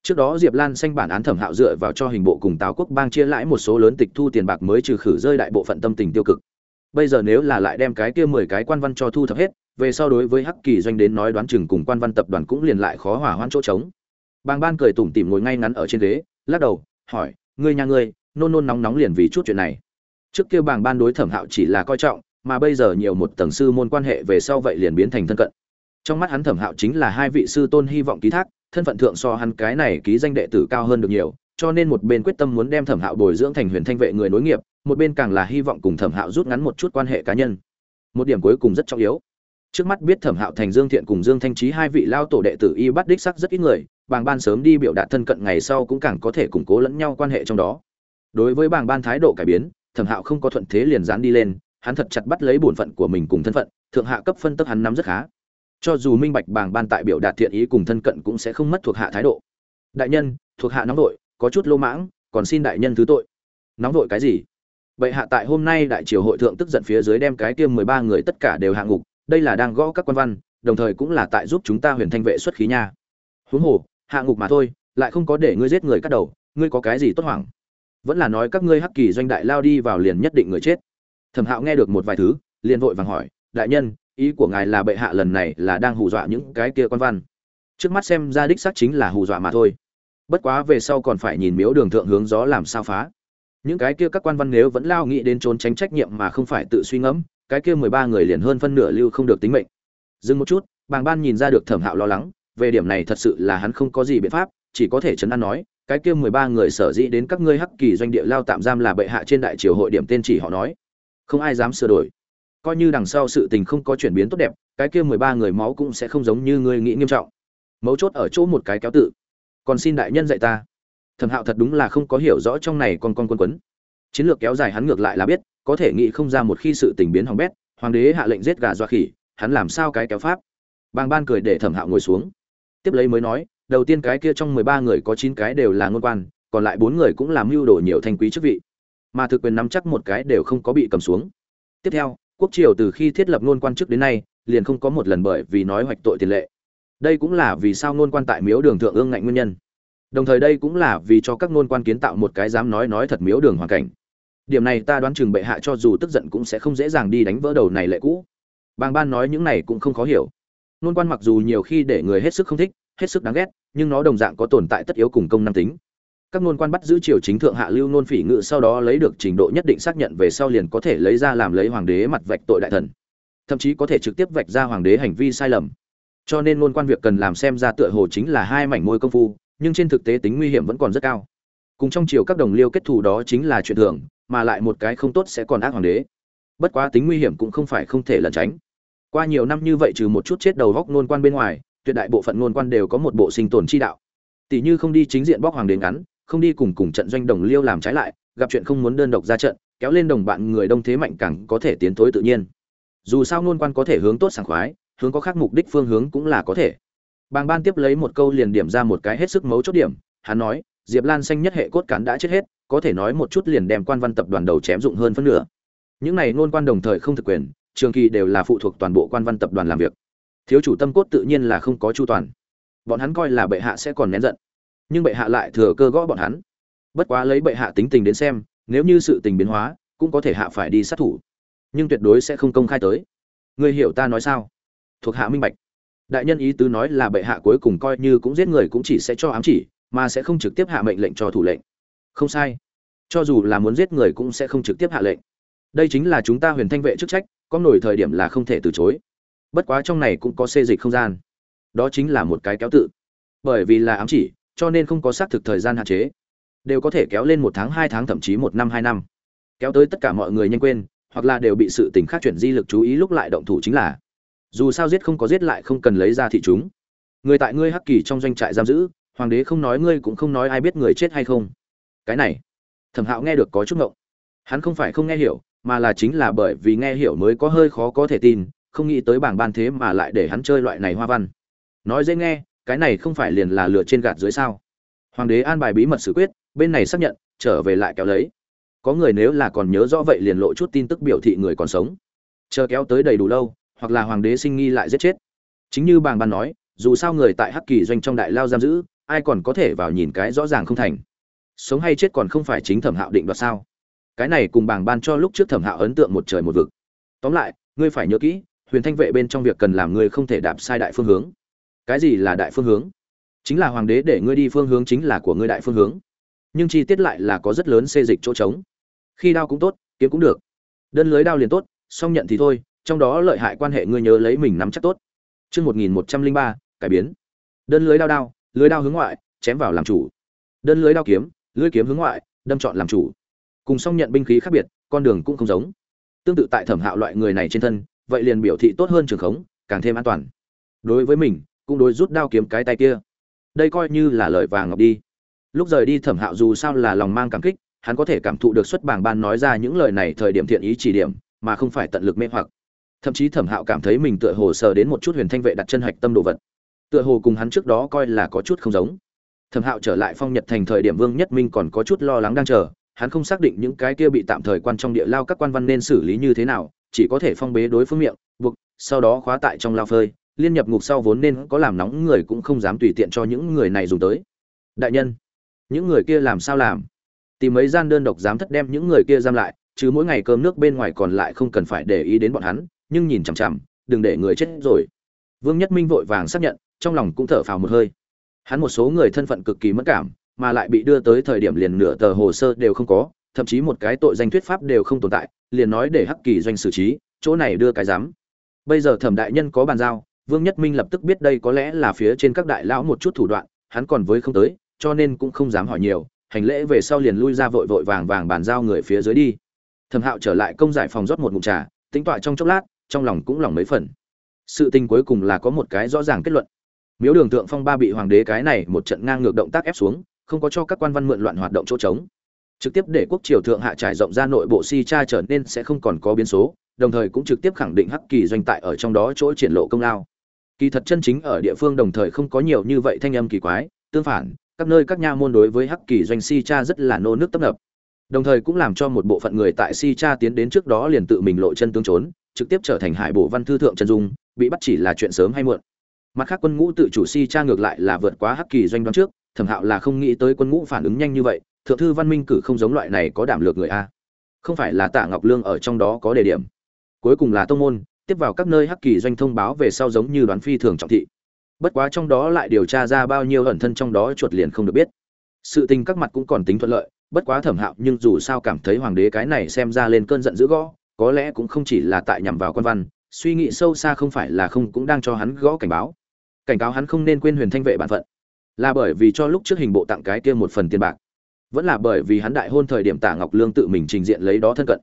trước đó diệp lan xanh bản án thẩm hạo dựa vào cho hình bộ cùng tào quốc bang chia lãi một số lớn tịch thu tiền bạc mới trừ khử rơi đại bộ phận tâm tình tiêu cực. Bây giờ nếu là lại đem cái kia mười cái quan văn cho thu thập hết, về sau đối với hắc kỳ doanh đến nói đoán chừng cùng quan văn tập đoàn cũng liền lại khó hỏa hoãn chỗ trống. Bang ban cười tủm tỉm ngồi ngay ngắn ở trên ghế, lắc đầu, hỏi, ngươi nhà ngươi, nôn nôn nóng nóng liền vì chút chuyện này. Trước kia bàng ban đối thẩm hạo chỉ là coi trọng, mà bây giờ nhiều một tầng sư môn quan hệ về sau vậy liền biến thành thân cận. Trong mắt hắn thẩm hạo chính là hai vị sư tôn hy vọng ký thác thân phận thượng so hắn cái này ký danh đệ tử cao hơn được nhiều, cho nên một bên quyết tâm muốn đem thẩm hạo bồi dưỡng thành huyền thanh vệ người nối nghiệp, một bên càng là hy vọng cùng thẩm hạo rút ngắn một chút quan hệ cá nhân. Một điểm cuối cùng rất trọng yếu. Trước mắt biết thẩm hạo thành dương thiện cùng dương thanh trí hai vị lao tổ đệ tử y bắt đích sắc rất ít người, bàng ban sớm đi biểu đạt thân cận ngày sau cũng càng có thể củng cố lẫn nhau quan hệ trong đó. Đối với bàng ban thái độ cải biến, thẩm hạo không có thuận thế liền dán đi lên, hắn thật chặt bắt lấy bổn phận của mình cùng thân phận, thượng hạ cấp phân tức hắn nắm rất khá cho dù minh bạch bàng ban tại biểu đạt thiện ý cùng thân cận cũng sẽ không mất thuộc hạ thái độ. Đại nhân, thuộc hạ nóng vội, có chút lô mãng, còn xin đại nhân thứ tội. Nóng vội cái gì? Bệ hạ tại hôm nay đại triều hội thượng tức giận phía dưới đem cái tiêm mười ba người tất cả đều hạ ngục, đây là đang gõ các quan văn, đồng thời cũng là tại giúp chúng ta huyền thanh vệ xuất khí nha. Huống hồ, hạ ngục mà thôi, lại không có để ngươi giết người cắt đầu, ngươi có cái gì tốt hoảng? Vẫn là nói các ngươi hắc kỳ doanh đại lao đi vào liền nhất định người chết. Thẩm hạo nghe được một vài thứ, liền vội vàng hỏi, đại nhân ý của ngài là bệ hạ lần này là đang hù dọa những cái kia quan văn. Trước mắt xem ra đích xác chính là hù dọa mà thôi. Bất quá về sau còn phải nhìn miếu đường thượng hướng gió làm sao phá. Những cái kia các quan văn nếu vẫn lao nghĩ đến trốn tránh trách nhiệm mà không phải tự suy ngẫm, cái kia mười ba người liền hơn phân nửa lưu không được tính mệnh. Dừng một chút, bàng ban nhìn ra được thẩm hạo lo lắng, về điểm này thật sự là hắn không có gì biện pháp, chỉ có thể chấn an nói, cái kia mười ba người sở dĩ đến các ngươi hắc kỳ doanh địa lao tạm giam là bệ hạ trên đại triều hội điểm tên chỉ họ nói. Không ai dám sửa đổi coi như đằng sau sự tình không có chuyển biến tốt đẹp, cái kia mười ba người máu cũng sẽ không giống như ngươi nghĩ nghiêm trọng. Mấu chốt ở chỗ một cái kéo tự. Còn xin đại nhân dạy ta. Thẩm hạo thật đúng là không có hiểu rõ trong này con con quân quấn. Chiến lược kéo dài hắn ngược lại là biết, có thể nghĩ không ra một khi sự tình biến hỏng bét, hoàng đế hạ lệnh giết gà dọa khỉ, hắn làm sao cái kéo pháp? Bàng ban cười để thẩm hạo ngồi xuống. Tiếp lấy mới nói, đầu tiên cái kia trong mười ba người có chín cái đều là ngôn quan, còn lại bốn người cũng làm mưu đồ nhiều thanh quý chức vị. Mà thực quyền nắm chắc một cái đều không có bị cầm xuống. Tiếp theo quốc triều từ khi thiết lập ngôn quan chức đến nay, liền không có một lần bởi vì nói hoạch tội tiền lệ. Đây cũng là vì sao ngôn quan tại miếu đường thượng ương ngạnh nguyên nhân. Đồng thời đây cũng là vì cho các ngôn quan kiến tạo một cái dám nói nói thật miếu đường hoàn cảnh. Điểm này ta đoán chừng bệ hạ cho dù tức giận cũng sẽ không dễ dàng đi đánh vỡ đầu này lệ cũ. Bàng ban nói những này cũng không khó hiểu. Ngôn quan mặc dù nhiều khi để người hết sức không thích, hết sức đáng ghét, nhưng nó đồng dạng có tồn tại tất yếu cùng công năng tính các ngôn quan bắt giữ triều chính thượng hạ lưu ngôn phỉ ngự sau đó lấy được trình độ nhất định xác nhận về sau liền có thể lấy ra làm lấy hoàng đế mặt vạch tội đại thần, thậm chí có thể trực tiếp vạch ra hoàng đế hành vi sai lầm. Cho nên ngôn quan việc cần làm xem ra tựa hồ chính là hai mảnh môi công phu, nhưng trên thực tế tính nguy hiểm vẫn còn rất cao. Cùng trong triều các đồng liêu kết thù đó chính là chuyện thường, mà lại một cái không tốt sẽ còn ác hoàng đế. Bất quá tính nguy hiểm cũng không phải không thể lẩn tránh. Qua nhiều năm như vậy trừ một chút chết đầu góc ngôn quan bên ngoài, tuyệt đại bộ phận ngôn quan đều có một bộ sinh tồn chi đạo. Tỷ như không đi chính diện bóc hoàng đế ngắn không đi cùng cùng trận doanh đồng liêu làm trái lại, gặp chuyện không muốn đơn độc ra trận, kéo lên đồng bạn người đông thế mạnh càng có thể tiến thối tự nhiên. Dù sao nôn quan có thể hướng tốt sảng khoái, hướng có khác mục đích phương hướng cũng là có thể. Bàng ban tiếp lấy một câu liền điểm ra một cái hết sức mấu chốt điểm, hắn nói, diệp lan xanh nhất hệ cốt cán đã chết hết, có thể nói một chút liền đem quan văn tập đoàn đầu chém dụng hơn phân nửa. Những này nôn quan đồng thời không thực quyền, trường kỳ đều là phụ thuộc toàn bộ quan văn tập đoàn làm việc. Thiếu chủ tâm cốt tự nhiên là không có chu toàn. Bọn hắn coi là bệ hạ sẽ còn nén giận nhưng bệ hạ lại thừa cơ gõ bọn hắn. Bất quá lấy bệ hạ tính tình đến xem, nếu như sự tình biến hóa, cũng có thể hạ phải đi sát thủ. Nhưng tuyệt đối sẽ không công khai tới. Người hiểu ta nói sao? Thuộc hạ minh bạch. Đại nhân ý tứ nói là bệ hạ cuối cùng coi như cũng giết người cũng chỉ sẽ cho ám chỉ, mà sẽ không trực tiếp hạ mệnh lệnh cho thủ lệnh. Không sai. Cho dù là muốn giết người cũng sẽ không trực tiếp hạ lệnh. Đây chính là chúng ta huyền thanh vệ chức trách, có nổi thời điểm là không thể từ chối. Bất quá trong này cũng có xê dịch không gian. Đó chính là một cái kéo tự. Bởi vì là ám chỉ cho nên không có xác thực thời gian hạn chế. Đều có thể kéo lên một tháng, hai tháng, thậm chí một năm, hai năm. Kéo tới tất cả mọi người nhanh quên, hoặc là đều bị sự tình khác chuyển di lực chú ý lúc lại động thủ chính là. Dù sao giết không có giết lại không cần lấy ra thị chúng. Người tại ngươi hắc kỳ trong doanh trại giam giữ, hoàng đế không nói ngươi cũng không nói ai biết người chết hay không. Cái này, thẩm hạo nghe được có chút ngộng. Hắn không phải không nghe hiểu, mà là chính là bởi vì nghe hiểu mới có hơi khó có thể tin, không nghĩ tới bảng ban thế mà lại để hắn chơi loại này hoa văn. Nói dễ nghe cái này không phải liền là lửa trên gạt dưới sao? Hoàng đế an bài bí mật xử quyết, bên này xác nhận, trở về lại kéo lấy. Có người nếu là còn nhớ rõ vậy liền lộ chút tin tức biểu thị người còn sống. Chờ kéo tới đầy đủ lâu, hoặc là hoàng đế sinh nghi lại giết chết. Chính như bàng ban nói, dù sao người tại hắc kỳ doanh trong đại lao giam giữ, ai còn có thể vào nhìn cái rõ ràng không thành. Sống hay chết còn không phải chính thẩm hạo định đoạt sao? Cái này cùng bàng ban cho lúc trước thẩm hạo ấn tượng một trời một vực. Tóm lại, ngươi phải nhớ kỹ, huyền thanh vệ bên trong việc cần làm ngươi không thể đạp sai đại phương hướng cái gì là đại phương hướng? Chính là hoàng đế để ngươi đi phương hướng chính là của ngươi đại phương hướng. Nhưng chi tiết lại là có rất lớn xê dịch chỗ trống. Khi đao cũng tốt, kiếm cũng được. Đơn lưới đao liền tốt, song nhận thì thôi, trong đó lợi hại quan hệ ngươi nhớ lấy mình nắm chắc tốt. Chương một nghìn một trăm linh ba, cải biến. Đơn lưới đao đao, lưới đao hướng ngoại, chém vào làm chủ. Đơn lưới đao kiếm, lưới kiếm hướng ngoại, đâm chọn làm chủ. Cùng song nhận binh khí khác biệt, con đường cũng không giống. Tương tự tại thẩm hạo loại người này trên thân, vậy liền biểu thị tốt hơn trường khống, càng thêm an toàn. Đối với mình cũng đối rút đao kiếm cái tay kia. Đây coi như là lời vàng ngọc đi. Lúc rời đi thẩm hạo dù sao là lòng mang cảm kích, hắn có thể cảm thụ được xuất bảng ban nói ra những lời này thời điểm thiện ý chỉ điểm, mà không phải tận lực mê hoặc. Thậm chí thẩm hạo cảm thấy mình tựa hồ sờ đến một chút huyền thanh vệ đặt chân hạch tâm đồ vật. Tựa hồ cùng hắn trước đó coi là có chút không giống. Thẩm hạo trở lại phong nhật thành thời điểm vương nhất minh còn có chút lo lắng đang chờ, hắn không xác định những cái kia bị tạm thời quan trong địa lao các quan văn nên xử lý như thế nào, chỉ có thể phong bế đối phương miệng, buộc, sau đó khóa tại trong lao phơi liên nhập ngục sau vốn nên có làm nóng người cũng không dám tùy tiện cho những người này dùng tới. Đại nhân, những người kia làm sao làm? Tìm mấy gian đơn độc dám thất đem những người kia giam lại, chứ mỗi ngày cơm nước bên ngoài còn lại không cần phải để ý đến bọn hắn, nhưng nhìn chằm chằm, đừng để người chết rồi. Vương nhất minh vội vàng xác nhận, trong lòng cũng thở phào một hơi. Hắn một số người thân phận cực kỳ mất cảm, mà lại bị đưa tới thời điểm liền nửa tờ hồ sơ đều không có, thậm chí một cái tội danh thuyết pháp đều không tồn tại, liền nói để hắc kỳ doanh xử trí, chỗ này đưa cái dám bây giờ thẩm đại nhân có bàn giao vương nhất minh lập tức biết đây có lẽ là phía trên các đại lão một chút thủ đoạn, hắn còn với không tới, cho nên cũng không dám hỏi nhiều, hành lễ về sau liền lui ra vội vội vàng vàng bàn giao người phía dưới đi. Thẩm hạo trở lại công giải phòng rót một ngụm trà, tính tọa trong chốc lát, trong lòng cũng lòng mấy phần. Sự tình cuối cùng là có một cái rõ ràng kết luận. Miếu đường tượng phong ba bị hoàng đế cái này một trận ngang ngược động tác ép xuống, không có cho các quan văn mượn loạn hoạt động chỗ trống. Trực tiếp để quốc triều thượng hạ trải rộng ra nội bộ si cha trở nên sẽ không còn có biến số, đồng thời cũng trực tiếp khẳng định hắc kỳ doanh tại ở trong đó chỗ triển lộ công lao kỳ thật chân chính ở địa phương đồng thời không có nhiều như vậy thanh âm kỳ quái, tương phản, các nơi các nha môn đối với hắc kỳ doanh si cha rất là nô nước tấp nập. Đồng thời cũng làm cho một bộ phận người tại si cha tiến đến trước đó liền tự mình lộ chân tương trốn, trực tiếp trở thành hải bộ văn thư thượng chân dung, bị bắt chỉ là chuyện sớm hay muộn. Mặt khác quân ngũ tự chủ si cha ngược lại là vượt quá hắc kỳ doanh đoán trước, thẩm hạo là không nghĩ tới quân ngũ phản ứng nhanh như vậy, thượng thư văn minh cử không giống loại này có đảm lược người a. Không phải là tạ ngọc lương ở trong đó có đề điểm. Cuối cùng là tông môn tiếp vào các nơi hắc kỳ doanh thông báo về sau giống như đoán phi thường trọng thị. Bất quá trong đó lại điều tra ra bao nhiêu ẩn thân trong đó chuột liền không được biết. Sự tình các mặt cũng còn tính thuận lợi, bất quá thẩm hạo nhưng dù sao cảm thấy hoàng đế cái này xem ra lên cơn giận dữ gõ, có lẽ cũng không chỉ là tại nhằm vào quan văn, suy nghĩ sâu xa không phải là không cũng đang cho hắn gõ cảnh báo. Cảnh cáo hắn không nên quên huyền thanh vệ bản phận. Là bởi vì cho lúc trước hình bộ tặng cái kia một phần tiền bạc, vẫn là bởi vì hắn đại hôn thời điểm tả ngọc lương tự mình trình diện lấy đó thân cận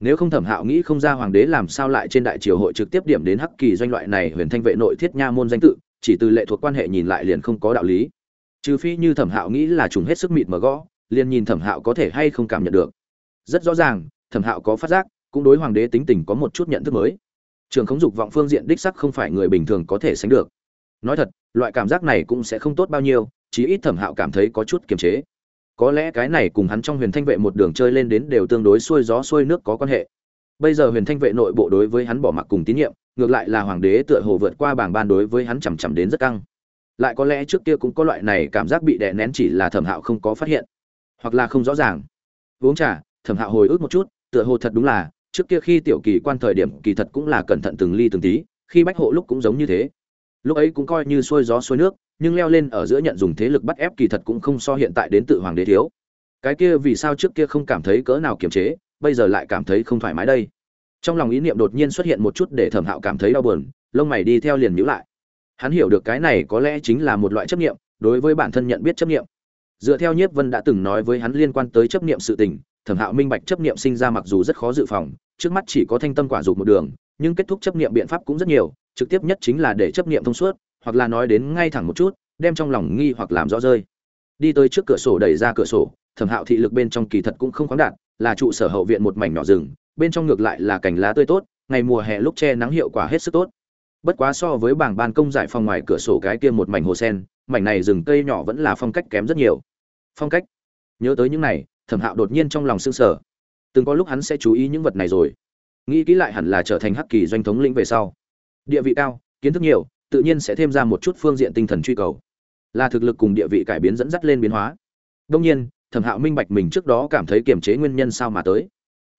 nếu không thẩm hạo nghĩ không ra hoàng đế làm sao lại trên đại triều hội trực tiếp điểm đến hắc kỳ doanh loại này huyền thanh vệ nội thiết nha môn danh tự, chỉ từ lệ thuộc quan hệ nhìn lại liền không có đạo lý. Trừ phi như thẩm hạo nghĩ là trùng hết sức mịt mờ gõ, liền nhìn thẩm hạo có thể hay không cảm nhận được. Rất rõ ràng, thẩm hạo có phát giác, cũng đối hoàng đế tính tình có một chút nhận thức mới. Trường khống dục vọng phương diện đích sắc không phải người bình thường có thể sánh được. Nói thật, loại cảm giác này cũng sẽ không tốt bao nhiêu, chí ít thẩm hạo cảm thấy có chút kiềm chế có lẽ cái này cùng hắn trong huyền thanh vệ một đường chơi lên đến đều tương đối xuôi gió xuôi nước có quan hệ. Bây giờ huyền thanh vệ nội bộ đối với hắn bỏ mặc cùng tín nhiệm, ngược lại là hoàng đế tựa hồ vượt qua bảng ban đối với hắn chằm chằm đến rất căng. Lại có lẽ trước kia cũng có loại này cảm giác bị đè nén chỉ là thẩm hạo không có phát hiện, hoặc là không rõ ràng. Uống trà, thẩm hạo hồi ức một chút, tựa hồ thật đúng là, trước kia khi tiểu kỳ quan thời điểm kỳ thật cũng là cẩn thận từng ly từng tí, khi bách hộ lúc cũng giống như thế lúc ấy cũng coi như xuôi gió xuôi nước, nhưng leo lên ở giữa nhận dùng thế lực bắt ép kỳ thật cũng không so hiện tại đến tự hoàng đế thiếu. Cái kia vì sao trước kia không cảm thấy cỡ nào kiềm chế, bây giờ lại cảm thấy không thoải mái đây? Trong lòng ý niệm đột nhiên xuất hiện một chút để thẩm hạo cảm thấy đau buồn, lông mày đi theo liền nhữ lại. Hắn hiểu được cái này có lẽ chính là một loại chấp niệm, đối với bản thân nhận biết chấp niệm. Dựa theo nhiếp vân đã từng nói với hắn liên quan tới chấp niệm sự tình, thẩm hạo minh bạch chấp niệm sinh ra mặc dù rất khó dự phòng, trước mắt chỉ có thanh tâm quả dục một đường, nhưng kết thúc chấp niệm biện pháp cũng rất nhiều trực tiếp nhất chính là để chấp niệm thông suốt, hoặc là nói đến ngay thẳng một chút, đem trong lòng nghi hoặc làm rõ rơi. Đi tới trước cửa sổ đẩy ra cửa sổ, thẩm hạo thị lực bên trong kỳ thật cũng không khoáng đạt, là trụ sở hậu viện một mảnh nhỏ rừng, bên trong ngược lại là cành lá tươi tốt, ngày mùa hè lúc che nắng hiệu quả hết sức tốt. Bất quá so với bảng ban công giải phòng ngoài cửa sổ cái kia một mảnh hồ sen, mảnh này rừng cây nhỏ vẫn là phong cách kém rất nhiều. Phong cách? Nhớ tới những này, thẩm hạo đột nhiên trong lòng sững sở từng có lúc hắn sẽ chú ý những vật này rồi. Nghĩ kỹ lại hẳn là trở thành hắc kỳ doanh thống lĩnh về sau địa vị cao, kiến thức nhiều, tự nhiên sẽ thêm ra một chút phương diện tinh thần truy cầu. Là thực lực cùng địa vị cải biến dẫn dắt lên biến hóa. Đông nhiên, thẩm hạo minh bạch mình trước đó cảm thấy kiềm chế nguyên nhân sao mà tới.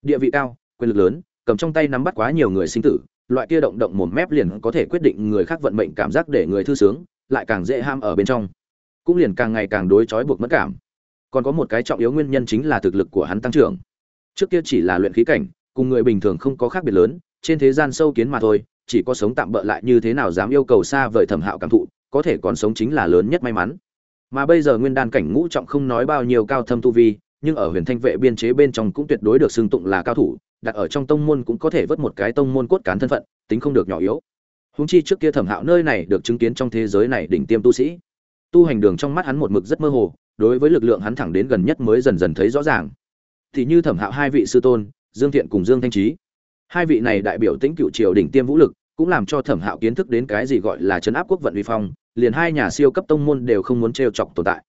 Địa vị cao, quyền lực lớn, cầm trong tay nắm bắt quá nhiều người sinh tử, loại kia động động mồm mép liền có thể quyết định người khác vận mệnh cảm giác để người thư sướng, lại càng dễ ham ở bên trong. Cũng liền càng ngày càng đối chói buộc mất cảm. Còn có một cái trọng yếu nguyên nhân chính là thực lực của hắn tăng trưởng. Trước kia chỉ là luyện khí cảnh, cùng người bình thường không có khác biệt lớn, trên thế gian sâu kiến mà thôi chỉ có sống tạm bỡ lại như thế nào dám yêu cầu xa vời thẩm hạo cảm thụ, có thể còn sống chính là lớn nhất may mắn. Mà bây giờ nguyên đan cảnh ngũ trọng không nói bao nhiêu cao thâm tu vi, nhưng ở huyền thanh vệ biên chế bên trong cũng tuyệt đối được xưng tụng là cao thủ, đặt ở trong tông môn cũng có thể vớt một cái tông môn cốt cán thân phận, tính không được nhỏ yếu. Húng chi trước kia thẩm hạo nơi này được chứng kiến trong thế giới này đỉnh tiêm tu sĩ. Tu hành đường trong mắt hắn một mực rất mơ hồ, đối với lực lượng hắn thẳng đến gần nhất mới dần dần thấy rõ ràng. Thì như thẩm hạo hai vị sư tôn, dương thiện cùng dương thanh trí hai vị này đại biểu tĩnh cựu triều đỉnh tiêm vũ lực, cũng làm cho thẩm hạo kiến thức đến cái gì gọi là chấn áp quốc vận vi phong, liền hai nhà siêu cấp tông môn đều không muốn trêu chọc tồn tại.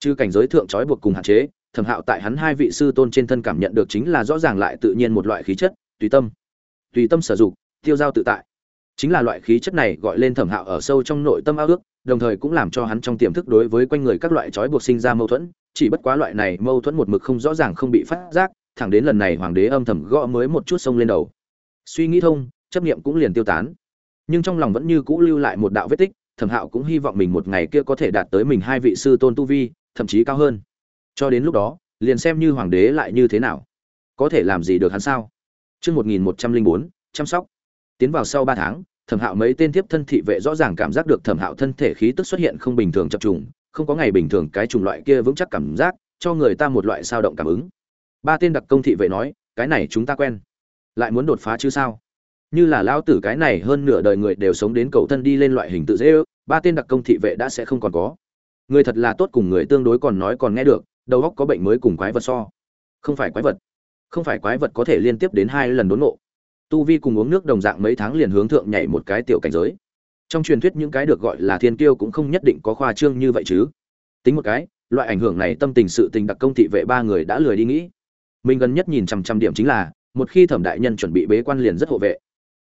Chứ cảnh giới thượng trói buộc cùng hạn chế, thẩm hạo tại hắn hai vị sư tôn trên thân cảm nhận được chính là rõ ràng lại tự nhiên một loại khí chất, tùy tâm. Tùy tâm sử dụng, tiêu giao tự tại. Chính là loại khí chất này gọi lên thẩm hạo ở sâu trong nội tâm ao ước, đồng thời cũng làm cho hắn trong tiềm thức đối với quanh người các loại trói buộc sinh ra mâu thuẫn, chỉ bất quá loại này mâu thuẫn một mực không rõ ràng không bị phát giác, thẳng đến lần này hoàng đế âm thầm gõ mới một chút sông lên đầu suy nghĩ thông chấp niệm cũng liền tiêu tán. Nhưng trong lòng vẫn như cũ lưu lại một đạo vết tích thẩm hạo cũng hy vọng mình một ngày kia có thể đạt tới mình hai vị sư tôn tu vi thậm chí cao hơn. Cho đến lúc đó liền xem như hoàng đế lại như thế nào. Có thể làm gì được hắn sao? Trước 1104, chăm sóc. Tiến vào sau 3 tháng, Thẩm Hạo mấy tên tiếp thân thị vệ rõ ràng cảm giác được Thẩm Hạo thân thể khí tức xuất hiện không bình thường chập trùng, không có ngày bình thường cái chủng loại kia vững chắc cảm giác cho người ta một loại sao động cảm ứng. Ba tên đặc công thị vệ nói cái này chúng ta quen lại muốn đột phá chứ sao? Như là lao tử cái này hơn nửa đời người đều sống đến cầu thân đi lên loại hình tự dễ ư ba tên đặc công thị vệ đã sẽ không còn có. Người thật là tốt cùng người tương đối còn nói còn nghe được, đầu óc có bệnh mới cùng quái vật so. Không phải quái vật, không phải quái vật có thể liên tiếp đến hai lần đốn nộ tu vi cùng uống nước đồng dạng mấy tháng liền hướng thượng nhảy một cái tiểu cảnh giới. Trong truyền thuyết những cái được gọi là thiên kiêu cũng không nhất định có khoa trương như vậy chứ. Tính một cái, loại ảnh hưởng này tâm tình sự tình đặc công thị vệ ba người đã lười đi nghĩ. Mình gần nhất nhìn chằm chằm điểm chính là một khi thẩm đại nhân chuẩn bị bế quan liền rất hộ vệ.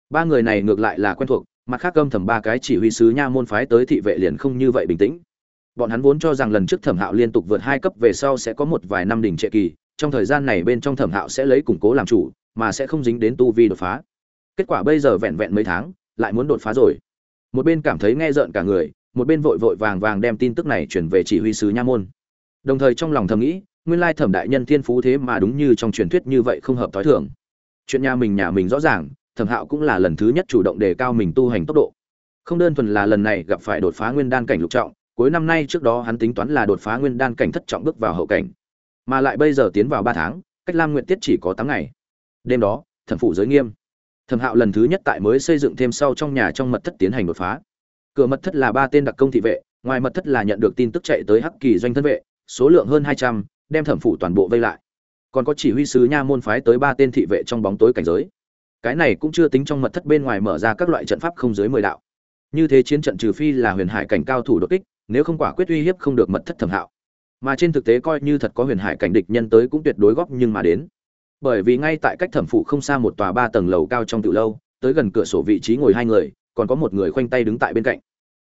Ba người này ngược lại là quen thuộc, mặt khác âm thầm ba cái chỉ huy sứ nha môn phái tới thị vệ liền không như vậy bình tĩnh. Bọn hắn vốn cho rằng lần trước thẩm hạo liên tục vượt hai cấp về sau sẽ có một vài năm đỉnh trệ kỳ, trong thời gian này bên trong thẩm hạo sẽ lấy củng cố làm chủ, mà sẽ không dính đến tu vi đột phá. Kết quả bây giờ vẹn vẹn mấy tháng, lại muốn đột phá rồi. Một bên cảm thấy nghe rợn cả người, một bên vội vội vàng vàng đem tin tức này chuyển về chỉ huy sứ nha môn. Đồng thời trong lòng thầm nghĩ, nguyên lai thẩm đại nhân thiên phú thế mà đúng như trong truyền thuyết như vậy không hợp tối thường chuyện nhà mình nhà mình rõ ràng, thẩm hạo cũng là lần thứ nhất chủ động đề cao mình tu hành tốc độ. Không đơn thuần là lần này gặp phải đột phá nguyên đan cảnh lục trọng, cuối năm nay trước đó hắn tính toán là đột phá nguyên đan cảnh thất trọng bước vào hậu cảnh. Mà lại bây giờ tiến vào ba tháng, cách lam nguyện tiết chỉ có tám ngày. Đêm đó, thẩm phụ giới nghiêm. Thẩm hạo lần thứ nhất tại mới xây dựng thêm sau trong nhà trong mật thất tiến hành đột phá. Cửa mật thất là ba tên đặc công thị vệ, ngoài mật thất là nhận được tin tức chạy tới hắc kỳ doanh thân vệ, số lượng hơn hai trăm, đem thẩm phủ toàn bộ vây lại còn có chỉ huy sứ nha môn phái tới ba tên thị vệ trong bóng tối cảnh giới. Cái này cũng chưa tính trong mật thất bên ngoài mở ra các loại trận pháp không dưới mười đạo. Như thế chiến trận trừ phi là huyền hải cảnh cao thủ đột kích, nếu không quả quyết uy hiếp không được mật thất thẩm hạo. Mà trên thực tế coi như thật có huyền hải cảnh địch nhân tới cũng tuyệt đối góp nhưng mà đến. Bởi vì ngay tại cách thẩm phụ không xa một tòa ba tầng lầu cao trong tiểu lâu, tới gần cửa sổ vị trí ngồi hai người, còn có một người khoanh tay đứng tại bên cạnh.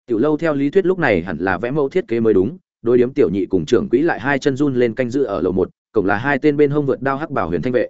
Tiểu lâu theo lý thuyết lúc này hẳn là vẽ mẫu thiết kế mới đúng đôi điếm tiểu nhị cùng trưởng quỹ lại hai chân run lên canh giữ ở lầu một cổng là hai tên bên hông vượt đao hắc bảo huyền thanh vệ.